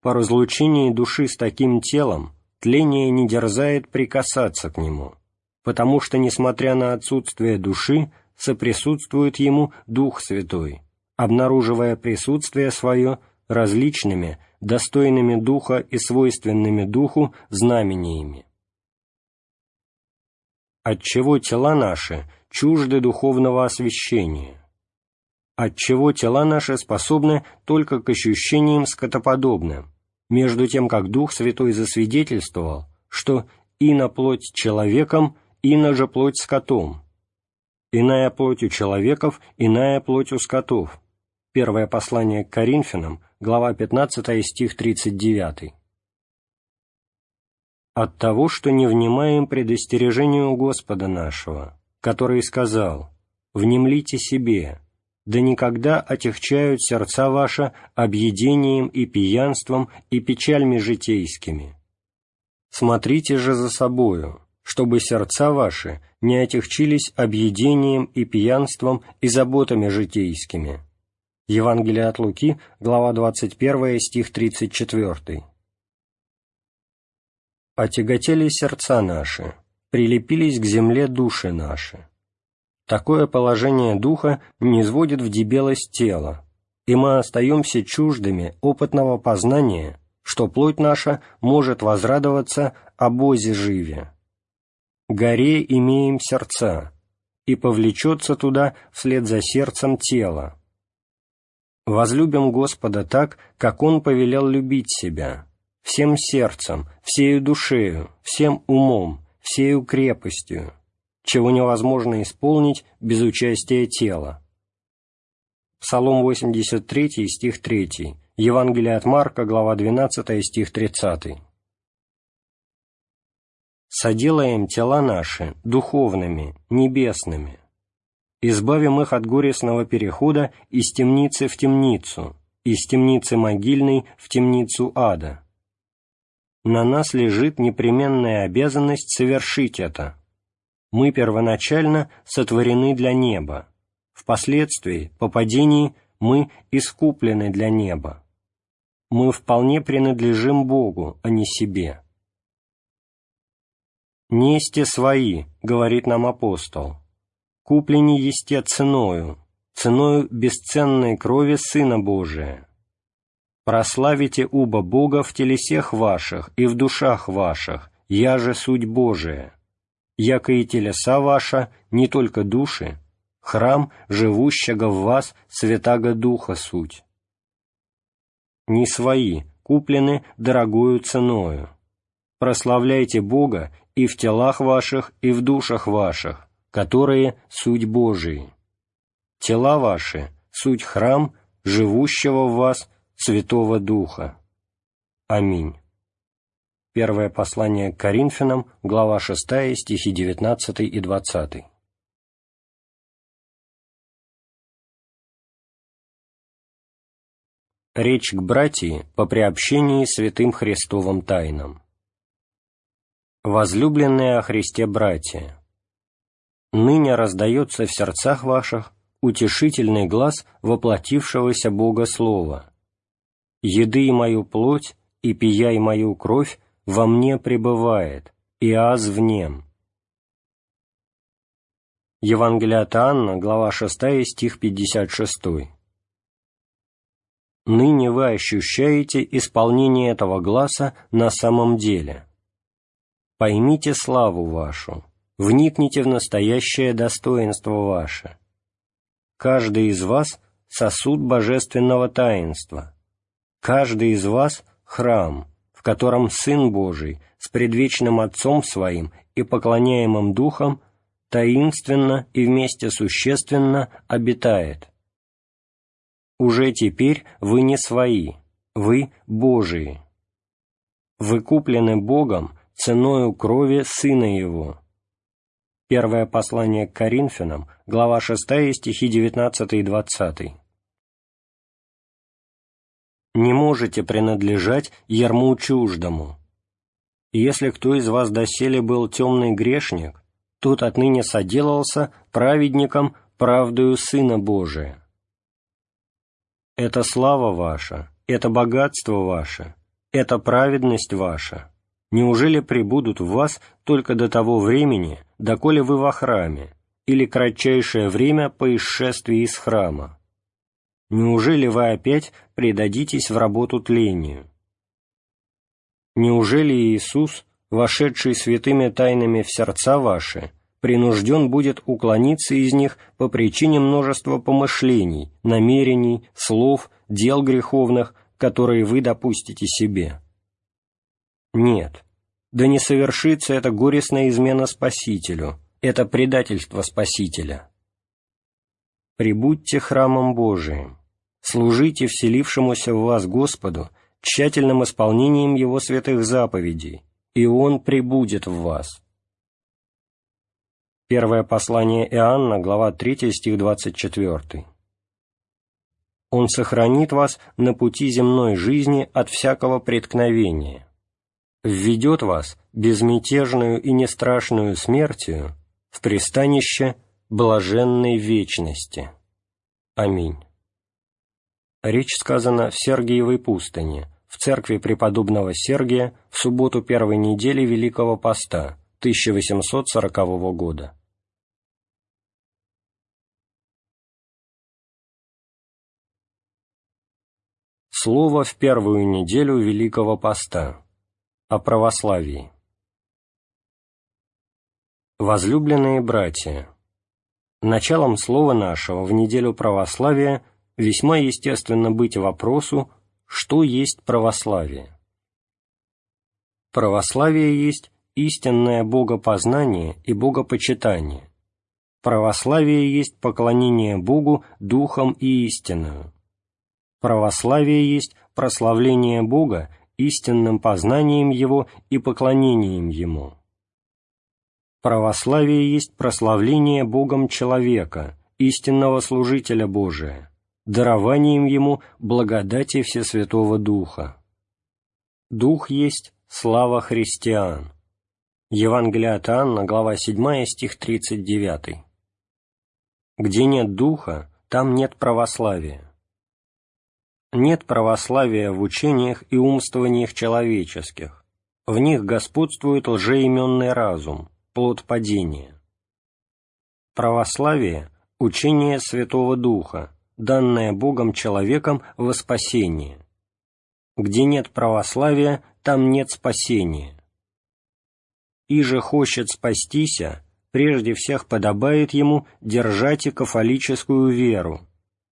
По разлучении души с таким телом тление не дерзает прикасаться к нему, потому что, несмотря на отсутствие души, соприсутствует ему Дух Святой, обнаруживая присутствие свое различными, достойными Духа и свойственными Духу знамениями. Отчего тела наши чужды духовного освящения? Отчего тела наши способны только к ощущениям скотоподобным, между тем как Дух Святой засвидетельствовал, что и на плоть человеком, и на же плоть скотом, иная плоть у человеков, иная плоть у скотов. Первое послание к Коринфянам, глава 15, стих 39. От того, что не внимаем предостережению Господа нашего, который сказал «Внемлите себе, да никогда отягчают сердца ваши объедением и пьянством и печальми житейскими. Смотрите же за собою, чтобы сердца ваши не отягчились объедением и пьянством и заботами житейскими». Евангелие от Луки, глава 21, стих 34. «Отяготели сердца наши, прилепились к земле души наши, Такое положение духа не изводит в дебелость тела, и мы остаемся чуждыми опытного познания, что плоть наша может возрадоваться обозе живе. Горе имеем сердца, и повлечется туда вслед за сердцем тело. Возлюбим Господа так, как Он повелел любить себя, всем сердцем, всею душею, всем умом, всею крепостью, чего невозможно исполнить без участия тела. Псалом 83, стих 3, Евангелие от Марка, глава 12, стих 30. «Соделаем тела наши духовными, небесными, избавим их от горестного перехода из темницы в темницу, из темницы могильной в темницу ада. На нас лежит непременная обязанность совершить это, мы первоначально сотворены для неба, впоследствии, по падении, мы искуплены для неба. Мы вполне принадлежим Богу, а не себе. «Несте свои», — говорит нам апостол, — «куплене есте ценою, ценою бесценной крови Сына Божия. Прославите уба Бога в телесех ваших и в душах ваших, я же суть Божия» яко и телеса ваша, не только души, храм, живущего в вас, святаго Духа суть. Не свои, куплены дорогою ценою. Прославляйте Бога и в телах ваших, и в душах ваших, которые суть Божии. Тела ваши — суть храм, живущего в вас Святого Духа. Аминь. Первое послание к Коринфянам, глава 6, стихи 19 и 20. Речь к братьи по приобщении святым Христовым тайнам. Возлюбленные о Христе братья, ныне раздается в сердцах ваших утешительный глаз воплотившегося Бога Слова. «Еды мою плоть и пияй мою кровь во мне пребывает, и аз в нем». Евангелие от Анна, глава 6, стих 56. «Ныне вы ощущаете исполнение этого гласа на самом деле. Поймите славу вашу, вникните в настоящее достоинство ваше. Каждый из вас — сосуд божественного таинства, каждый из вас — храм, котором Сын Божий с предвечным Отцом Своим и поклоняемым Духом таинственно и вместе существенно обитает. Уже теперь вы не свои, вы Божии. Вы куплены Богом ценою крови Сына Его. Первое послание к Коринфянам, глава 6, стихи 19 и 20. «Не можете принадлежать ярму чуждому. Если кто из вас доселе был темный грешник, тот отныне соделался праведником правдою Сына Божия. Это слава ваша, это богатство ваше, это праведность ваша» Неужели прибудут в вас только до того времени, доколе вы во храме, или кратчайшее время по исшествии из храма? Неужели вы опять предадитесь в работу тлению? Неужели Иисус, вошедший святыми тайнами в сердца ваши, принужден будет уклониться из них по причине множества помышлений, намерений, слов, дел греховных, которые вы допустите себе? Нет, да не совершится это горестная измена Спасителю, это предательство Спасителя. Прибудьте храмом Божиим, служите вселившемуся в вас Господу тщательным исполнением Его святых заповедей, и Он прибудет в вас. Первое послание Иоанна, глава 3, стих 24. Он сохранит вас на пути земной жизни от всякого преткновения, введет вас безмятежную и нестрашную смертью в пристанище блаженной вечности. Аминь. Речь сказана в Сергиевой пустыне, в церкви преподобного Сергия в субботу первой недели Великого Поста 1840 года. Слово в первую неделю Великого Поста о православии. Возлюбленные братья, началом слова нашего в неделю православия весьма естественно быть вопросу, что есть православие. Православие есть истинное богопознание и богопочитание. Православие есть поклонение Богу духом и истинную. Православие есть прославление Бога истинным познанием Его и поклонением Ему. Православие есть прославление Богом человека, истинного служителя Божия, дарованием Ему благодати Всесвятого Духа. Дух есть слава христиан. Евангелие от Анна, глава 7, стих 39. Где нет Духа, там нет православия нет православия в учениях и умствованиях человеческих, в них господствует лжеименный разум, плод падения. Православие – учение Святого Духа, данное Богом человеком во спасение. Где нет православия, там нет спасения. И же хочет спастися, прежде всех подобает ему держать и кафолическую веру,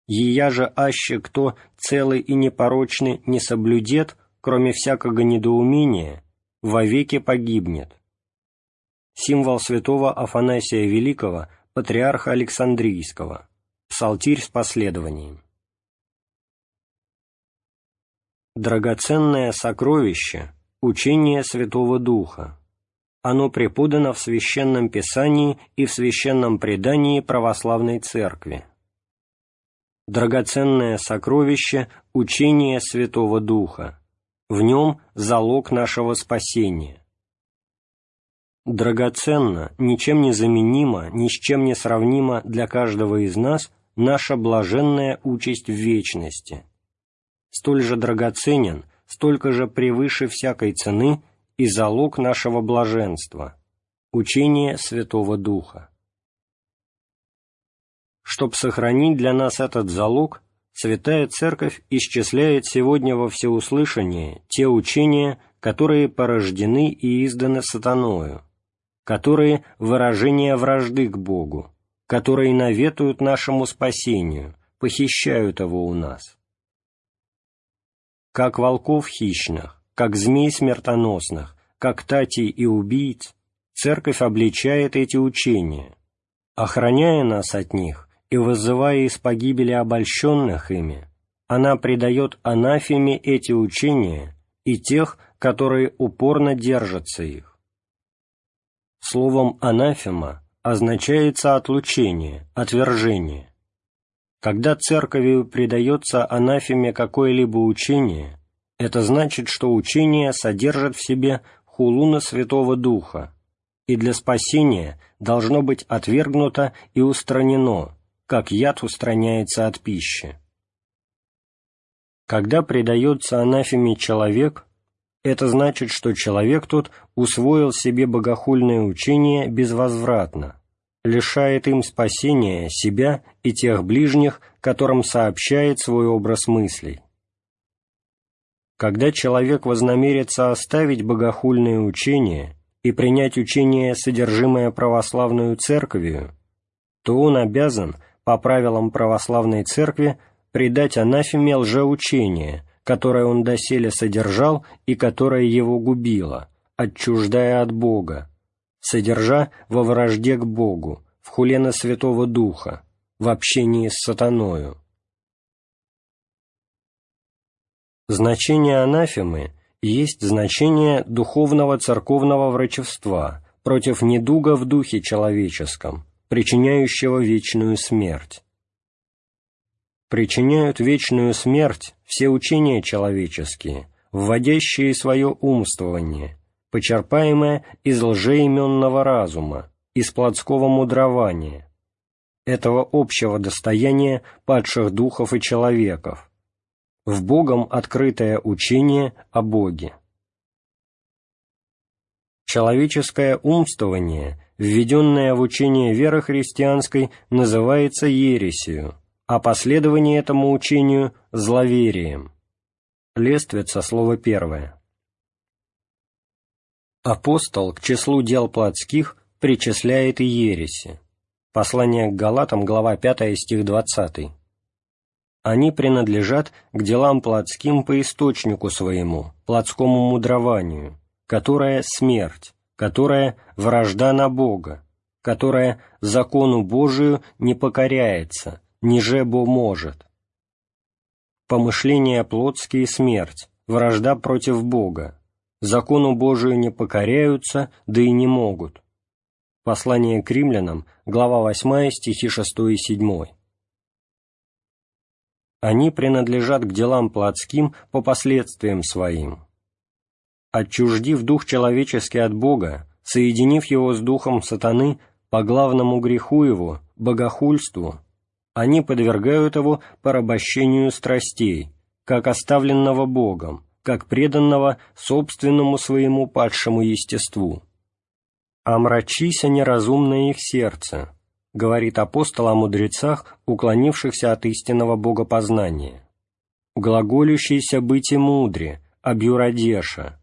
Ея же аще кто целый и непорочный не соблюдет, кроме всякого недоумения, вовеки погибнет. Символ святого Афанасия Великого, патриарха Александрийского, псалтирь с последованием. Драгоценное сокровище – учение Святого Духа. Оно преподано в Священном Писании и в Священном Предании Православной Церкви драгоценное сокровище – учение Святого Духа, в нем залог нашего спасения. Драгоценно, ничем не заменимо, ни с чем не сравнимо для каждого из нас наша блаженная участь в вечности. Столь же драгоценен, столько же превыше всякой цены и залог нашего блаженства – учение Святого Духа. Чтоб сохранить для нас этот залог, Святая Церковь исчисляет сегодня во всеуслышание те учения, которые порождены и изданы сатаною, которые выражение вражды к Богу, которые наветуют нашему спасению, похищают его у нас. Как волков хищных, как змей смертоносных, как татей и убийц, Церковь обличает эти учения, охраняя нас от них и вызывая из погибели обольщенных ими, она предает анафеме эти учения и тех, которые упорно держатся их. Словом «анафема» означается отлучение, отвержение. Когда церковью предается анафеме какое-либо учение, это значит, что учение содержит в себе хулуна Святого Духа, и для спасения должно быть отвергнуто и устранено, как яд устраняется от пищи. Когда предается анафеме человек, это значит, что человек тот усвоил себе богохульное учение безвозвратно, лишает им спасения себя и тех ближних, которым сообщает свой образ мыслей. Когда человек вознамерится оставить богохульное учение и принять учение, содержимое православную церковью, то он обязан, по правилам православной церкви, предать анафеме лжеучение – которое он доселе содержал и которое его губило, отчуждая от Бога, содержа во вражде к Богу, в хуле на Святого Духа, в общении с сатаною. Значение анафемы есть значение духовного церковного врачевства против недуга в духе человеческом, причиняющего вечную смерть причиняют вечную смерть все учения человеческие, вводящие свое умствование, почерпаемое из лжеименного разума, из плотского мудрования, этого общего достояния падших духов и человеков, в Богом открытое учение о Боге. Человеческое умствование, введенное в учение веры христианской, называется ересью, а последование этому учению – зловерием. Лествица, слово первое. Апостол к числу дел плотских причисляет и ереси. Послание к Галатам, глава 5, стих 20. Они принадлежат к делам плотским по источнику своему, плотскому мудрованию, которое смерть, которая вражда на Бога, которая закону Божию не покоряется, ниже бо может. Помышления плотские смерть, вражда против Бога, закону Божию не покоряются, да и не могут. Послание к римлянам, глава 8, стихи 6 и 7. Они принадлежат к делам плотским по последствиям своим. Отчуждив дух человеческий от Бога, соединив его с духом сатаны по главному греху его, богохульству, они подвергают его порабощению страстей, как оставленного Богом, как преданного собственному своему падшему естеству. «Омрачися неразумное их сердце», — говорит апостол о мудрецах, уклонившихся от истинного богопознания. «Глаголющийся быть и мудре, обюрадеша,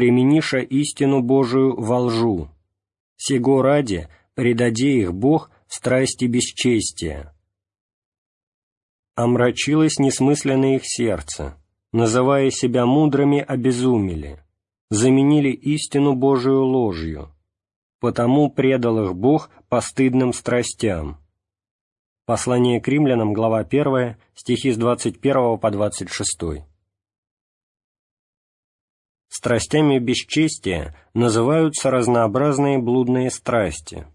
примениша истину Божию во лжу. Сего ради предаде их Бог страсти бесчестия, омрачилось несмысленное их сердце, называя себя мудрыми, обезумели, заменили истину Божию ложью, потому предал их Бог постыдным страстям. Послание к римлянам, глава 1, стихи с 21 по 26. Страстями бесчестия называются разнообразные блудные страсти.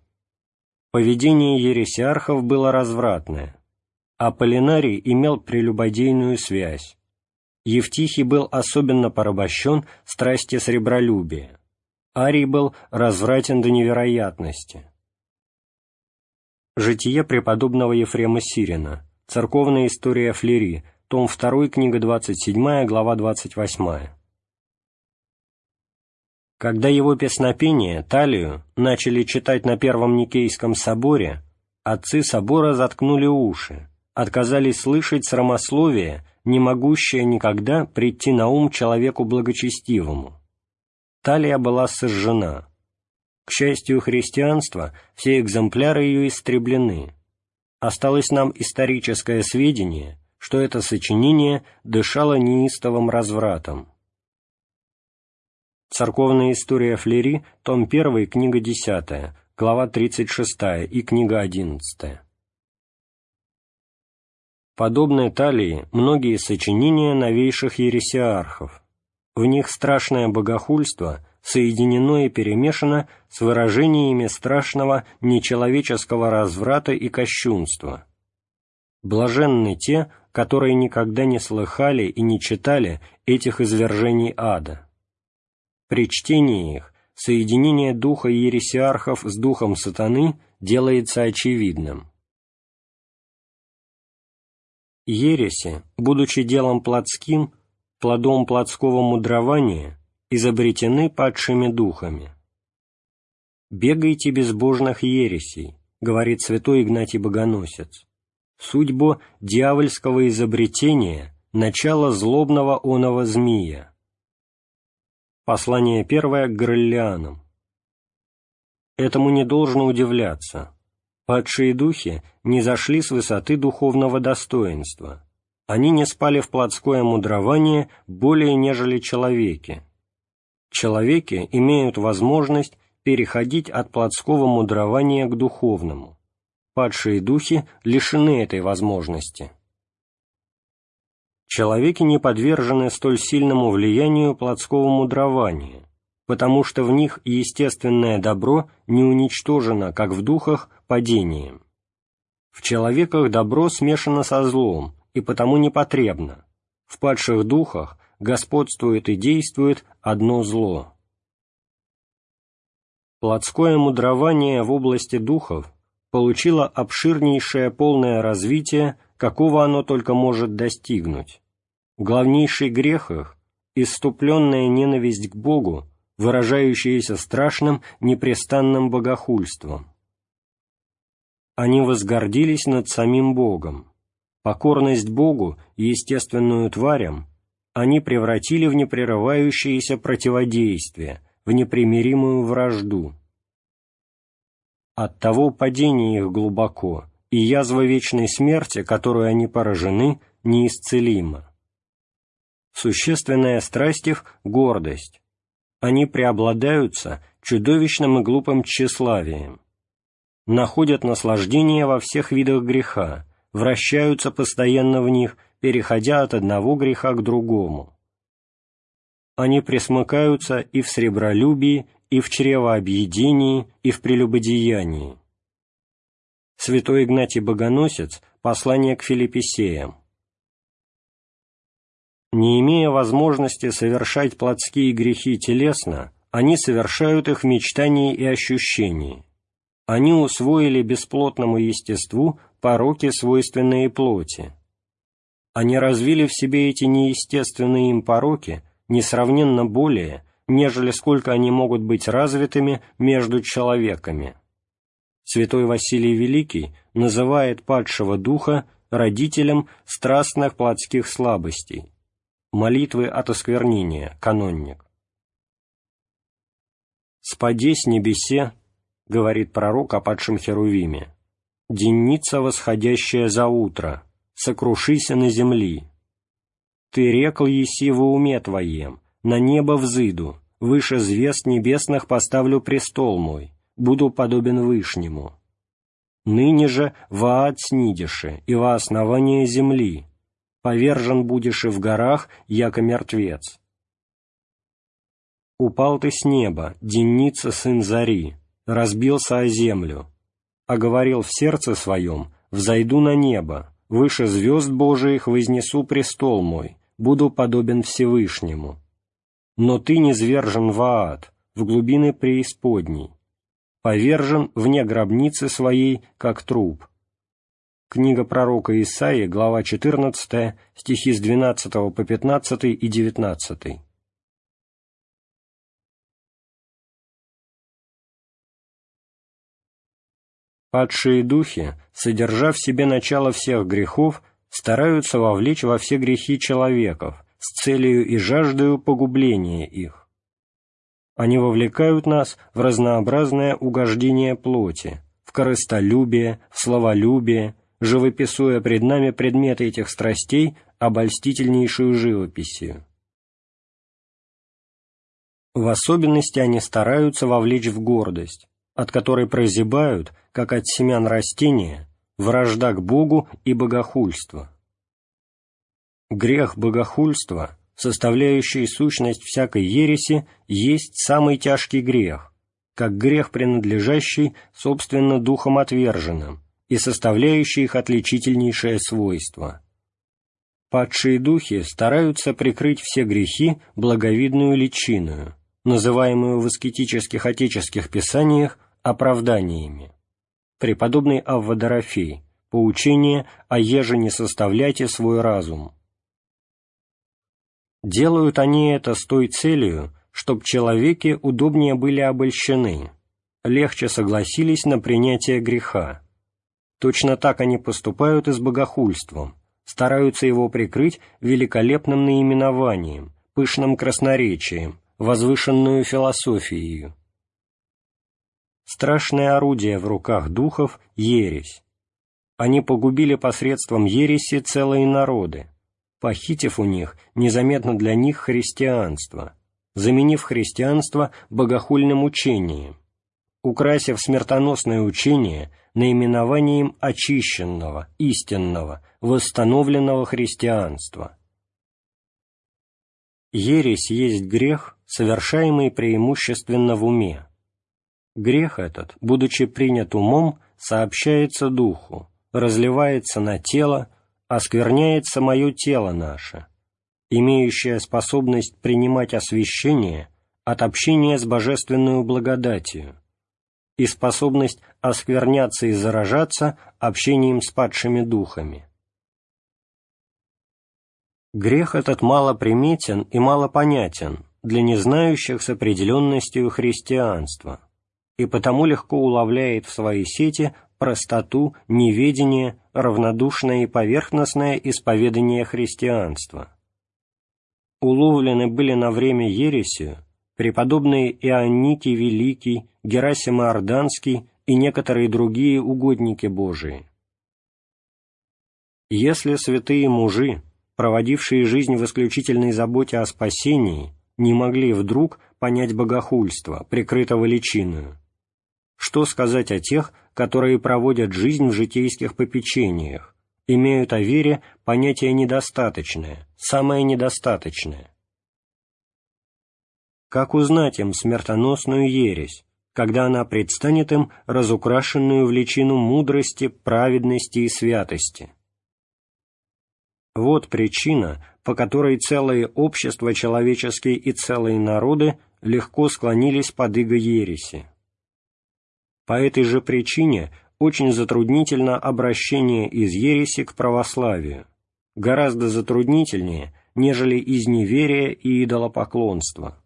Поведение ересиархов было развратное – Аполлинарий имел прелюбодейную связь. Евтихий был особенно порабощен страсти сребролюбия. Арий был развратен до невероятности. Житие преподобного Ефрема Сирина. Церковная история Флери. Том 2, книга 27, глава 28. Когда его песнопение, Талию, начали читать на Первом Никейском соборе, отцы собора заткнули уши, отказались слышать срамословие, не могущее никогда прийти на ум человеку благочестивому. Талия была сожжена. К счастью христианства, все экземпляры ее истреблены. Осталось нам историческое сведение, что это сочинение дышало неистовым развратом. Церковная история Флери, том 1, книга 10, глава 36 и книга 11. Подобные талии многие сочинения новейших ересиархов. В них страшное богохульство соединено и перемешано с выражениями страшного нечеловеческого разврата и кощунства. Блаженны те, которые никогда не слыхали и не читали этих извержений ада. При чтении их соединение духа ересиархов с духом сатаны делается очевидным. Ереси, будучи делом плотским, плодом плотского мудрования, изобретены падшими духами. «Бегайте безбожных ересей», — говорит святой Игнатий Богоносец, «судьбу дьявольского изобретения, начало злобного оного змея». Послание первое к Гроллианам. Этому не должно удивляться. Падшие духи не зашли с высоты духовного достоинства. Они не спали в плотское мудрование более нежели человеки. Человеки имеют возможность переходить от плотского мудрования к духовному. Падшие духи лишены этой возможности. Человеки не подвержены столь сильному влиянию плотского мудрования, потому что в них естественное добро не уничтожено, как в духах, падением. В человеках добро смешано со злом и потому непотребно. В падших духах господствует и действует одно зло. Плотское мудрование в области духов получило обширнейшее полное развитие, какого оно только может достигнуть. Главнейший грех их – иступленная ненависть к Богу, выражающаяся страшным непрестанным богохульством. Они возгордились над самим Богом. Покорность Богу естественную тварям они превратили в непрерывающееся противодействие, в непримиримую вражду. Оттого падение их глубоко, и язва вечной смерти, которую они поражены, неисцелима. Существенная страсть их — гордость. Они преобладаются чудовищным и глупым тщеславием. Находят наслаждение во всех видах греха, вращаются постоянно в них, переходя от одного греха к другому. Они присмыкаются и в сребролюбии, и в чревообъедении, и в прелюбодеянии. Святой Игнатий Богоносец, послание к Филиппесеям. Не имея возможности совершать плотские грехи телесно, они совершают их в мечтании и ощущении. Они усвоили бесплотному естеству пороки, свойственные плоти. Они развили в себе эти неестественные им пороки несравненно более, нежели сколько они могут быть развитыми между человеками. Святой Василий Великий называет падшего духа родителем страстных плотских слабостей. Молитвы от осквернения, канонник. «Спади с небесе», — говорит пророк о падшем Херувиме, — «денница, восходящая за утро, сокрушися на земли. Ты рекл еси во уме твоем, на небо взыду, выше звезд небесных поставлю престол мой, буду подобен Вышнему. Ныне же во ад снидиши и во основание земли, повержен будешь и в горах, яко мертвец. Упал ты с неба, денница сын зари, разбился о землю, а говорил в сердце своем, взойду на небо, выше звезд Божиих вознесу престол мой, буду подобен Всевышнему. Но ты не звержен в ад, в глубины преисподней, повержен вне гробницы своей, как труп, Книга пророка Исаии, глава 14, стихи с 12 по 15 и 19. Падшие духи, содержа в себе начало всех грехов, стараются вовлечь во все грехи человеков с целью и жаждою погубления их. Они вовлекают нас в разнообразное угождение плоти, в корыстолюбие, в словолюбие, живописуя пред нами предметы этих страстей обольстительнейшую живописью. В особенности они стараются вовлечь в гордость, от которой прозябают, как от семян растения, вражда к Богу и богохульство. Грех богохульства составляющий сущность всякой ереси, есть самый тяжкий грех, как грех, принадлежащий, собственно, духом отверженным и составляющий их отличительнейшее свойство. Падшие духи стараются прикрыть все грехи благовидную личиною, называемую в аскетических отеческих писаниях оправданиями. Преподобный Авва Дорофей, поучение о еже не составляйте свой разум. Делают они это с той целью, чтоб человеки удобнее были обольщены, легче согласились на принятие греха. Точно так они поступают и с богохульством, стараются его прикрыть великолепным наименованием, пышным красноречием, возвышенную философией. Страшное орудие в руках духов — ересь. Они погубили посредством ереси целые народы, похитив у них незаметно для них христианство, заменив христианство богохульным учением, украсив смертоносное учение наименованием очищенного, истинного, восстановленного христианства. Ересь есть грех, совершаемый преимущественно в уме. Грех этот, будучи принят умом, сообщается духу, разливается на тело, оскверняет самое тело наше, имеющее способность принимать освящение от общения с божественную благодатью и способность оскверняться и заражаться общением с падшими духами. Грех этот мало приметен и мало понятен для незнающих с определенностью христианства, и потому легко уловляет в своей сети простоту, неведение, равнодушное и поверхностное исповедание христианства. Уловлены были на время ересью преподобные Ионикий Великий, Герасим Орданский и некоторые другие угодники Божии. Если святые мужи, проводившие жизнь в исключительной заботе о спасении, не могли вдруг понять богохульство, прикрытого личиною, что сказать о тех, которые проводят жизнь в житейских попечениях, имеют о вере понятие недостаточное, самое недостаточное? Как узнать им смертоносную ересь, когда она предстанет им разукрашенную в личину мудрости, праведности и святости? Вот причина, по которой целые общества человеческие и целые народы легко склонились под иго ереси. По этой же причине очень затруднительно обращение из ереси к православию, гораздо затруднительнее, нежели из неверия и идолопоклонства.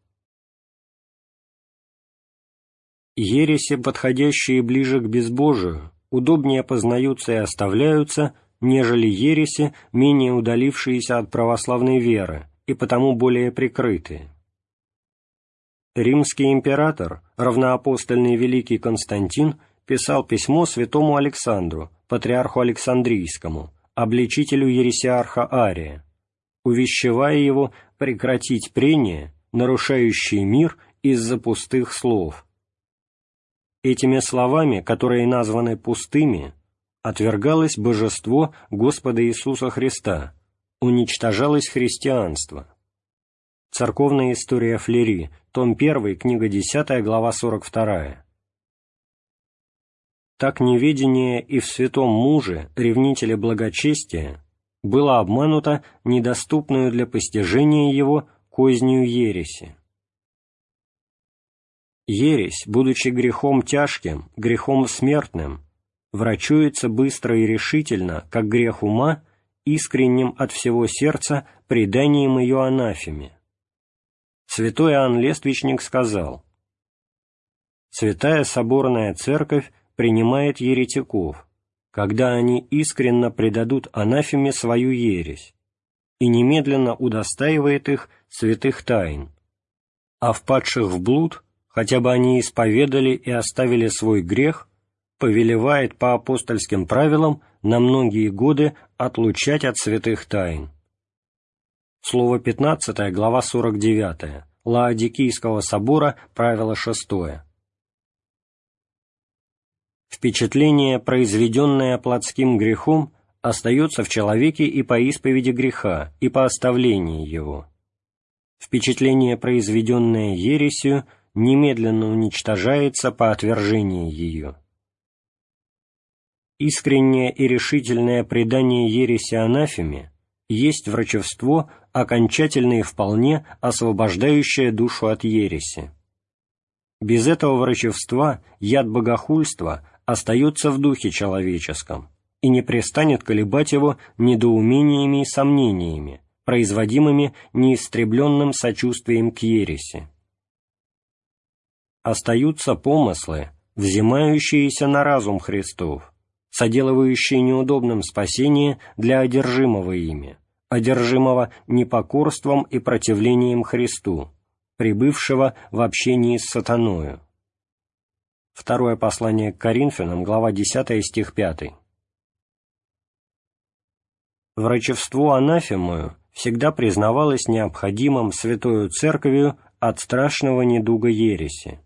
Ереси, подходящие ближе к безбожию, удобнее познаются и оставляются, нежели ереси, менее удалившиеся от православной веры и потому более прикрытые. Римский император, равноапостольный великий Константин, писал письмо святому Александру, патриарху Александрийскому, обличителю ересиарха Ария, увещевая его прекратить прения, нарушающие мир из-за пустых слов. Этими словами, которые названы пустыми, отвергалось божество Господа Иисуса Христа, уничтожалось христианство. Церковная история Флери, том 1, книга 10, глава 42. Так неведение и в святом муже, ревнителе благочестия, было обмануто недоступную для постижения его кознью ереси. Ересь, будучи грехом тяжким, грехом смертным, врачуется быстро и решительно, как грех ума, искренним от всего сердца преданием ее анафеме святой Иоанн Лествичник сказал, «Святая Соборная Церковь принимает еретиков, когда они искренно предадут анафеме свою ересь и немедленно удостаивает их святых тайн, а впадших в блуд, хотя бы они исповедали и оставили свой грех, повелевает по апостольским правилам на многие годы отлучать от святых тайн. Слово 15, глава 49, Лаодикийского собора, правило 6. Впечатление, произведенное плотским грехом, остается в человеке и по исповеди греха, и по оставлении его, впечатление, произведенное ересью, немедленно уничтожается по отвержении ее. Искреннее и решительное предание ереси анафеме есть врачевство, окончательное и вполне освобождающее душу от ереси. Без этого врачевства яд богохульства остается в духе человеческом и не престанет колебать его недоумениями и сомнениями, производимыми неистребленным сочувствием к ереси. Остаются помыслы, взимающиеся на разум Христов, соделывающие неудобным спасение для одержимого ими, одержимого непокорством и противлением Христу, прибывшего в общении с сатаною. Второе послание к Коринфянам, глава 10, стих 5. Врачевство анафемою всегда признавалось необходимым Святою Церковью от страшного недуга ереси.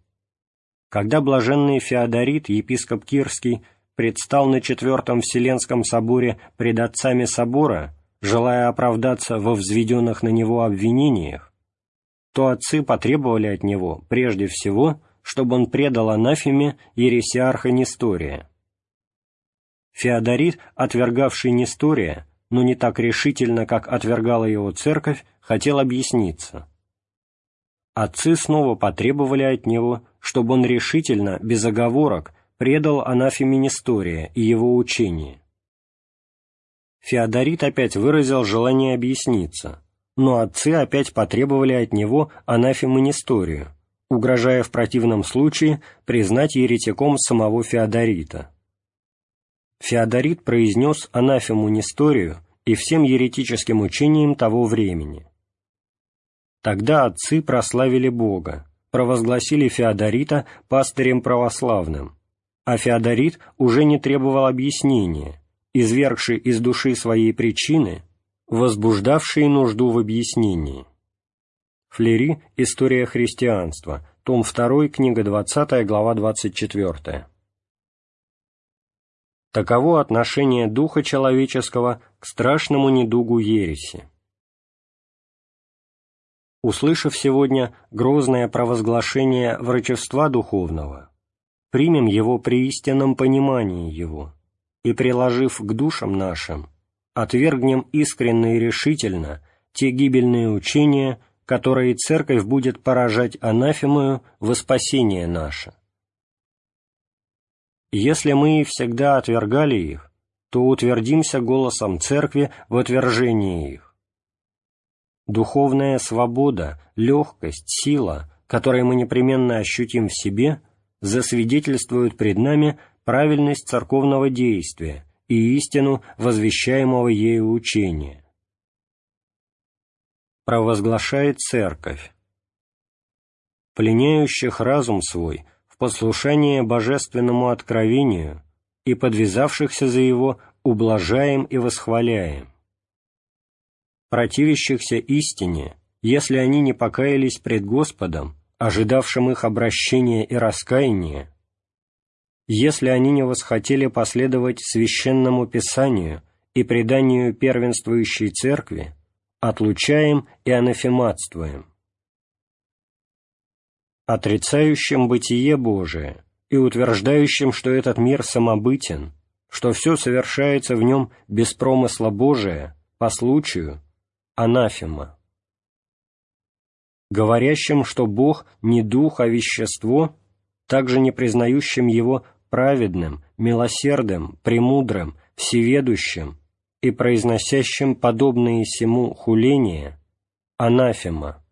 Когда блаженный Феодорит, епископ Кирский, предстал на Четвертом Вселенском соборе пред отцами собора, желая оправдаться во взведенных на него обвинениях, то отцы потребовали от него, прежде всего, чтобы он предал анафеме ересиарха Нестория. Феодорит, отвергавший Нестория, но не так решительно, как отвергала его церковь, хотел объясниться. Отцы снова потребовали от него, чтобы он решительно, без оговорок, предал анафеме Нестория и его учение. Феодорит опять выразил желание объясниться, но отцы опять потребовали от него анафему Несторию, угрожая в противном случае признать еретиком самого Феодорита. Феодорит произнес анафему Несторию и всем еретическим учениям того времени. Тогда отцы прославили Бога, провозгласили Феодорита пастырем православным, а Феодорит уже не требовал объяснения, извергший из души своей причины, возбуждавшие нужду в объяснении. Флери «История христианства», том 2, книга 20, глава 24. Таково отношение духа человеческого к страшному недугу ереси. Услышав сегодня грозное провозглашение врачевства духовного, примем его при истинном понимании его и, приложив к душам нашим, отвергнем искренно и решительно те гибельные учения, которые Церковь будет поражать анафемою во спасение наше. Если мы всегда отвергали их, то утвердимся голосом Церкви в отвержении их. Духовная свобода, легкость, сила, которые мы непременно ощутим в себе, засвидетельствуют пред нами правильность церковного действия и истину возвещаемого ею учения. Провозглашает Церковь. Пленяющих разум свой в послушание божественному откровению и подвязавшихся за его ублажаем и восхваляем противящихся истине, если они не покаялись пред Господом, ожидавшим их обращения и раскаяния, если они не восхотели последовать священному Писанию и преданию первенствующей Церкви, отлучаем и анафематствуем. Отрицающим бытие Божие и утверждающим, что этот мир самобытен, что все совершается в нем без промысла Божия, по случаю, анафема. Говорящим, что Бог не дух, а вещество, также не признающим Его праведным, милосердным, премудрым, всеведущим и произносящим подобные сему хуления, анафема.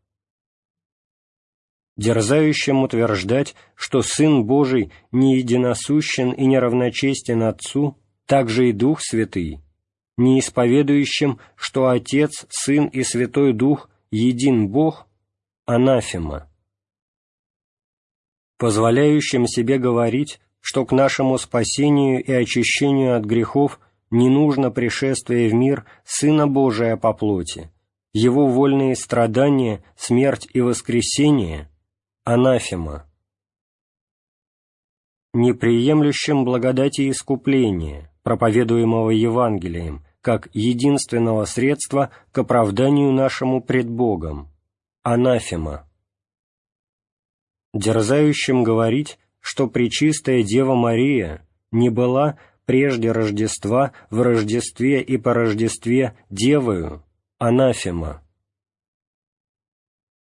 Дерзающим утверждать, что Сын Божий не единосущен и неравночестен Отцу, также и Дух Святый, не исповедующим, что Отец, Сын и Святой Дух един Бог, анафема, позволяющим себе говорить, что к нашему спасению и очищению от грехов не нужно пришествие в мир Сына Божия по плоти, Его вольные страдания, смерть и воскресение, анафема, неприемлющим благодати искупления, проповедуемого Евангелием, как единственного средства к оправданию нашему пред Богом, анафема. Дерзающим говорить, что Пречистая Дева Мария не была прежде Рождества в Рождестве и по Рождестве Девою, анафема.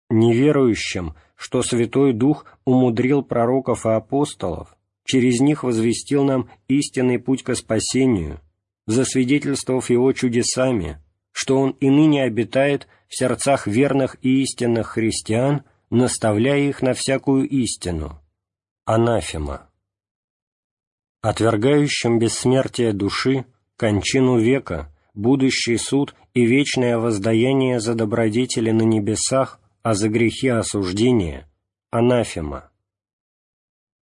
Неверующим, что Святой Дух умудрил пророков и апостолов, через них возвестил нам истинный путь к спасению, засвидетельствовав его чудесами, что он и ныне обитает в сердцах верных и истинных христиан, наставляя их на всякую истину. Анафема. Отвергающим бессмертие души, кончину века, будущий суд и вечное воздаяние за добродетели на небесах, а за грехи осуждения – анафема.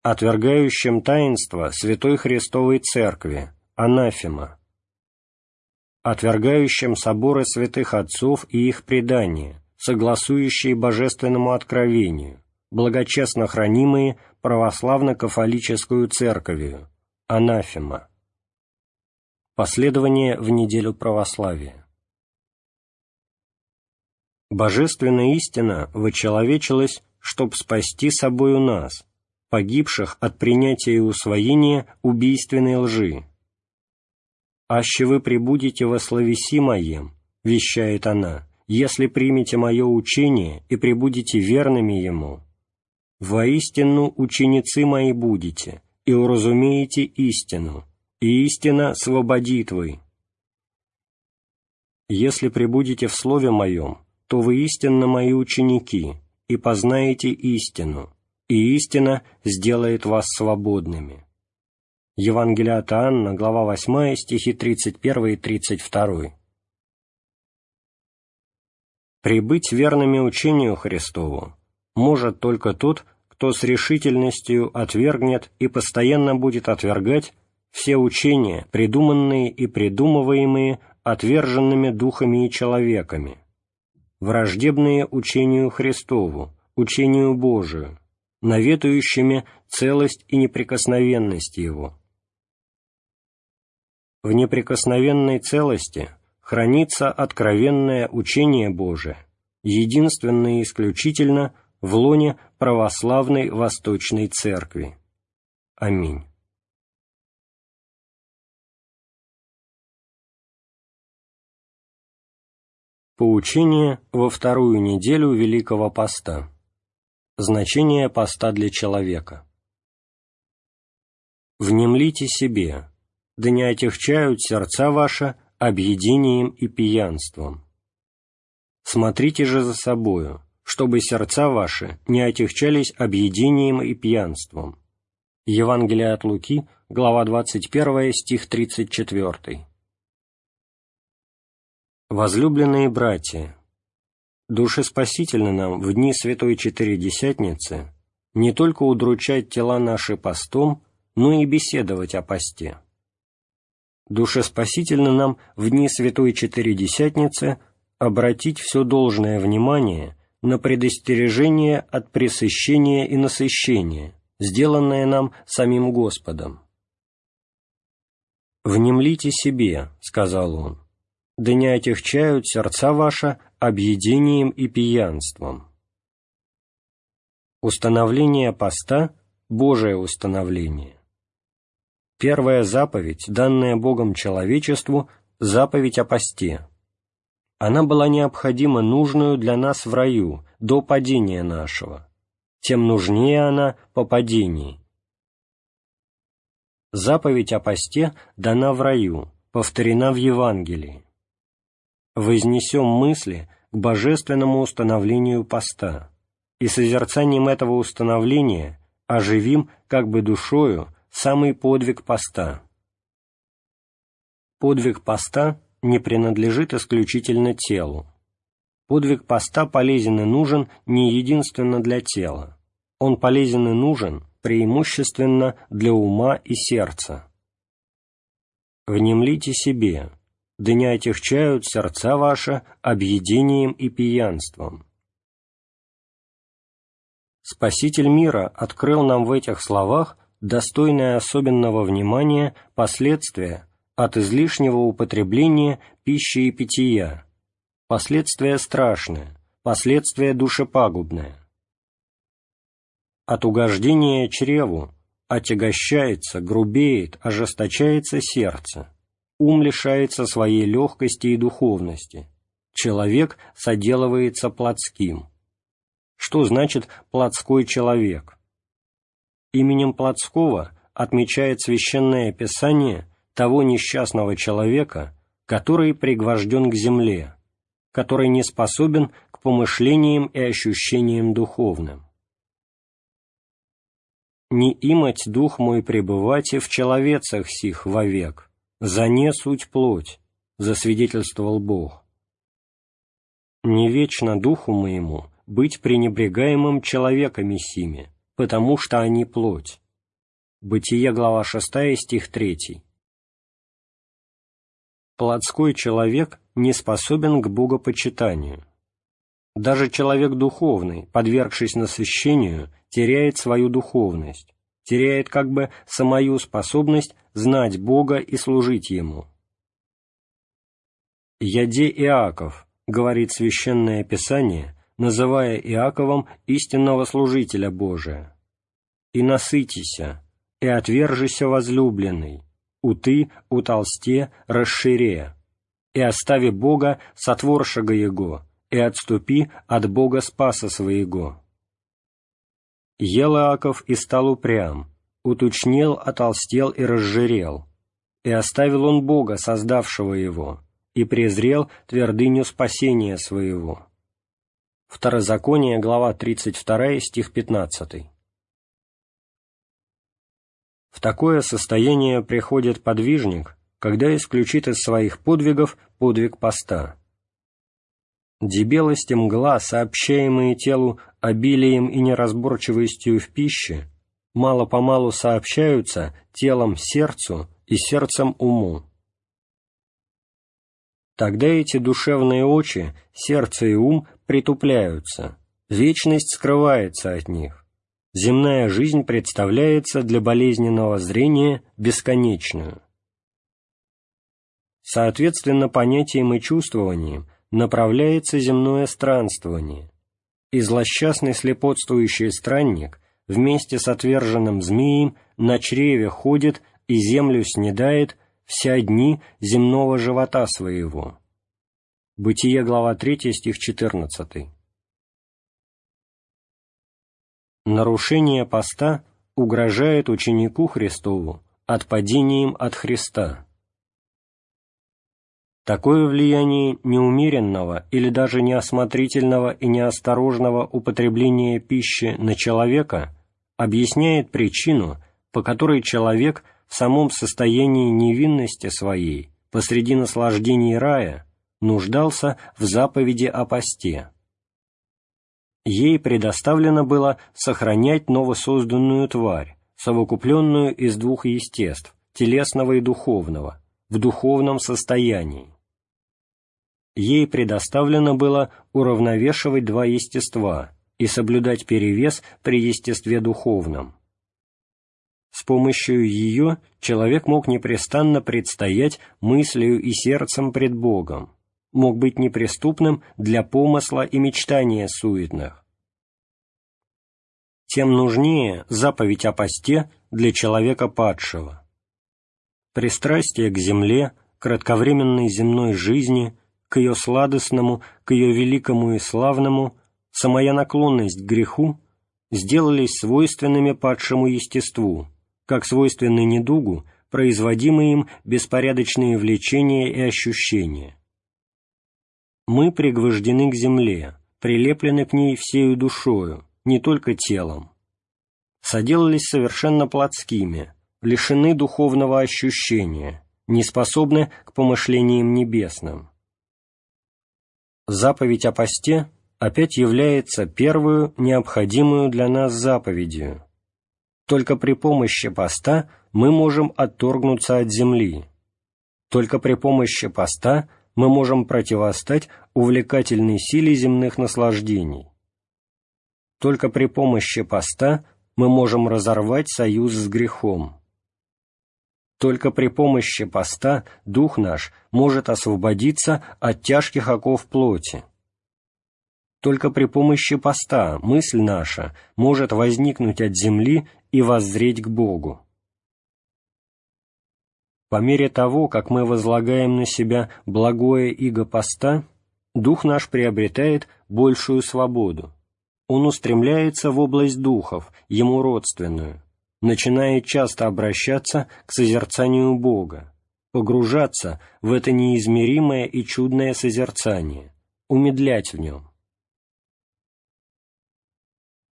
Отвергающим таинство Святой Христовой Церкви – анафема отвергающим соборы святых отцов и их предания, согласующие божественному откровению, благочестно хранимые православно-кафолическую церковью, анафема. Последование в неделю православия. Божественная истина вочеловечилась, чтоб спасти собою нас, погибших от принятия и усвоения убийственной лжи, «Аще вы прибудете во словеси моем», — вещает она, «если примете мое учение и прибудете верными ему. Воистину ученицы мои будете, и уразумеете истину, и истина свободит вы. Если прибудете в слове моем, то вы истинно мои ученики, и познаете истину, и истина сделает вас свободными». Евангелие от Анна, глава 8, стихи 31 и 32. Прибыть верными учению Христову может только тот, кто с решительностью отвергнет и постоянно будет отвергать все учения, придуманные и придумываемые отверженными духами и человеками, враждебные учению Христову, учению Божию, наветующими целость и неприкосновенность Его в неприкосновенной целости хранится откровенное учение Божие, единственно и исключительно в лоне православной Восточной Церкви. Аминь. Поучение во вторую неделю Великого Поста. Значение поста для человека. «Внемлите себе, да не отягчают сердца ваши объедением и пьянством. Смотрите же за собою, чтобы сердца ваши не отягчались объедением и пьянством». Евангелие от Луки, глава 21, стих 34. Возлюбленные братья, душеспасительно нам в дни Святой Четыредесятницы не только удручать тела наши постом, но и беседовать о посте душеспасительно нам в дни Святой Четыредесятницы обратить все должное внимание на предостережение от пресыщения и насыщения, сделанное нам самим Господом. «Внемлите себе», — сказал он, — «да не отягчают сердца ваши объедением и пьянством». Установление поста — Божие установление. Первая заповедь, данная Богом человечеству, заповедь о посте. Она была необходима нужную для нас в раю, до падения нашего. Тем нужнее она по падении. Заповедь о посте дана в раю, повторена в Евангелии. Вознесем мысли к божественному установлению поста, и созерцанием этого установления оживим как бы душою Самый подвиг поста. Подвиг поста не принадлежит исключительно телу. Подвиг поста полезен и нужен не единственно для тела. Он полезен и нужен преимущественно для ума и сердца. Внемлите себе, да не отягчают сердца ваши объедением и пьянством. Спаситель мира открыл нам в этих словах достойное особенного внимания последствия от излишнего употребления пищи и питья, последствия страшные, последствие душепагубное. От угождения чреву отягощается, грубеет, ожесточается сердце, ум лишается своей легкости и духовности, человек соделывается плотским. Что значит «плотской человек»? Именем плотского отмечает Священное Писание того несчастного человека, который пригвожден к земле, который не способен к помышлениям и ощущениям духовным не имать дух мой пребывать и в человецах сих вовек, за не суть плоть, засвидетельствовал Бог. Не вечно духу моему быть пренебрегаемым человеками сими, потому что они плоть. Бытие, глава 6, стих 3. Плотской человек не способен к богопочитанию. Даже человек духовный, подвергшись насыщению, теряет свою духовность, теряет как бы самую способность знать Бога и служить Ему. «Яде Иаков», — говорит Священное Писание, называя Иаковом истинного служителя Божия, «и насытися, и отвержися возлюбленный, у ты, у толсте, расшире, и остави Бога сотворшего Его, и отступи от Бога спаса своего». Ел Иаков и стал упрям, уточнел, отолстел и разжирел, и оставил он Бога, создавшего его, и презрел твердыню спасения своего. Второзаконие, глава 32, стих 15. В такое состояние приходит подвижник, когда исключит из своих подвигов подвиг поста. Дебелость мгла, сообщаемые телу обилием и неразборчивостью в пище, мало-помалу сообщаются телом сердцу и сердцем уму. Тогда эти душевные очи, сердце и ум притупляются, вечность скрывается от них, земная жизнь представляется для болезненного зрения бесконечную. Соответственно понятиям и чувствованиям направляется земное странствование, и злосчастный слепотствующий странник вместе с отверженным змеем на чреве ходит и землю снедает вся дни земного живота своего. Бытие, глава 3, стих 14. Нарушение поста угрожает ученику Христову отпадением от Христа. Такое влияние неумеренного или даже неосмотрительного и неосторожного употребления пищи на человека объясняет причину, по которой человек в самом состоянии невинности своей, посреди наслаждений рая, нуждался в заповеди о посте. Ей предоставлено было сохранять новосозданную тварь, совокупленную из двух естеств, телесного и духовного, в духовном состоянии ей предоставлено было уравновешивать два естества и соблюдать перевес при естестве духовном. С помощью ее человек мог непрестанно предстоять мыслью и сердцем пред Богом, мог быть неприступным для помысла и мечтания суетных. Тем нужнее заповедь о посте для человека падшего. Пристрастие к земле, кратковременной земной жизни – к ее сладостному, к ее великому и славному, самая наклонность к греху сделались свойственными падшему естеству, как свойственны недугу, производимые им беспорядочные влечения и ощущения. Мы пригвождены к земле, прилеплены к ней всею душою, не только телом. Соделались совершенно плотскими, лишены духовного ощущения, неспособны к помышлениям небесным. Заповедь о посте опять является первую необходимую для нас заповедью. Только при помощи поста мы можем отторгнуться от земли. Только при помощи поста мы можем противостать увлекательной силе земных наслаждений. Только при помощи поста мы можем разорвать союз с грехом. Только при помощи поста дух наш может освободиться от тяжких оков плоти. только при помощи поста мысль наша может возникнуть от земли и воззреть к Богу. По мере того, как мы возлагаем на себя благое иго поста, дух наш приобретает большую свободу. Он устремляется в область духов, ему родственную, начинает часто обращаться к созерцанию Бога, погружаться в это неизмеримое и чудное созерцание, умедлять в нем.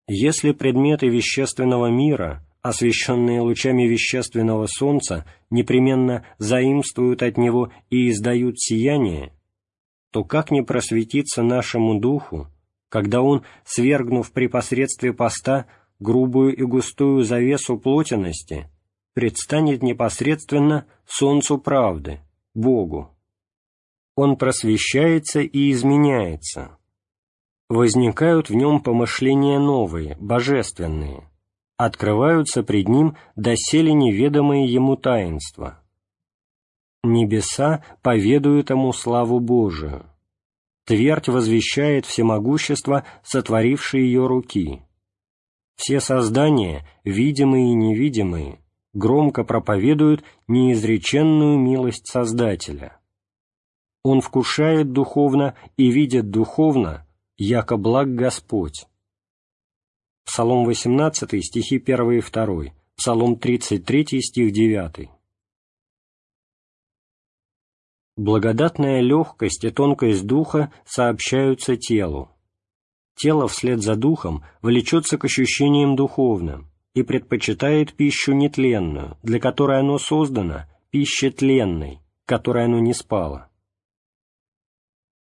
Если предметы вещественного мира, освещенные лучами вещественного солнца, непременно заимствуют от него и издают сияние, то как не просветиться нашему духу, когда он, свергнув при посредстве поста грубую и густую завесу плотенности, предстанет непосредственно солнцу правды, Богу. Он просвещается и изменяется. Возникают в нем помышления новые, божественные, открываются пред ним доселе неведомые ему таинства. Небеса поведают ему славу Божию. Твердь возвещает всемогущество сотворившей ее руки. Все создания, видимые и невидимые, громко проповедуют неизреченную милость Создателя. Он вкушает духовно и видит духовно, яко благ Господь. Псалом 18, стихи 1 и 2, Псалом 33, стих 9. Благодатная легкость и тонкость духа сообщаются телу. Тело вслед за духом влечется к ощущениям духовным и предпочитает пищу нетленную, для которой оно создано, пище тленной, которой оно не спало.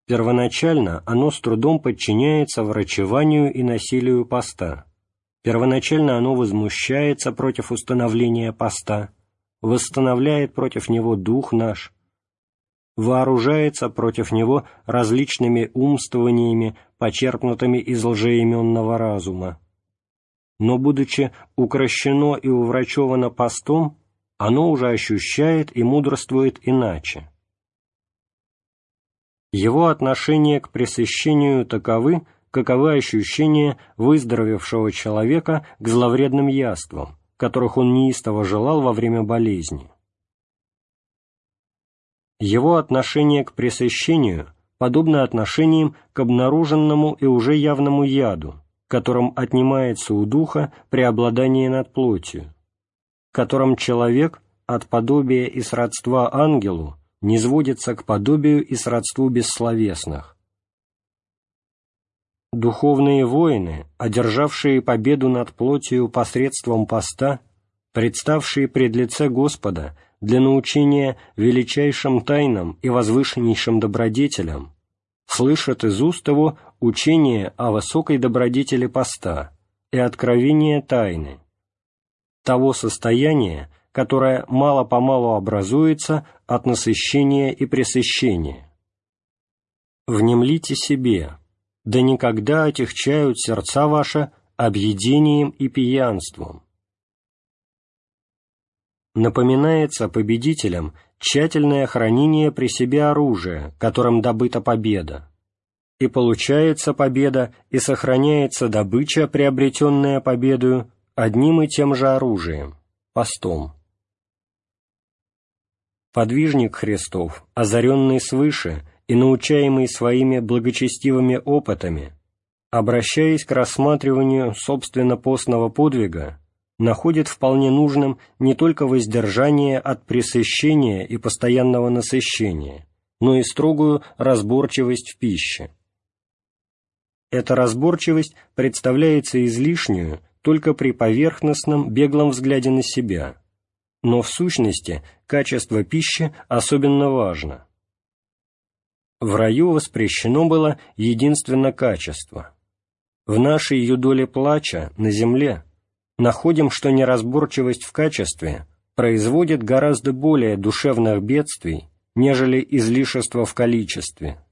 Первоначально оно с трудом подчиняется врачеванию и насилию поста. Первоначально оно возмущается против установления поста, восстановляет против него дух наш, вооружается против него различными умствованиями, почерпнутыми из лжеименного разума. Но, будучи укращено и уврачевано постом, оно уже ощущает и мудрствует иначе. Его отношение к пресыщению таковы, каковы ощущения выздоровевшего человека к зловредным яствам, которых он неистово желал во время болезни. Его отношение к пресыщению подобно отношениям к обнаруженному и уже явному яду, которым отнимается у духа преобладание над плотью, которым человек от подобия и сродства ангелу не сводится к подобию и сродству бессловесных. Духовные воины, одержавшие победу над плотью посредством поста, представшие пред лице Господа для научения величайшим тайнам и возвышеннейшим добродетелям, слышат из уст его учение о высокой добродетели поста и откровение тайны, того состояния, которое мало-помалу образуется от насыщения и пресыщения. Внемлите себе, да никогда отягчают сердца ваши объедением и пьянством, напоминается победителям тщательное хранение при себе оружия, которым добыта победа. И получается победа, и сохраняется добыча, приобретенная победою, одним и тем же оружием – постом. Подвижник Христов, озаренный свыше и научаемый своими благочестивыми опытами, обращаясь к рассматриванию собственно постного подвига, находит вполне нужным не только воздержание от пресыщения и постоянного насыщения, но и строгую разборчивость в пище. Эта разборчивость представляется излишнюю только при поверхностном беглом взгляде на себя, но в сущности качество пищи особенно важно. В раю воспрещено было единственно качество. В нашей ее плача на земле – находим, что неразборчивость в качестве производит гораздо более душевных бедствий, нежели излишество в количестве.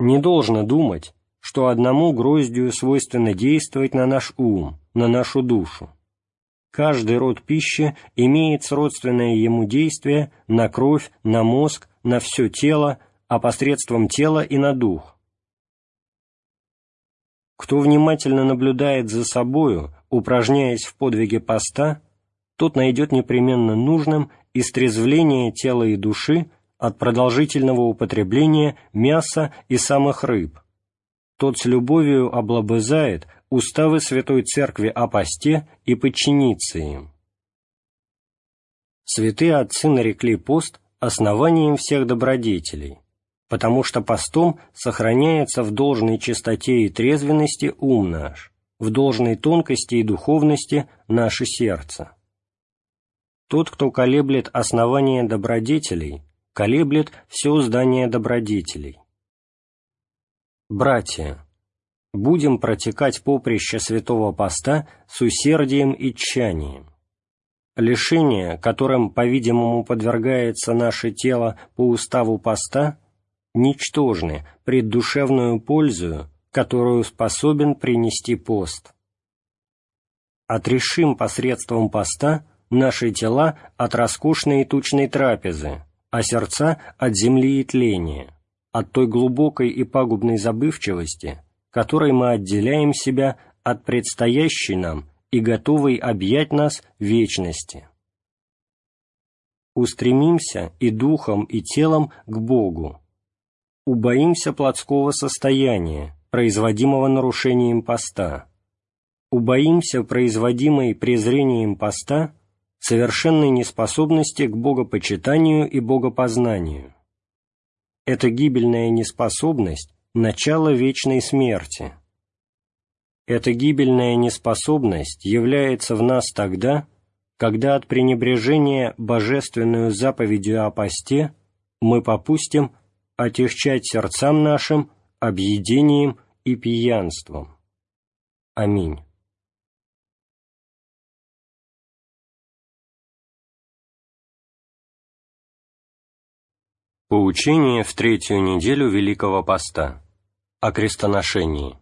Не должно думать, что одному гроздью свойственно действовать на наш ум, на нашу душу. Каждый род пищи имеет сродственное ему действие на кровь, на мозг, на все тело, а посредством тела и на дух. Кто внимательно наблюдает за собою, упражняясь в подвиге поста, тот найдет непременно нужным истрезвление тела и души от продолжительного употребления мяса и самых рыб. Тот с любовью облобызает уставы Святой Церкви о посте и подчинится им. Святые отцы нарекли пост основанием всех добродетелей, потому что постом сохраняется в должной чистоте и трезвенности ум наш, в должной тонкости и духовности наше сердце. Тот, кто колеблет основание добродетелей, колеблет все здание добродетелей. Братья, будем протекать поприще святого поста с усердием и тщанием. Лишения, которым, по-видимому, подвергается наше тело по уставу поста, ничтожны пред душевную пользу, которую способен принести пост. Отрешим посредством поста наши тела от роскошной и тучной трапезы, а сердца от земли и тления, от той глубокой и пагубной забывчивости, которой мы отделяем себя от предстоящей нам и готовой объять нас вечности. Устремимся и духом, и телом к Богу. Убоимся плотского состояния, производимого нарушением поста. Убоимся производимой презрением поста совершенной неспособности к богопочитанию и богопознанию. Эта гибельная неспособность – начало вечной смерти. Эта гибельная неспособность является в нас тогда, когда от пренебрежения божественную заповедью о посте мы попустим отягчать сердцам нашим объедением и пьянством. Аминь. Поучение в третью неделю Великого Поста. О крестоношении.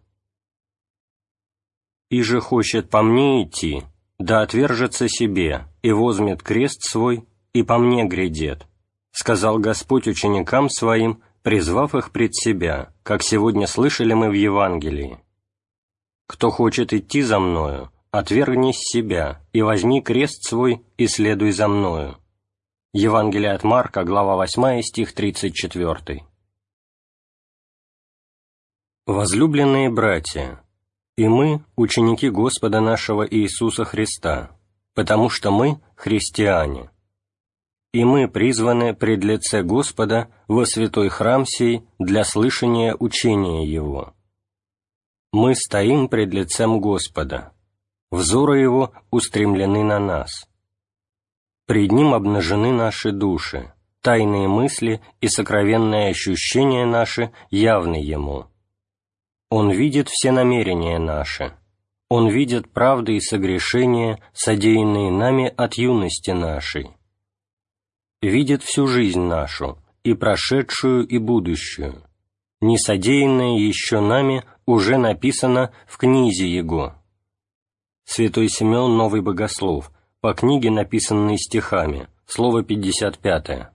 «И же хочет по мне идти, да отвержется себе, и возьмет крест свой, и по мне грядет», сказал Господь ученикам Своим, призвав их пред себя, как сегодня слышали мы в Евангелии. «Кто хочет идти за Мною, отвергнись себя, и возьми крест свой, и следуй за Мною» Евангелие от Марка, глава 8, стих 34. Возлюбленные братья, и мы, ученики Господа нашего Иисуса Христа, потому что мы христиане. И мы призваны пред лице Господа во святой храм сей для слышания учения Его. Мы стоим пред лицем Господа, взоры Его устремлены на нас Пред Ним обнажены наши души, тайные мысли и сокровенные ощущения наши явны Ему. Он видит все намерения наши. Он видит правды и согрешения, содеянные нами от юности нашей. Видит всю жизнь нашу, и прошедшую, и будущую. Несодеянное еще нами уже написано в книзе Его. Святой Симеон Новый Богослов – по книге, написанной стихами, слово 55.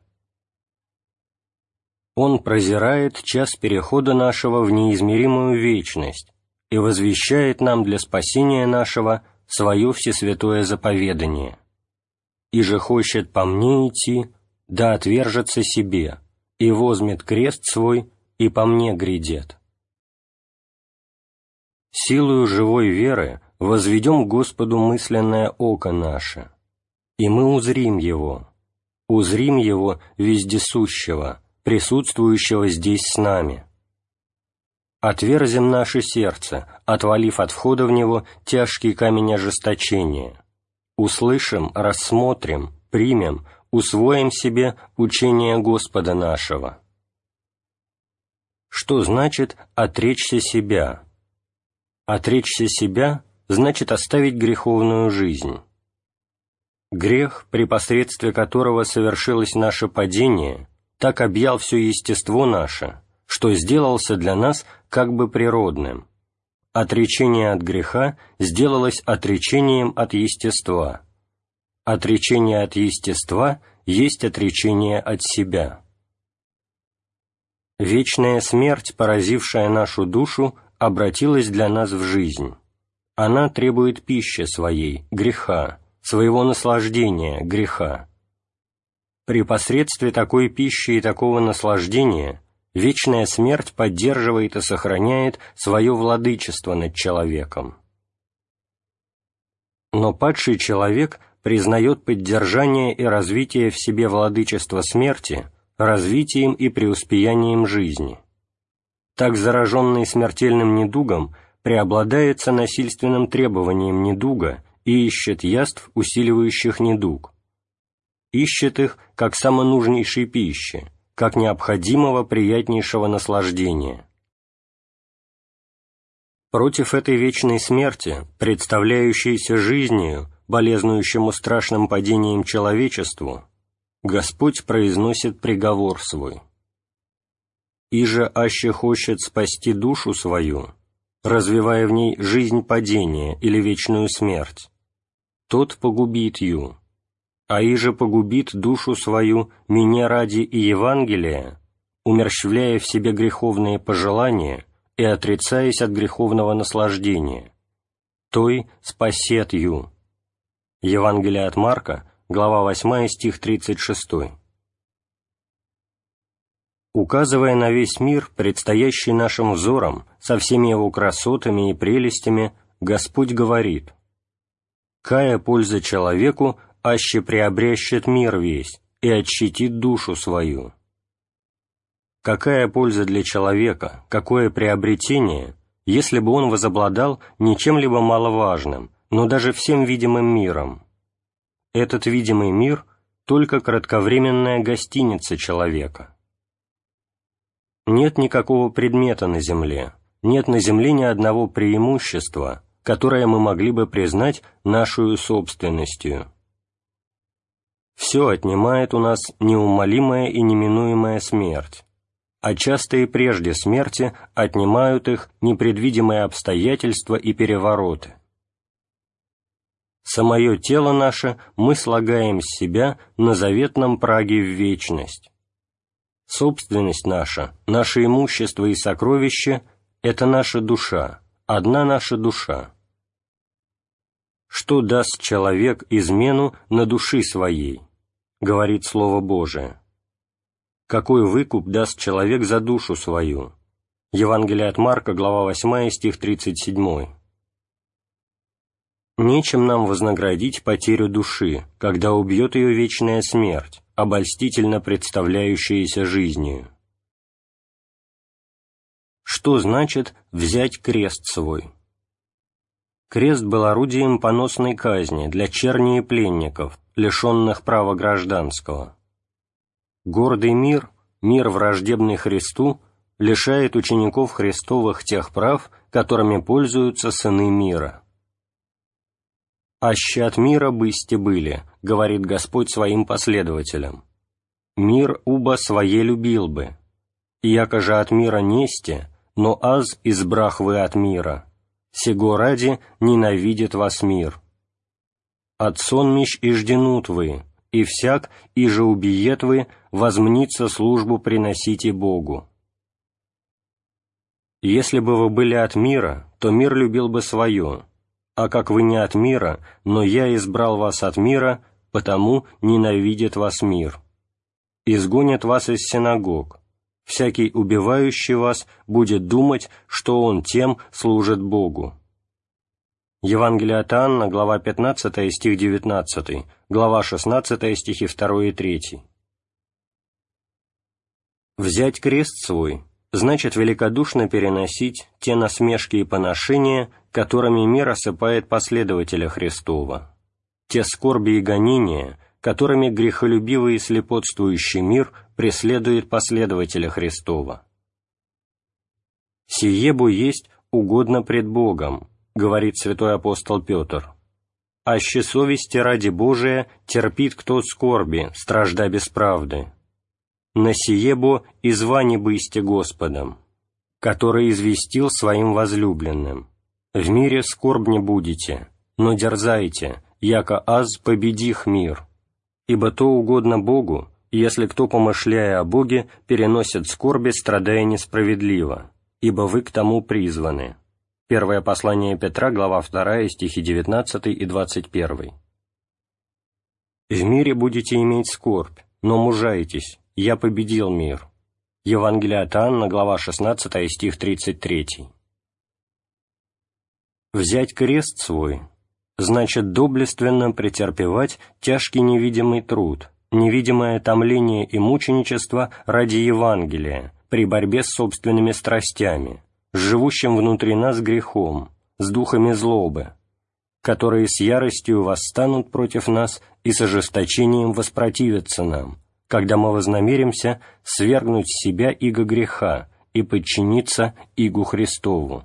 Он прозирает час перехода нашего в неизмеримую вечность и возвещает нам для спасения нашего свое всесвятое заповедание. И же хочет по мне идти, да отвержется себе, и возьмет крест свой, и по мне грядет. Силою живой веры возведем Господу мысленное око наше, и мы узрим Его, узрим Его вездесущего, присутствующего здесь с нами. Отверзим наше сердце, отвалив от входа в него тяжкий камень ожесточения. Услышим, рассмотрим, примем, усвоим себе учение Господа нашего. Что значит «отречься себя»? Отречься себя значит оставить греховную жизнь. Грех, при посредстве которого совершилось наше падение, так объял все естество наше, что сделался для нас как бы природным. Отречение от греха сделалось отречением от естества. Отречение от естества есть отречение от себя. Вечная смерть, поразившая нашу душу, обратилась для нас в жизнь. Она требует пищи своей, греха, своего наслаждения, греха. При посредстве такой пищи и такого наслаждения вечная смерть поддерживает и сохраняет свое владычество над человеком. Но падший человек признает поддержание и развитие в себе владычества смерти развитием и преуспеянием жизни. Так зараженный смертельным недугом преобладается насильственным требованием недуга и ищет яств, усиливающих недуг. Ищет их как самонужнейшей пищи, как необходимого приятнейшего наслаждения. Против этой вечной смерти, представляющейся жизнью, болезнующему страшным падением человечеству, Господь произносит приговор свой. «Иже аще хочет спасти душу свою, развивая в ней жизнь падения или вечную смерть, тот погубит ю, а иже погубит душу свою меня ради и Евангелия, умерщвляя в себе греховные пожелания и отрицаясь от греховного наслаждения, той спасет ю». Евангелие от Марка, глава 8, стих 36. Указывая на весь мир, предстоящий нашим взором, со всеми его красотами и прелестями, Господь говорит «Кая польза человеку, аще приобрящет мир весь и отщитит душу свою». Какая польза для человека, какое приобретение, если бы он возобладал ничем-либо маловажным, но даже всем видимым миром? Этот видимый мир — только кратковременная гостиница человека. Нет никакого предмета на земле, нет на земле ни одного преимущества, которое мы могли бы признать нашу собственностью. Все отнимает у нас неумолимая и неминуемая смерть, а часто и прежде смерти отнимают их непредвидимые обстоятельства и перевороты. Самое тело наше мы слагаем с себя на заветном праге в вечность, Собственность наша, наше имущество и сокровище — это наша душа, одна наша душа. Что даст человек измену на души своей? Говорит Слово Божие. Какой выкуп даст человек за душу свою? Евангелие от Марка, глава 8, стих 37. Нечем нам вознаградить потерю души, когда убьет ее вечная смерть, обольстительно представляющиеся жизнью. Что значит «взять крест свой»? Крест был орудием поносной казни для черни и пленников, лишенных права гражданского. Гордый мир, мир враждебный Христу, лишает учеников Христовых тех прав, которыми пользуются сыны мира. «Аще от мира бысти были», — говорит Господь своим последователям. «Мир уба свое любил бы, яко же от мира несте, но аз избрах вы от мира, сего ради ненавидит вас мир. От сонмищ и жденут вы, и всяк, и же убиет вы, возмнится службу приносите Богу». Если бы вы были от мира, то мир любил бы свое, а как вы не от мира, но я избрал вас от мира, потому ненавидит вас мир. Изгонят вас из синагог. Всякий убивающий вас будет думать, что он тем служит Богу». Евангелие от Анна, глава 15, стих 19, глава 16, стихи 2 и 3. «Взять крест свой значит великодушно переносить те насмешки и поношения, которыми мир осыпает последователя Христова, те скорби и гонения, которыми грехолюбивый и слепотствующий мир преследует последователя Христова. «Сие бу есть угодно пред Богом», — говорит святой апостол Петр. «Аще совести ради Божия терпит кто скорби, стражда без правды. На сие бо и звани бысте Господом, который известил своим возлюбленным. В мире скорбь не будете, но дерзайте, яко аз победих мир. Ибо то угодно Богу, если кто, помышляя о Боге, переносит скорби, страдая несправедливо, ибо вы к тому призваны». Первое послание Петра, глава 2, стихи 19 и 21. «В мире будете иметь скорбь, но мужайтесь, я победил мир». Евангелие от Анна, глава 16, стих 33. «Взять крест свой, значит доблественно претерпевать тяжкий невидимый труд, невидимое томление и мученичество ради Евангелия при борьбе с собственными страстями, с живущим внутри нас грехом, с духами злобы, которые с яростью восстанут против нас и с ожесточением воспротивятся нам, когда мы вознамеримся свергнуть с себя иго греха и подчиниться игу Христову.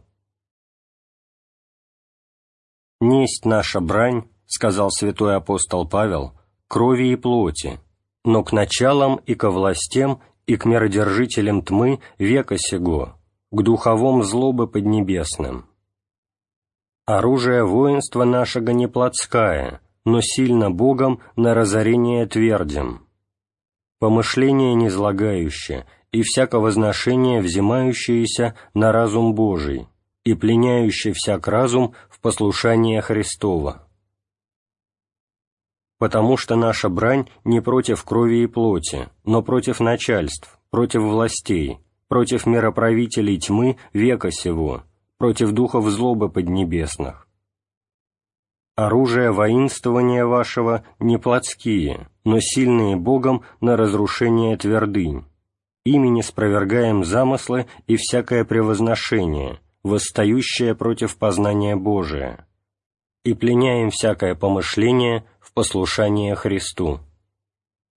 «Несть наша брань, — сказал святой апостол Павел, — крови и плоти, но к началам и ко властям и к миродержителям тьмы века сего, к духовом злобы поднебесным. Оружие воинства нашего не плотское, но сильно Богом на разорение твердим. Помышление незлагающее и всяко возношение взимающееся на разум Божий, и пленяющий всяк разум в послушание Христова. Потому что наша брань не против крови и плоти, но против начальств, против властей, против мироправителей тьмы века сего, против духов злобы поднебесных. Оружие воинствования вашего не плотские, но сильные Богом на разрушение твердынь. Ими не спровергаем замыслы и всякое превозношение – восстающее против познания Божия, и пленяем всякое помышление в послушание Христу.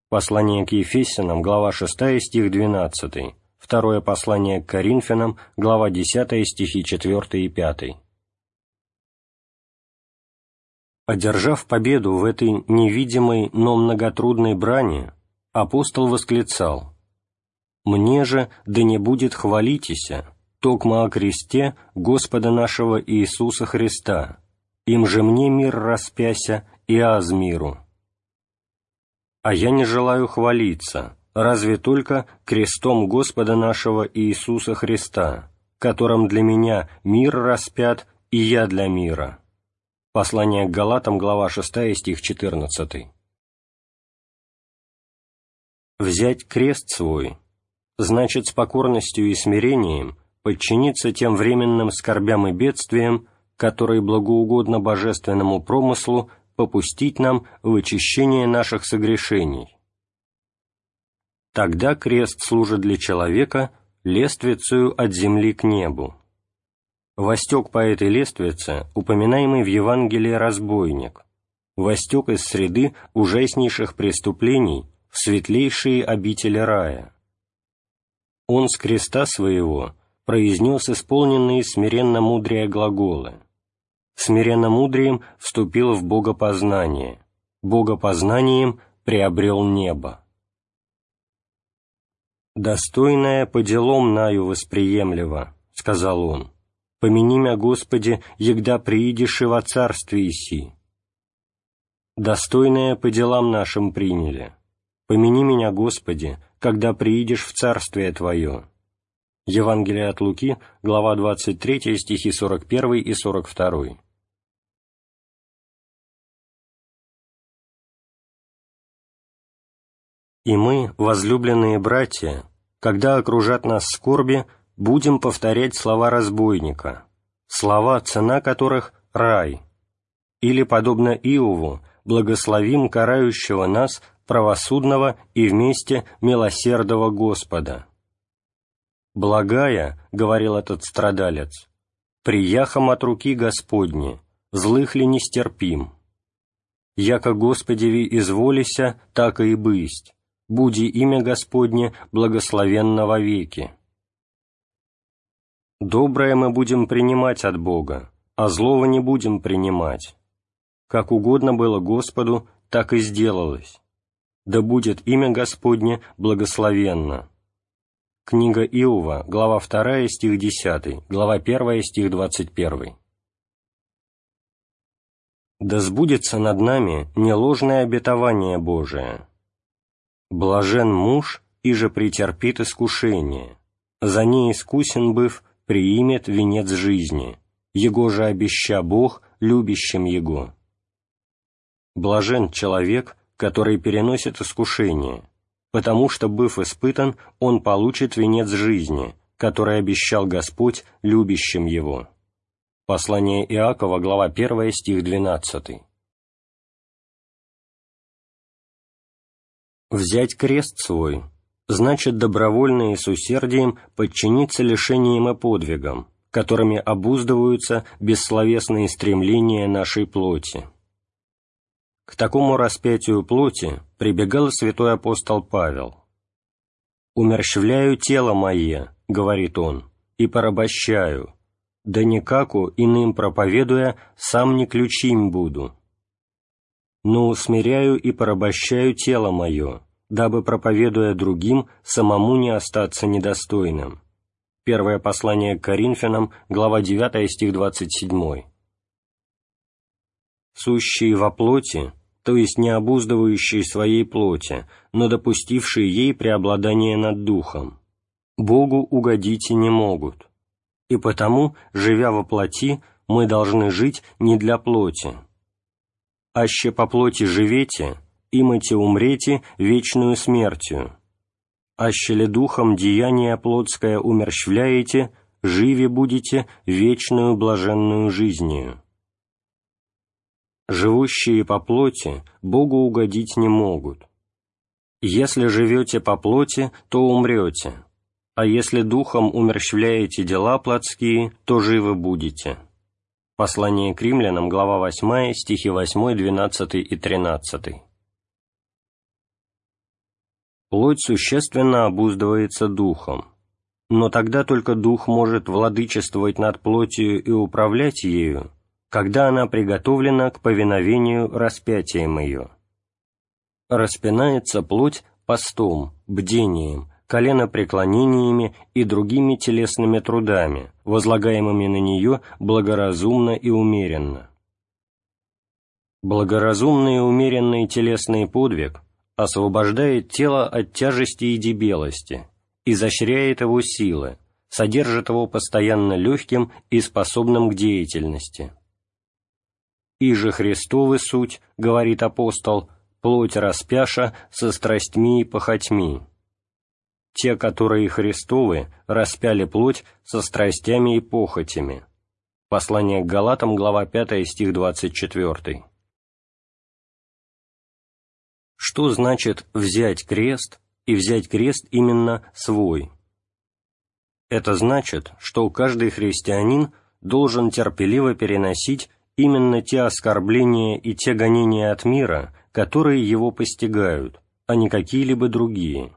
Послание к Ефесянам, глава 6, стих 12, второе послание к Коринфянам, глава 10, стихи 4 и 5. Одержав победу в этой невидимой, но многотрудной брани, апостол восклицал «Мне же да не будет хвалитеся, токма о кресте Господа нашего Иисуса Христа, им же мне мир распяся и аз миру. А я не желаю хвалиться, разве только крестом Господа нашего Иисуса Христа, которым для меня мир распят и я для мира». Послание к Галатам, глава 6, стих 14. «Взять крест свой» значит с покорностью и смирением подчиниться тем временным скорбям и бедствиям, которые благоугодно божественному промыслу попустить нам в очищение наших согрешений. Тогда крест служит для человека лествицею от земли к небу. Востек по этой лествице, упоминаемый в Евангелии разбойник, востек из среды ужаснейших преступлений в светлейшие обители рая. Он с креста своего произнес исполненные смиренно мудрые глаголы. Смиренно мудрием вступил в богопознание, богопознанием приобрел небо. «Достойное по делам наю восприемлемо», — сказал он, — «помяни мя, Господи, егда приидешь и во царстве иси». «Достойное по делам нашим приняли, помяни меня, Господи, когда приидешь в царствие Твое». Евангелие от Луки, глава 23, стихи 41 и 42. И мы, возлюбленные братья, когда окружат нас скорби, будем повторять слова разбойника, слова, цена которых — рай, или, подобно Иову, благословим карающего нас правосудного и вместе милосердного Господа. «Благая, — говорил этот страдалец, — прияхом от руки Господни, злых ли не стерпим? Яко Господеви изволися, так и бысть, буди имя Господне благословенно во веки. Доброе мы будем принимать от Бога, а злого не будем принимать. Как угодно было Господу, так и сделалось. Да будет имя Господне благословенно». Книга Иова, глава 2, стих 10, глава 1, стих 21. «Да сбудется над нами неложное обетование Божие. Блажен муж, и же претерпит искушение, за ней искусен быв, приимет венец жизни, его же обеща Бог любящим его. Блажен человек, который переносит искушение, потому что, быв испытан, он получит венец жизни, который обещал Господь любящим его. Послание Иакова, глава 1, стих 12. Взять крест свой значит добровольно и с усердием подчиниться лишениям и подвигам, которыми обуздываются бессловесные стремления нашей плоти. К такому распятию плоти прибегал святой апостол Павел. «Умерщвляю тело мое», — говорит он, — «и порабощаю, да никаку иным проповедуя, сам не ключим буду. Но усмиряю и порабощаю тело мое, дабы, проповедуя другим, самому не остаться недостойным». Первое послание к Коринфянам, глава 9, стих 27. «Сущие во плоти, то есть не обуздывающие своей плоти, но допустившие ей преобладание над духом, Богу угодить и не могут, и потому, живя во плоти, мы должны жить не для плоти. Аще по плоти живете, имайте умрете вечную смертью, аще ли духом деяния плотское умерщвляете, живи будете вечную блаженную жизнью. Живущие по плоти Богу угодить не могут. Если живете по плоти, то умрете, а если духом умерщвляете дела плотские, то живы будете. Послание к римлянам, глава 8, стихи 8, 12 и 13. Плоть существенно обуздывается духом, но тогда только дух может владычествовать над плотью и управлять ею, когда она приготовлена к повиновению распятием ее. Распинается плоть постом, бдением, коленопреклонениями и другими телесными трудами, возлагаемыми на нее благоразумно и умеренно. Благоразумный и умеренный телесный подвиг освобождает тело от тяжести и дебелости, изощряет его силы, содержит его постоянно легким и способным к деятельности. «И же Христовы суть, — говорит апостол, — плоть распяша со страстьми и похотьми. Те, которые Христовы, распяли плоть со страстями и похотями». Послание к Галатам, глава 5, стих 24. Что значит «взять крест» и взять крест именно свой? Это значит, что каждый христианин должен терпеливо переносить именно те оскорбления и те гонения от мира, которые его постигают, а не какие-либо другие.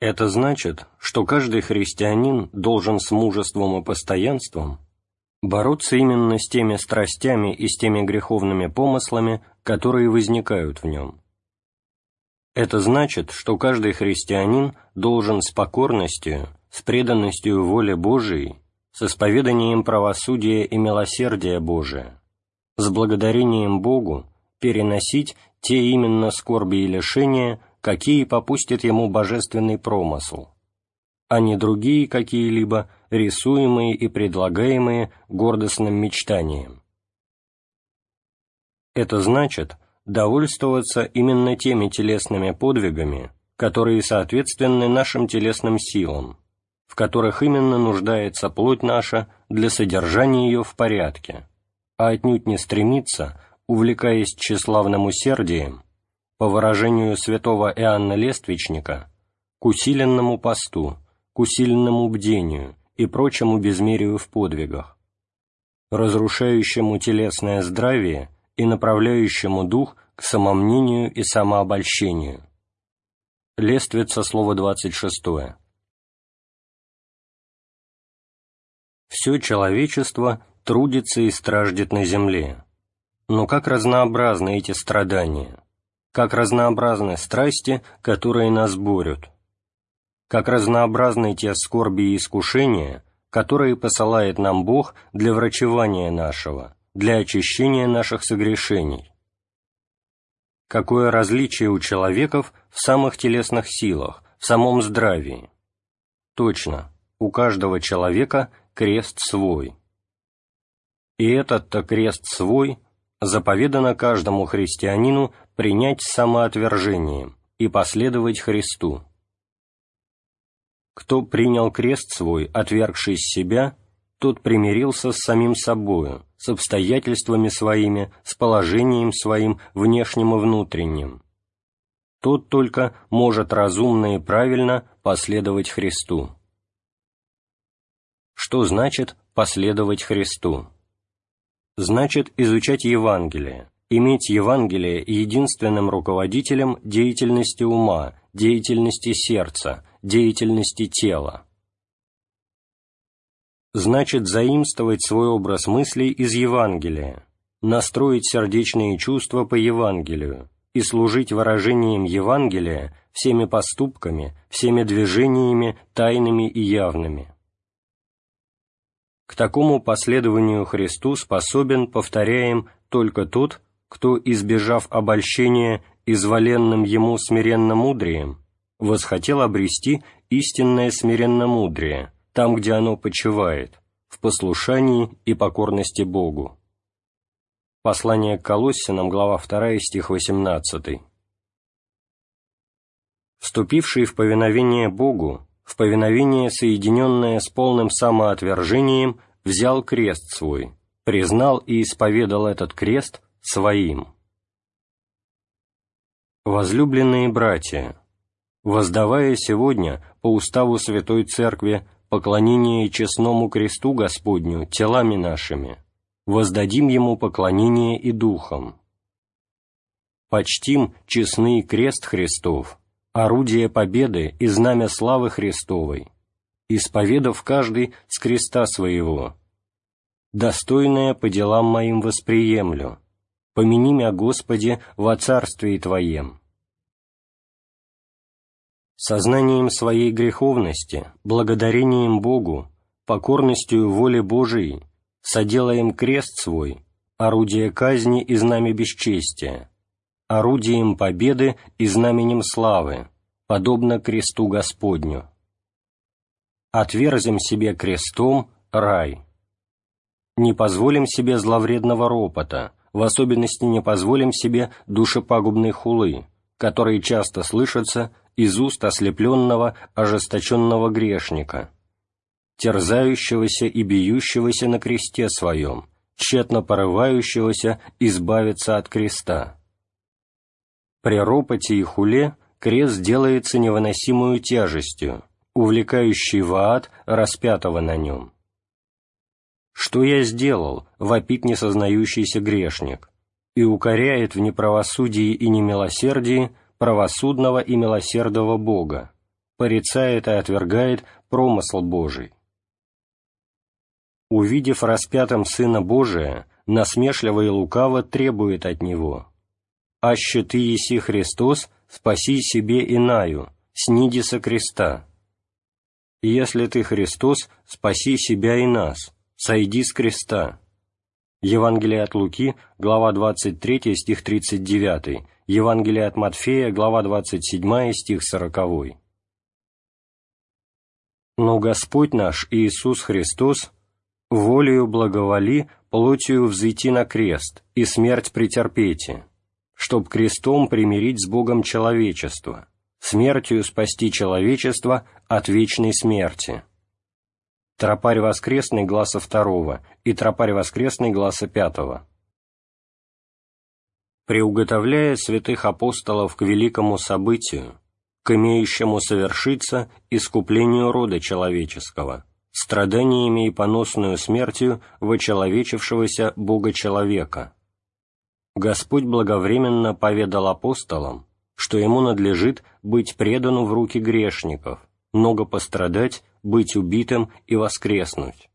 Это значит, что каждый христианин должен с мужеством и постоянством бороться именно с теми страстями и с теми греховными помыслами, которые возникают в нем. Это значит, что каждый христианин должен с покорностью, с преданностью воле Божией с исповеданием правосудия и милосердия Божия, с благодарением Богу переносить те именно скорби и лишения, какие попустит ему божественный промысл, а не другие какие-либо рисуемые и предлагаемые гордостным мечтанием. Это значит довольствоваться именно теми телесными подвигами, которые соответственны нашим телесным силам, в которых именно нуждается плоть наша для содержания ее в порядке, а отнюдь не стремится, увлекаясь тщеславным усердием, по выражению святого Иоанна Лествичника, к усиленному посту, к усиленному бдению и прочему безмерию в подвигах, разрушающему телесное здравие и направляющему дух к самомнению и самообольщению. Лествица, слово 26. Все человечество трудится и страждет на земле. Но как разнообразны эти страдания, как разнообразны страсти, которые нас борют, как разнообразны те скорби и искушения, которые посылает нам Бог для врачевания нашего, для очищения наших согрешений. Какое различие у человеков в самых телесных силах, в самом здравии. Точно, у каждого человека крест свой. И этот-то крест свой заповедано каждому христианину принять самоотвержением и последовать Христу. Кто принял крест свой, отвергшись себя, тот примирился с самим собою, с обстоятельствами своими, с положением своим, внешним и внутренним. Тот только может разумно и правильно последовать Христу. Что значит «последовать Христу»? Значит изучать Евангелие, иметь Евангелие единственным руководителем деятельности ума, деятельности сердца, деятельности тела. Значит заимствовать свой образ мыслей из Евангелия, настроить сердечные чувства по Евангелию и служить выражением Евангелия всеми поступками, всеми движениями, тайными и явными. К такому последованию Христу способен, повторяем, только тот, кто, избежав обольщения изволенным ему смиренно-мудрием, восхотел обрести истинное смиренно-мудрие, там, где оно почивает, в послушании и покорности Богу. Послание к Колоссянам, глава 2, стих 18. Вступивший в повиновение Богу, в повиновение, соединенное с полным самоотвержением, взял крест свой, признал и исповедал этот крест своим. Возлюбленные братья, воздавая сегодня по уставу Святой Церкви поклонение честному кресту Господню телами нашими, воздадим Ему поклонение и духом. Почтим честный крест Христов, орудие победы и знамя славы Христовой, исповедав каждый с креста своего. Достойное по делам моим восприемлю, помяни мя, Господи, во Царстве Твоем. Сознанием своей греховности, благодарением Богу, покорностью воле Божией, соделаем крест свой, орудие казни и знамя бесчестия, орудием победы и знаменем славы, подобно кресту Господню. Отверзим себе крестом рай. Не позволим себе зловредного ропота, в особенности не позволим себе душепагубной хулы, которые часто слышатся из уст ослепленного, ожесточенного грешника, терзающегося и бьющегося на кресте своем, тщетно порывающегося избавиться от креста. При ропоте и хуле крест делается невыносимую тяжестью, увлекающей в ад распятого на нем. «Что я сделал?» — вопит несознающийся грешник, и укоряет в неправосудии и немилосердии правосудного и милосердного Бога, порицает и отвергает промысл Божий. Увидев распятым Сына Божия, насмешливо и лукаво требует от Него аще ты еси Христос, спаси себе инаю, сниди со креста. Если ты Христос, спаси себя и нас, сойди с креста. Евангелие от Луки, глава 23, стих 39, Евангелие от Матфея, глава 27, стих 40. Но Господь наш Иисус Христос волею благоволи плотью взойти на крест и смерть претерпете, чтоб крестом примирить с Богом человечество, смертью спасти человечество от вечной смерти. Тропарь воскресный гласа второго и тропарь воскресный гласа пятого. Приуготовляя святых апостолов к великому событию, к имеющему совершиться искуплению рода человеческого, страданиями и поносную смертью вочеловечившегося Бога-человека, Господь благовременно поведал апостолам, что ему надлежит быть предану в руки грешников, много пострадать, быть убитым и воскреснуть.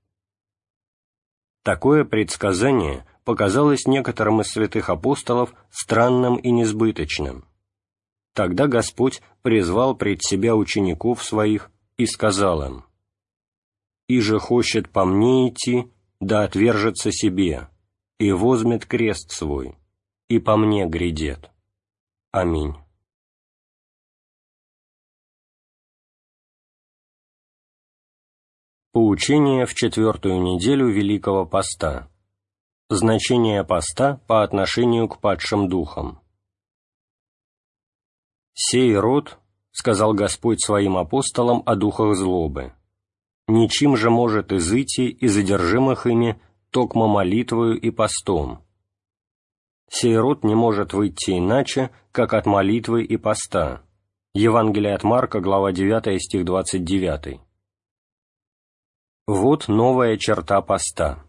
Такое предсказание показалось некоторым из святых апостолов странным и несбыточным. Тогда Господь призвал пред себя учеников своих и сказал им, «И же хочет по мне идти, да отвержется себе, и возьмет крест свой, и по мне грядет. Аминь. Поучение в четвертую неделю Великого Поста. Значение поста по отношению к падшим духам. «Сей род, — сказал Господь своим апостолам о духах злобы, — ничем же может изыти и задержимых ими токмо молитвою и постом. Сей род не может выйти иначе, как от молитвы и поста». Евангелие от Марка, глава 9, стих 29. Вот новая черта поста.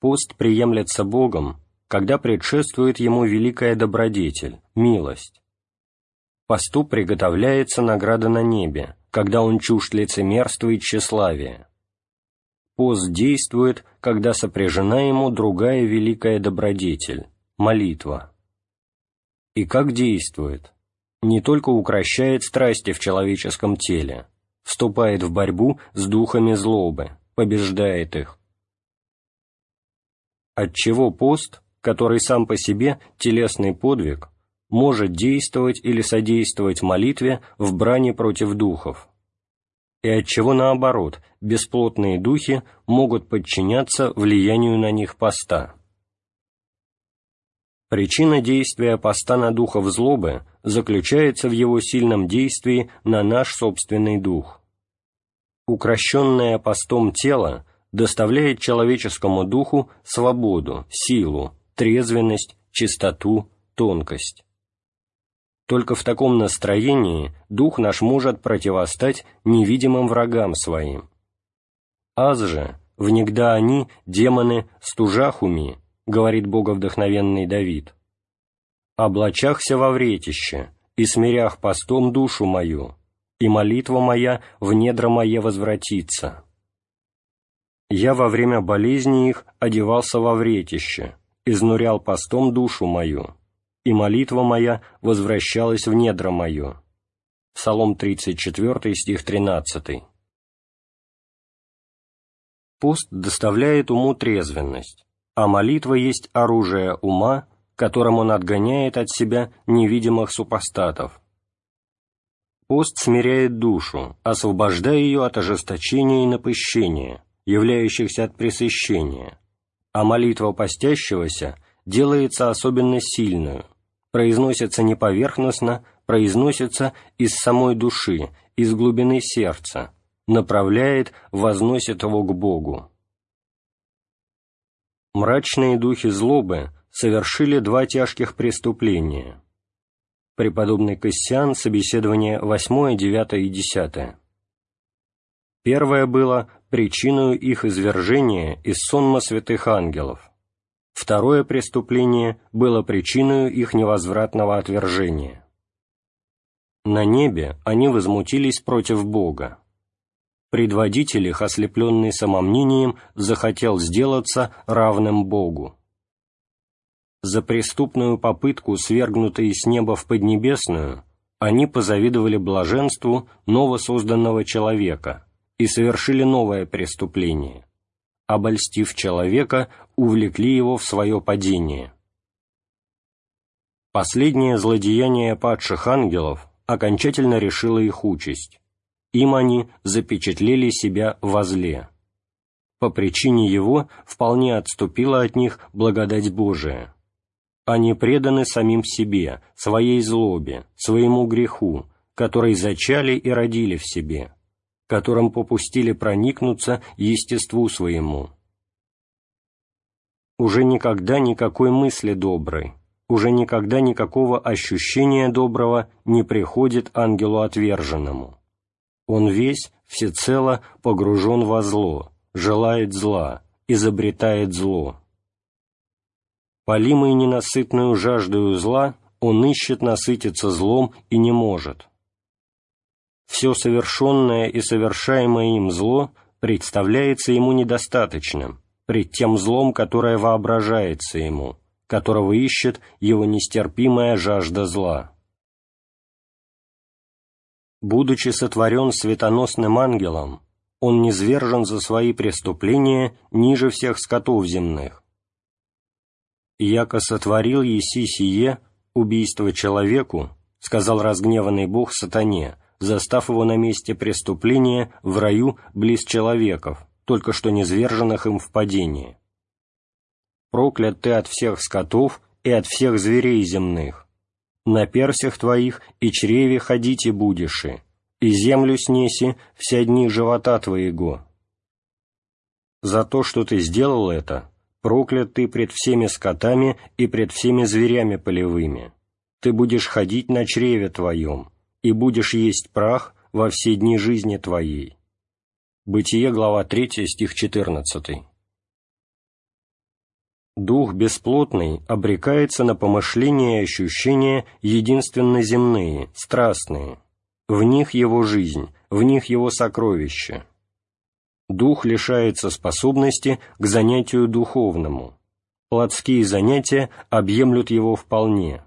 Пост приемлется Богом, когда предшествует ему великая добродетель, милость. Посту приготовляется награда на небе, когда он чужд лицемерства и тщеславия. Пост действует, когда сопряжена ему другая великая добродетель – молитва. И как действует? Не только укращает страсти в человеческом теле – вступает в борьбу с духами злобы, побеждает их. Отчего пост, который сам по себе телесный подвиг, может действовать или содействовать молитве в брани против духов? И отчего, наоборот, бесплотные духи могут подчиняться влиянию на них поста? Причина действия поста на духов злобы заключается в его сильном действии на наш собственный дух. Укращенное постом тело доставляет человеческому духу свободу, силу, трезвенность, чистоту, тонкость. Только в таком настроении дух наш может противостать невидимым врагам своим. Аз же, внегда они, демоны, стужахуми, говорит боговдохновенный Давид, «облачахся во вретище, и смирях постом душу мою, и молитва моя в недра мое возвратится». Я во время болезни их одевался во вретище, изнурял постом душу мою, и молитва моя возвращалась в недра мое. Псалом 34, стих 13. Пост доставляет уму трезвенность, а молитва есть оружие ума, которым он отгоняет от себя невидимых супостатов. Пост смиряет душу, освобождая ее от ожесточения и напыщения, являющихся от пресыщения, а молитва постящегося делается особенно сильную, произносится не поверхностно, произносится из самой души, из глубины сердца, направляет, возносит его к Богу. Мрачные духи злобы совершили два тяжких преступления. Преподобный Кассиан, собеседование 8, 9 и 10. Первое было причиной их извержения из сонма святых ангелов. Второе преступление было причиной их невозвратного отвержения. На небе они возмутились против Бога предводитель их, ослепленный самомнением, захотел сделаться равным Богу. За преступную попытку, свергнутой с неба в Поднебесную, они позавидовали блаженству новосозданного человека и совершили новое преступление. Обольстив человека, увлекли его в свое падение. Последнее злодеяние падших ангелов окончательно решило их участь им они запечатлели себя во зле. По причине его вполне отступила от них благодать Божия. Они преданы самим себе, своей злобе, своему греху, который зачали и родили в себе, которым попустили проникнуться естеству своему. Уже никогда никакой мысли доброй, уже никогда никакого ощущения доброго не приходит ангелу отверженному он весь, всецело погружен во зло, желает зла, изобретает зло. Полимый ненасытную жаждою зла, он ищет насытиться злом и не может. Все совершенное и совершаемое им зло представляется ему недостаточным пред тем злом, которое воображается ему, которого ищет его нестерпимая жажда зла будучи сотворен светоносным ангелом, он низвержен за свои преступления ниже всех скотов земных. «Яко сотворил еси сие, убийство человеку, — сказал разгневанный Бог сатане, застав его на месте преступления в раю близ человеков, только что низверженных им в падение. Проклят ты от всех скотов и от всех зверей земных. На персях твоих и чреве ходите будеши, и землю снеси все дни живота твоего. За то, что ты сделал это, проклят ты пред всеми скотами и пред всеми зверями полевыми. Ты будешь ходить на чреве твоем, и будешь есть прах во все дни жизни твоей. Бытие, глава 3, стих 14. Дух бесплотный обрекается на помышления и ощущения единственно земные, страстные. В них его жизнь, в них его сокровище. Дух лишается способности к занятию духовному. Плотские занятия объемлют его вполне.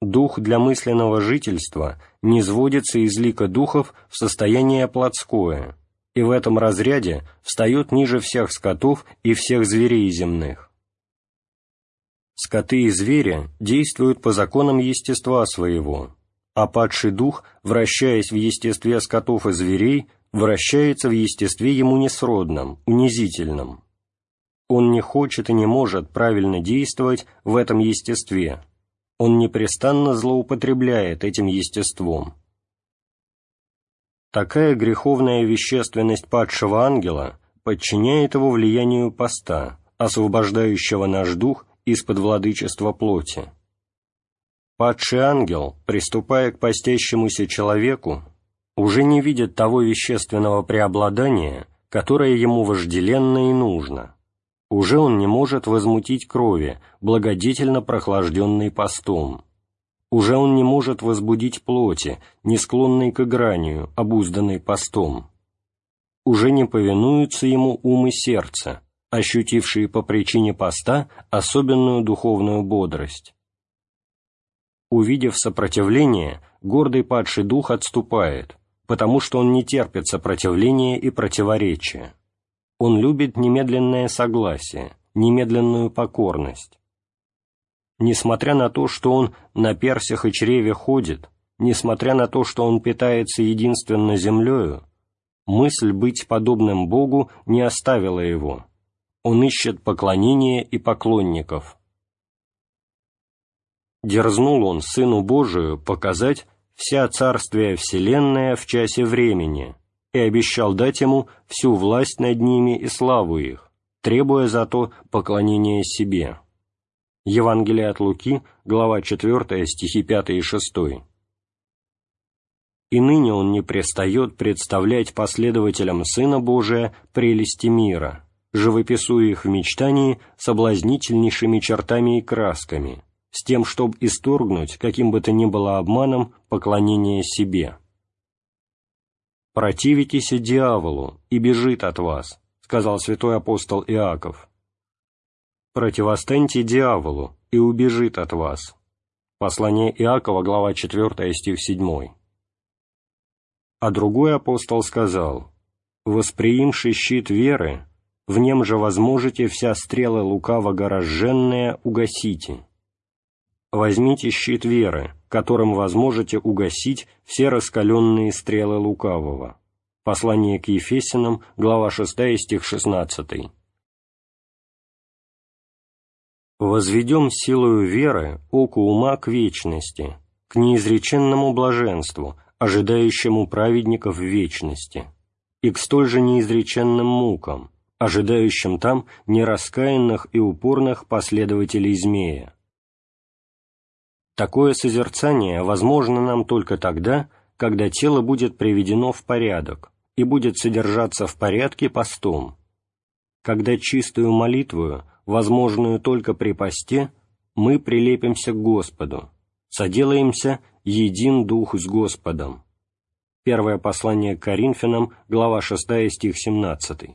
Дух для мысленного жительства не сводится из лика духов в состояние плотское, и в этом разряде встает ниже всех скотов и всех зверей земных. Скоты и звери действуют по законам естества своего, а падший дух, вращаясь в естестве скотов и зверей, вращается в естестве ему несродном, унизительном. Он не хочет и не может правильно действовать в этом естестве, он непрестанно злоупотребляет этим естеством. Такая греховная вещественность падшего ангела подчиняет его влиянию поста, освобождающего наш дух из-под владычества плоти. Падший ангел, приступая к постящемуся человеку, уже не видит того вещественного преобладания, которое ему вожделенно и нужно – уже он не может возмутить крови, благодетельно прохлажденной постом. Уже он не может возбудить плоти, не склонной к игранию, обузданной постом. Уже не повинуются ему ум и сердце, ощутившие по причине поста особенную духовную бодрость. Увидев сопротивление, гордый падший дух отступает, потому что он не терпит сопротивления и противоречия. Он любит немедленное согласие, немедленную покорность. Несмотря на то, что он на персях и чреве ходит, несмотря на то, что он питается единственно землею, мысль быть подобным Богу не оставила его. Он ищет поклонения и поклонников. Дерзнул он Сыну Божию показать вся царствие вселенная в часе времени, и обещал дать ему всю власть над ними и славу их, требуя за то поклонения себе. Евангелие от Луки, глава 4, стихи 5 и 6. И ныне он не престает представлять последователям Сына Божия прелести мира, живописуя их в мечтании соблазнительнейшими чертами и красками, с тем, чтобы исторгнуть, каким бы то ни было обманом, поклонение себе противитесь дьяволу, и бежит от вас», — сказал святой апостол Иаков. «Противостаньте дьяволу, и убежит от вас». Послание Иакова, глава 4, стих 7. А другой апостол сказал, «Восприимши щит веры, в нем же возможете вся стрела лукавого разженная угасите». Возьмите щит веры, которым возможете угасить все раскаленные стрелы лукавого. Послание к Ефесиным, глава 6, стих 16. «Возведем силою веры око ума к вечности, к неизреченному блаженству, ожидающему праведников в вечности, и к столь же неизреченным мукам, ожидающим там нераскаянных и упорных последователей змея, Такое созерцание возможно нам только тогда, когда тело будет приведено в порядок и будет содержаться в порядке постом, когда чистую молитву, возможную только при посте, мы прилепимся к Господу, соделаемся един дух с Господом. Первое послание к Коринфянам, глава 6, стих 17.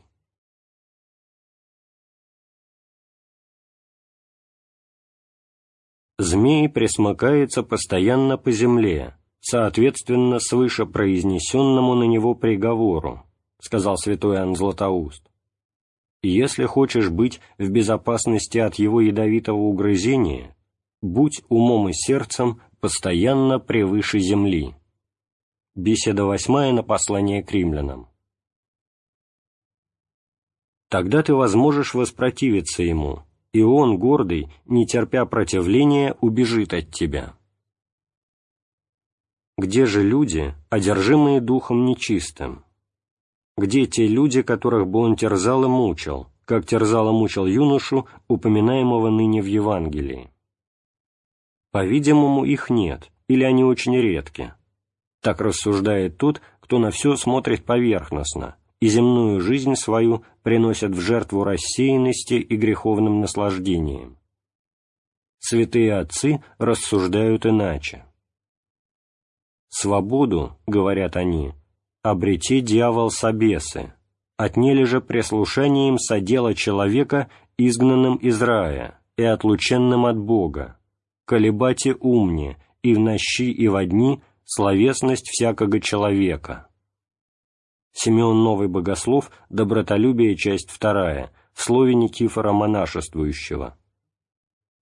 Змей пресмыкается постоянно по земле, соответственно свыше произнесенному на него приговору, сказал святой Иоанн Златоуст. Если хочешь быть в безопасности от его ядовитого угрызения, будь умом и сердцем постоянно превыше земли. Беседа восьмая на послание к римлянам. Тогда ты возможешь воспротивиться ему, и он, гордый, не терпя противления, убежит от тебя. Где же люди, одержимые духом нечистым? Где те люди, которых бы он терзал и мучил, как терзал и мучил юношу, упоминаемого ныне в Евангелии? По-видимому, их нет, или они очень редки. Так рассуждает тот, кто на все смотрит поверхностно, и земную жизнь свою приносят в жертву рассеянности и греховным наслаждениям. Святые отцы рассуждают иначе. «Свободу, — говорят они, — обрети дьявол с обесы, отнели же преслушанием содела человека, изгнанным из рая и отлученным от Бога, колебате умне, и в нощи и во дни словесность всякого человека». Симеон Новый Богослов, Добротолюбие, часть вторая, в слове Никифора Монашествующего.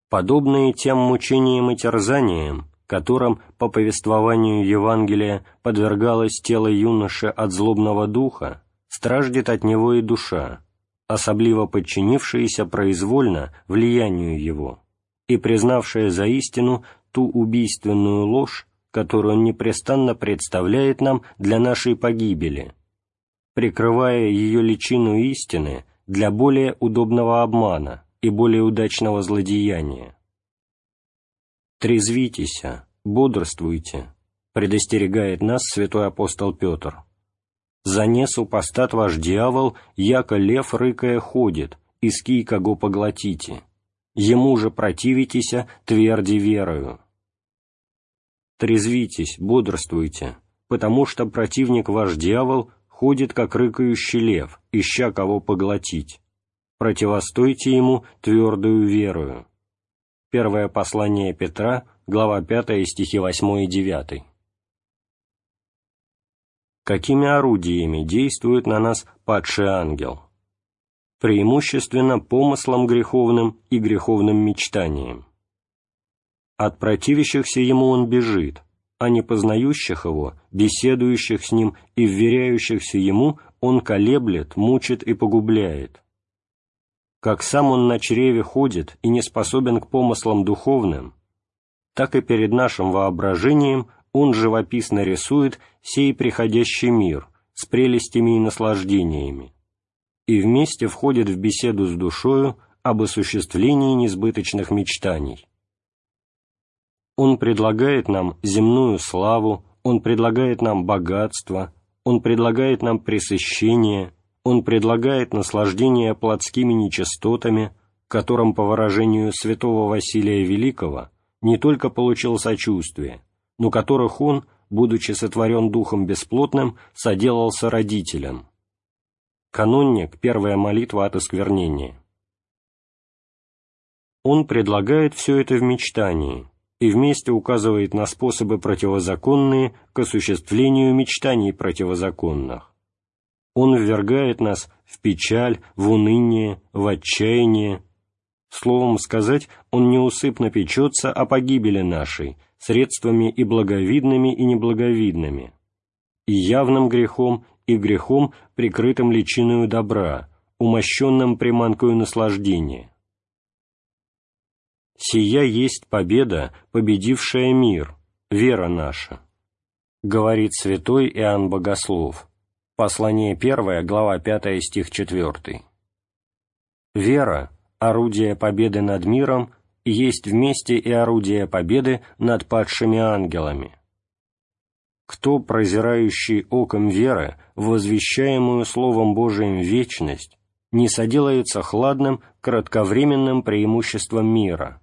Подобные тем мучениям и терзаниям, которым, по повествованию Евангелия, подвергалось тело юноши от злобного духа, страждет от него и душа, особливо подчинившаяся произвольно влиянию его и признавшая за истину ту убийственную ложь, которую он непрестанно представляет нам для нашей погибели, прикрывая ее личину истины для более удобного обмана и более удачного злодеяния. «Трезвитесь, бодрствуйте», — предостерегает нас святой апостол Петр. «За супостат ваш дьявол, яко лев рыкая ходит, иски кого поглотите. Ему же противитеся, тверди верою». Трезвитесь, бодрствуйте, потому что противник ваш дьявол ходит, как рыкающий лев, ища кого поглотить. Противостойте ему твердую верою. Первое послание Петра, глава 5, стихи 8 и 9. Какими орудиями действует на нас падший ангел? Преимущественно помыслом греховным и греховным мечтанием. От противящихся ему он бежит, а не познающих его, беседующих с ним и вверяющихся ему он колеблет, мучит и погубляет как сам он на чреве ходит и не способен к помыслам духовным, так и перед нашим воображением он живописно рисует сей приходящий мир с прелестями и наслаждениями, и вместе входит в беседу с душою об осуществлении несбыточных мечтаний. Он предлагает нам земную славу, он предлагает нам богатство, он предлагает нам пресыщение, он предлагает наслаждение плотскими нечистотами, которым, по выражению святого Василия Великого, не только получил сочувствие, но которых он, будучи сотворен духом бесплотным, соделался родителем. Канонник – первая молитва от осквернения. Он предлагает все это в мечтании и вместе указывает на способы противозаконные к осуществлению мечтаний противозаконных он ввергает нас в печаль, в уныние, в отчаяние. Словом сказать, он неусыпно печется о погибели нашей, средствами и благовидными, и неблаговидными, и явным грехом, и грехом, прикрытым личиною добра, умощенным приманкою наслаждения. «Сия есть победа, победившая мир, вера наша», — говорит святой Иоанн Богослов. Послание 1, глава 5, стих 4. Вера, орудие победы над миром, есть вместе и орудие победы над падшими ангелами. Кто, прозирающий оком веры, возвещаемую Словом Божиим вечность, не соделается хладным, кратковременным преимуществом мира?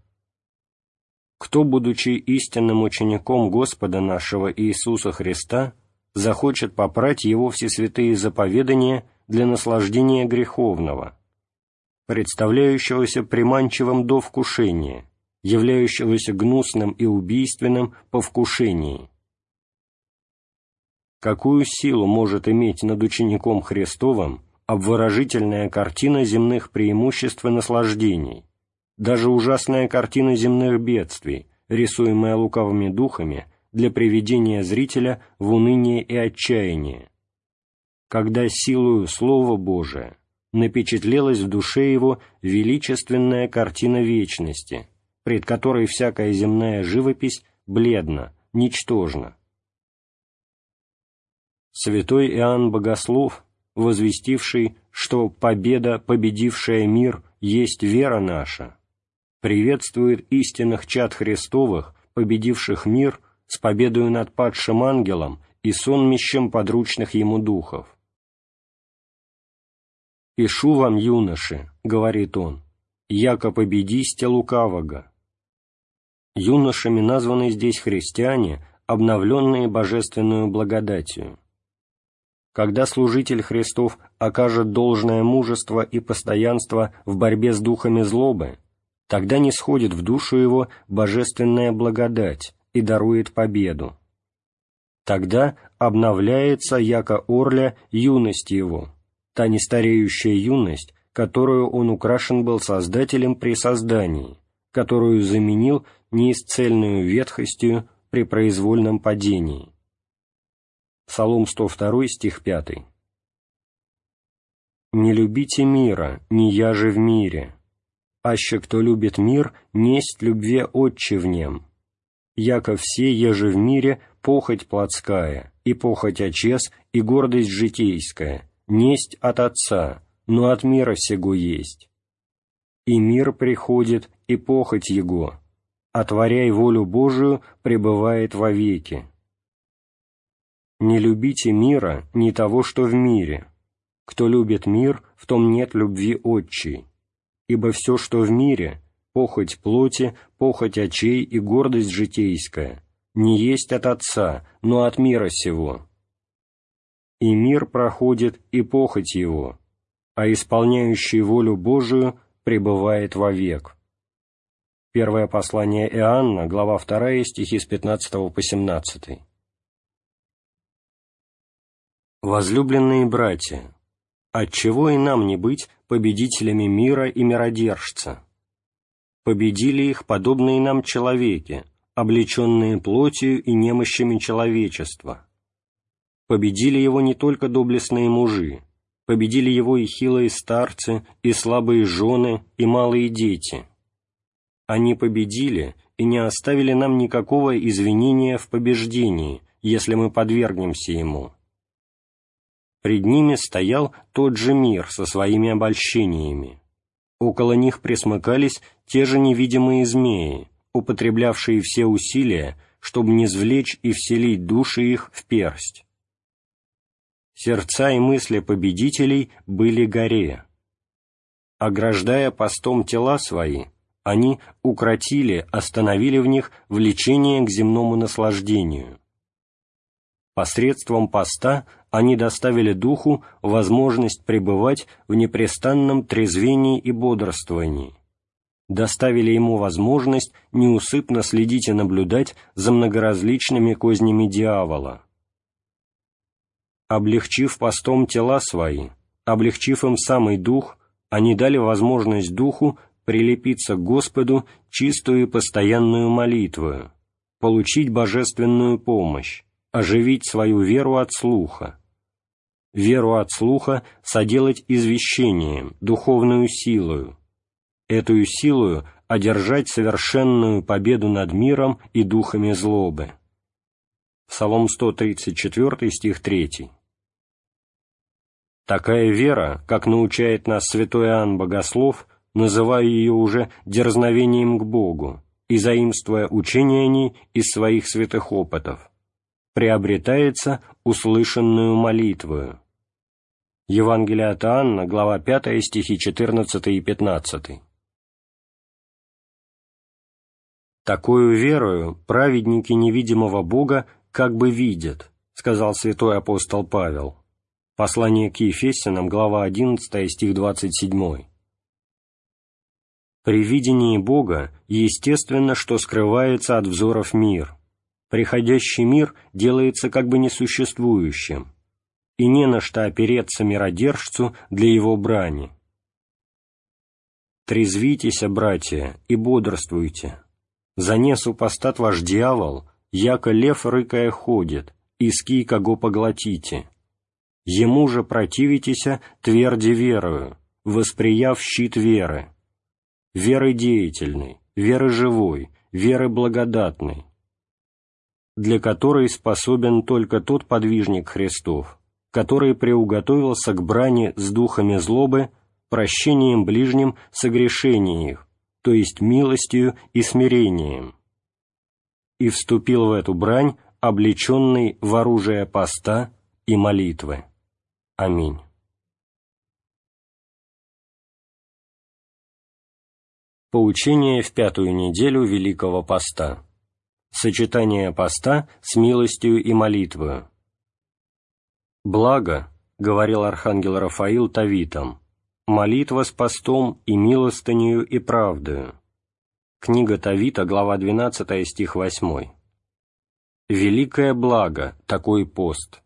Кто, будучи истинным учеником Господа нашего Иисуса Христа, захочет попрать его всесвятые заповедания для наслаждения греховного, представляющегося приманчивым до вкушения, являющегося гнусным и убийственным по вкушении. Какую силу может иметь над учеником Христовым обворожительная картина земных преимуществ и наслаждений, даже ужасная картина земных бедствий, рисуемая лукавыми духами для приведения зрителя в уныние и отчаяние, когда силою Слова Божия напечатлелась в душе его величественная картина вечности, пред которой всякая земная живопись бледна, ничтожна. Святой Иоанн Богослов, возвестивший, что победа, победившая мир, есть вера наша, приветствует истинных чад Христовых, победивших мир, с победою над падшим ангелом и сонмищем подручных ему духов. «Пишу вам, юноши», — говорит он, — «яко победисте лукавого». Юношами названы здесь христиане, обновленные божественную благодатью. Когда служитель Христов окажет должное мужество и постоянство в борьбе с духами злобы, тогда не сходит в душу его божественная благодать и дарует победу. Тогда обновляется, яко орля, юность его, та нестареющая юность, которую он украшен был Создателем при создании, которую заменил неисцельную ветхостью при произвольном падении. Псалом 102, стих 5. «Не любите мира, не я же в мире. Аще кто любит мир, несть любве отче в нем. Яко все еже в мире похоть плотская, и похоть очес, и гордость житейская, несть от Отца, но от мира сего есть. И мир приходит, и похоть его, отворяй волю Божию, пребывает вовеки. Не любите мира, ни того, что в мире. Кто любит мир, в том нет любви отчей. Ибо все, что в мире, похоть плоти, похоть очей и гордость житейская, не есть от Отца, но от мира сего и мир проходит, и похоть его, а исполняющий волю Божию пребывает вовек. Первое послание Иоанна, глава 2, стихи с 15 по 17. Возлюбленные братья, отчего и нам не быть победителями мира и миродержца? Победили их подобные нам человеки, облеченные плотью и немощами человечества Победили его не только доблестные мужи, победили его и хилые старцы, и слабые жены, и малые дети. Они победили и не оставили нам никакого извинения в побеждении, если мы подвергнемся ему. Пред ними стоял тот же мир со своими обольщениями. Около них присмыкались те же невидимые змеи, употреблявшие все усилия, чтобы не звлечь и вселить души их в персть сердца и мысли победителей были горе. Ограждая постом тела свои, они укротили, остановили в них влечение к земному наслаждению. Посредством поста они доставили духу возможность пребывать в непрестанном трезвении и бодрствовании, доставили ему возможность неусыпно следить и наблюдать за многоразличными кознями дьявола, облегчив постом тела свои, облегчив им самый дух, они дали возможность духу прилепиться к Господу чистую и постоянную молитвою, получить божественную помощь, оживить свою веру от слуха. Веру от слуха соделать извещением, духовную силою. Эту силою одержать совершенную победу над миром и духами злобы. Псалом 134, стих 3. Такая вера, как научает нас святой Иоанн Богослов, называю ее уже дерзновением к Богу и заимствуя учение о ней из своих святых опытов, приобретается услышанную молитвою. Евангелие от Иоанна, глава 5, стихи 14 и 15. Такую верою праведники невидимого Бога как бы видят, сказал святой апостол Павел. Послание к Ефесянам, глава 11, стих 27. При видении Бога естественно, что скрывается от взоров мир. Приходящий мир делается как бы несуществующим, и не на что опереться миродержцу для его брани. «Трезвитесь, братья, и бодрствуйте. За постат ваш дьявол, яко лев рыкая ходит, иски кого поглотите. Ему же противитеся тверди верою, восприяв щит веры. Веры деятельной, веры живой, веры благодатной, для которой способен только тот подвижник Христов, который приуготовился к брани с духами злобы, прощением ближним согрешения их, то есть милостью и смирением, и вступил в эту брань, облеченный в оружие поста и молитвы. Аминь. Поучение в пятую неделю Великого Поста. Сочетание поста с милостью и молитвою. «Благо», — говорил архангел Рафаил Тавитам, — «молитва с постом и милостынею и правдою». Книга Тавита, глава 12, стих 8. «Великое благо такой пост.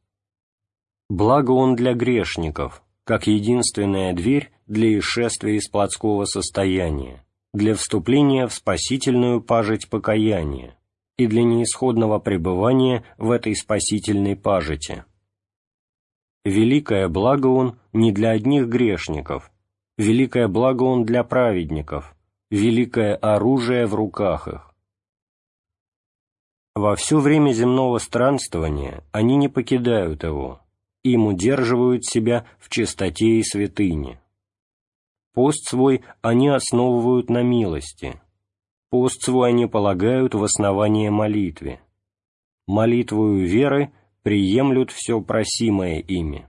Благо он для грешников, как единственная дверь для исшествия из плотского состояния, для вступления в спасительную пажить покаяния и для неисходного пребывания в этой спасительной пажити. Великое благо он не для одних грешников, великое благо он для праведников, великое оружие в руках их. Во все время земного странствования они не покидают его, им удерживают себя в чистоте и святыне. Пост свой они основывают на милости. Пост свой они полагают в основание молитве. Молитвою веры приемлют все просимое ими.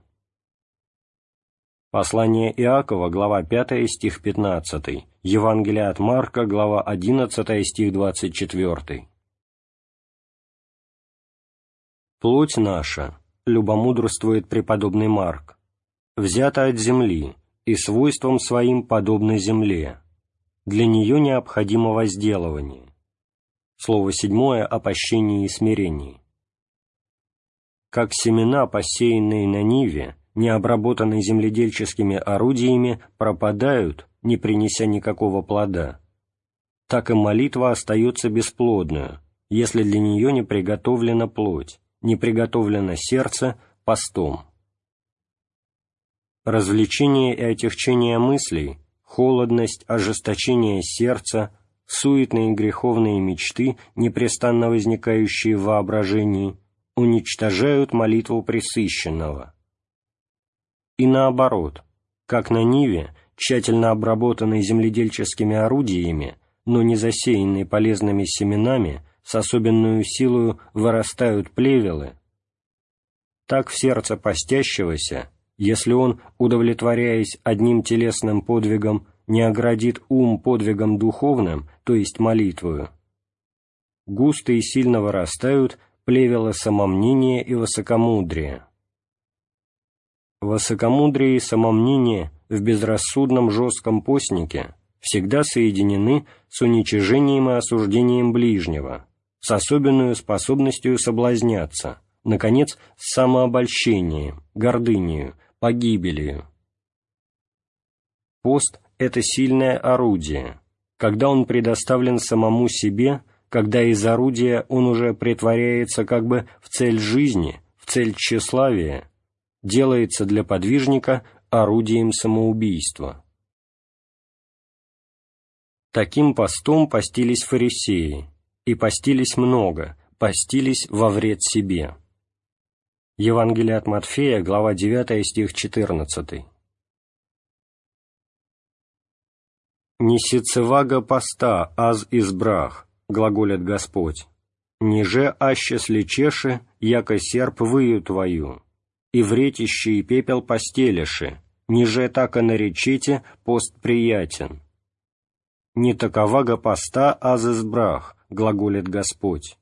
Послание Иакова, глава 5, стих 15, Евангелие от Марка, глава 11, стих 24. «Плоть наша, — любомудрствует преподобный Марк, — взята от земли, и свойством своим подобной земле. Для нее необходимо возделывание. Слово седьмое о пощении и смирении. Как семена, посеянные на ниве, не обработанные земледельческими орудиями, пропадают, не принеся никакого плода, так и молитва остается бесплодную, если для нее не приготовлена плоть, не приготовлено сердце постом. Развлечение и отягчение мыслей, холодность, ожесточение сердца, суетные греховные мечты, непрестанно возникающие в воображении, уничтожают молитву присыщенного. И наоборот, как на Ниве, тщательно обработанной земледельческими орудиями, но не засеянной полезными семенами, с особенную силою вырастают плевелы, так в сердце постящегося если он, удовлетворяясь одним телесным подвигом, не оградит ум подвигом духовным, то есть молитвою, густо и сильно вырастают плевела самомнения и высокомудрия. Высокомудрие и самомнение в безрассудном жестком постнике всегда соединены с уничижением и осуждением ближнего, с особенной способностью соблазняться, наконец, с самообольщением, гордынею, погибелью. Пост – это сильное орудие, когда он предоставлен самому себе, когда из орудия он уже притворяется как бы в цель жизни, в цель тщеславия, делается для подвижника орудием самоубийства. Таким постом постились фарисеи, и постились много, постились во вред себе. Евангелие от Матфея, глава 9, стих 14. «Несицевага поста, аз избрах», — глаголит Господь, «ниже аще слечеши, яко серп выю твою, и вретище и пепел постелиши, ниже и наречете, пост приятен». «Не таковага поста, аз избрах», — глаголит Господь,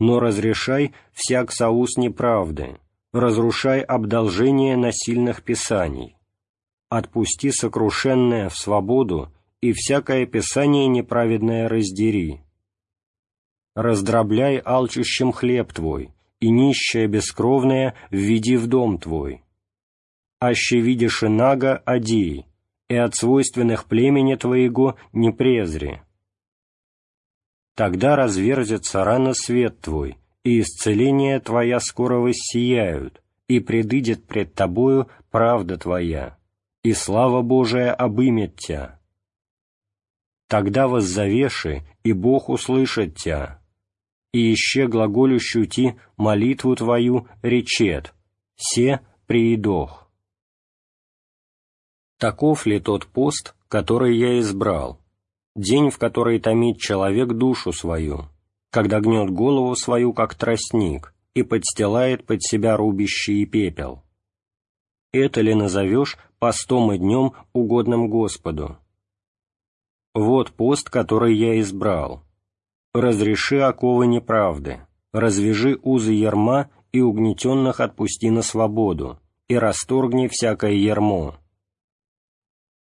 «но разрешай всяк соус неправды, разрушай обдолжение насильных писаний, отпусти сокрушенное в свободу и всякое писание неправедное раздери. Раздробляй алчущим хлеб твой, и нищее бескровное введи в дом твой. Аще видишь нага одей, и от свойственных племени твоего не презри. Тогда разверзется рано свет твой, и исцеление Твоя скоро воссияют, и предыдет пред Тобою правда Твоя, и слава Божия обымет Тя. Тогда воззовеши, и Бог услышит Тя, и еще глаголющую Ти молитву Твою речет, се приидох. Таков ли тот пост, который я избрал, день, в который томит человек душу свою, когда гнет голову свою, как тростник, и подстилает под себя рубящий пепел? Это ли назовешь постом и днем угодным Господу? Вот пост, который я избрал. Разреши оковы неправды, развяжи узы ярма и угнетенных отпусти на свободу, и расторгни всякое ярмо.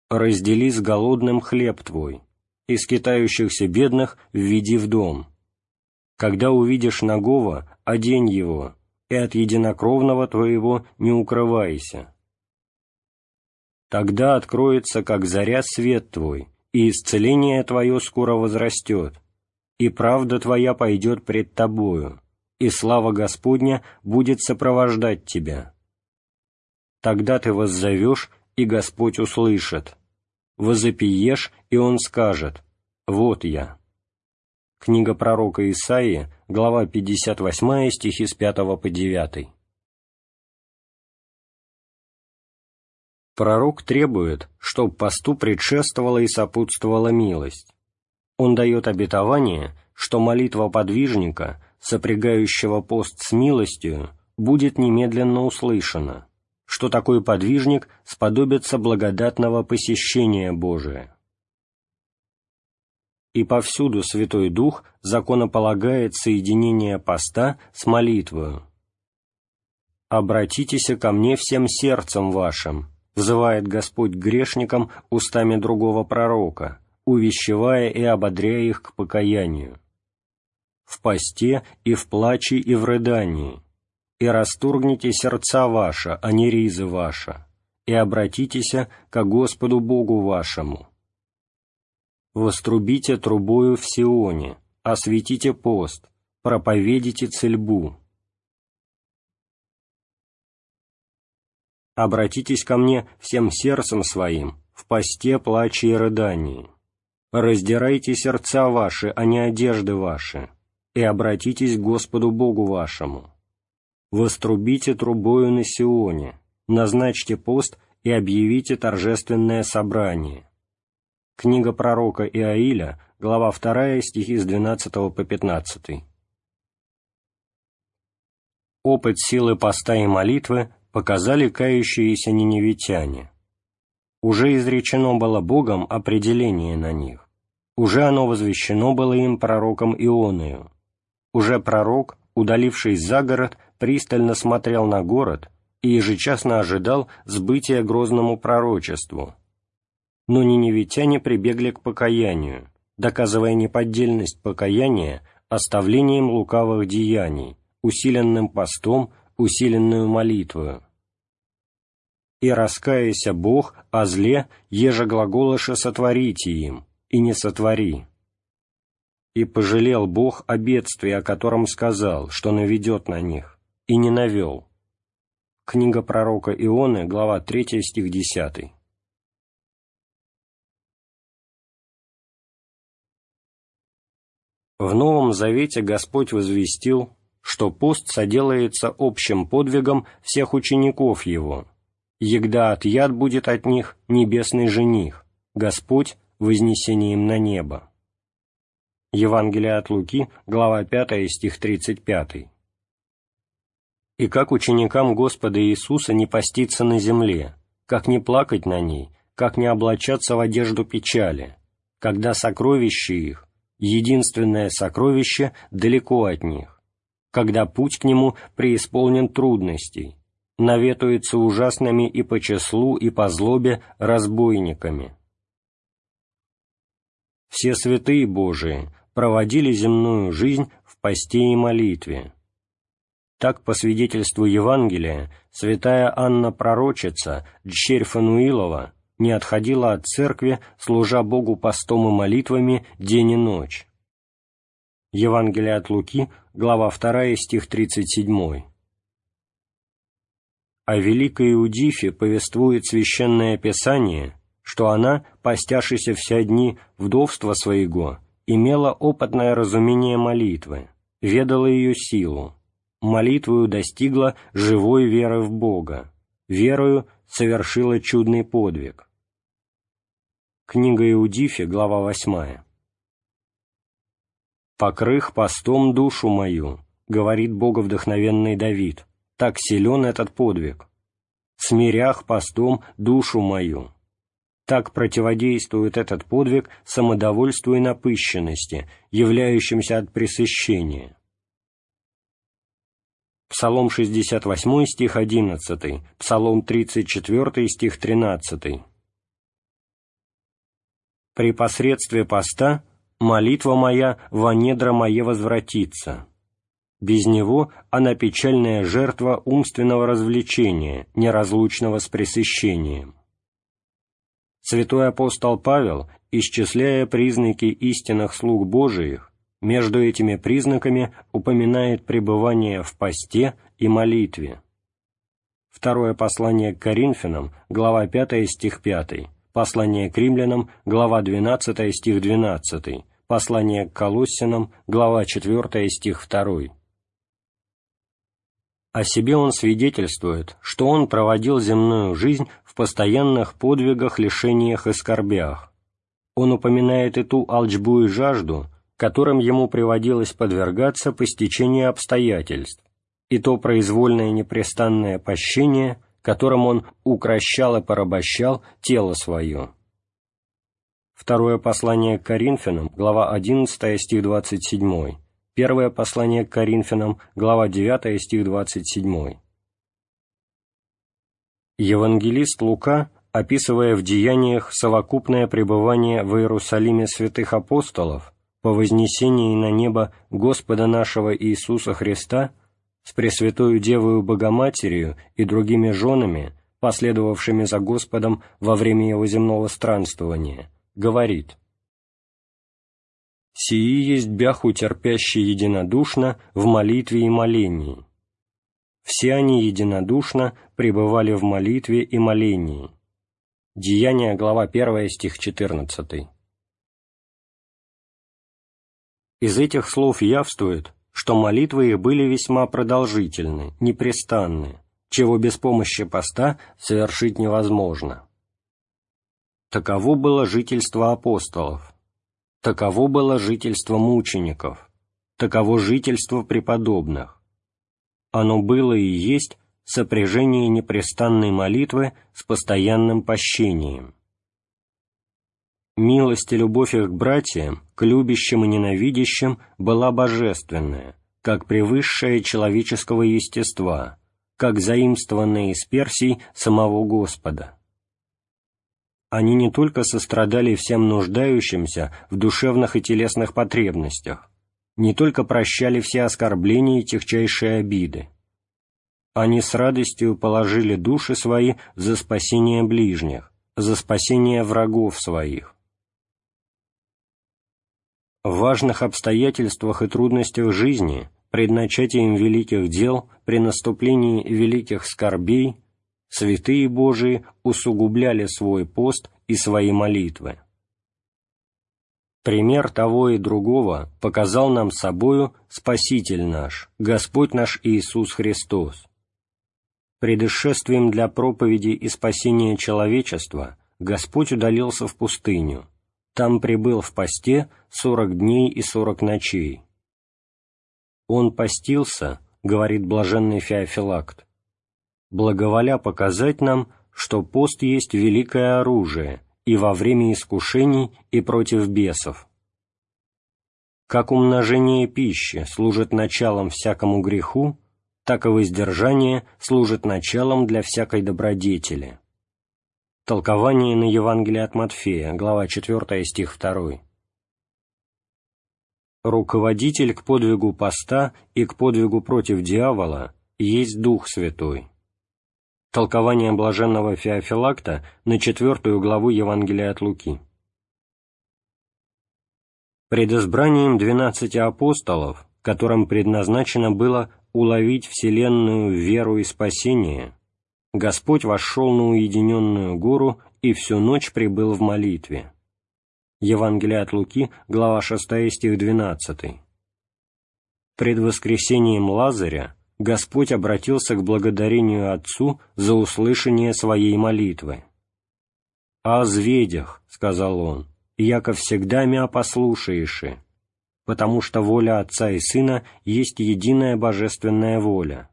Раздели с голодным хлеб твой, и скитающихся бедных введи в дом. Когда увидишь нагого, одень его, и от единокровного твоего не укрывайся. Тогда откроется, как заря, свет твой, и исцеление твое скоро возрастет, и правда твоя пойдет пред тобою, и слава Господня будет сопровождать тебя. Тогда ты воззовешь, и Господь услышит. Возопиешь, и Он скажет «Вот я». Книга пророка Исаии, глава 58, стихи с 5 по 9. Пророк требует, чтобы посту предшествовала и сопутствовала милость. Он дает обетование, что молитва подвижника, сопрягающего пост с милостью, будет немедленно услышана, что такой подвижник сподобится благодатного посещения Божия. И повсюду Святой Дух законополагает соединение поста с молитвою. «Обратитесь ко мне всем сердцем вашим», взывает Господь грешникам устами другого пророка, увещевая и ободряя их к покаянию. В посте и в плаче и в рыдании, и расторгните сердца ваши, а не ризы ваши, и обратитесь ко Господу Богу вашему. Вострубите трубою в Сионе, осветите пост, проповедите цельбу, обратитесь ко мне всем сердцем своим, в посте, плаче и рыдании. Раздирайте сердца ваши, а не одежды ваши, и обратитесь к Господу Богу вашему. Вострубите трубою на Сионе, назначьте пост и объявите торжественное собрание. Книга пророка Иаиля, глава 2, стихи с 12 по 15. Опыт силы поста и молитвы показали кающиеся ниневитяне. Уже изречено было Богом определение на них, уже оно возвещено было им пророком Ионою. Уже пророк, удалившись за город, пристально смотрел на город и ежечасно ожидал сбытия грозному пророчеству. Но ниневитяне прибегли к покаянию, доказывая неподдельность покаяния оставлением лукавых деяний, усиленным постом, усиленную молитвою. «И раскаяся Бог о зле, еже глаголыша сотворите им, и не сотвори». И пожалел Бог о бедствии, о котором сказал, что наведет на них, и не навел. Книга пророка Ионы, глава 3, стих 10. В Новом Завете Господь возвестил, что пост соделается общим подвигом всех учеников его, егда отъят будет от них небесный жених, Господь вознесением на небо. Евангелие от Луки, глава 5, стих 35. «И как ученикам Господа Иисуса не поститься на земле, как не плакать на ней, как не облачаться в одежду печали, когда сокровище их, единственное сокровище, далеко от них, когда путь к нему преисполнен трудностей, наветуется ужасными и по числу, и по злобе разбойниками. Все святые Божии проводили земную жизнь в посте и молитве. Так, по свидетельству Евангелия, святая Анна Пророчица, дщерь Фануилова, не отходила от церкви, служа Богу постом и молитвами день и ночь Евангелие от Луки, глава 2, стих 37. О великой Иудифе повествует Священное Писание, что она, постяшися вся дни вдовства своего, имела опытное разумение молитвы, ведала ее силу, молитвою достигла живой веры в Бога, верою совершила чудный подвиг. Книга Иудифи, глава 8. «Покрых постом душу мою», — говорит боговдохновенный Давид, — «так силен этот подвиг. Смирях постом душу мою». Так противодействует этот подвиг самодовольству и напыщенности, являющимся от пресыщения. Псалом 68 стих 11, Псалом 34 стих 13. «При посредстве поста молитва моя во недра мое возвратится. Без него она печальная жертва умственного развлечения, неразлучного с пресыщением». Святой апостол Павел, исчисляя признаки истинных слуг Божиих, между этими признаками упоминает пребывание в посте и молитве. Второе послание к Коринфянам, глава 5, стих 5, послание к римлянам, глава 12, стих 12, послание к Колоссянам, глава 4, стих 2. О себе он свидетельствует, что он проводил земную жизнь в постоянных подвигах, лишениях и скорбях. Он упоминает и ту алчбу и жажду, которым ему приводилось подвергаться по стечению обстоятельств, и то произвольное непрестанное пощение, которым он укращал и порабощал тело свое. Второе послание к Коринфянам, глава 11, стих 27. Первое послание к Коринфянам, глава 9, стих 27. Евангелист Лука, описывая в деяниях совокупное пребывание в Иерусалиме святых апостолов, по вознесении на небо Господа нашего Иисуса Христа с Пресвятою Девою Богоматерью и другими женами, последовавшими за Господом во время Его земного странствования, говорит «Сии есть бяху терпящие единодушно в молитве и молении. Все они единодушно пребывали в молитве и молении». Деяния, глава 1, стих 14. Из этих слов явствует, что молитвы их были весьма продолжительны, непрестанны, чего без помощи поста совершить невозможно. Таково было жительство апостолов, таково было жительство мучеников, таково жительство преподобных. Оно было и есть сопряжение непрестанной молитвы с постоянным пощением. Милость и любовь их к братьям, к любящим и ненавидящим, была божественная, как превысшая человеческого естества, как заимствованная из Персий самого Господа. Они не только сострадали всем нуждающимся в душевных и телесных потребностях, не только прощали все оскорбления и техчайшие обиды. Они с радостью положили души свои за спасение ближних, за спасение врагов своих, в важных обстоятельствах и трудностях жизни, пред начатием великих дел, при наступлении великих скорбей, святые Божии усугубляли свой пост и свои молитвы. Пример того и другого показал нам собою Спаситель наш, Господь наш Иисус Христос. Предышествием для проповеди и спасения человечества Господь удалился в пустыню, там прибыл в посте сорок дней и сорок ночей. Он постился, говорит блаженный Феофилакт, благоволя показать нам, что пост есть великое оружие и во время искушений, и против бесов. Как умножение пищи служит началом всякому греху, так и воздержание служит началом для всякой добродетели. Толкование на Евангелие от Матфея, глава 4, стих 2. Руководитель к подвигу поста и к подвигу против дьявола есть Дух Святой. Толкование блаженного Феофилакта на четвертую главу Евангелия от Луки. Пред избранием двенадцати апостолов, которым предназначено было уловить вселенную веру и спасение, Господь вошел на уединенную гору и всю ночь пребыл в молитве. Евангелие от Луки, глава 6, стих 12. Пред воскресением Лазаря Господь обратился к благодарению Отцу за услышание своей молитвы. «О зведях», — сказал он, — «яко всегда мя послушаеши, потому что воля Отца и Сына есть единая божественная воля.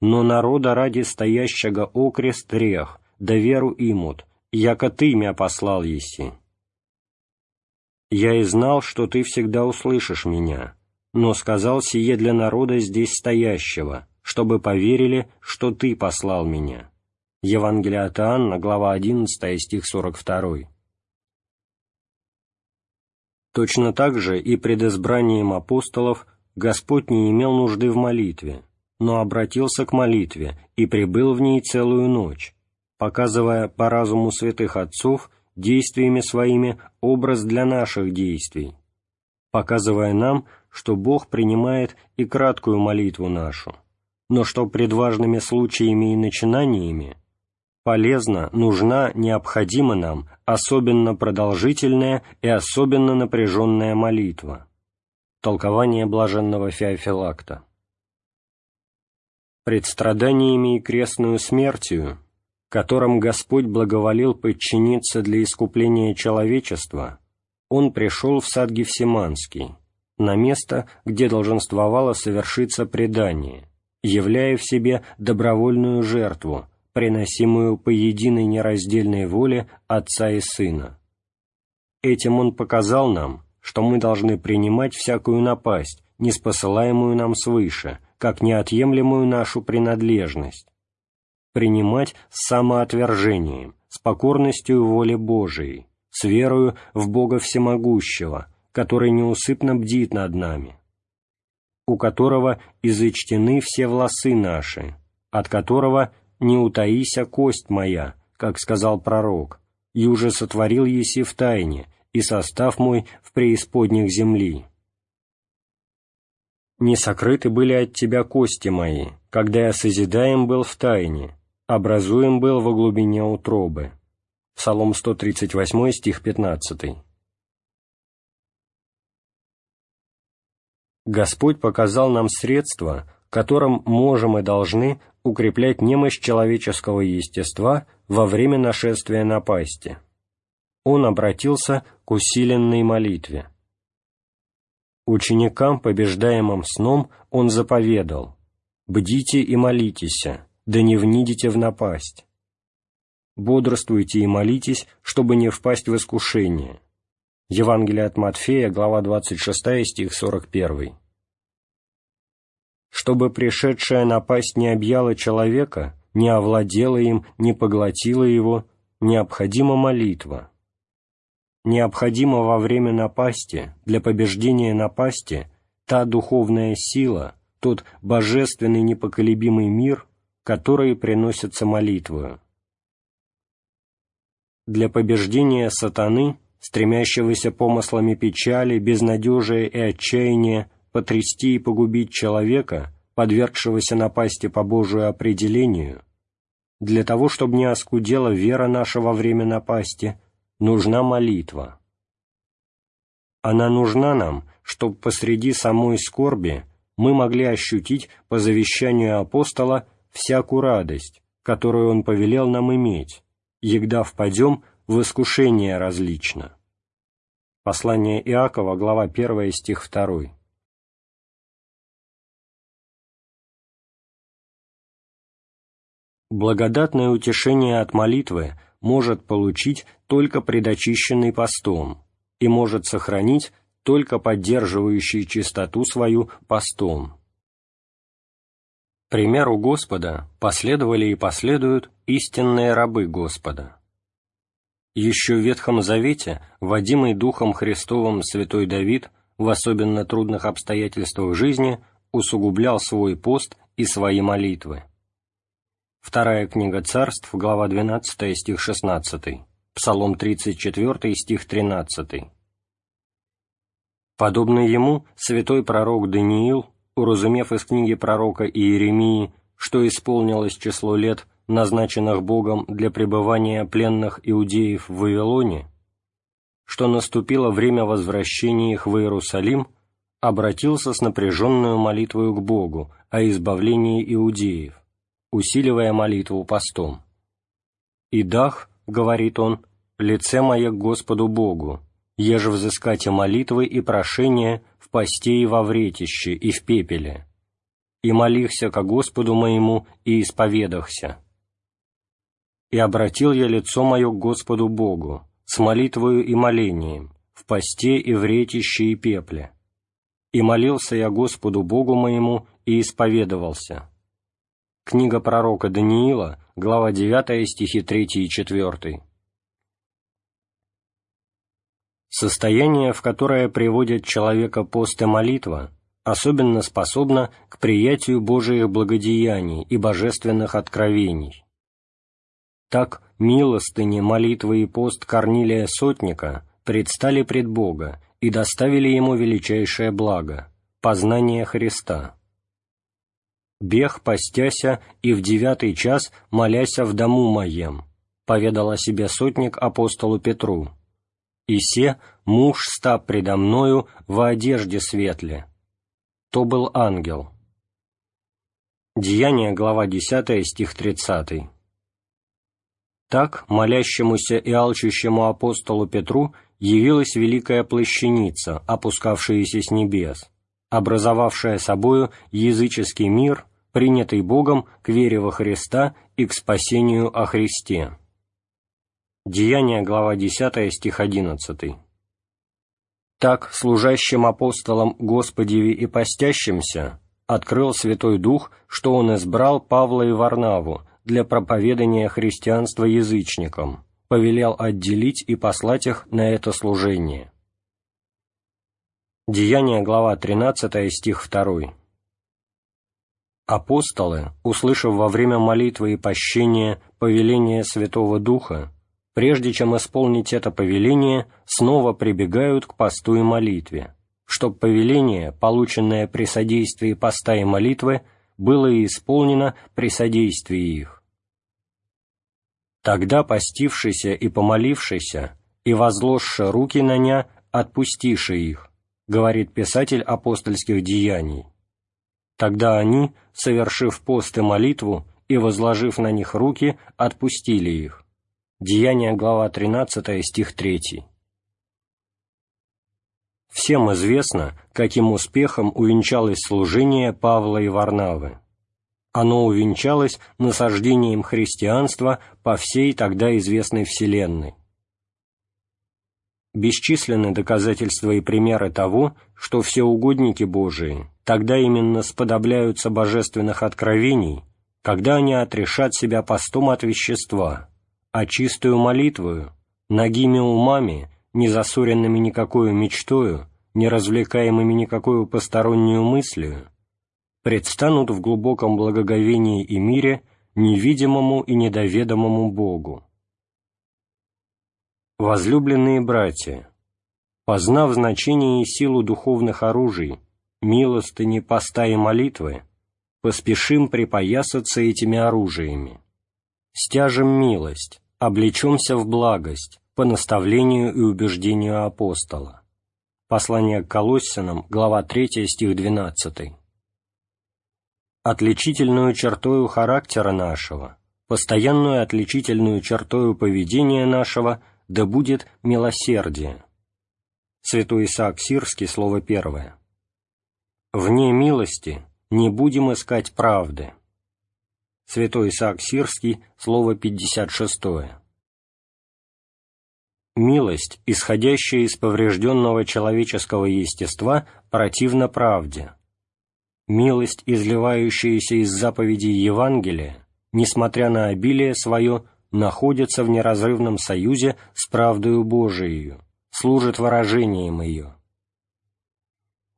Но народа ради стоящего окрест рех, да веру имут, яко Ты мя послал еси. Я и знал, что Ты всегда услышишь меня, но сказал сие для народа здесь стоящего, чтобы поверили, что Ты послал меня». Евангелие от Иоанна, глава 11, стих 42. Точно так же и пред избранием апостолов Господь не имел нужды в молитве, но обратился к молитве и прибыл в ней целую ночь, показывая по разуму святых отцов действиями своими образ для наших действий, показывая нам, что Бог принимает и краткую молитву нашу, но что пред важными случаями и начинаниями полезна, нужна, необходима нам особенно продолжительная и особенно напряженная молитва. Толкование блаженного Феофилакта. Пред страданиями и крестную смертью, которым Господь благоволил подчиниться для искупления человечества, Он пришел в сад Гефсиманский, на место, где долженствовало совершиться предание, являя в себе добровольную жертву, приносимую по единой нераздельной воле Отца и Сына. Этим Он показал нам, что мы должны принимать всякую напасть, не спосылаемую нам свыше, как неотъемлемую нашу принадлежность, принимать с самоотвержением, с покорностью воле Божией, с верою в Бога Всемогущего, который неусыпно бдит над нами, у которого изычтены все волосы наши, от которого не утаися кость моя, как сказал пророк, и уже сотворил еси в тайне, и состав мой в преисподних земли. Не сокрыты были от тебя кости мои, когда я созидаем был в тайне, образуем был во глубине утробы. Псалом 138, стих 15. Господь показал нам средства, которым можем и должны укреплять немощь человеческого естества во время нашествия напасти. Он обратился к усиленной молитве. Ученикам, побеждаемым сном, он заповедал «Бдите и молитесь, да не внидите в напасть. Бодрствуйте и молитесь, чтобы не впасть в искушение». Евангелие от Матфея, глава 26, стих 41 чтобы пришедшая напасть не объяла человека, не овладела им, не поглотила его, необходима молитва. Необходима во время напасти, для побеждения напасти, та духовная сила, тот божественный непоколебимый мир, который приносится молитвою. Для побеждения сатаны, стремящегося помыслами печали, безнадежия и отчаяния, потрясти и погубить человека, подвергшегося напасти по Божию определению, для того, чтобы не оскудела вера наша во время напасти, нужна молитва. Она нужна нам, чтобы посреди самой скорби мы могли ощутить по завещанию апостола всякую радость, которую он повелел нам иметь, егда впадем в искушение различно. Послание Иакова, глава 1, стих 2. Благодатное утешение от молитвы может получить только предочищенный постом и может сохранить только поддерживающий чистоту свою постом. Примеру Господа последовали и последуют истинные рабы Господа. Еще в Ветхом Завете, водимый Духом Христовым святой Давид в особенно трудных обстоятельствах жизни усугублял свой пост и свои молитвы. Вторая книга царств, глава 12, стих 16, Псалом 34, стих 13. Подобно ему, святой пророк Даниил, уразумев из книги пророка Иеремии, что исполнилось число лет, назначенных Богом для пребывания пленных иудеев в Вавилоне, что наступило время возвращения их в Иерусалим, обратился с напряженную молитвою к Богу о избавлении иудеев, усиливая молитву постом. «И дах, — говорит он, — лице мое к Господу Богу, еже взыскать молитвы и прошения в посте и во вретище и в пепеле, и молихся ко Господу моему и исповедахся. И обратил я лицо мое к Господу Богу с молитвою и молением, в посте и в ретище и пепле. И молился я Господу Богу моему и исповедовался. Книга пророка Даниила, глава 9, стихи 3 и 4. Состояние, в которое приводит человека пост и молитва, особенно способно к приятию Божиих благодеяний и божественных откровений. Так милостыни, молитвы и пост Корнилия Сотника предстали пред Бога и доставили ему величайшее благо – познание Христа. «Бег постяся и в девятый час моляся в дому моем», поведал о себе сотник апостолу Петру, и се муж ста предо мною во одежде светле. То был ангел. Деяние, глава 10, стих 30. Так, молящемуся и алчущему апостолу Петру явилась великая плащаница, опускавшаяся с небес, образовавшая собою языческий мир, принятый Богом к вере во Христа и к спасению о Христе. Деяние, глава 10, стих 11. Так, служащим апостолам Господеви и постящимся, открыл Святой Дух, что он избрал Павла и Варнаву для проповедания христианства язычникам, повелел отделить и послать их на это служение. Деяние, глава 13, стих 2. Апостолы, услышав во время молитвы и пощения повеление Святого Духа, прежде чем исполнить это повеление, снова прибегают к посту и молитве, чтоб повеление, полученное при содействии поста и молитвы, было исполнено при содействии их. Тогда постившийся и помолившийся, и возложши руки на ня, отпустиши их, говорит писатель апостольских деяний. Тогда они, совершив пост и молитву и возложив на них руки, отпустили их. Деяние, глава 13, стих 3. Всем известно, каким успехом увенчалось служение Павла и Варнавы. Оно увенчалось насаждением христианства по всей тогда известной Вселенной. Бесчисленны доказательства и примеры того, что все угодники Божии тогда именно сподобляются божественных откровений, когда они отрешат себя постом от вещества – а чистую молитвою, нагими умами, не засоренными никакой мечтою, не развлекаемыми никакой постороннюю мыслью, предстанут в глубоком благоговении и мире невидимому и недоведомому Богу. Возлюбленные братья, познав значение и силу духовных оружий, милостыни, поста и молитвы, поспешим припоясаться этими оружиями. Стяжем милость, облечемся в благость по наставлению и убеждению апостола. Послание к Колоссянам, глава 3, стих 12. Отличительную чертою характера нашего, постоянную отличительную чертою поведения нашего да будет милосердие. Святой Исаак Сирский, слово первое. Вне милости не будем искать правды. Святой Исаак Сирский, слово 56. Милость, исходящая из поврежденного человеческого естества, противна правде. Милость, изливающаяся из заповедей Евангелия, несмотря на обилие свое, находится в неразрывном союзе с правдою Божией, служит выражением ее.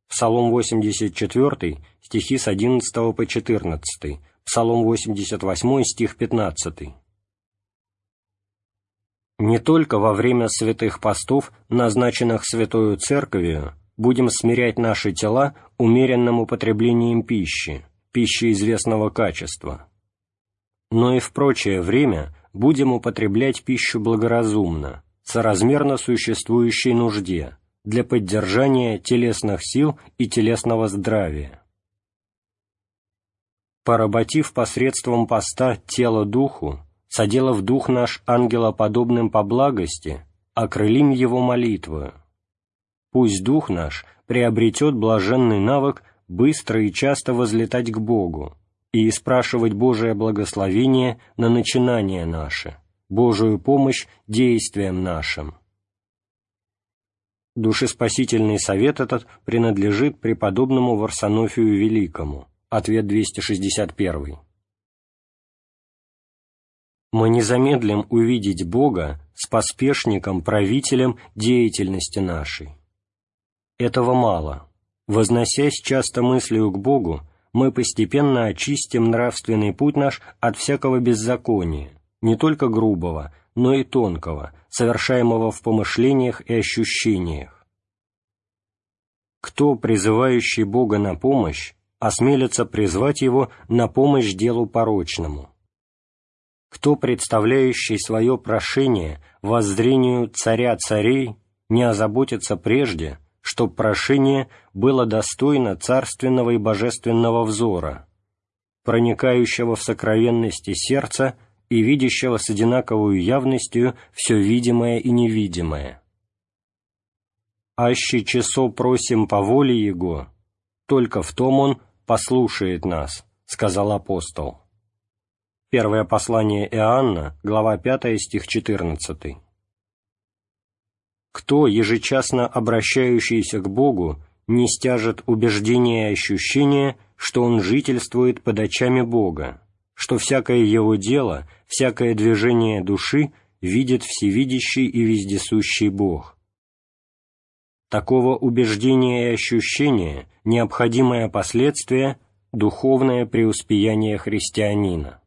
Псалом 84, стихи с 11 по 14, Псалом 88, стих 15. Не только во время святых постов, назначенных Святою Церковью, будем смирять наши тела умеренным употреблением пищи, пищи известного качества. Но и в прочее время будем употреблять пищу благоразумно, соразмерно существующей нужде, для поддержания телесных сил и телесного здравия. Поработив посредством поста тело духу, соделав дух наш ангелоподобным по благости, окрылим его молитвою. Пусть дух наш приобретет блаженный навык быстро и часто возлетать к Богу и спрашивать Божие благословение на начинание наше, Божию помощь действиям нашим. Душеспасительный совет этот принадлежит преподобному Варсонофию Великому. Ответ 261. Мы не замедлим увидеть Бога с поспешником, правителем деятельности нашей. Этого мало. Возносясь часто мыслью к Богу, мы постепенно очистим нравственный путь наш от всякого беззакония, не только грубого, но и тонкого, совершаемого в помышлениях и ощущениях. Кто, призывающий Бога на помощь, осмелится призвать Его на помощь делу порочному? Кто, представляющий свое прошение воззрению царя царей, не озаботится прежде, чтоб прошение было достойно царственного и божественного взора, проникающего в сокровенности сердца и видящего с одинаковой явностью все видимое и невидимое. «Аще часо просим по воле Его, только в том Он послушает нас», — сказал апостол. Первое послание Иоанна, глава 5, стих 14. Кто, ежечасно обращающийся к Богу, не стяжет убеждения и ощущения, что он жительствует под очами Бога, что всякое его дело, всякое движение души видит всевидящий и вездесущий Бог. Такого убеждения и ощущения необходимое последствие – духовное преуспеяние христианина.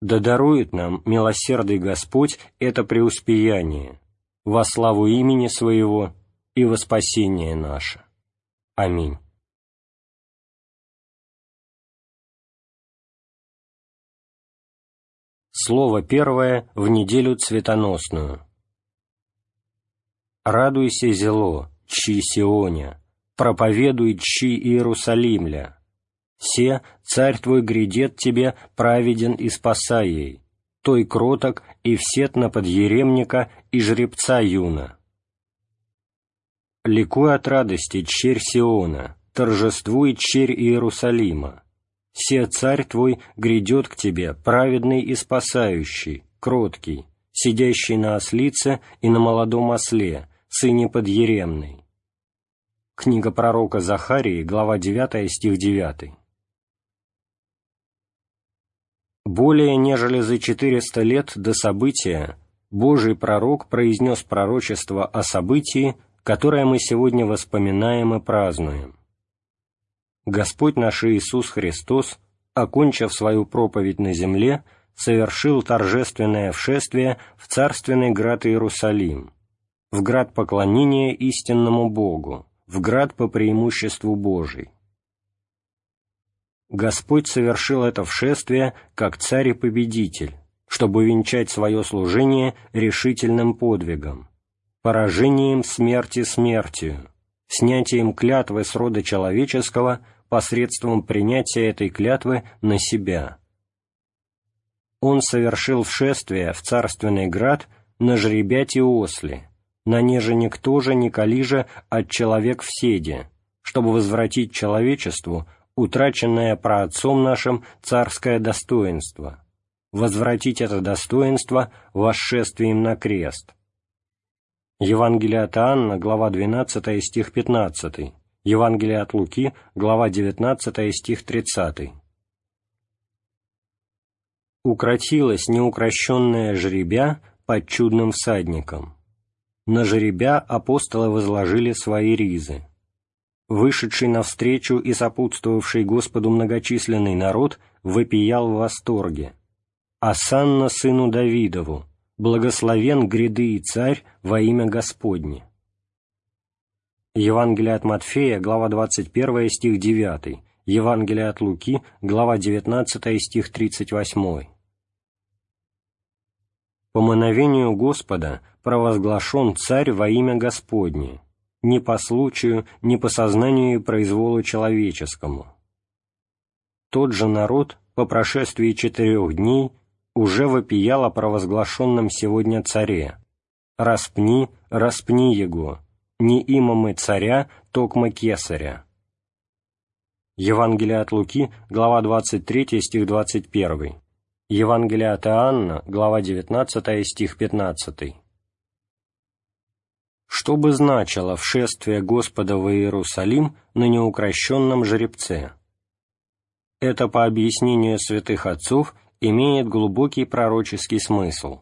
Да дарует нам, милосердный Господь, это преуспеяние, во славу имени Своего и во спасение наше. Аминь. Слово первое в неделю цветоносную. «Радуйся, зело, чи Сионя, проповедуй, чи Иерусалимля, Се, царь твой грядет тебе, праведен и спаса ей, той кроток и всетно подъеремника и жребца юна. Ликуй от радости, черь Сиона, торжествуй черь Иерусалима. Се царь твой грядет к тебе, праведный и спасающий, кроткий, сидящий на ослице и на молодом осле, сыне подъеремной. Книга пророка Захарии, глава 9, стих 9. Более нежели за 400 лет до события Божий пророк произнес пророчество о событии, которое мы сегодня воспоминаем и празднуем. Господь наш Иисус Христос, окончив свою проповедь на земле, совершил торжественное вшествие в царственный град Иерусалим, в град поклонения истинному Богу, в град по преимуществу Божий. Господь совершил это вшествие как царь и победитель, чтобы венчать свое служение решительным подвигом, поражением смерти смертью, снятием клятвы с рода человеческого посредством принятия этой клятвы на себя. Он совершил вшествие в царственный град на жребяте осли, на неже никто же не калиже от человек в седе, чтобы возвратить человечеству утраченное праотцом нашим царское достоинство, возвратить это достоинство восшествием на крест. Евангелие от Анна, глава 12, стих 15, Евангелие от Луки, глава 19, стих 30. Укротилась неукрощенная жеребя под чудным всадником. На жеребя апостолы возложили свои ризы вышедший навстречу и сопутствовавший Господу многочисленный народ вопиял в восторге. «Асанна сыну Давидову, благословен гряды и царь во имя Господне». Евангелие от Матфея, глава 21, стих 9, Евангелие от Луки, глава 19, стих 38. По мановению Господа провозглашен царь во имя Господне, не по случаю, не по сознанию и произволу человеческому. Тот же народ по прошествии четырех дней уже вопиял о провозглашенном сегодня царе. «Распни, распни его, не има мы царя, токма кесаря». Евангелие от Луки, глава 23, стих 21. Евангелие от Иоанна, глава 19, стих 15. Что бы значило вшествие Господа в Иерусалим на неукрощенном жеребце? Это, по объяснению святых отцов, имеет глубокий пророческий смысл.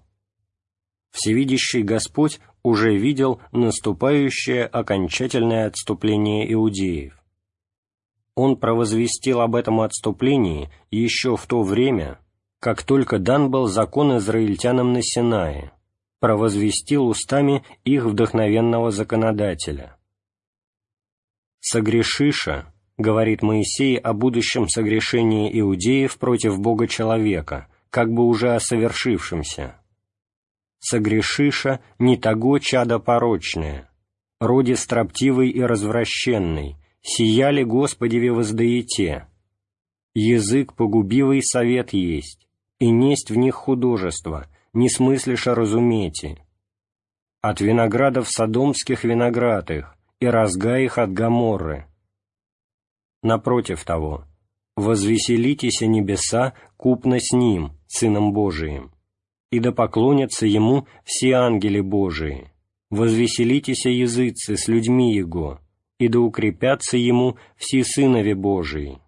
Всевидящий Господь уже видел наступающее окончательное отступление иудеев. Он провозвестил об этом отступлении еще в то время, как только дан был закон израильтянам на Синае, провозвестил устами их вдохновенного законодателя. «Согрешиша, говорит Моисей о будущем согрешении иудеев против Бога-человека, как бы уже о совершившемся. «Согрешиша не того чада порочное, роди строптивый и развращенный, сияли Господеве воздаете. Язык погубивый совет есть, и несть в них художество, не смыслиша разумете. От виноградов содомских виноград их, и разга их от Гаморры, Напротив того, «Возвеселитесь небеса купно с Ним, Сыном Божиим, и да поклонятся Ему все ангели Божии, возвеселитесь языцы с людьми Его, и да укрепятся Ему все сынови Божии».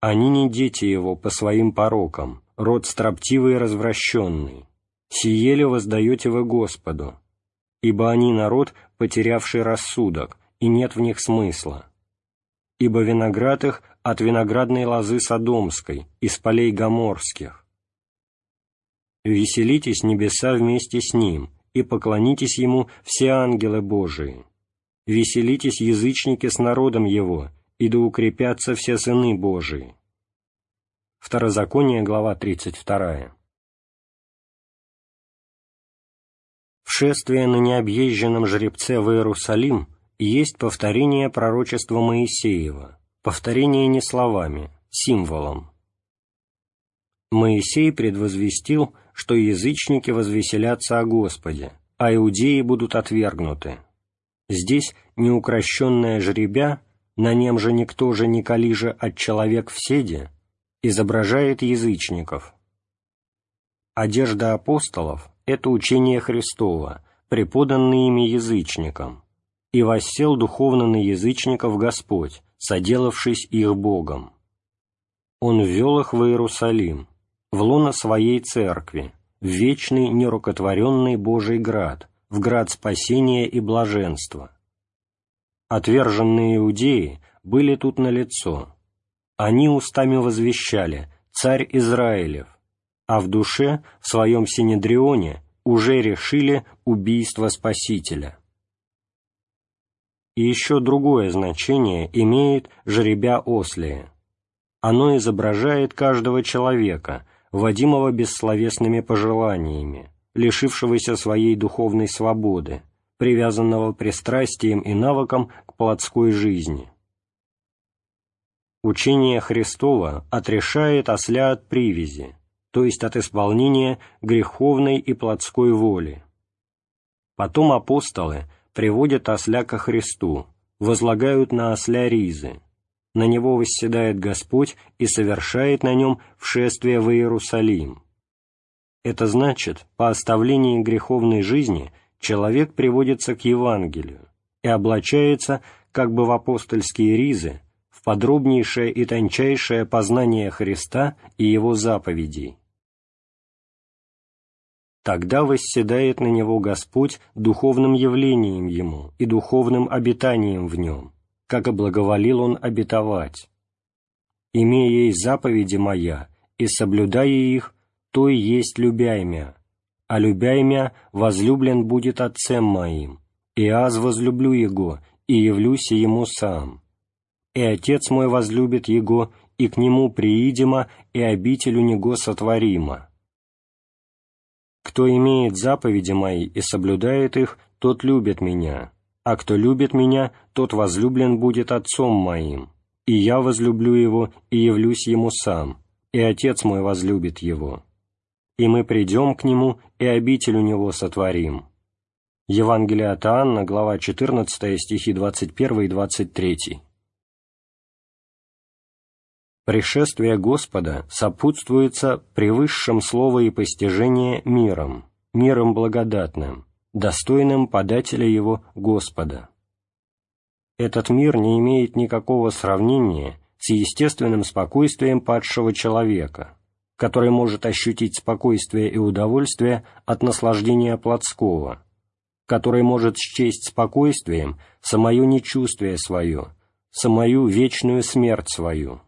Они не дети Его по своим порокам, род строптивый и развращенный, сиели воздаете вы Господу, ибо они народ, потерявший рассудок, и нет в них смысла ибо виноград их от виноградной лозы Содомской, из полей Гоморских. Веселитесь небеса вместе с ним, и поклонитесь ему все ангелы Божии. Веселитесь язычники с народом его, и да укрепятся все сыны Божии. Второзаконие, глава 32. Вшествие на необъезженном жребце в Иерусалим есть повторение пророчества Моисеева, повторение не словами, символом. Моисей предвозвестил, что язычники возвеселятся о Господе, а иудеи будут отвергнуты. Здесь неукрощенная жребя, на нем же никто же не калиже от человек в седе, изображает язычников. Одежда апостолов – это учение Христова, преподанное ими язычникам, и воссел духовно на язычников Господь, соделавшись их Богом. Он ввел их в Иерусалим, в лоно своей церкви, в вечный нерукотворенный Божий град, в град спасения и блаженства. Отверженные иудеи были тут налицо. Они устами возвещали «Царь Израилев», а в душе, в своем Синедрионе, уже решили убийство Спасителя. И еще другое значение имеет жеребя ослия. Оно изображает каждого человека, водимого бессловесными пожеланиями, лишившегося своей духовной свободы, привязанного пристрастием и навыком к плотской жизни. Учение Христова отрешает осля от привязи, то есть от исполнения греховной и плотской воли. Потом апостолы – приводят осля ко Христу, возлагают на осля ризы. На него восседает Господь и совершает на нем вшествие в Иерусалим. Это значит, по оставлении греховной жизни человек приводится к Евангелию и облачается, как бы в апостольские ризы, в подробнейшее и тончайшее познание Христа и Его заповедей. Тогда восседает на него Господь духовным явлением ему и духовным обитанием в нем, как и благоволил он обетовать. «Имея ей заповеди моя, и соблюдая их, то и есть любяймя, а любяймя возлюблен будет Отцем моим, и аз возлюблю Его, и явлюсь Ему сам. И Отец мой возлюбит Его, и к Нему приидема, и обитель у Него сотворима. Кто имеет заповеди Мои и соблюдает их, тот любит Меня, а кто любит Меня, тот возлюблен будет Отцом Моим, и Я возлюблю Его, и явлюсь Ему сам, и Отец мой возлюбит Его. И мы придем к Нему, и обитель у Него сотворим». Евангелие от Иоанна, глава 14, стихи 21 и 23. Пришествие Господа сопутствуется превысшим слова и постижение миром, миром благодатным, достойным подателя его Господа. Этот мир не имеет никакого сравнения с естественным спокойствием падшего человека, который может ощутить спокойствие и удовольствие от наслаждения плотского, который может счесть спокойствием самое нечувствие свое, самую вечную смерть свою.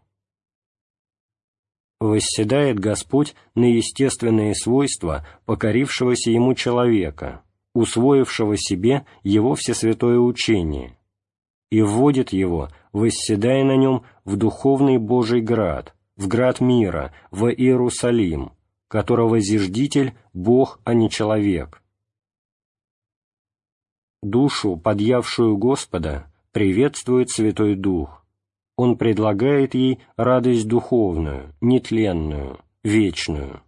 Восседает Господь на естественные свойства покорившегося Ему человека, усвоившего себе Его всесвятое учение, и вводит его, восседая на нем, в духовный Божий град, в град мира, в Иерусалим, которого зиждитель – Бог, а не человек. Душу, подъявшую Господа, приветствует Святой Дух. Он предлагает ей радость духовную, нетленную, вечную.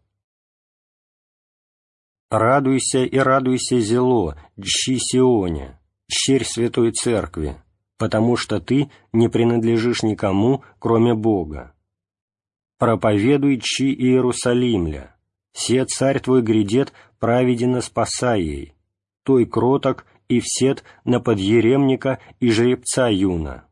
«Радуйся и радуйся, зело, дщи Сионе, щерь Святой Церкви, потому что ты не принадлежишь никому, кроме Бога. Проповедуй чи Иерусалимля, се царь твой грядет праведенно спасай ей, той кроток и всет на подъеремника и жеребца юна.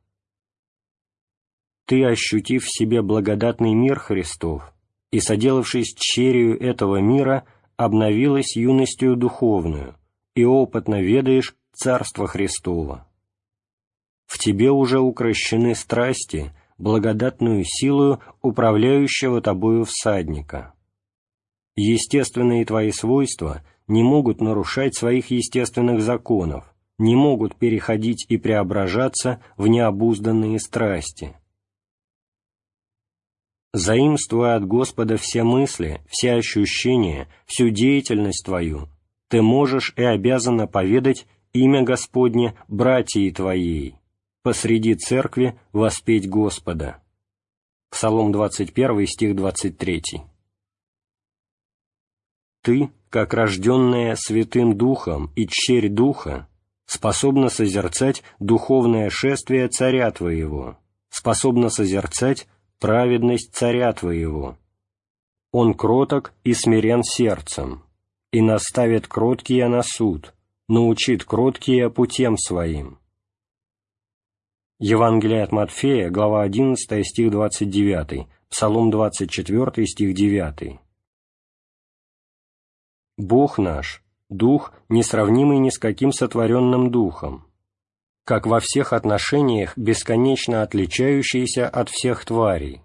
Ты, ощутив в себе благодатный мир Христов и соделавшись черью этого мира, обновилась юностью духовную и опытно ведаешь Царство Христово. В тебе уже укращены страсти, благодатную силою управляющего тобою всадника. Естественные твои свойства не могут нарушать своих естественных законов, не могут переходить и преображаться в необузданные страсти. Заимствуя от Господа все мысли, все ощущения, всю деятельность твою, ты можешь и обязана поведать имя Господне братьей твоей, посреди церкви воспеть Господа. Псалом 21, стих 23. Ты, как рожденная Святым Духом и черь Духа, способна созерцать духовное шествие Царя Твоего, способна созерцать праведность Царя Твоего. Он кроток и смирен сердцем, и наставит кроткие на суд, научит кроткие путем своим Евангелие от Матфея, глава 11, стих 29, Псалом 24, стих 9. Бог наш, Дух, несравнимый ни с каким сотворенным Духом, как во всех отношениях бесконечно отличающийся от всех тварей.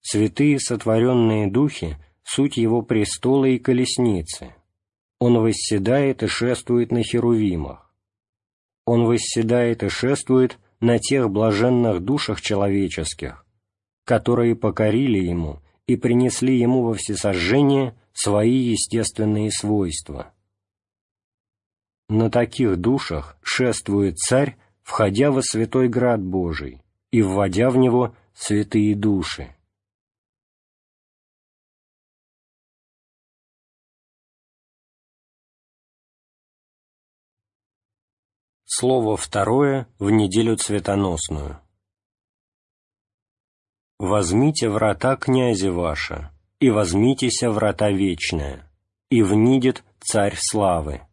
Святые сотворенные Духи — суть Его престола и колесницы. Он восседает и шествует на херувимах. Он восседает и шествует на тех блаженных душах человеческих, которые покорили Ему и принесли Ему во всесожжение свои естественные свойства. На таких душах шествует Царь, входя во святой град Божий и вводя в него святые души. Слово второе в неделю цветоносную. «Возьмите врата князи ваша, и возьмитеся врата вечная, и внидет царь славы.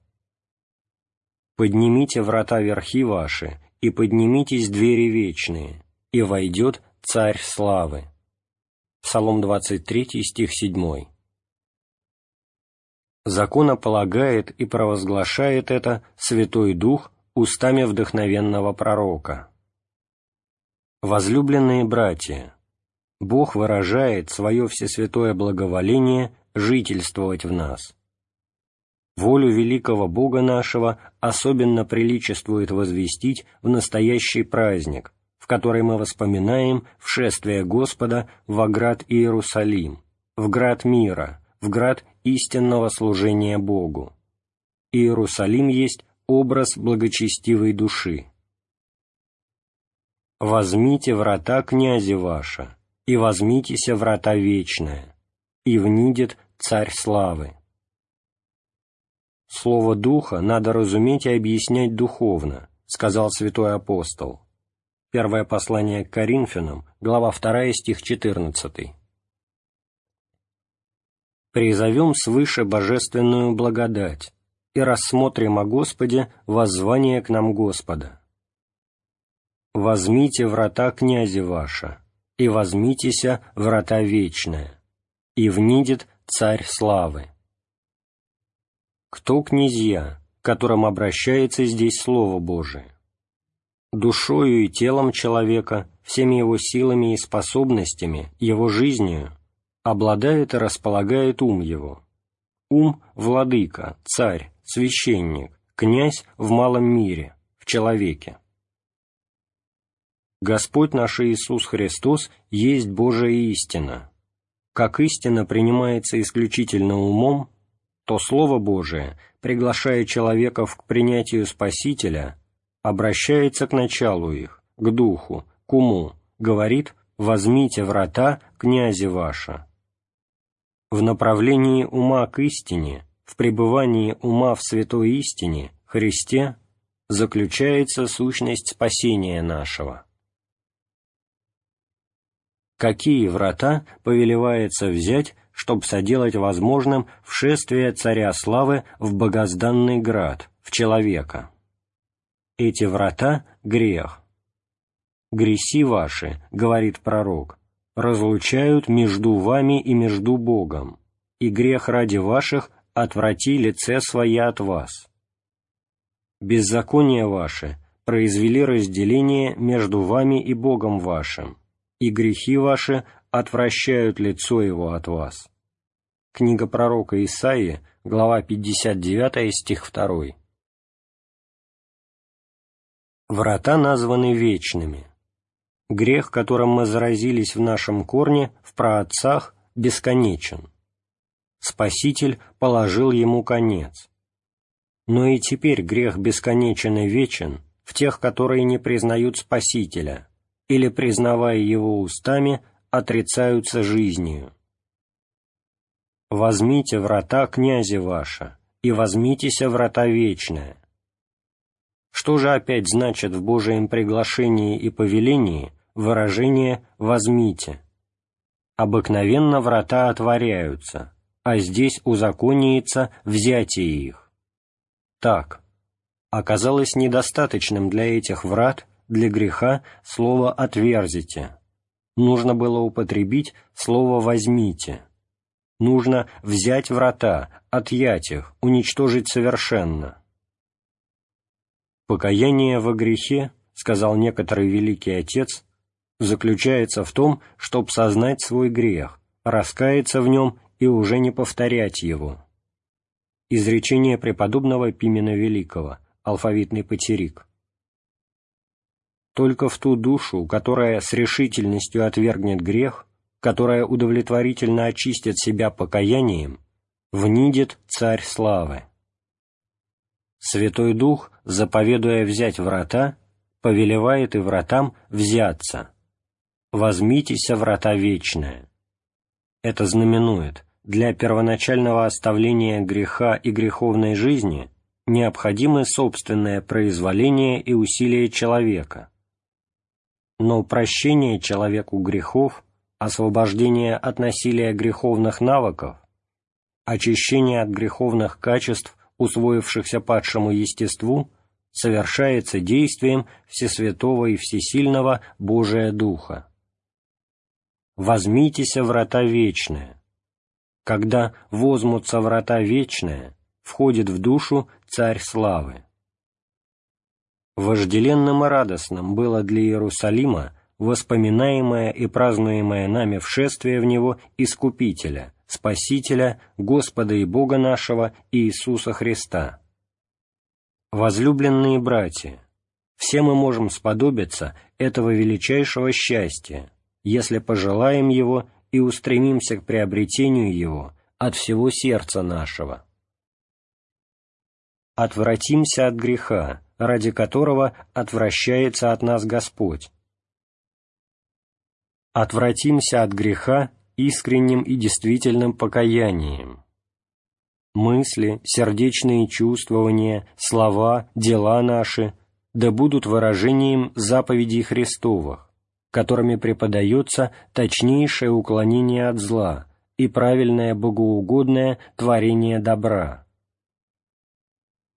Поднимите врата верхи ваши, и поднимитесь двери вечные, и войдет царь славы». Псалом 23, стих 7. Законополагает и провозглашает это Святой Дух устами вдохновенного пророка. Возлюбленные братья, Бог выражает свое всесвятое благоволение жительствовать в нас. Волю великого Бога нашего особенно приличествует возвестить в настоящий праздник, в который мы воспоминаем вшествие Господа в град Иерусалим, в град мира, в град истинного служения Богу. Иерусалим есть образ благочестивой души. «Возьмите врата князи ваша, и возьмитеся врата вечная, и внидет царь славы». Слово «духа» надо разуметь и объяснять духовно, сказал святой апостол. Первое послание к Коринфянам, глава 2, стих 14. «Призовем свыше божественную благодать и рассмотрим о Господе воззвание к нам Господа. Возьмите врата князи ваша, и возьмитеся врата вечная, и внидит царь славы». Кто князья, к которым обращается здесь Слово Божие? Душою и телом человека, всеми его силами и способностями, его жизнью, обладает и располагает ум его. Ум – владыка, царь, священник, князь в малом мире, в человеке. Господь наш Иисус Христос есть Божия истина. Как истина принимается исключительно умом, то Слово Божие, приглашая человеков к принятию Спасителя, обращается к началу их, к духу, к уму, говорит «возьмите врата, князи ваша». В направлении ума к истине, в пребывании ума в святой истине, Христе, заключается сущность спасения нашего. Какие врата повелевается взять чтобы соделать возможным вшествие царя славы в богозданный град, в человека. Эти врата — грех. «Греси ваши, — говорит пророк, — разлучают между вами и между Богом, и грех ради ваших отврати лице свое от вас. Беззакония ваши произвели разделение между вами и Богом вашим, и грехи ваши отвращают лицо его от вас». Книга пророка Исаии, глава 59, стих 2. Врата названы вечными. Грех, которым мы заразились в нашем корне, в праотцах, бесконечен. Спаситель положил ему конец. Но и теперь грех бесконечен и вечен в тех, которые не признают Спасителя, или, признавая его устами, отрицаются жизнью возьмите врата князи ваша, и возьмитеся врата вечная». Что же опять значит в Божьем приглашении и повелении выражение «возьмите»? Обыкновенно врата отворяются, а здесь узаконяется взятие их. Так, оказалось недостаточным для этих врат, для греха, слово «отверзите». Нужно было употребить слово «возьмите» нужно взять врата, отъять их, уничтожить совершенно. Покаяние во грехе, сказал некоторый великий отец, заключается в том, чтобы сознать свой грех, раскаяться в нем и уже не повторять его. Изречение преподобного Пимена Великого, алфавитный потерик. Только в ту душу, которая с решительностью отвергнет грех, которая удовлетворительно очистит себя покаянием, внидит Царь Славы. Святой Дух, заповедуя взять врата, повелевает и вратам взяться. «Возьмитеся врата вечная». Это знаменует, для первоначального оставления греха и греховной жизни необходимы собственное произволение и усилие человека. Но прощение человеку грехов освобождение от насилия греховных навыков, очищение от греховных качеств, усвоившихся падшему естеству, совершается действием Всесвятого и Всесильного Божия Духа. «Возьмитеся врата вечные». Когда возмутся врата вечные, входит в душу Царь Славы. Вожделенным и радостным было для Иерусалима воспоминаемое и празднуемое нами вшествие в него Искупителя, Спасителя, Господа и Бога нашего Иисуса Христа. Возлюбленные братья, все мы можем сподобиться этого величайшего счастья, если пожелаем его и устремимся к приобретению его от всего сердца нашего. Отвратимся от греха, ради которого отвращается от нас Господь. Отвратимся от греха искренним и действительным покаянием. Мысли, сердечные чувствования, слова, дела наши да будут выражением заповедей Христовых, которыми преподается точнейшее уклонение от зла и правильное богоугодное творение добра.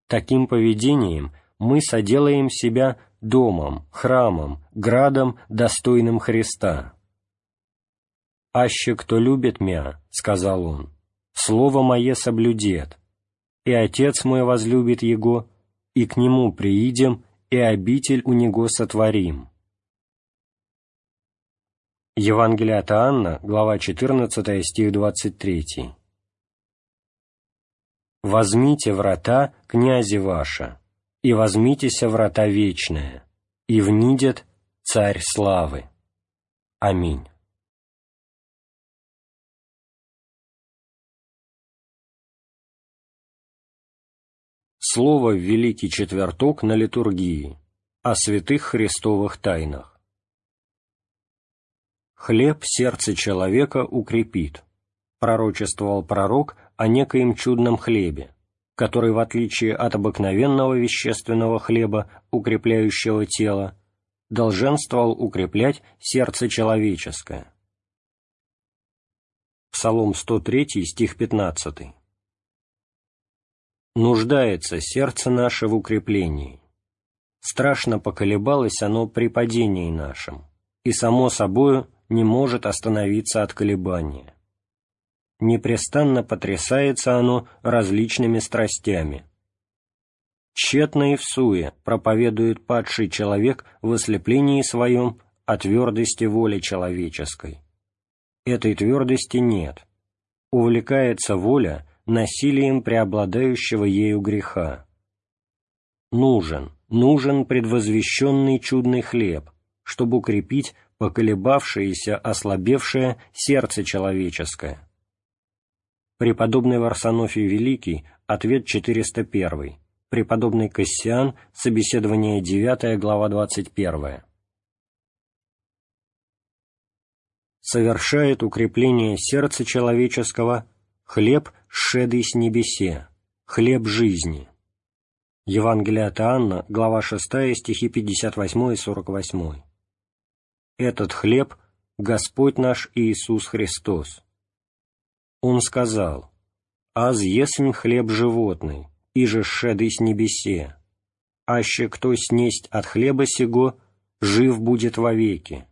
Таким поведением мы соделаем себя домом, храмом, градом, достойным Христа. «Аще кто любит мя, — сказал он, — слово мое соблюдет, и Отец мой возлюбит его, и к нему приидем, и обитель у него сотворим». Евангелие от Анна, глава 14, стих 23. «Возьмите врата, князи ваша, и возьмитеся врата вечные, и внидет Царь славы. Аминь». Слово в Великий Четверток на литургии о святых Христовых тайнах. «Хлеб сердце человека укрепит», пророчествовал пророк о некоем чудном хлебе, который, в отличие от обыкновенного вещественного хлеба, укрепляющего тело, долженствовал укреплять сердце человеческое. Псалом 103, стих 15 нуждается сердце наше в укреплении. Страшно поколебалось оно при падении нашем, и само собою не может остановиться от колебания. Непрестанно потрясается оно различными страстями. Тщетно и в суе проповедует падший человек в ослеплении своем о твердости воли человеческой. Этой твердости нет. Увлекается воля насилием преобладающего ею греха. Нужен, нужен предвозвещенный чудный хлеб, чтобы укрепить поколебавшееся, ослабевшее сердце человеческое. Преподобный Варсонофий Великий, ответ 401. Преподобный Кассиан, собеседование 9, глава 21. Совершает укрепление сердца человеческого хлеб, шедый с небесе, хлеб жизни. Евангелие от Анна, глава 6, стихи 58 и 48. Этот хлеб — Господь наш Иисус Христос. Он сказал, «Аз есмь хлеб животный, и же шедый с небесе, аще кто снесть от хлеба сего, жив будет вовеки.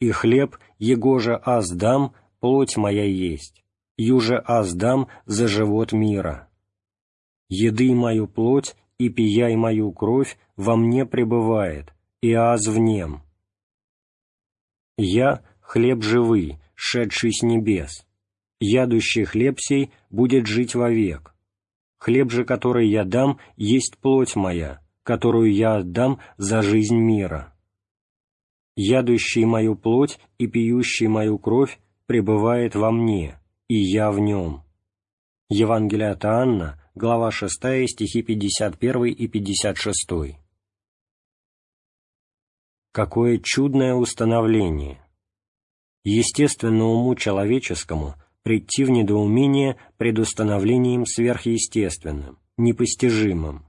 И хлеб, его же аз дам, плоть моя есть, юже аздам за живот мира. Еды мою плоть и пияй мою кровь во мне пребывает, и аз в нем. Я — хлеб живый, шедший с небес. Ядущий хлеб сей будет жить вовек. Хлеб же, который я дам, есть плоть моя, которую я отдам за жизнь мира. Ядущий мою плоть и пьющий мою кровь пребывает во мне, и я в нем». Евангелие от Анна, глава 6, стихи 51 и 56. Какое чудное установление! Естественно уму человеческому прийти в недоумение пред установлением сверхъестественным, непостижимым.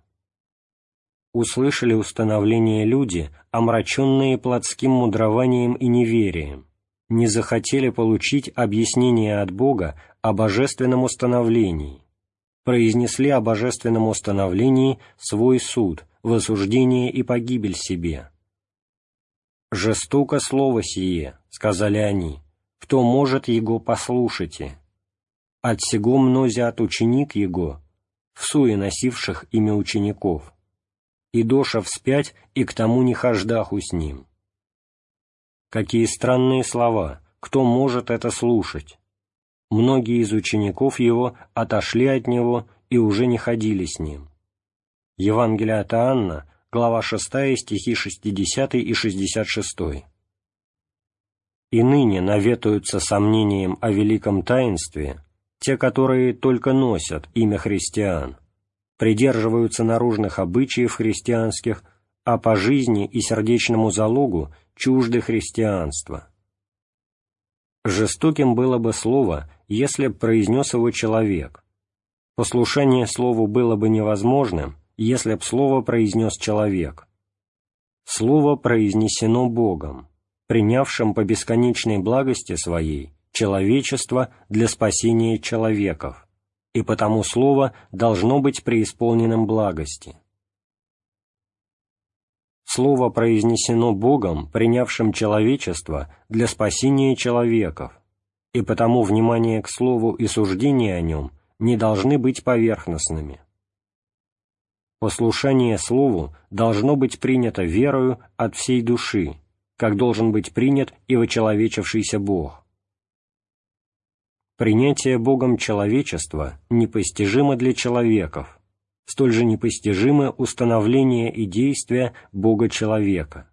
Услышали установление люди, омраченные плотским мудрованием и неверием, не захотели получить объяснение от Бога о божественном установлении, произнесли о божественном установлении свой суд в осуждение и погибель себе. «Жестоко слово сие», — сказали они, — «кто может его послушайте? От сего мнозят ученик его, в суе носивших имя учеников, и доша вспять, и к тому не хождаху с ним». Какие странные слова! Кто может это слушать? Многие из учеников его отошли от него и уже не ходили с ним. Евангелие от Иоанна, глава 6, стихи 60 и 66. И ныне наветуются сомнением о великом таинстве те, которые только носят имя христиан, придерживаются наружных обычаев христианских, а по жизни и сердечному залогу чужды христианства. Жестоким было бы слово, если б произнес его человек. Послушание слову было бы невозможным, если б слово произнес человек. Слово произнесено Богом, принявшим по бесконечной благости Своей человечество для спасения человеков, и потому слово должно быть преисполненным благости. Слово произнесено Богом, принявшим человечество для спасения человеков, и потому внимание к слову и суждение о нем не должны быть поверхностными. Послушание слову должно быть принято верою от всей души, как должен быть принят и вочеловечившийся Бог. Принятие Богом человечества непостижимо для человеков, столь же непостижимо установление и действия Бога-человека,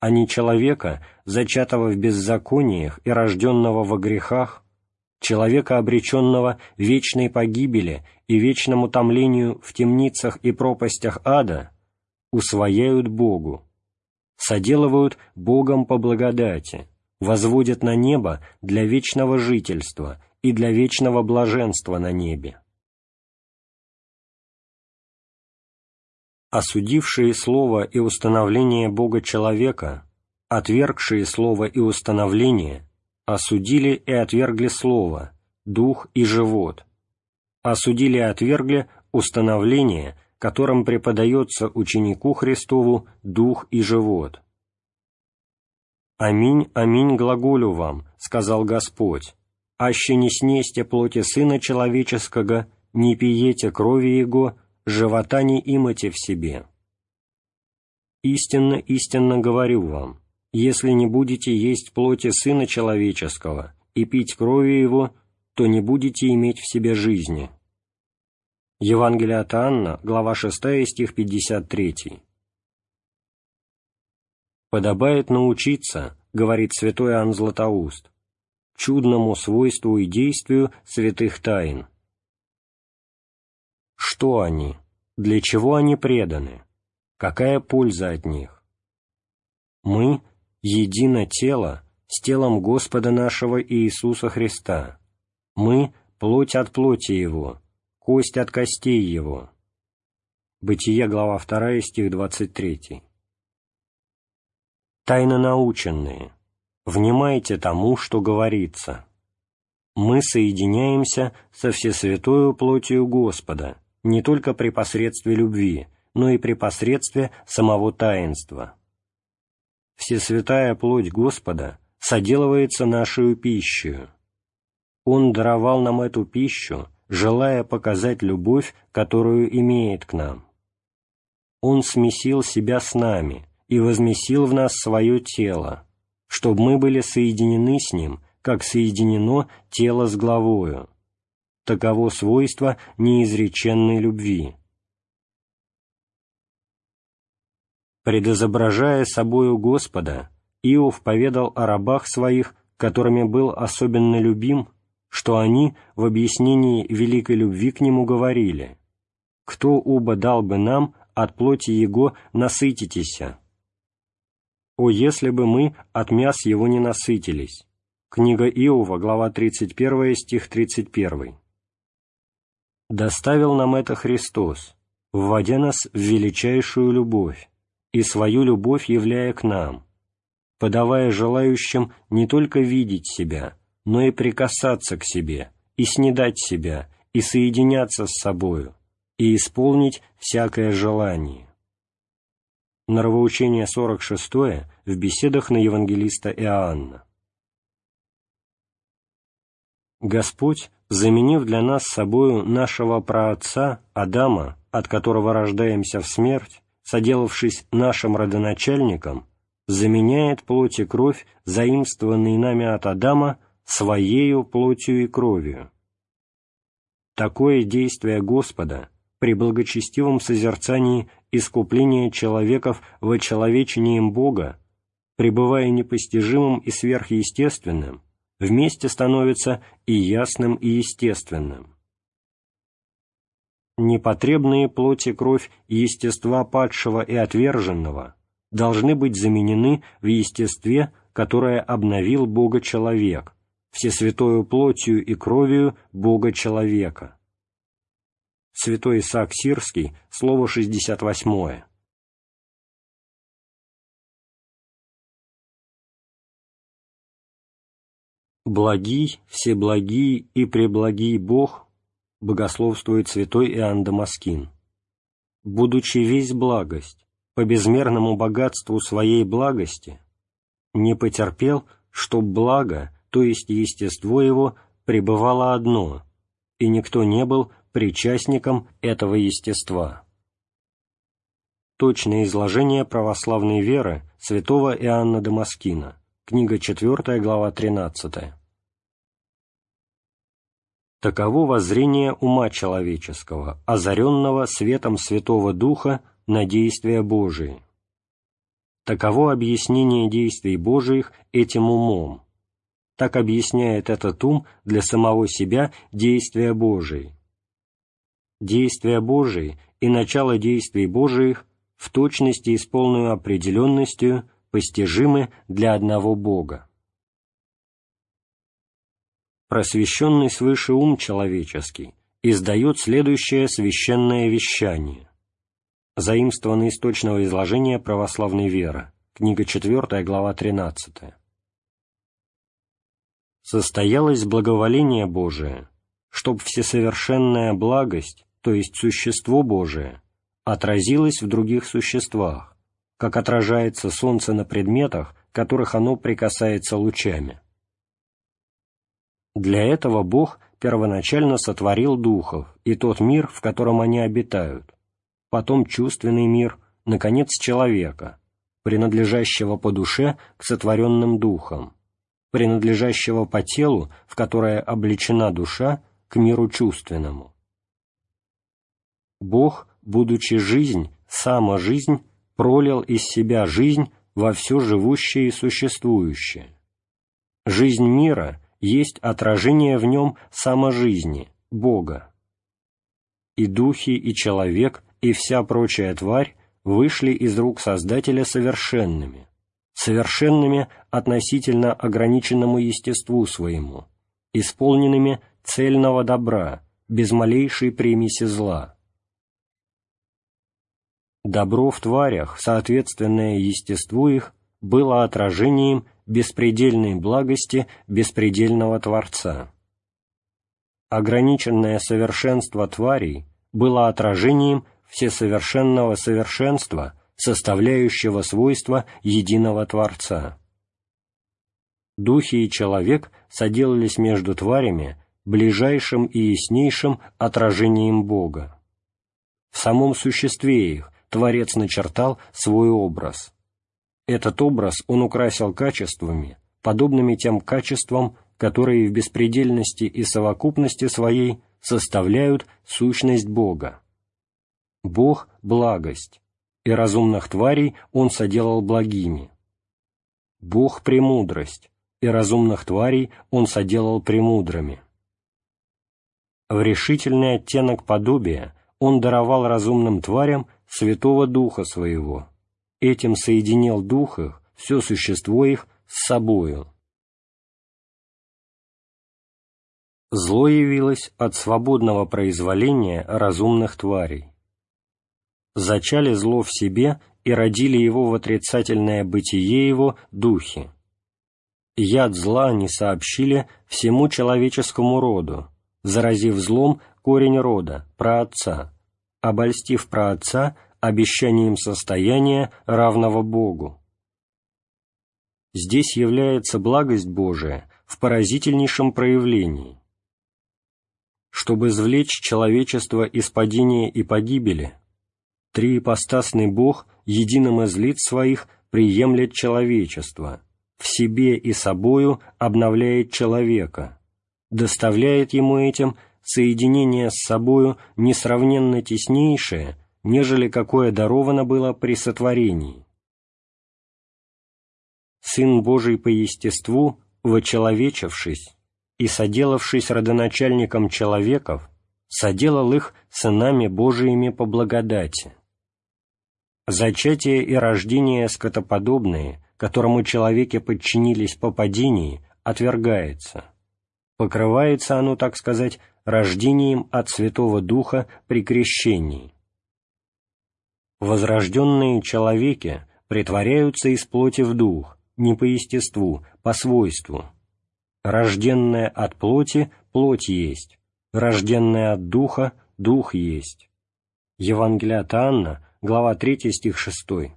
а не человека, зачатого в беззакониях и рожденного во грехах, человека, обреченного вечной погибели и вечному томлению в темницах и пропастях ада, усвояют Богу, соделывают Богом по благодати, возводят на небо для вечного жительства и для вечного блаженства на небе. Осудившие слово и установление Бога человека, отвергшие слово и установление, осудили и отвергли слово, дух и живот, осудили и отвергли установление, которым преподается ученику Христову дух и живот. «Аминь, аминь глаголю вам», — сказал Господь, «аще не снесте плоти Сына Человеческого, не пиете крови Его, живота не имате в себе». «Истинно, истинно говорю вам, если не будете есть плоти Сына Человеческого и пить крови Его, то не будете иметь в себе жизни». Евангелие от Анна, глава 6, стих 53 подобает научиться, говорит святой Иоанн Златоуст, чудному свойству и действию святых тайн. Что они? Для чего они преданы? Какая польза от них? Мы — едино тело с телом Господа нашего Иисуса Христа. Мы — плоть от плоти Его, кость от костей Его. Бытие, глава 2, стих 23 тайно наученные, внимайте тому, что говорится. Мы соединяемся со всесвятою плотью Господа, не только при посредстве любви, но и при посредстве самого таинства. Всесвятая плоть Господа соделывается нашу пищей. Он даровал нам эту пищу, желая показать любовь, которую имеет к нам. Он смесил себя с нами – и возмесил в нас свое тело, чтобы мы были соединены с Ним, как соединено тело с главою. Таково свойство неизреченной любви. Предозображая собою Господа, Иов поведал о рабах своих, которыми был особенно любим, что они в объяснении великой любви к Нему говорили «Кто уба дал бы нам от плоти Его насытитеся?» «О, если бы мы от мяс его не насытились!» Книга Иова, глава 31, стих 31. «Доставил нам это Христос, вводя нас в величайшую любовь, и свою любовь являя к нам, подавая желающим не только видеть себя, но и прикасаться к себе, и снедать себя, и соединяться с собою, и исполнить всякое желание». Норовоучение 46 в беседах на Евангелиста Иоанна. Господь, заменив для нас собою нашего праотца Адама, от которого рождаемся в смерть, соделавшись нашим родоначальником, заменяет плоть и кровь, заимствованные нами от Адама, своею плотью и кровью. Такое действие Господа при благочестивом созерцании искупления человеков в очеловечением Бога, пребывая непостижимым и сверхъестественным, вместе становится и ясным, и естественным. Непотребные плоти кровь и естества падшего и отверженного должны быть заменены в естестве, которое обновил Бога-человек, всесвятою плотью и кровью Бога-человека. Святой Исаак Сирский, слово 68. «Благий, всеблагий и преблагий Бог», богословствует святой Иоанн Дамаскин, «будучи весь благость, по безмерному богатству своей благости, не потерпел, чтоб благо, то есть естество его, пребывало одно, и никто не был причастником этого естества». Точное изложение православной веры святого Иоанна Дамаскина – Книга 4, глава 13. Таково воззрение ума человеческого, озаренного светом Святого Духа на действия Божии. Таково объяснение действий Божиих этим умом. Так объясняет этот ум для самого себя действия Божии. Действия Божии и начало действий Божиих в точности и с полной определенностью постижимы для одного Бога. Просвещенный свыше ум человеческий издает следующее священное вещание. Заимствованное из точного изложения православной веры, книга 4, глава 13. Состоялось благоволение Божие, чтоб всесовершенная благость, то есть существо Божие, отразилось в других существах, как отражается солнце на предметах, которых оно прикасается лучами. Для этого Бог первоначально сотворил духов и тот мир, в котором они обитают, потом чувственный мир, наконец, человека, принадлежащего по душе к сотворенным духам, принадлежащего по телу, в которое облечена душа, к миру чувственному. Бог, будучи жизнь, сама жизнь, пролил из себя жизнь во все живущее и существующее. Жизнь мира есть отражение в нем саможизни, Бога. И духи, и человек, и вся прочая тварь вышли из рук Создателя совершенными, совершенными относительно ограниченному естеству своему, исполненными цельного добра, без малейшей примеси зла. Добро в тварях, соответственное естеству их, было отражением беспредельной благости беспредельного Творца. Ограниченное совершенство тварей было отражением всесовершенного совершенства, составляющего свойства единого Творца. Духи и человек соделались между тварями ближайшим и яснейшим отражением Бога. В самом существе их Творец начертал свой образ. Этот образ он украсил качествами, подобными тем качествам, которые в беспредельности и совокупности своей составляют сущность Бога. Бог – благость, и разумных тварей Он соделал благими. Бог – премудрость, и разумных тварей Он соделал премудрыми. В решительный оттенок подобия Он даровал разумным тварям Святого Духа Своего, этим соединил Дух их, все существо их с собою. Зло явилось от свободного произволения разумных тварей. Зачали зло в себе и родили его в отрицательное бытие его духи. Яд зла они сообщили всему человеческому роду, заразив злом корень рода, праотца, обольстив праотца обещанием состояния, равного Богу. Здесь является благость Божия в поразительнейшем проявлении. Чтобы извлечь человечество из падения и погибели, триипостасный Бог единым из лиц своих приемлет человечество, в себе и собою обновляет человека, доставляет ему этим соединение с собою несравненно теснейшее, нежели какое даровано было при сотворении. Сын Божий по естеству, вочеловечившись и соделавшись родоначальником человеков, соделал их сынами Божиими по благодати. Зачатие и рождение скотоподобные, которому человеки подчинились по падении, отвергается. Покрывается оно, так сказать, рождением от Святого Духа при крещении. Возрожденные человеки притворяются из плоти в дух, не по естеству, по свойству. Рожденное от плоти – плоть есть, рожденное от духа – дух есть. Евангелие от Анна, глава 3, стих 6.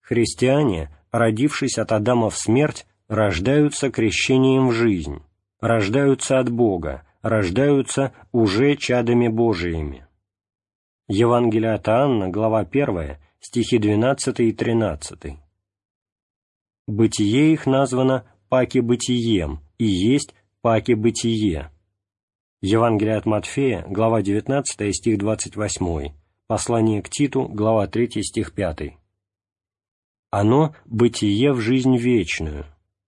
Христиане, родившись от Адама в смерть, рождаются крещением в жизнь, рождаются от Бога, рождаются уже чадами Божиими. Евангелие от Анна, глава 1, стихи 12 и 13. Бытие их названо паки-бытием и есть паки-бытие. Евангелие от Матфея, глава 19, стих 28, послание к Титу, глава 3, стих 5. Оно – бытие в жизнь вечную,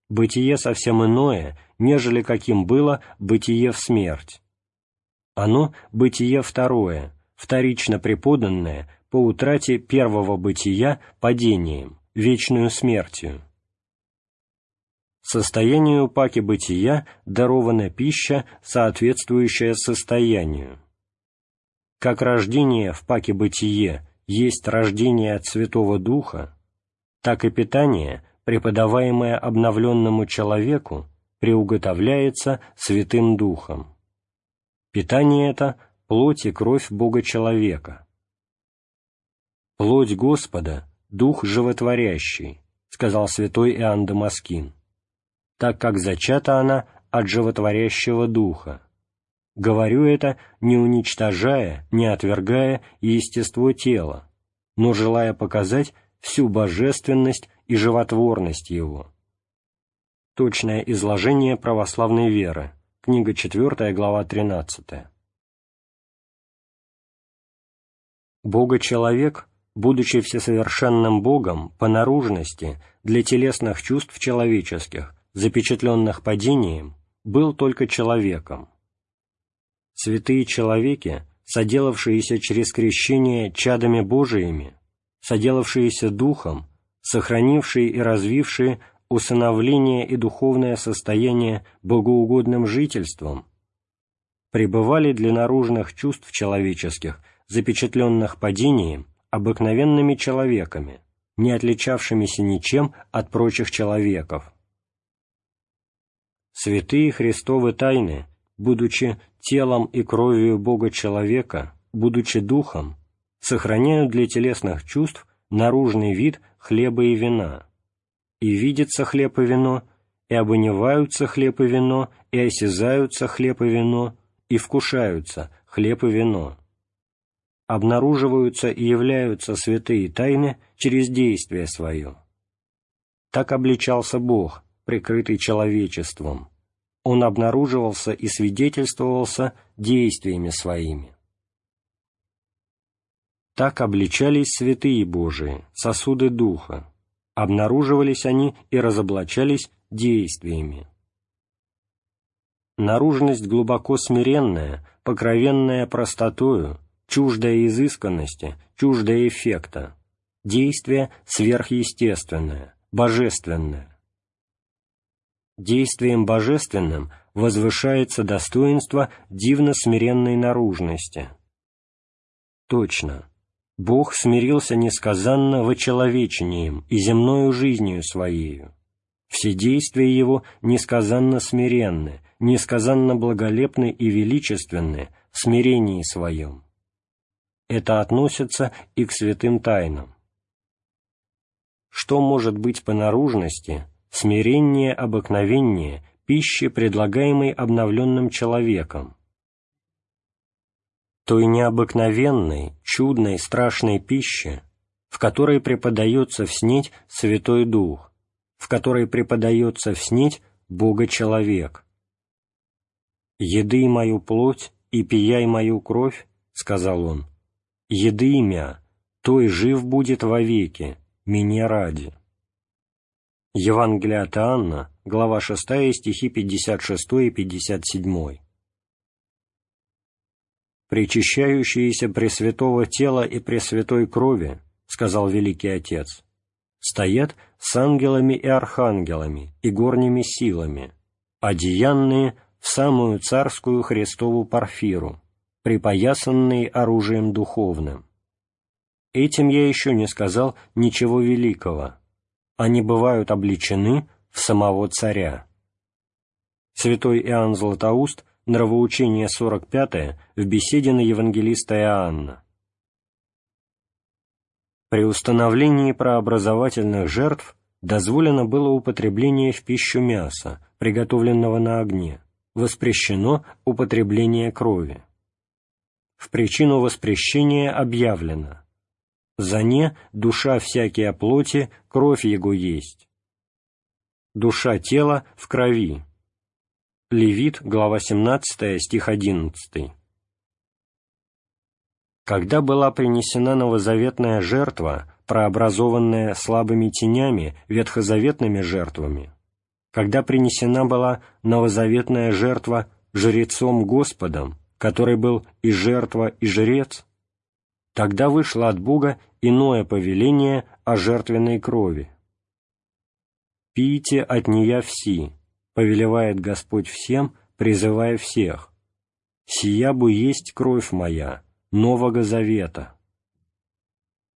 бытие совсем иное, нежели каким было бытие в смерть. Оно – бытие второе, вторично преподанное по утрате первого бытия падением, вечную смертью. Состоянию паки бытия дарована пища, соответствующая состоянию. Как рождение в паке бытие есть рождение от Святого Духа, так и питание, преподаваемое обновленному человеку, приуготовляется Святым Духом. Питание это – плоть и кровь Бога-человека. «Плоть Господа – Дух животворящий», – сказал святой Иоанн Дамаскин так как зачата она от животворящего духа. Говорю это, не уничтожая, не отвергая естество тела, но желая показать всю божественность и животворность его. Точное изложение православной веры. Книга 4, глава 13. Бога-человек, будучи всесовершенным Богом по наружности для телесных чувств человеческих, запечатленных падением, был только человеком. Святые человеки, соделавшиеся через крещение чадами Божиими, соделавшиеся Духом, сохранившие и развившие усыновление и духовное состояние богоугодным жительством, пребывали для наружных чувств человеческих, запечатленных падением, обыкновенными человеками, не отличавшимися ничем от прочих человеков. Святые Христовы тайны, будучи телом и кровью Бога-человека, будучи духом, сохраняют для телесных чувств наружный вид хлеба и вина. И видится хлеб и вино, и обоневаются хлеб и вино, и осязаются хлеб и вино, и вкушаются хлеб и вино. Обнаруживаются и являются святые тайны через действие свое. Так обличался Бог, прикрытый человечеством, он обнаруживался и свидетельствовался действиями своими. Так обличались святые Божии, сосуды Духа, обнаруживались они и разоблачались действиями. Наружность глубоко смиренная, покровенная простотою, чуждая изысканности, чуждая эффекта, действие сверхъестественное, божественное действием божественным возвышается достоинство дивно смиренной наружности. Точно, Бог смирился несказанно вочеловечением и земною жизнью Своею. Все действия Его несказанно смиренны, несказанно благолепны и величественны в смирении Своем. Это относится и к святым тайнам. Что может быть по наружности, смирение обыкновение пищи, предлагаемой обновленным человеком, той необыкновенной, чудной, страшной пищи, в которой преподается в снеть Святой Дух, в которой преподается в снеть Бога-человек. «Еды мою плоть и пияй мою кровь», — сказал он, — «еды мя, той жив будет вовеки, меня ради». Евангелие от Анна, глава 6, стихи 56 и 57. «Причащающиеся Пресвятого тела и Пресвятой крови, — сказал Великий Отец, — стоят с ангелами и архангелами и горними силами, одеянные в самую царскую Христову парфиру, припоясанные оружием духовным. Этим я еще не сказал ничего великого, они бывают обличены в самого царя. Святой Иоанн Златоуст, нравоучение 45 в беседе на евангелиста Иоанна. При установлении прообразовательных жертв дозволено было употребление в пищу мяса, приготовленного на огне, воспрещено употребление крови. В причину воспрещения объявлено за не душа всякие плоти, кровь его есть. Душа тела в крови. Левит, глава 17, стих 11. Когда была принесена новозаветная жертва, прообразованная слабыми тенями, ветхозаветными жертвами, когда принесена была новозаветная жертва жрецом Господом, который был и жертва, и жрец, тогда вышло от Бога иное повеление о жертвенной крови. «Пейте от нея все», — повелевает Господь всем, призывая всех. «Сия бы есть кровь моя, Нового Завета».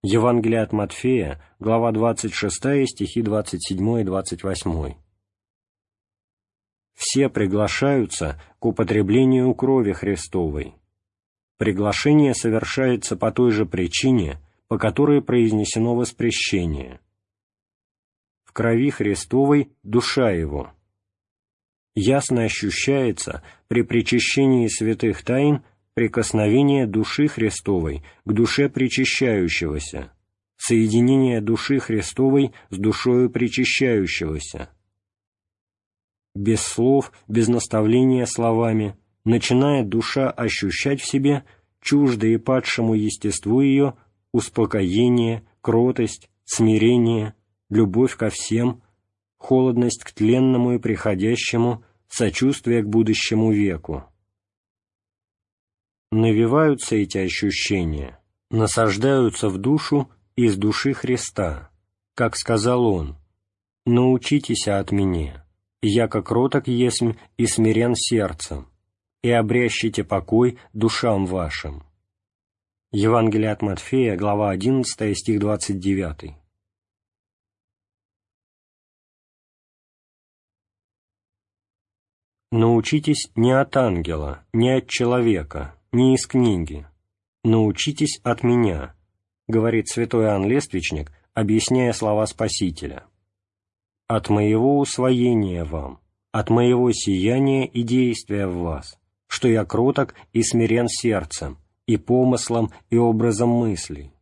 Евангелие от Матфея, глава 26, стихи 27 и 28. Все приглашаются к употреблению крови Христовой. Приглашение совершается по той же причине, по которой произнесено воспрещение. В крови Христовой душа его. Ясно ощущается при причащении святых тайн прикосновение души Христовой к душе причащающегося, соединение души Христовой с душою причащающегося. Без слов, без наставления словами, начинает душа ощущать в себе чуждое падшему естеству ее успокоение, кротость, смирение, любовь ко всем, холодность к тленному и приходящему, сочувствие к будущему веку. Навиваются эти ощущения, насаждаются в душу из души Христа, как сказал Он, «Научитесь от Меня, я как кроток есмь и смирен сердцем, и обрящите покой душам вашим». Евангелие от Матфея, глава 11, стих 29. Научитесь не от ангела, не от человека, не из книги. Научитесь от меня, говорит святой Иоанн Лествичник, объясняя слова Спасителя. От моего усвоения вам, от моего сияния и действия в вас, что я кроток и смирен сердцем, и помыслом, и образом мыслей.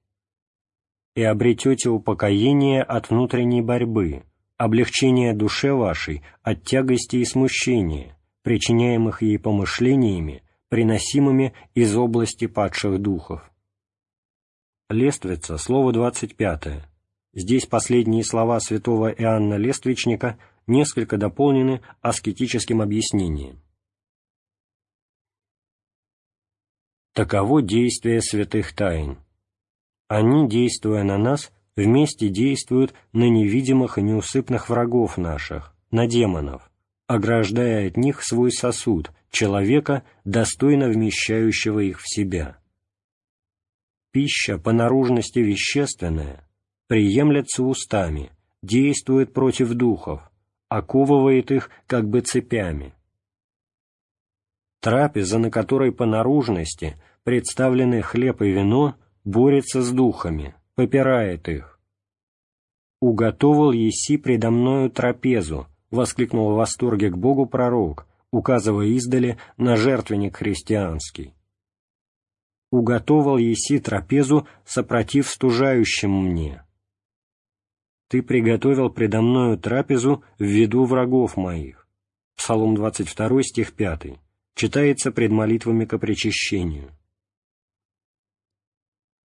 И обретете упокоение от внутренней борьбы, облегчение душе вашей от тягости и смущения, причиняемых ей помышлениями, приносимыми из области падших духов. Лествица, слово 25. Здесь последние слова святого Иоанна Лествичника несколько дополнены аскетическим объяснением. Таково действие святых тайн. Они, действуя на нас, вместе действуют на невидимых и неусыпных врагов наших, на демонов, ограждая от них свой сосуд, человека, достойно вмещающего их в себя. Пища по наружности вещественная, приемлется устами, действует против духов, оковывает их как бы цепями Трапеза, на которой по наружности представлены хлеб и вино, борется с духами, попирает их. «Уготовал еси предо мною трапезу», — воскликнул в восторге к Богу пророк, указывая издали на жертвенник христианский. «Уготовал еси трапезу, сопротив стужающим мне». Ты приготовил предо мною трапезу в виду врагов моих. Псалом 22, стих 5. Читается пред молитвами к причащению.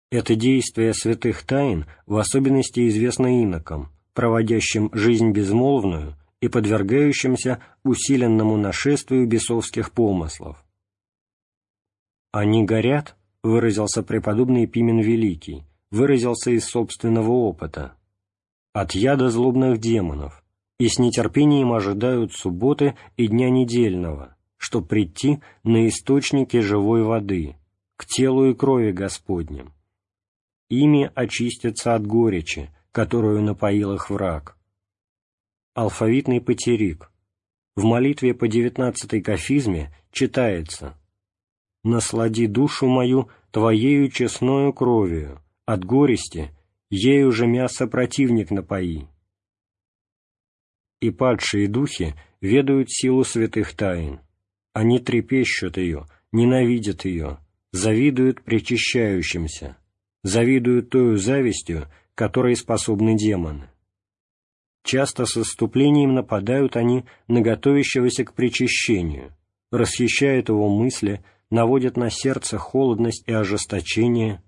Это действие святых тайн в особенности известно инокам, проводящим жизнь безмолвную и подвергающимся усиленному нашествию бесовских помыслов. «Они горят», — выразился преподобный Пимен Великий, выразился из собственного опыта, от яда злобных демонов, и с нетерпением ожидают субботы и дня недельного, чтоб прийти на источники живой воды, к телу и крови Господним. Ими очистятся от горечи, которую напоил их враг. Алфавитный потерик. В молитве по девятнадцатой кафизме читается «Наслади душу мою Твоею честною кровью, от горести, ею же мясо противник напои. И падшие духи ведают силу святых тайн. Они трепещут ее, ненавидят ее, завидуют причащающимся, завидуют тою завистью, которой способны демоны. Часто с отступлением нападают они на готовящегося к причащению, расхищают его мысли, наводят на сердце холодность и ожесточение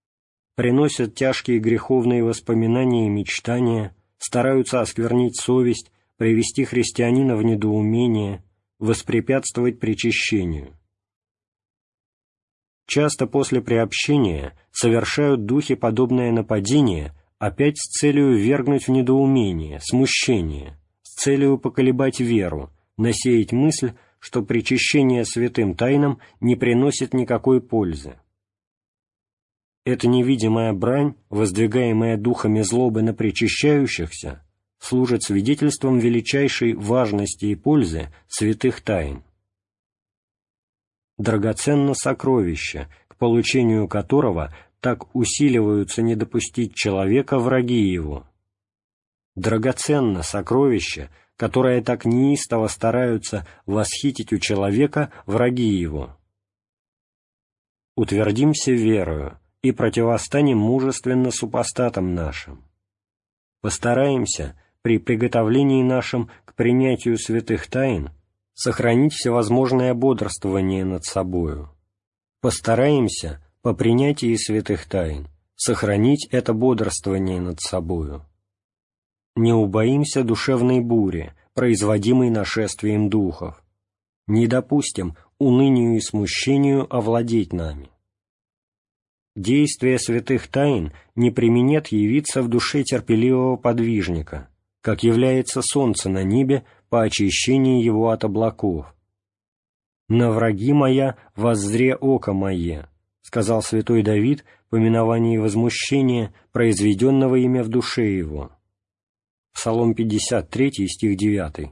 – приносят тяжкие греховные воспоминания и мечтания, стараются осквернить совесть, привести христианина в недоумение, воспрепятствовать причащению. Часто после приобщения совершают духи подобное нападение опять с целью вергнуть в недоумение, смущение, с целью поколебать веру, насеять мысль, что причащение святым тайнам не приносит никакой пользы. Эта невидимая брань, воздвигаемая духами злобы на причащающихся, служит свидетельством величайшей важности и пользы святых тайн. Драгоценно сокровище, к получению которого так усиливаются не допустить человека враги его. Драгоценно сокровище, которое так неистово стараются восхитить у человека враги его. Утвердимся верою, и противостанем мужественно супостатам нашим. Постараемся при приготовлении нашем к принятию святых тайн сохранить всевозможное бодрствование над собою. Постараемся по принятии святых тайн сохранить это бодрствование над собою. Не убоимся душевной бури, производимой нашествием духов. Не допустим унынию и смущению овладеть нами действие святых тайн не применет явиться в душе терпеливого подвижника, как является солнце на небе по очищении его от облаков. «На враги моя воззре око мое», — сказал святой Давид в поминовании возмущения, произведенного имя в душе его. Псалом 53, стих 9.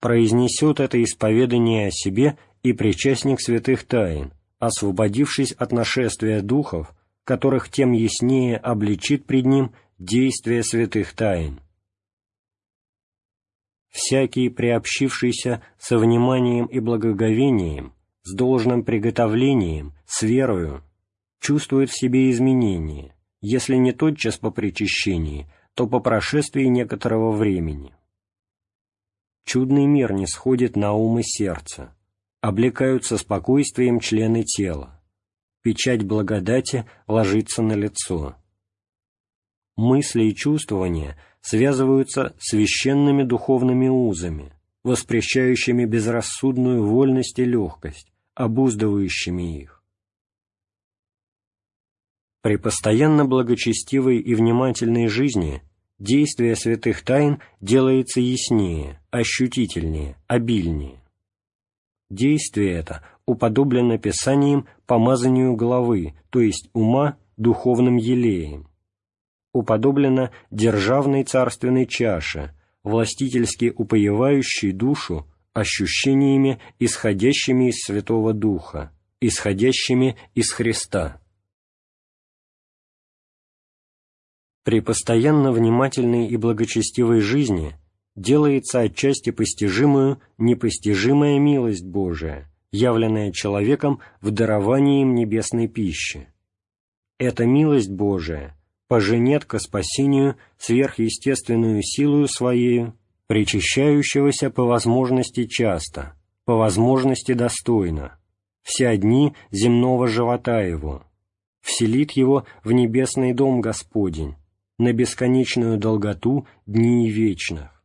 Произнесет это исповедание о себе и причастник святых тайн, освободившись от нашествия духов, которых тем яснее обличит пред ним действие святых тайн. Всякий, приобщившийся со вниманием и благоговением, с должным приготовлением, с верою, чувствует в себе изменения, если не тотчас по причащении, то по прошествии некоторого времени. Чудный мир не сходит на ум и сердце, облекаются спокойствием члены тела. Печать благодати ложится на лицо. Мысли и чувствования связываются священными духовными узами, воспрещающими безрассудную вольность и легкость, обуздывающими их. При постоянно благочестивой и внимательной жизни действие святых тайн делается яснее, ощутительнее, обильнее. Действие это уподоблено Писанием помазанию головы, то есть ума, духовным елеем. Уподоблено державной царственной чаше, властительски упоевающей душу ощущениями, исходящими из Святого Духа, исходящими из Христа. При постоянно внимательной и благочестивой жизни – делается отчасти постижимую непостижимая милость Божия, явленная человеком в даровании им небесной пищи. Эта милость Божия поженет ко спасению сверхъестественную силою Своею, причащающегося по возможности часто, по возможности достойно, все дни земного живота его, вселит его в небесный дом Господень, на бесконечную долготу дней вечных.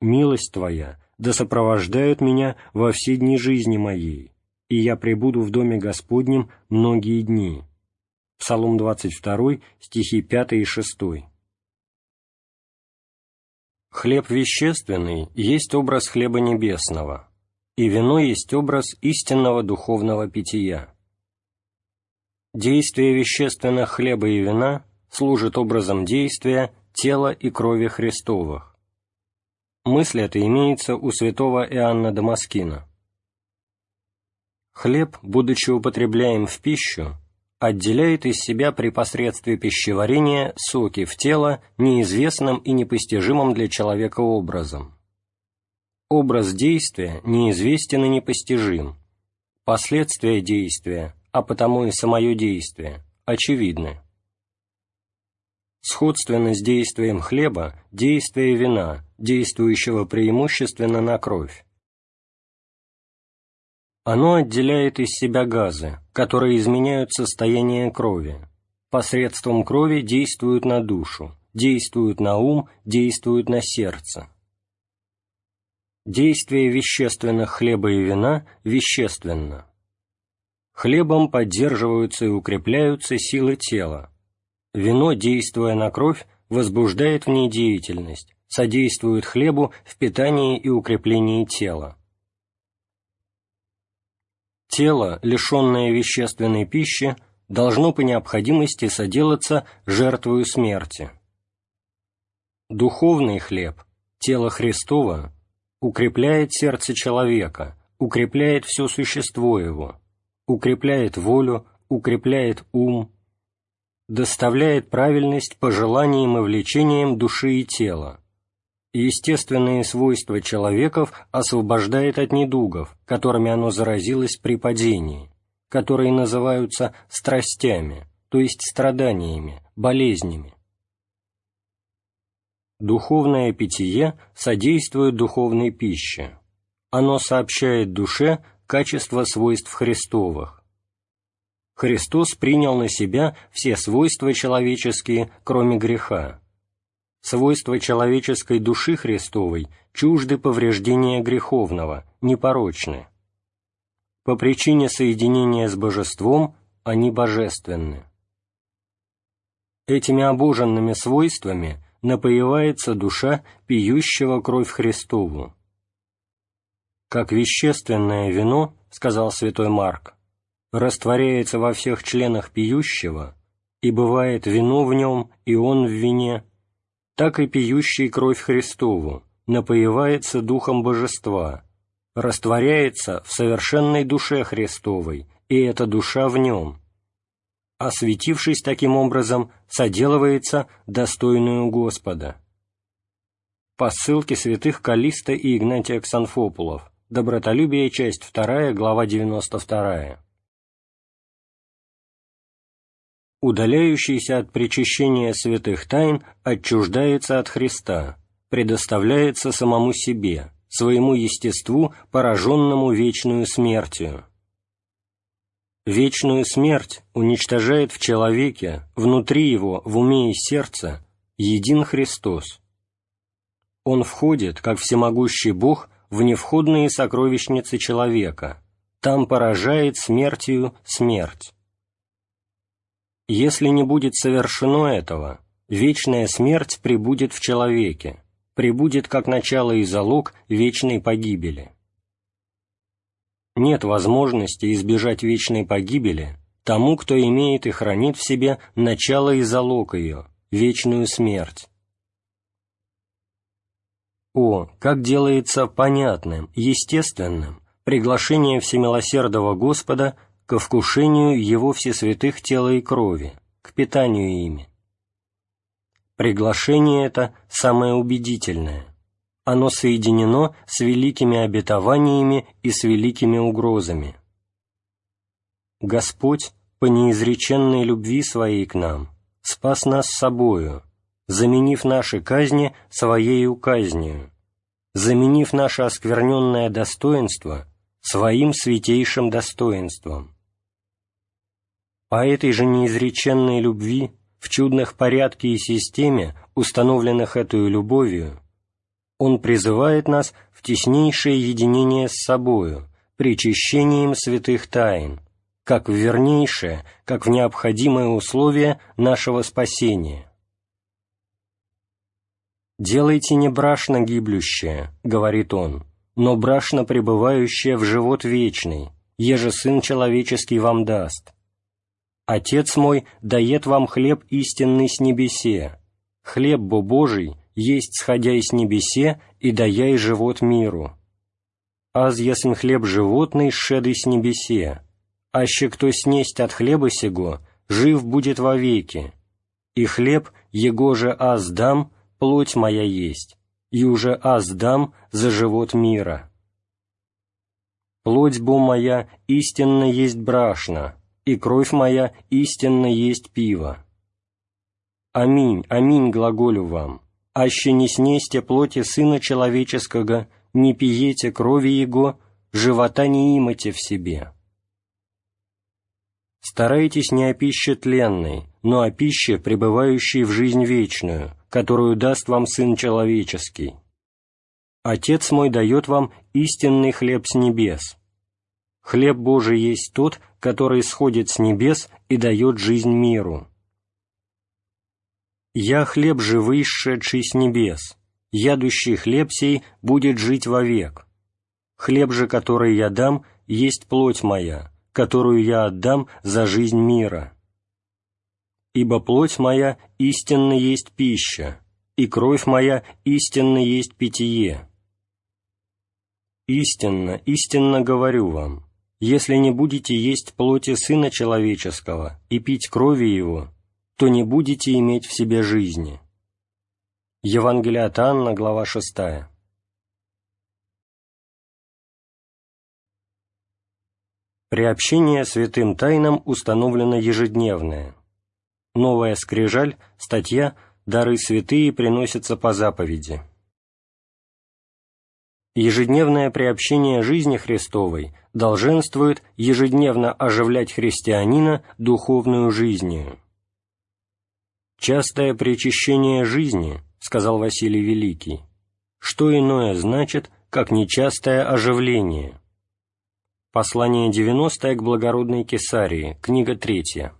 Милость Твоя да сопровождает меня во все дни жизни моей, и я пребуду в доме Господнем многие дни». Псалом 22, стихи 5 и 6. Хлеб вещественный есть образ хлеба небесного, и вино есть образ истинного духовного питья. Действие вещественных хлеба и вина служит образом действия тела и крови Христовых. Мысль эта имеется у святого Иоанна Дамаскина. Хлеб, будучи употребляем в пищу, отделяет из себя при посредстве пищеварения соки в тело неизвестным и непостижимым для человека образом. Образ действия неизвестен и непостижим. Последствия действия, а потому и самое действие, очевидны. Сходственно с действием хлеба – действие вина, действующего преимущественно на кровь. Оно отделяет из себя газы, которые изменяют состояние крови. Посредством крови действуют на душу, действуют на ум, действуют на сердце. Действие вещественных хлеба и вина вещественно. Хлебом поддерживаются и укрепляются силы тела. Вино, действуя на кровь, возбуждает в ней деятельность, содействует хлебу в питании и укреплении тела. Тело, лишенное вещественной пищи, должно по необходимости соделаться жертвою смерти. Духовный хлеб, тело Христова, укрепляет сердце человека, укрепляет все существо его, укрепляет волю, укрепляет ум, доставляет правильность по желаниям и влечениям души и тела, естественные свойства человеков освобождает от недугов, которыми оно заразилось при падении, которые называются страстями, то есть страданиями, болезнями. Духовное питье содействует духовной пище. Оно сообщает душе качество свойств Христовых. Христос принял на себя все свойства человеческие, кроме греха, Свойства человеческой души Христовой чужды повреждения греховного, непорочны. По причине соединения с божеством они божественны. Этими обоженными свойствами напоивается душа пьющего кровь Христову. «Как вещественное вино, — сказал святой Марк, — растворяется во всех членах пьющего, и бывает вино в нем, и он в вине, так и пьющий кровь Христову напоивается духом божества, растворяется в совершенной душе Христовой, и эта душа в нем. Осветившись таким образом, соделывается достойную Господа. По ссылке святых Калиста и Игнатия Ксанфопулов. Добротолюбие, часть 2, глава 92 удаляющийся от причащения святых тайн отчуждается от Христа, предоставляется самому себе, своему естеству, пораженному вечную смертью. Вечную смерть уничтожает в человеке, внутри его, в уме и сердце, един Христос. Он входит, как всемогущий Бог, в невходные сокровищницы человека, там поражает смертью смерть. Если не будет совершено этого, вечная смерть прибудет в человеке, прибудет как начало и залог вечной погибели. Нет возможности избежать вечной погибели тому, кто имеет и хранит в себе начало и залог ее, вечную смерть. О, как делается понятным, естественным приглашение всемилосердного Господа – ко вкушению Его всесвятых тела и крови, к питанию ими. Приглашение это самое убедительное. Оно соединено с великими обетованиями и с великими угрозами. Господь, по неизреченной любви Своей к нам, спас нас собою, заменив наши казни Своею казнью, заменив наше оскверненное достоинство Своим святейшим достоинством. По этой же неизреченной любви в чудных порядке и системе, установленных этой любовью, Он призывает нас в теснейшее единение с собою, причащением святых тайн, как в вернейшее, как в необходимое условие нашего спасения. «Делайте не брашно гиблющее», — говорит он, «но брашно пребывающее в живот вечный, еже Сын Человеческий вам даст. Отец мой дает вам хлеб истинный с небесе, хлеб бо Божий есть сходя из небесе и даяй живот миру. Аз ясен хлеб животный, шедый с небесе, аще кто снесть от хлеба сего, жив будет вовеки, и хлеб, его же аз дам, плоть моя есть, и уже аз дам за живот мира. Плоть бо моя истинно есть брашна, и кровь моя истинно есть пиво. Аминь, аминь глаголю вам, аще не снесте плоти Сына Человеческого, не пиете крови Его, живота не имате в себе. Старайтесь не о пище тленной, но о пище, пребывающей в жизнь вечную, которую даст вам Сын Человеческий. Отец мой дает вам истинный хлеб с небес. Хлеб Божий есть тот, который сходит с небес и дает жизнь миру. «Я хлеб живый, сшедший с небес, ядущий хлеб сей будет жить вовек. Хлеб же, который я дам, есть плоть моя, которую я отдам за жизнь мира» ибо плоть моя истинно есть пища, и кровь моя истинно есть питье. Истинно, истинно говорю вам, если не будете есть плоти Сына Человеческого и пить крови Его, то не будете иметь в себе жизни». Евангелие от Анна, глава 6. Приобщение святым тайнам установлено ежедневное. Новая скрижаль, статья «Дары святые приносятся по заповеди». Ежедневное приобщение жизни Христовой долженствует ежедневно оживлять христианина духовную жизнью. «Частое причащение жизни», — сказал Василий Великий, — «что иное значит, как нечастое оживление?» Послание 90 к благородной Кесарии, книга 3.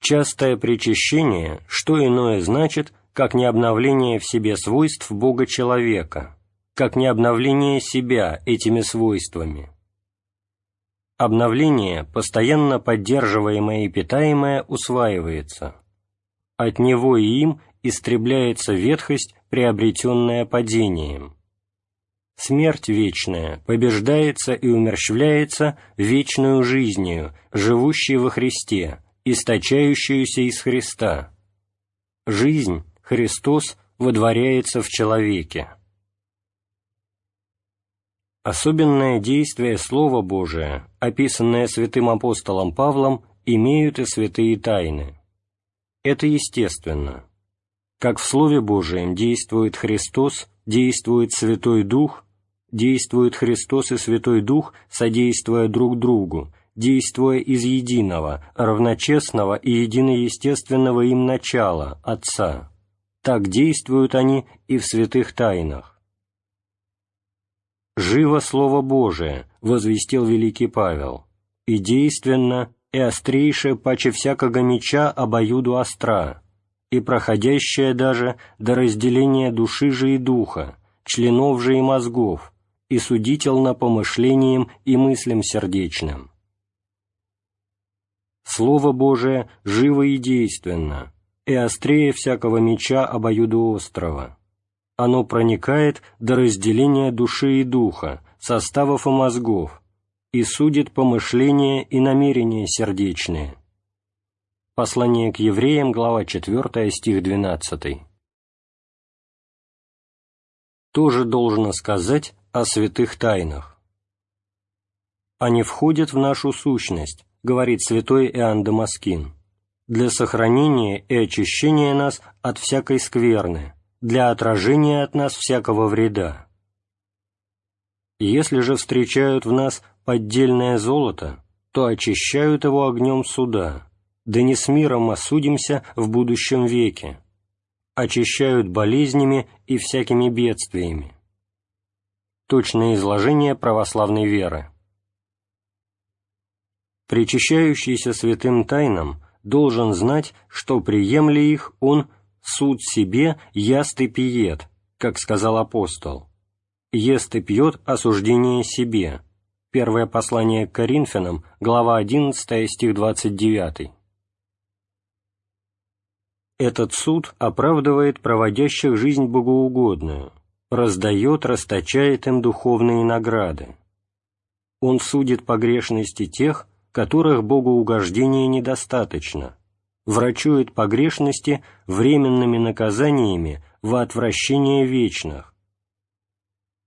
Частое причащение, что иное значит, как не обновление в себе свойств Бога-человека, как не обновление себя этими свойствами. Обновление, постоянно поддерживаемое и питаемое, усваивается. От него и им истребляется ветхость, приобретенная падением. Смерть вечная побеждается и умерщвляется вечную жизнью, живущей во Христе, источающуюся из Христа. Жизнь, Христос, водворяется в человеке. Особенное действие Слова Божия, описанное святым апостолом Павлом, имеют и святые тайны. Это естественно. Как в Слове Божием действует Христос, действует Святой Дух, действует Христос и Святой Дух, содействуя друг другу, действуя из единого, равночестного и единоестественного им начала, Отца. Так действуют они и в святых тайнах. «Живо Слово Божие», — возвестил великий Павел, «и действенно, и острейшее паче всякого меча обоюду остра, и проходящее даже до разделения души же и духа, членов же и мозгов, и судительно помышлениям и мыслям сердечным» Слово Божие живо и действенно, и острее всякого меча обоюдоострого. Оно проникает до разделения души и духа, составов и мозгов, и судит помышления и намерения сердечные. Послание к евреям, глава 4, стих 12. Тоже должно сказать о святых тайнах. Они входят в нашу сущность, говорит святой Иоанн Дамаскин, для сохранения и очищения нас от всякой скверны, для отражения от нас всякого вреда. Если же встречают в нас поддельное золото, то очищают его огнем суда, да не с миром осудимся в будущем веке, очищают болезнями и всякими бедствиями. Точное изложение православной веры. Причащающийся святым тайнам должен знать, что приемли их он суд себе яст и пиет, как сказал апостол. Ест и пьет осуждение себе. Первое послание к Коринфянам, глава 11, стих 29. Этот суд оправдывает проводящих жизнь богоугодную, раздает, расточает им духовные награды. Он судит погрешности тех, которых богоугождения недостаточно, врачует погрешности временными наказаниями во отвращение вечных.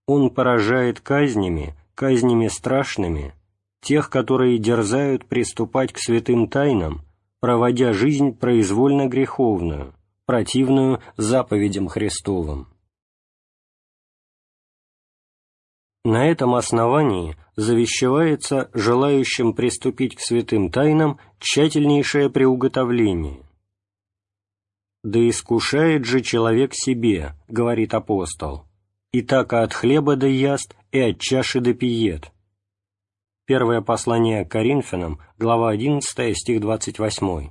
Он поражает казнями, казнями страшными, тех, которые дерзают приступать к святым тайнам, проводя жизнь произвольно греховную, противную заповедям Христовым. На этом основании завещевается желающим приступить к святым тайнам тщательнейшее приуготовление. «Да искушает же человек себе», — говорит апостол, «и так от хлеба да яст, и от чаши да пиет». Первое послание к Коринфянам, глава 11, стих 28.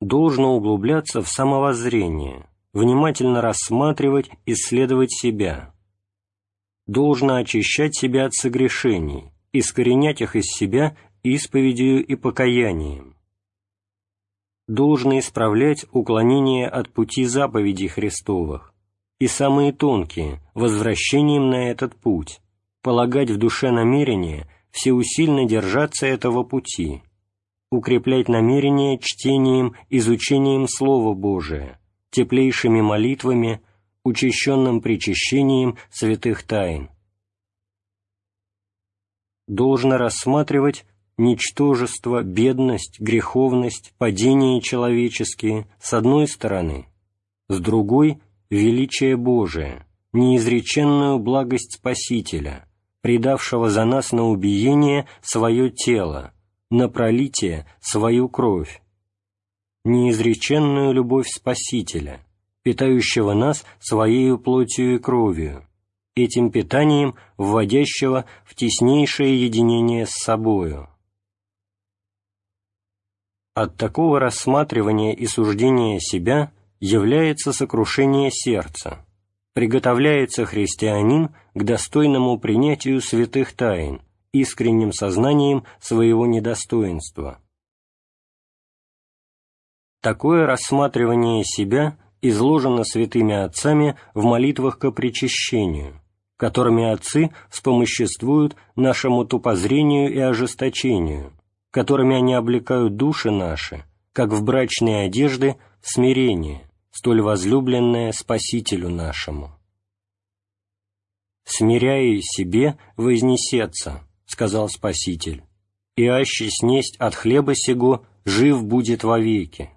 Должно углубляться в самовоззрение, внимательно рассматривать, исследовать себя, должно очищать себя от согрешений, искоренять их из себя исповедью и покаянием. Должно исправлять уклонение от пути заповедей Христовых, и самые тонкие – возвращением на этот путь, полагать в душе намерение всеусильно держаться этого пути, укреплять намерение чтением, изучением Слова Божия, теплейшими молитвами – учащенным причащением святых тайн. Должно рассматривать ничтожество, бедность, греховность, падения человеческие с одной стороны, с другой – величие Божие, неизреченную благость Спасителя, предавшего за нас на убиение свое тело, на пролитие свою кровь, неизреченную любовь Спасителя – питающего нас своею плотью и кровью, этим питанием вводящего в теснейшее единение с собою. От такого рассматривания и суждения себя является сокрушение сердца, приготовляется христианин к достойному принятию святых тайн, искренним сознанием своего недостоинства. Такое рассматривание себя изложено святыми отцами в молитвах ко причащению, которыми отцы вспомоществуют нашему тупозрению и ожесточению, которыми они облекают души наши, как в брачные одежды, в смирение, столь возлюбленное Спасителю нашему. «Смиряя себе, вознесется», — сказал Спаситель, «и аще снесть от хлеба сего, жив будет вовеки»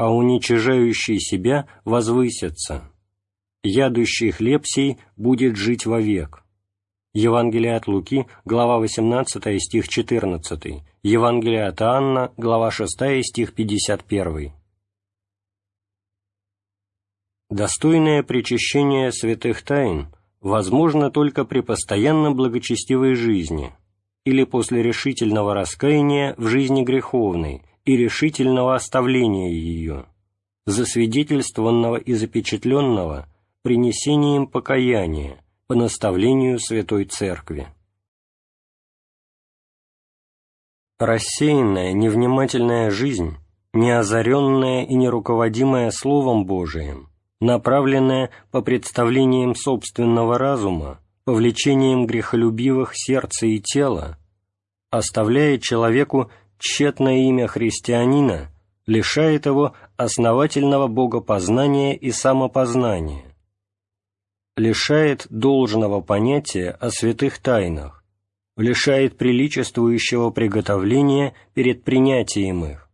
а уничижающий себя возвысится. Ядущий хлеб сей будет жить вовек. Евангелие от Луки, глава 18, стих 14, Евангелие от Анна, глава 6, стих 51. Достойное причащение святых тайн возможно только при постоянно благочестивой жизни или после решительного раскаяния в жизни греховной и решительного оставления ее, засвидетельствованного и запечатленного принесением покаяния по наставлению Святой Церкви. Рассеянная, невнимательная жизнь, неозаренная и неруководимая Словом Божиим, направленная по представлениям собственного разума, по влечениям грехолюбивых сердца и тела, оставляет человеку тщетное имя христианина лишает его основательного богопознания и самопознания, лишает должного понятия о святых тайнах, лишает приличествующего приготовления перед принятием их,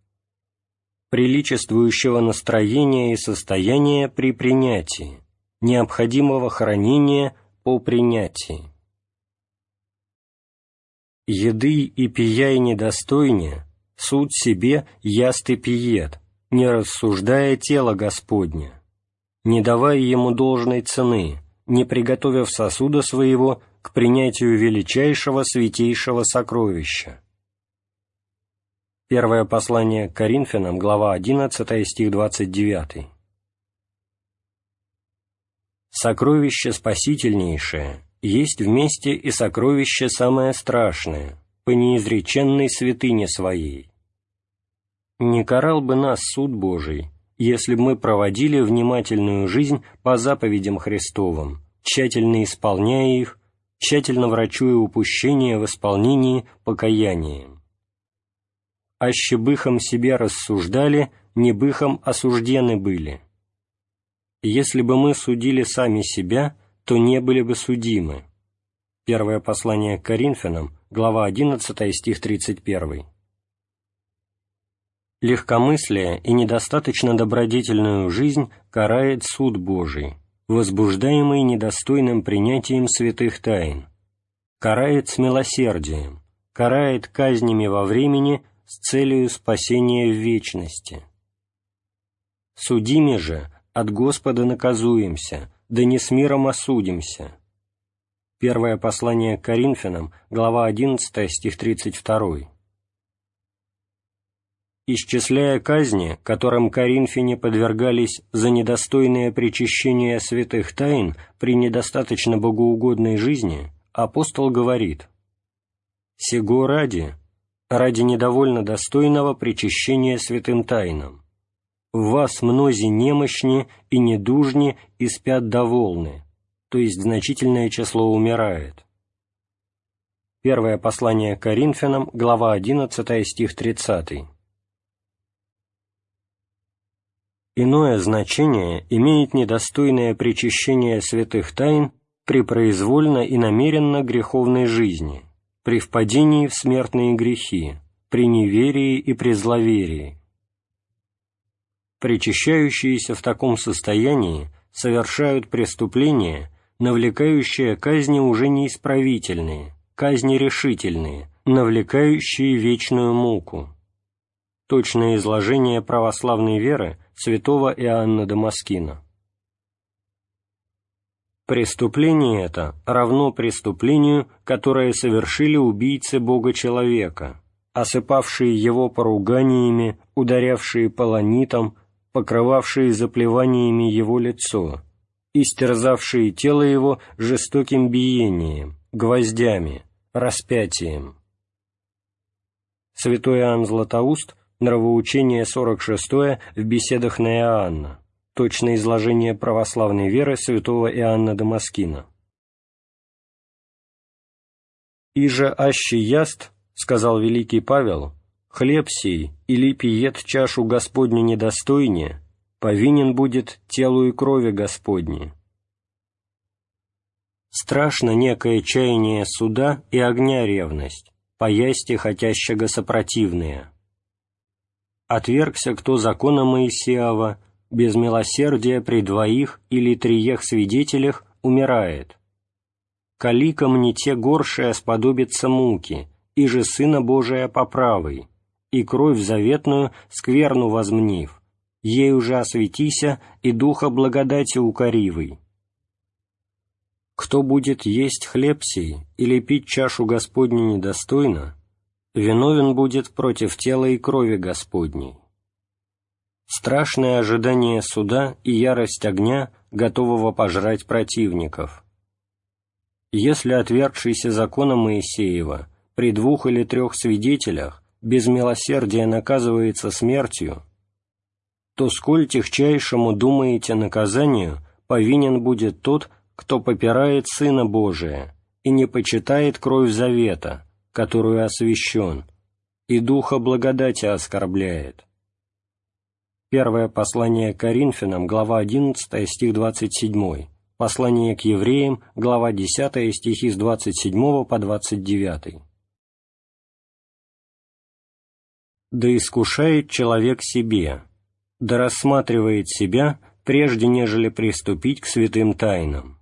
приличествующего настроения и состояния при принятии, необходимого хранения по принятии. Еды и пияй недостойне, суд себе яст и пиет, не рассуждая тело Господня, не давая ему должной цены, не приготовив сосуда своего к принятию величайшего святейшего сокровища. Первое послание к Коринфянам, глава 11, стих 29. Сокровище спасительнейшее есть вместе и сокровище самое страшное, по неизреченной святыне своей. Не карал бы нас суд Божий, если бы мы проводили внимательную жизнь по заповедям Христовым, тщательно исполняя их, тщательно врачуя упущения в исполнении покаянием. Аще быхом себе рассуждали, не быхом осуждены были. Если бы мы судили сами себя, то не были бы судимы. Первое послание к Коринфянам, глава 11, стих 31. Легкомыслие и недостаточно добродетельную жизнь карает суд Божий, возбуждаемый недостойным принятием святых тайн, карает с милосердием, карает казнями во времени с целью спасения в вечности. Судими же, от Господа наказуемся, да не с миром осудимся. Первое послание к Коринфянам, глава 11, стих 32. Исчисляя казни, которым коринфяне подвергались за недостойное причащение святых тайн при недостаточно богоугодной жизни, апостол говорит «Сего ради, ради недовольно достойного причащения святым тайнам, вас мнози немощни и недужни и спят довольны, то есть значительное число умирает». Первое послание Коринфянам, глава 11, стих 30. Иное значение имеет недостойное причащение святых тайн при произвольно и намеренно греховной жизни, при впадении в смертные грехи, при неверии и при зловерии. Причащающиеся в таком состоянии совершают преступления, навлекающие казни уже неисправительные, казни решительные, навлекающие вечную муку. Точное изложение православной веры святого Иоанна Дамаскина. Преступление это равно преступлению, которое совершили убийцы Бога-человека, осыпавшие его поруганиями, ударявшие полонитом, покрывавшие заплеваниями его лицо, истерзавшие тело его жестоким биением, гвоздями, распятием. Святой Иоанн Златоуст – Нравоучение 46 в беседах на Иоанна. Точное изложение православной веры святого Иоанна Дамаскина. «Иже аще яст, — сказал великий Павел, — хлеб сей или пиет чашу Господню недостойнее, повинен будет телу и крови Господни». Страшно некое чаяние суда и огня ревность, поясти хотящего сопротивные отвергся кто закона Моисеева, без милосердия при двоих или триех свидетелях умирает. Калика мне те горшие сподобится муки, и же Сына Божия поправый, и кровь заветную скверну возмнив, ей уже осветися и духа благодати укоривый. Кто будет есть хлеб сей или пить чашу Господню недостойно, виновен будет против тела и крови Господней. Страшное ожидание суда и ярость огня, готового пожрать противников. Если отвергшийся закона Моисеева при двух или трех свидетелях без милосердия наказывается смертью, то сколь техчайшему думаете наказанию повинен будет тот, кто попирает Сына Божия и не почитает кровь завета, которую освящен, и духа благодати оскорбляет. Первое послание Коринфянам, глава 11, стих 27. Послание к евреям, глава 10, стихи с 27 по 29. «Да искушает человек себе, да рассматривает себя, прежде нежели приступить к святым тайнам.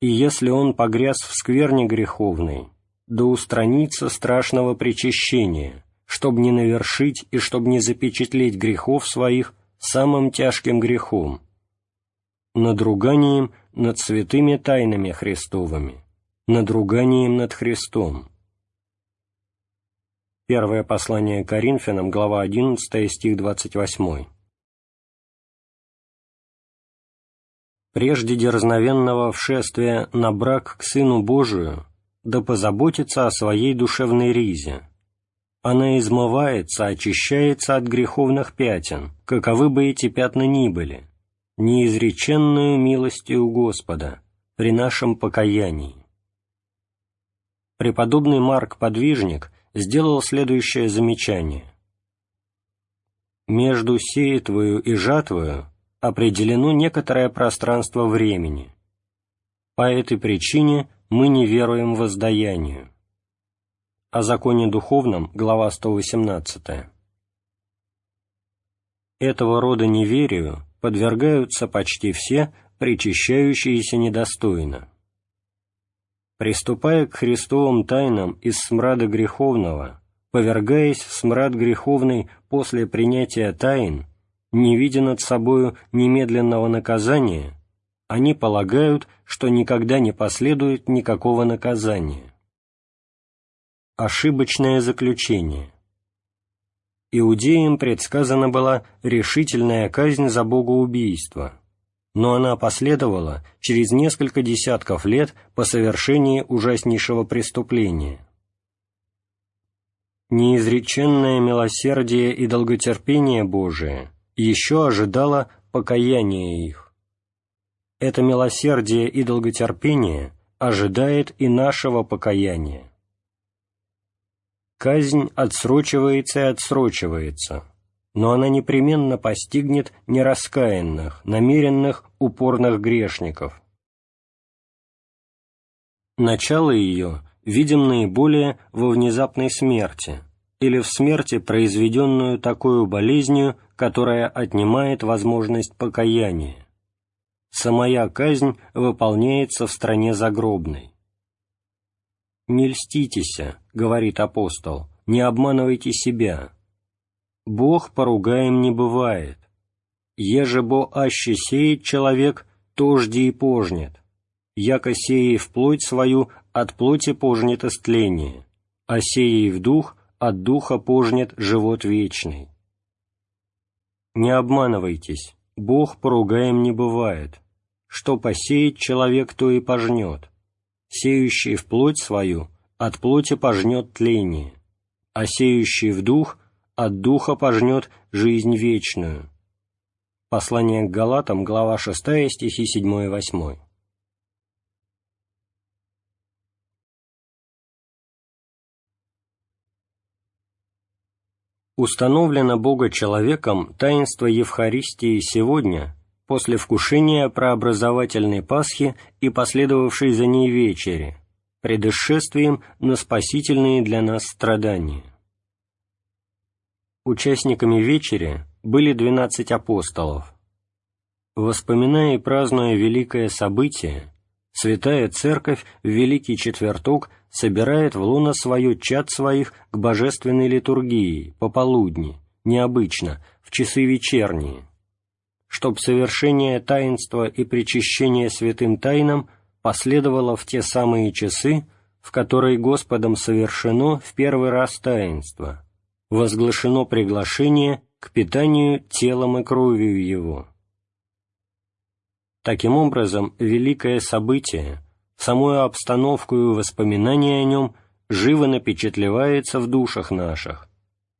И если он погряз в скверне греховной, да устранится страшного причащения, чтобы не навершить и чтобы не запечатлеть грехов своих самым тяжким грехом, надруганием над святыми тайнами Христовыми, надруганием над Христом. Первое послание Коринфянам, глава 11, стих 28. Прежде дерзновенного вшествия на брак к Сыну Божию, да позаботится о своей душевной ризе. Она измывается, очищается от греховных пятен, каковы бы эти пятна ни были, неизреченную милостью Господа при нашем покаянии. Преподобный Марк-подвижник сделал следующее замечание. «Между сеятвою и жатвою определено некоторое пространство времени. По этой причине мы не веруем воздаянию». О законе духовном, глава 118. Этого рода неверию подвергаются почти все, причащающиеся недостойно. Приступая к Христовым тайнам из смрада греховного, повергаясь в смрад греховный после принятия тайн, не видя над собою немедленного наказания, они полагают, что никогда не последует никакого наказания. Ошибочное заключение Иудеям предсказана была решительная казнь за богоубийство, но она последовала через несколько десятков лет по совершении ужаснейшего преступления. Неизреченное милосердие и долготерпение Божие еще ожидало покаяния их. Это милосердие и долготерпение ожидает и нашего покаяния. Казнь отсрочивается и отсрочивается, но она непременно постигнет нераскаянных, намеренных, упорных грешников. Начало ее видим наиболее во внезапной смерти или в смерти, произведенную такой болезнью, которая отнимает возможность покаяния. Самая казнь выполняется в стране загробной. «Не льститеся», — говорит апостол, — «не обманывайте себя. Бог поругаем не бывает. Еже бо аще сеет человек, то жди и пожнет. Яко сея в плоть свою, от плоти пожнет истление, а сея в дух, от духа пожнет живот вечный». Не обманывайтесь, Бог поругаем не бывает. Что посеет человек, то и пожнет сеющий в плоть свою от плоти пожнет тление, а сеющий в дух от духа пожнет жизнь вечную». Послание к Галатам, глава 6, стихи 7 и 8. Установлено Бога человеком таинство Евхаристии сегодня после вкушения прообразовательной Пасхи и последовавшей за ней вечери, предысшествием на спасительные для нас страдания. Участниками вечери были двенадцать апостолов. Воспоминая и празднуя великое событие, Святая Церковь в Великий Четверток собирает в луно свое чад своих к божественной литургии, пополудни, необычно, в часы вечерние, чтоб совершение таинства и причащение святым тайнам последовало в те самые часы, в которые Господом совершено в первый раз таинство, возглашено приглашение к питанию телом и кровью Его. Таким образом, великое событие, самую обстановку и воспоминания о нем живо напечатлевается в душах наших,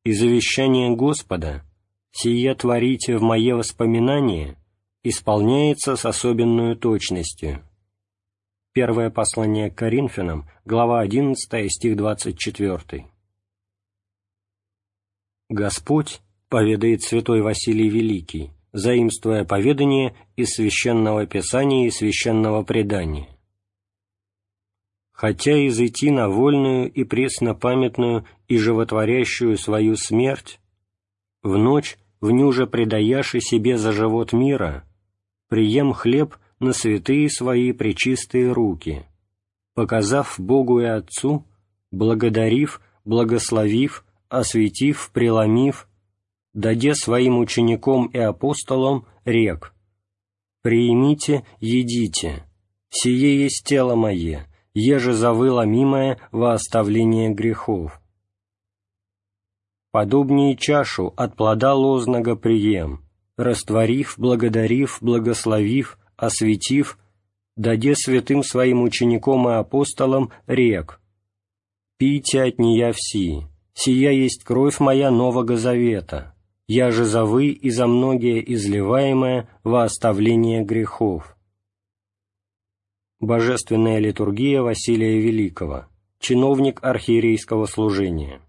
и завещание Господа — «Сие творите в мое воспоминание» исполняется с особенную точностью. Первое послание к Коринфянам, глава 11, стих 24. Господь, поведает святой Василий Великий, заимствуя поведание из священного писания и священного предания. Хотя изойти на вольную и преснопамятную и животворящую свою смерть, в ночь, в нюже предаяши себе за живот мира, прием хлеб на святые свои пречистые руки, показав Богу и Отцу, благодарив, благословив, осветив, преломив, даде своим ученикам и апостолам рек. «Приимите, едите, сие есть тело мое, еже завы ломимое во оставление грехов». Подобнее чашу от плода лозного прием, растворив, благодарив, благословив, осветив, даде святым своим ученикам и апостолам рек. «Пейте от нея все, сия есть кровь моя нового завета, я же за вы и за многие изливаемое во оставление грехов». Божественная литургия Василия Великого, чиновник архиерейского служения.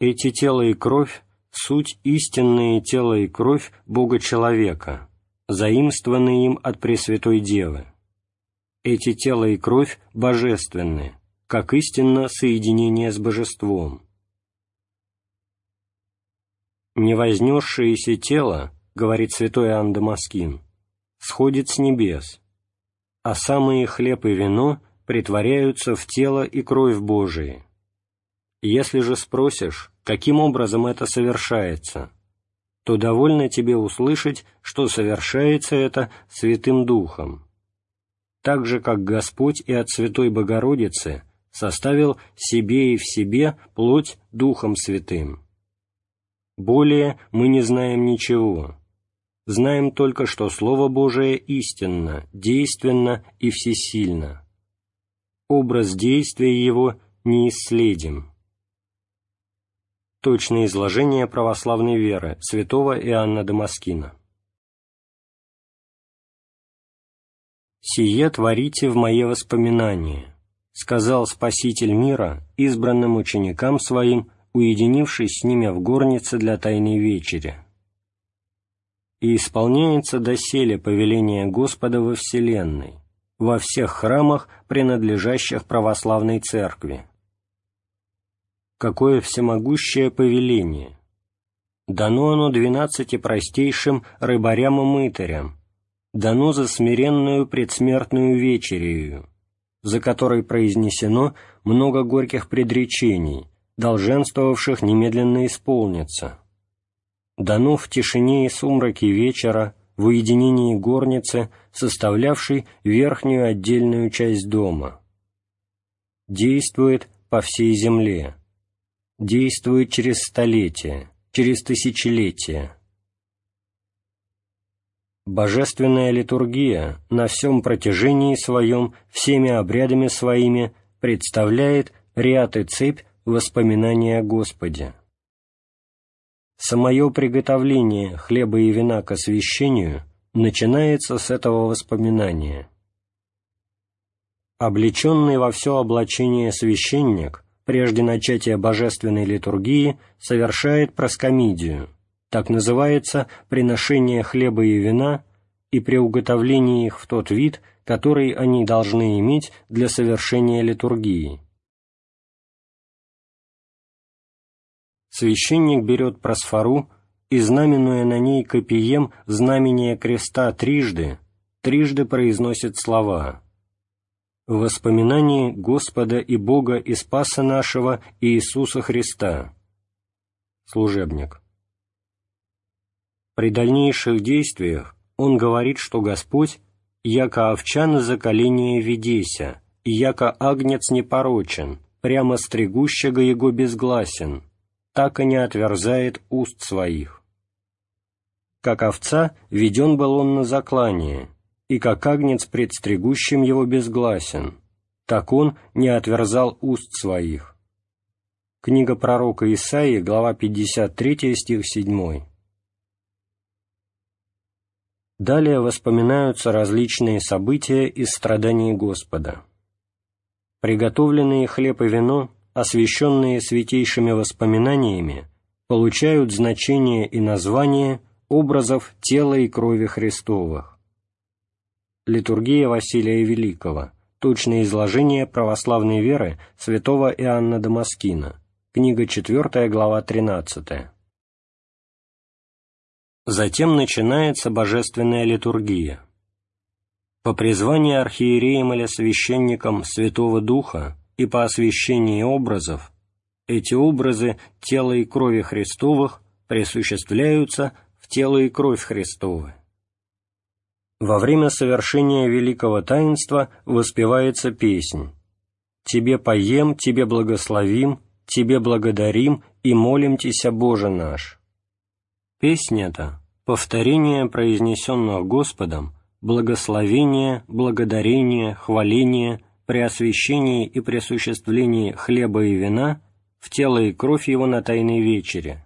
Эти тело и кровь — суть истинное тело и кровь Бога-человека, заимствованные им от Пресвятой Девы. Эти тело и кровь божественны, как истинно соединение с Божеством. «Невознесшееся тело, — говорит святой Иоанн Дамаскин, — сходит с небес, а самые хлеб и вино притворяются в тело и кровь Божии. Если же спросишь, каким образом это совершается, то довольно тебе услышать, что совершается это Святым Духом, так же, как Господь и от Святой Богородицы составил себе и в себе плоть Духом Святым. Более мы не знаем ничего. Знаем только, что Слово Божие истинно, действенно и всесильно. Образ действия Его не исследим. Точное изложение православной веры святого Иоанна Дамаскина. «Сие творите в мои воспоминания», — сказал Спаситель мира избранным ученикам своим уединившись с ними в горнице для Тайной Вечери. И исполняется доселе повеление Господа во Вселенной, во всех храмах, принадлежащих православной церкви. Какое всемогущее повеление! Дано оно двенадцати простейшим рыбарям и мытарям, дано за смиренную предсмертную вечерею, за которой произнесено много горьких предречений, долженствовавших немедленно исполниться. Дано в тишине и сумраке вечера, в уединении горницы, составлявшей верхнюю отдельную часть дома. Действует по всей земле. Действует через столетия, через тысячелетия. Божественная литургия на всем протяжении своем, всеми обрядами своими, представляет ряд и цепь Воспоминания о Господе. Самое приготовление хлеба и вина к освящению начинается с этого воспоминания. Облеченный во все облачение священник прежде начатия божественной литургии совершает проскомидию, так называется приношение хлеба и вина и приуготовление их в тот вид, который они должны иметь для совершения литургии. священник берет просфору и, знаменуя на ней копием знамение креста трижды, трижды произносит слова «В воспоминании Господа и Бога и Спаса нашего Иисуса Христа». Служебник. При дальнейших действиях он говорит, что Господь «яко овча на заколение ведеся, и яко агнец непорочен, прямо стригущего его безгласен, так и не отверзает уст своих. Как овца веден был он на заклание, и как агнец пред стригущим его безгласен, так он не отверзал уст своих. Книга пророка Исаии, глава 53, стих 7. Далее воспоминаются различные события из страданий Господа. Приготовленные хлеб и вино освященные святейшими воспоминаниями, получают значение и название образов тела и крови Христовых. Литургия Василия Великого. Точное изложение православной веры святого Иоанна Дамаскина. Книга 4, глава 13. Затем начинается божественная литургия. По призванию архиереем или священником Святого Духа и по освящении образов, эти образы тела и крови Христовых присуществляются в тело и кровь Христовы. Во время совершения великого таинства воспевается песнь «Тебе поем, Тебе благословим, Тебе благодарим и молим Тися, Боже наш». Песня эта — повторение произнесенных Господом, благословение, благодарение, хваление, преосвящение и присуществление хлеба и вина в тело и кровь Его на Тайной Вечере.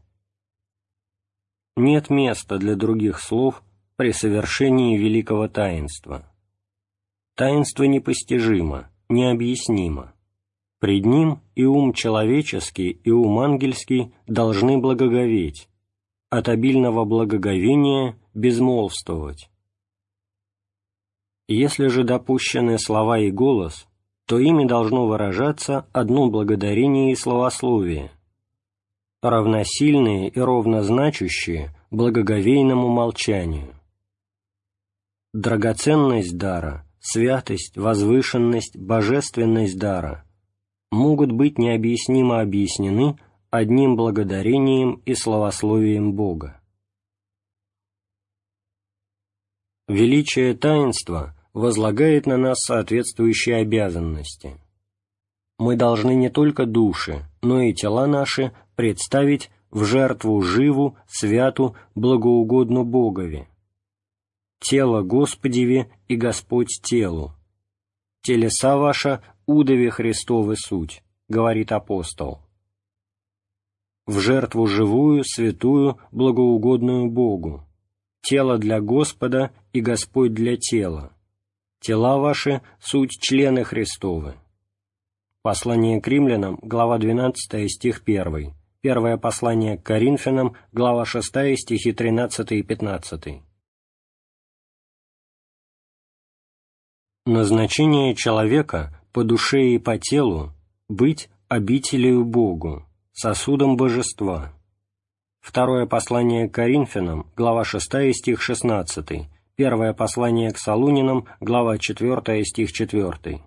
Нет места для других слов при совершении великого таинства. Таинство непостижимо, необъяснимо. Пред ним и ум человеческий, и ум ангельский должны благоговеть, от обильного благоговения безмолвствовать. Если же допущены слова и голос, то ими должно выражаться одно благодарение и словословие, равносильные и ровнозначащие благоговейному молчанию. Драгоценность дара, святость, возвышенность, божественность дара могут быть необъяснимо объяснены одним благодарением и славословием Бога. Величие таинства возлагает на нас соответствующие обязанности. Мы должны не только души, но и тела наши представить в жертву живу, святу, благоугодну Богове. Тело Господеве и Господь телу. Телеса ваша удове Христовы суть, говорит апостол в жертву живую, святую, благоугодную Богу, тело для Господа и Господь для тела, тела ваши — суть члены Христовы. Послание к римлянам, глава 12, стих 1. Первое послание к Коринфянам, глава 6, стихи 13 и 15. Назначение человека по душе и по телу — быть обителею Богу, сосудом божества. Второе послание к Коринфянам, глава 6, стих 16, первое послание к Солунинам, глава 4, стих 4.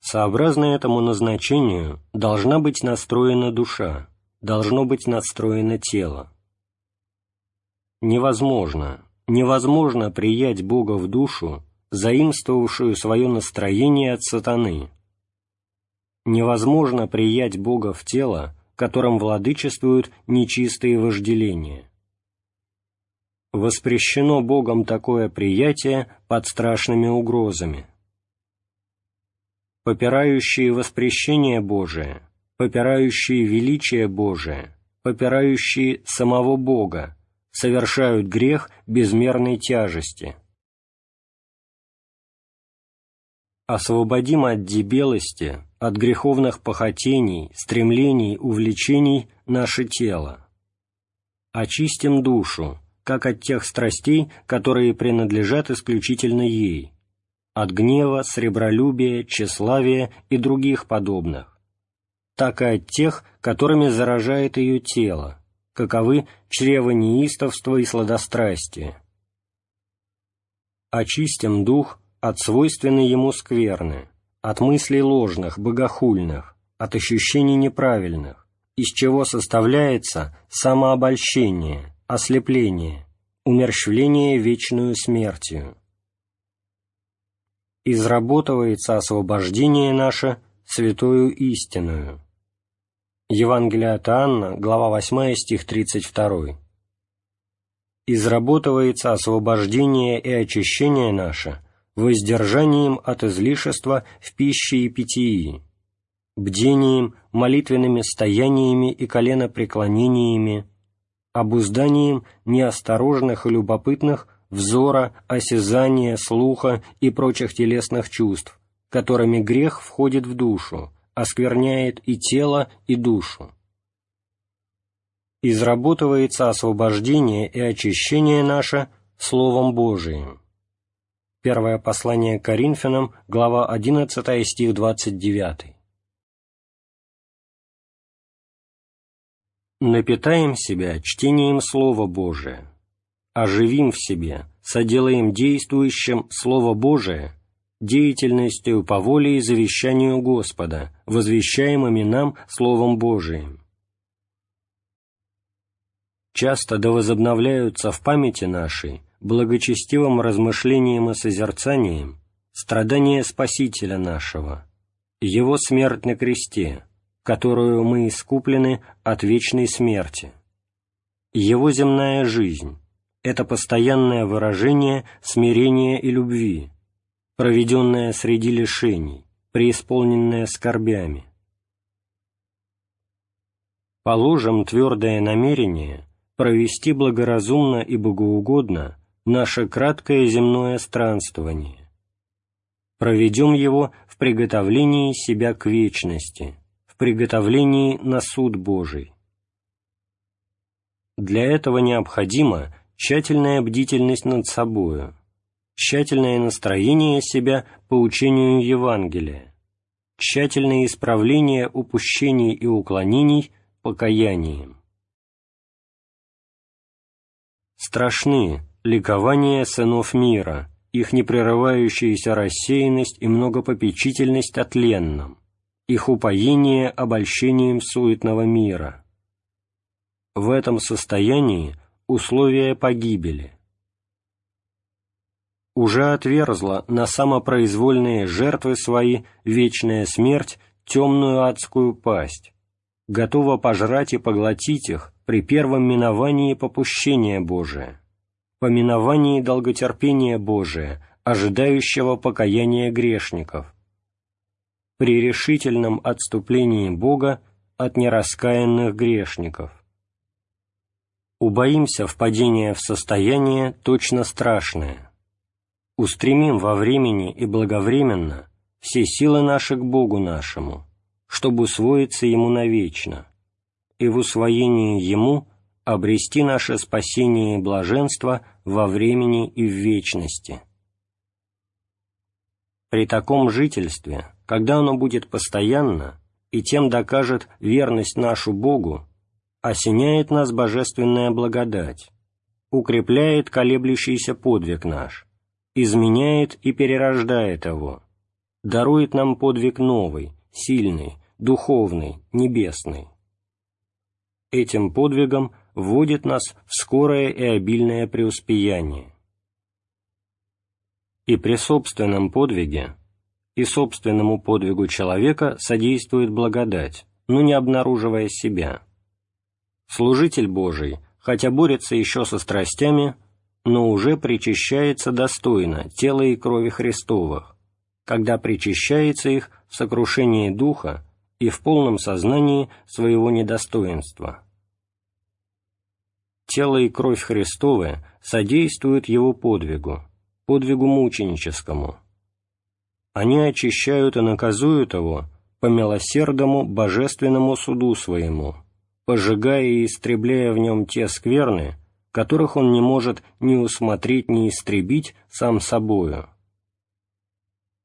Сообразно этому назначению должна быть настроена душа, должно быть настроено тело. Невозможно, невозможно приять Бога в душу, заимствовавшую свое настроение от сатаны, невозможно приять Бога в тело, которым владычествуют нечистые вожделения. Воспрещено Богом такое приятие под страшными угрозами. Попирающие воспрещение Божие, попирающие величие Божие, попирающие самого Бога, совершают грех безмерной тяжести. Освободим от дебелости, от греховных похотений, стремлений, увлечений наше тело. Очистим душу, как от тех страстей, которые принадлежат исключительно ей, от гнева, сребролюбия, тщеславия и других подобных, так и от тех, которыми заражает ее тело, каковы чрево неистовства и сладострастия. Очистим дух от свойственной ему скверны, от мыслей ложных, богохульных, от ощущений неправильных, из чего составляется самообольщение, ослепление, умерщвление вечную смертью. Изработывается освобождение наше святою истинную. Евангелие от Анна, глава 8, стих 32. Изработывается освобождение и очищение наше – воздержанием от излишества в пище и питьи, бдением, молитвенными стояниями и коленопреклонениями, обузданием неосторожных и любопытных взора, осязания, слуха и прочих телесных чувств, которыми грех входит в душу, оскверняет и тело, и душу. изработывается освобождение и очищение наше Словом Божиим. Первое послание Коринфянам, глава 11, стих 29. Напитаем себя чтением Слова Божия, оживим в себе, соделаем действующим Слово Божие деятельностью по воле и завещанию Господа, возвещаемыми нам Словом Божиим. Часто да возобновляются в памяти нашей благочестивым размышлением и созерцанием страдания Спасителя нашего, Его смерть на кресте, которую мы искуплены от вечной смерти. Его земная жизнь – это постоянное выражение смирения и любви, проведенное среди лишений, преисполненное скорбями. Положим твердое намерение провести благоразумно и богоугодно наше краткое земное странствование. Проведем его в приготовлении себя к вечности, в приготовлении на суд Божий. Для этого необходима тщательная бдительность над собою, тщательное настроение себя по учению Евангелия, тщательное исправление упущений и уклонений покаянием. Страшны ликование сынов мира, их непрерывающаяся рассеянность и многопопечительность о тленном, их упоение обольщением суетного мира. В этом состоянии условия погибели. Уже отверзла на самопроизвольные жертвы свои вечная смерть темную адскую пасть, готова пожрать и поглотить их при первом миновании попущения Божия поминовании долготерпения Божия, ожидающего покаяния грешников, при решительном отступлении Бога от нераскаянных грешников. Убоимся впадения в состояние точно страшное. Устремим во времени и благовременно все силы наши к Богу нашему, чтобы усвоиться Ему навечно, и в усвоении Ему обрести наше спасение и блаженство во времени и в вечности. При таком жительстве, когда оно будет постоянно и тем докажет верность нашу Богу, осеняет нас божественная благодать, укрепляет колеблющийся подвиг наш, изменяет и перерождает его, дарует нам подвиг новый, сильный, духовный, небесный. Этим подвигом вводит нас в скорое и обильное преуспеяние. И при собственном подвиге, и собственному подвигу человека содействует благодать, но не обнаруживая себя. Служитель Божий, хотя борется еще со страстями, но уже причащается достойно тела и крови Христовых, когда причащается их в сокрушении духа и в полном сознании своего недостоинства тело и кровь Христовы содействуют его подвигу, подвигу мученическому. Они очищают и наказуют его по милосердному божественному суду своему, пожигая и истребляя в нем те скверны, которых он не может ни усмотреть, ни истребить сам собою.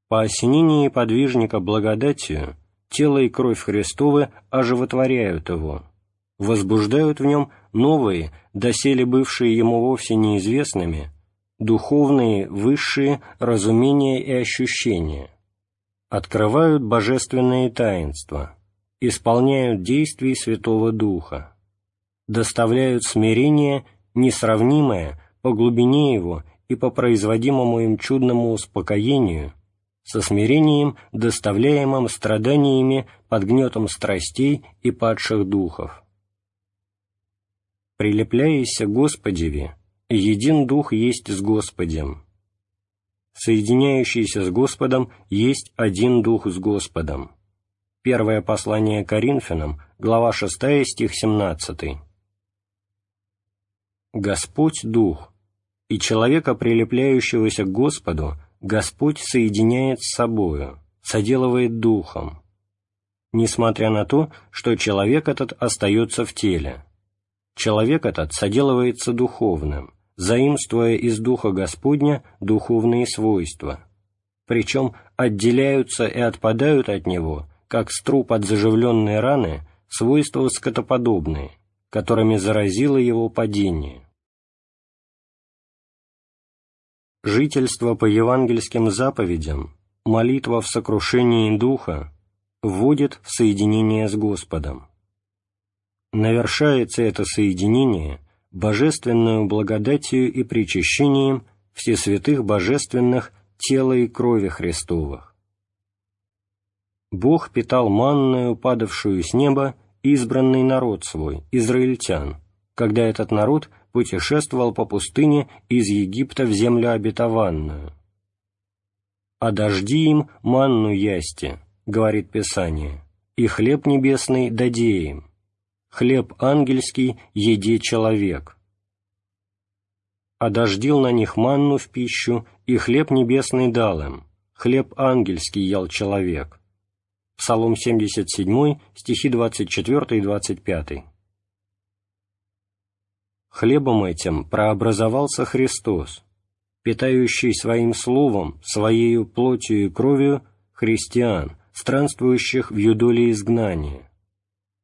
По осенении подвижника благодатью тело и кровь Христовы оживотворяют его, возбуждают в нем новые, доселе бывшие ему вовсе неизвестными, духовные, высшие разумения и ощущения, открывают божественные таинства, исполняют действия Святого Духа, доставляют смирение, несравнимое по глубине его и по производимому им чудному успокоению, со смирением, доставляемым страданиями под гнетом страстей и падших духов прилепляйся Господеви, един Дух есть с Господем. Соединяющийся с Господом есть один Дух с Господом. Первое послание Коринфянам, глава 6, стих 17. Господь – Дух, и человека, прилепляющегося к Господу, Господь соединяет с собою, соделывает Духом, несмотря на то, что человек этот остается в теле человек этот соделывается духовным, заимствуя из Духа Господня духовные свойства, причем отделяются и отпадают от него, как струп от заживленной раны, свойства скотоподобные, которыми заразило его падение. Жительство по евангельским заповедям, молитва в сокрушении духа вводит в соединение с Господом. Навершается это соединение божественную благодатью и причащением всесвятых божественных тела и крови Христовых. Бог питал манную, падавшую с неба, избранный народ свой, израильтян, когда этот народ путешествовал по пустыне из Египта в землю обетованную. «А дожди им манну ясти», — говорит Писание, — «и хлеб небесный дадеем, хлеб ангельский еде человек». Одождил на них манну в пищу, и хлеб небесный дал им, хлеб ангельский ел человек. Псалом 77, стихи 24 и 25. Хлебом этим прообразовался Христос, питающий своим словом, своею плотью и кровью христиан, странствующих в юдоле изгнания,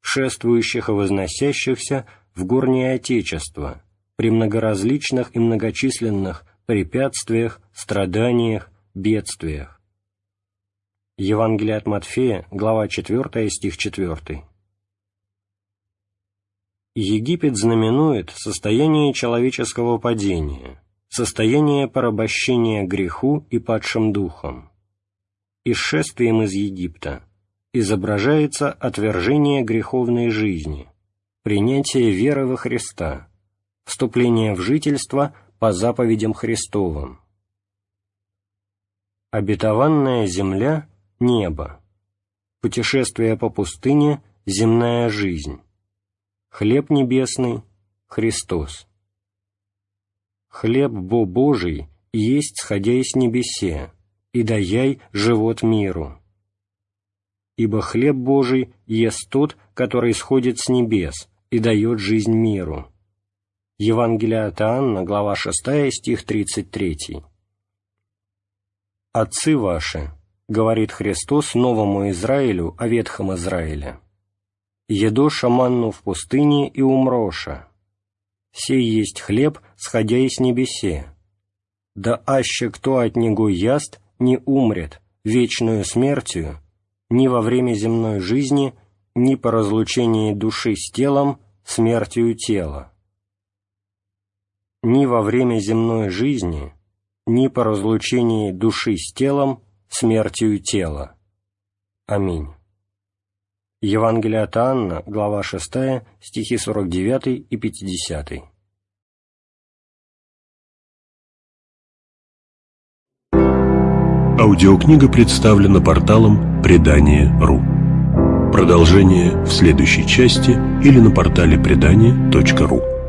шествующих и возносящихся в горнее Отечество, при многоразличных и многочисленных препятствиях, страданиях, бедствиях. Евангелие от Матфея, глава 4, стих 4. Египет знаменует состояние человеческого падения, состояние порабощения греху и падшим духом. Исшествием из Египта изображается отвержение греховной жизни, принятие веры во Христа, вступление в жительство по заповедям Христовым. Обетованная земля – небо, путешествие по пустыне – земная жизнь, Хлеб небесный — Христос. Хлеб Бо Божий есть, сходя из небесе, и даяй живот миру. Ибо хлеб Божий есть тот, который сходит с небес и дает жизнь миру. Евангелие от Иоанна, глава 6, стих 33. «Отцы ваши, — говорит Христос новому Израилю о Ветхом Израиле, — едоша манну в пустыне и умроша. Сей есть хлеб, сходя из небесе. Да аще кто от него яст, не умрет вечную смертью, ни во время земной жизни, ни по разлучении души с телом, смертью тела. Ни во время земной жизни, ни по разлучении души с телом, смертью тела. Аминь. Евангелие от Анна, глава 6, стихи 49 и 50. Аудиокнига представлена порталом Предание.ру. Продолжение в следующей части или на портале Предание.ру.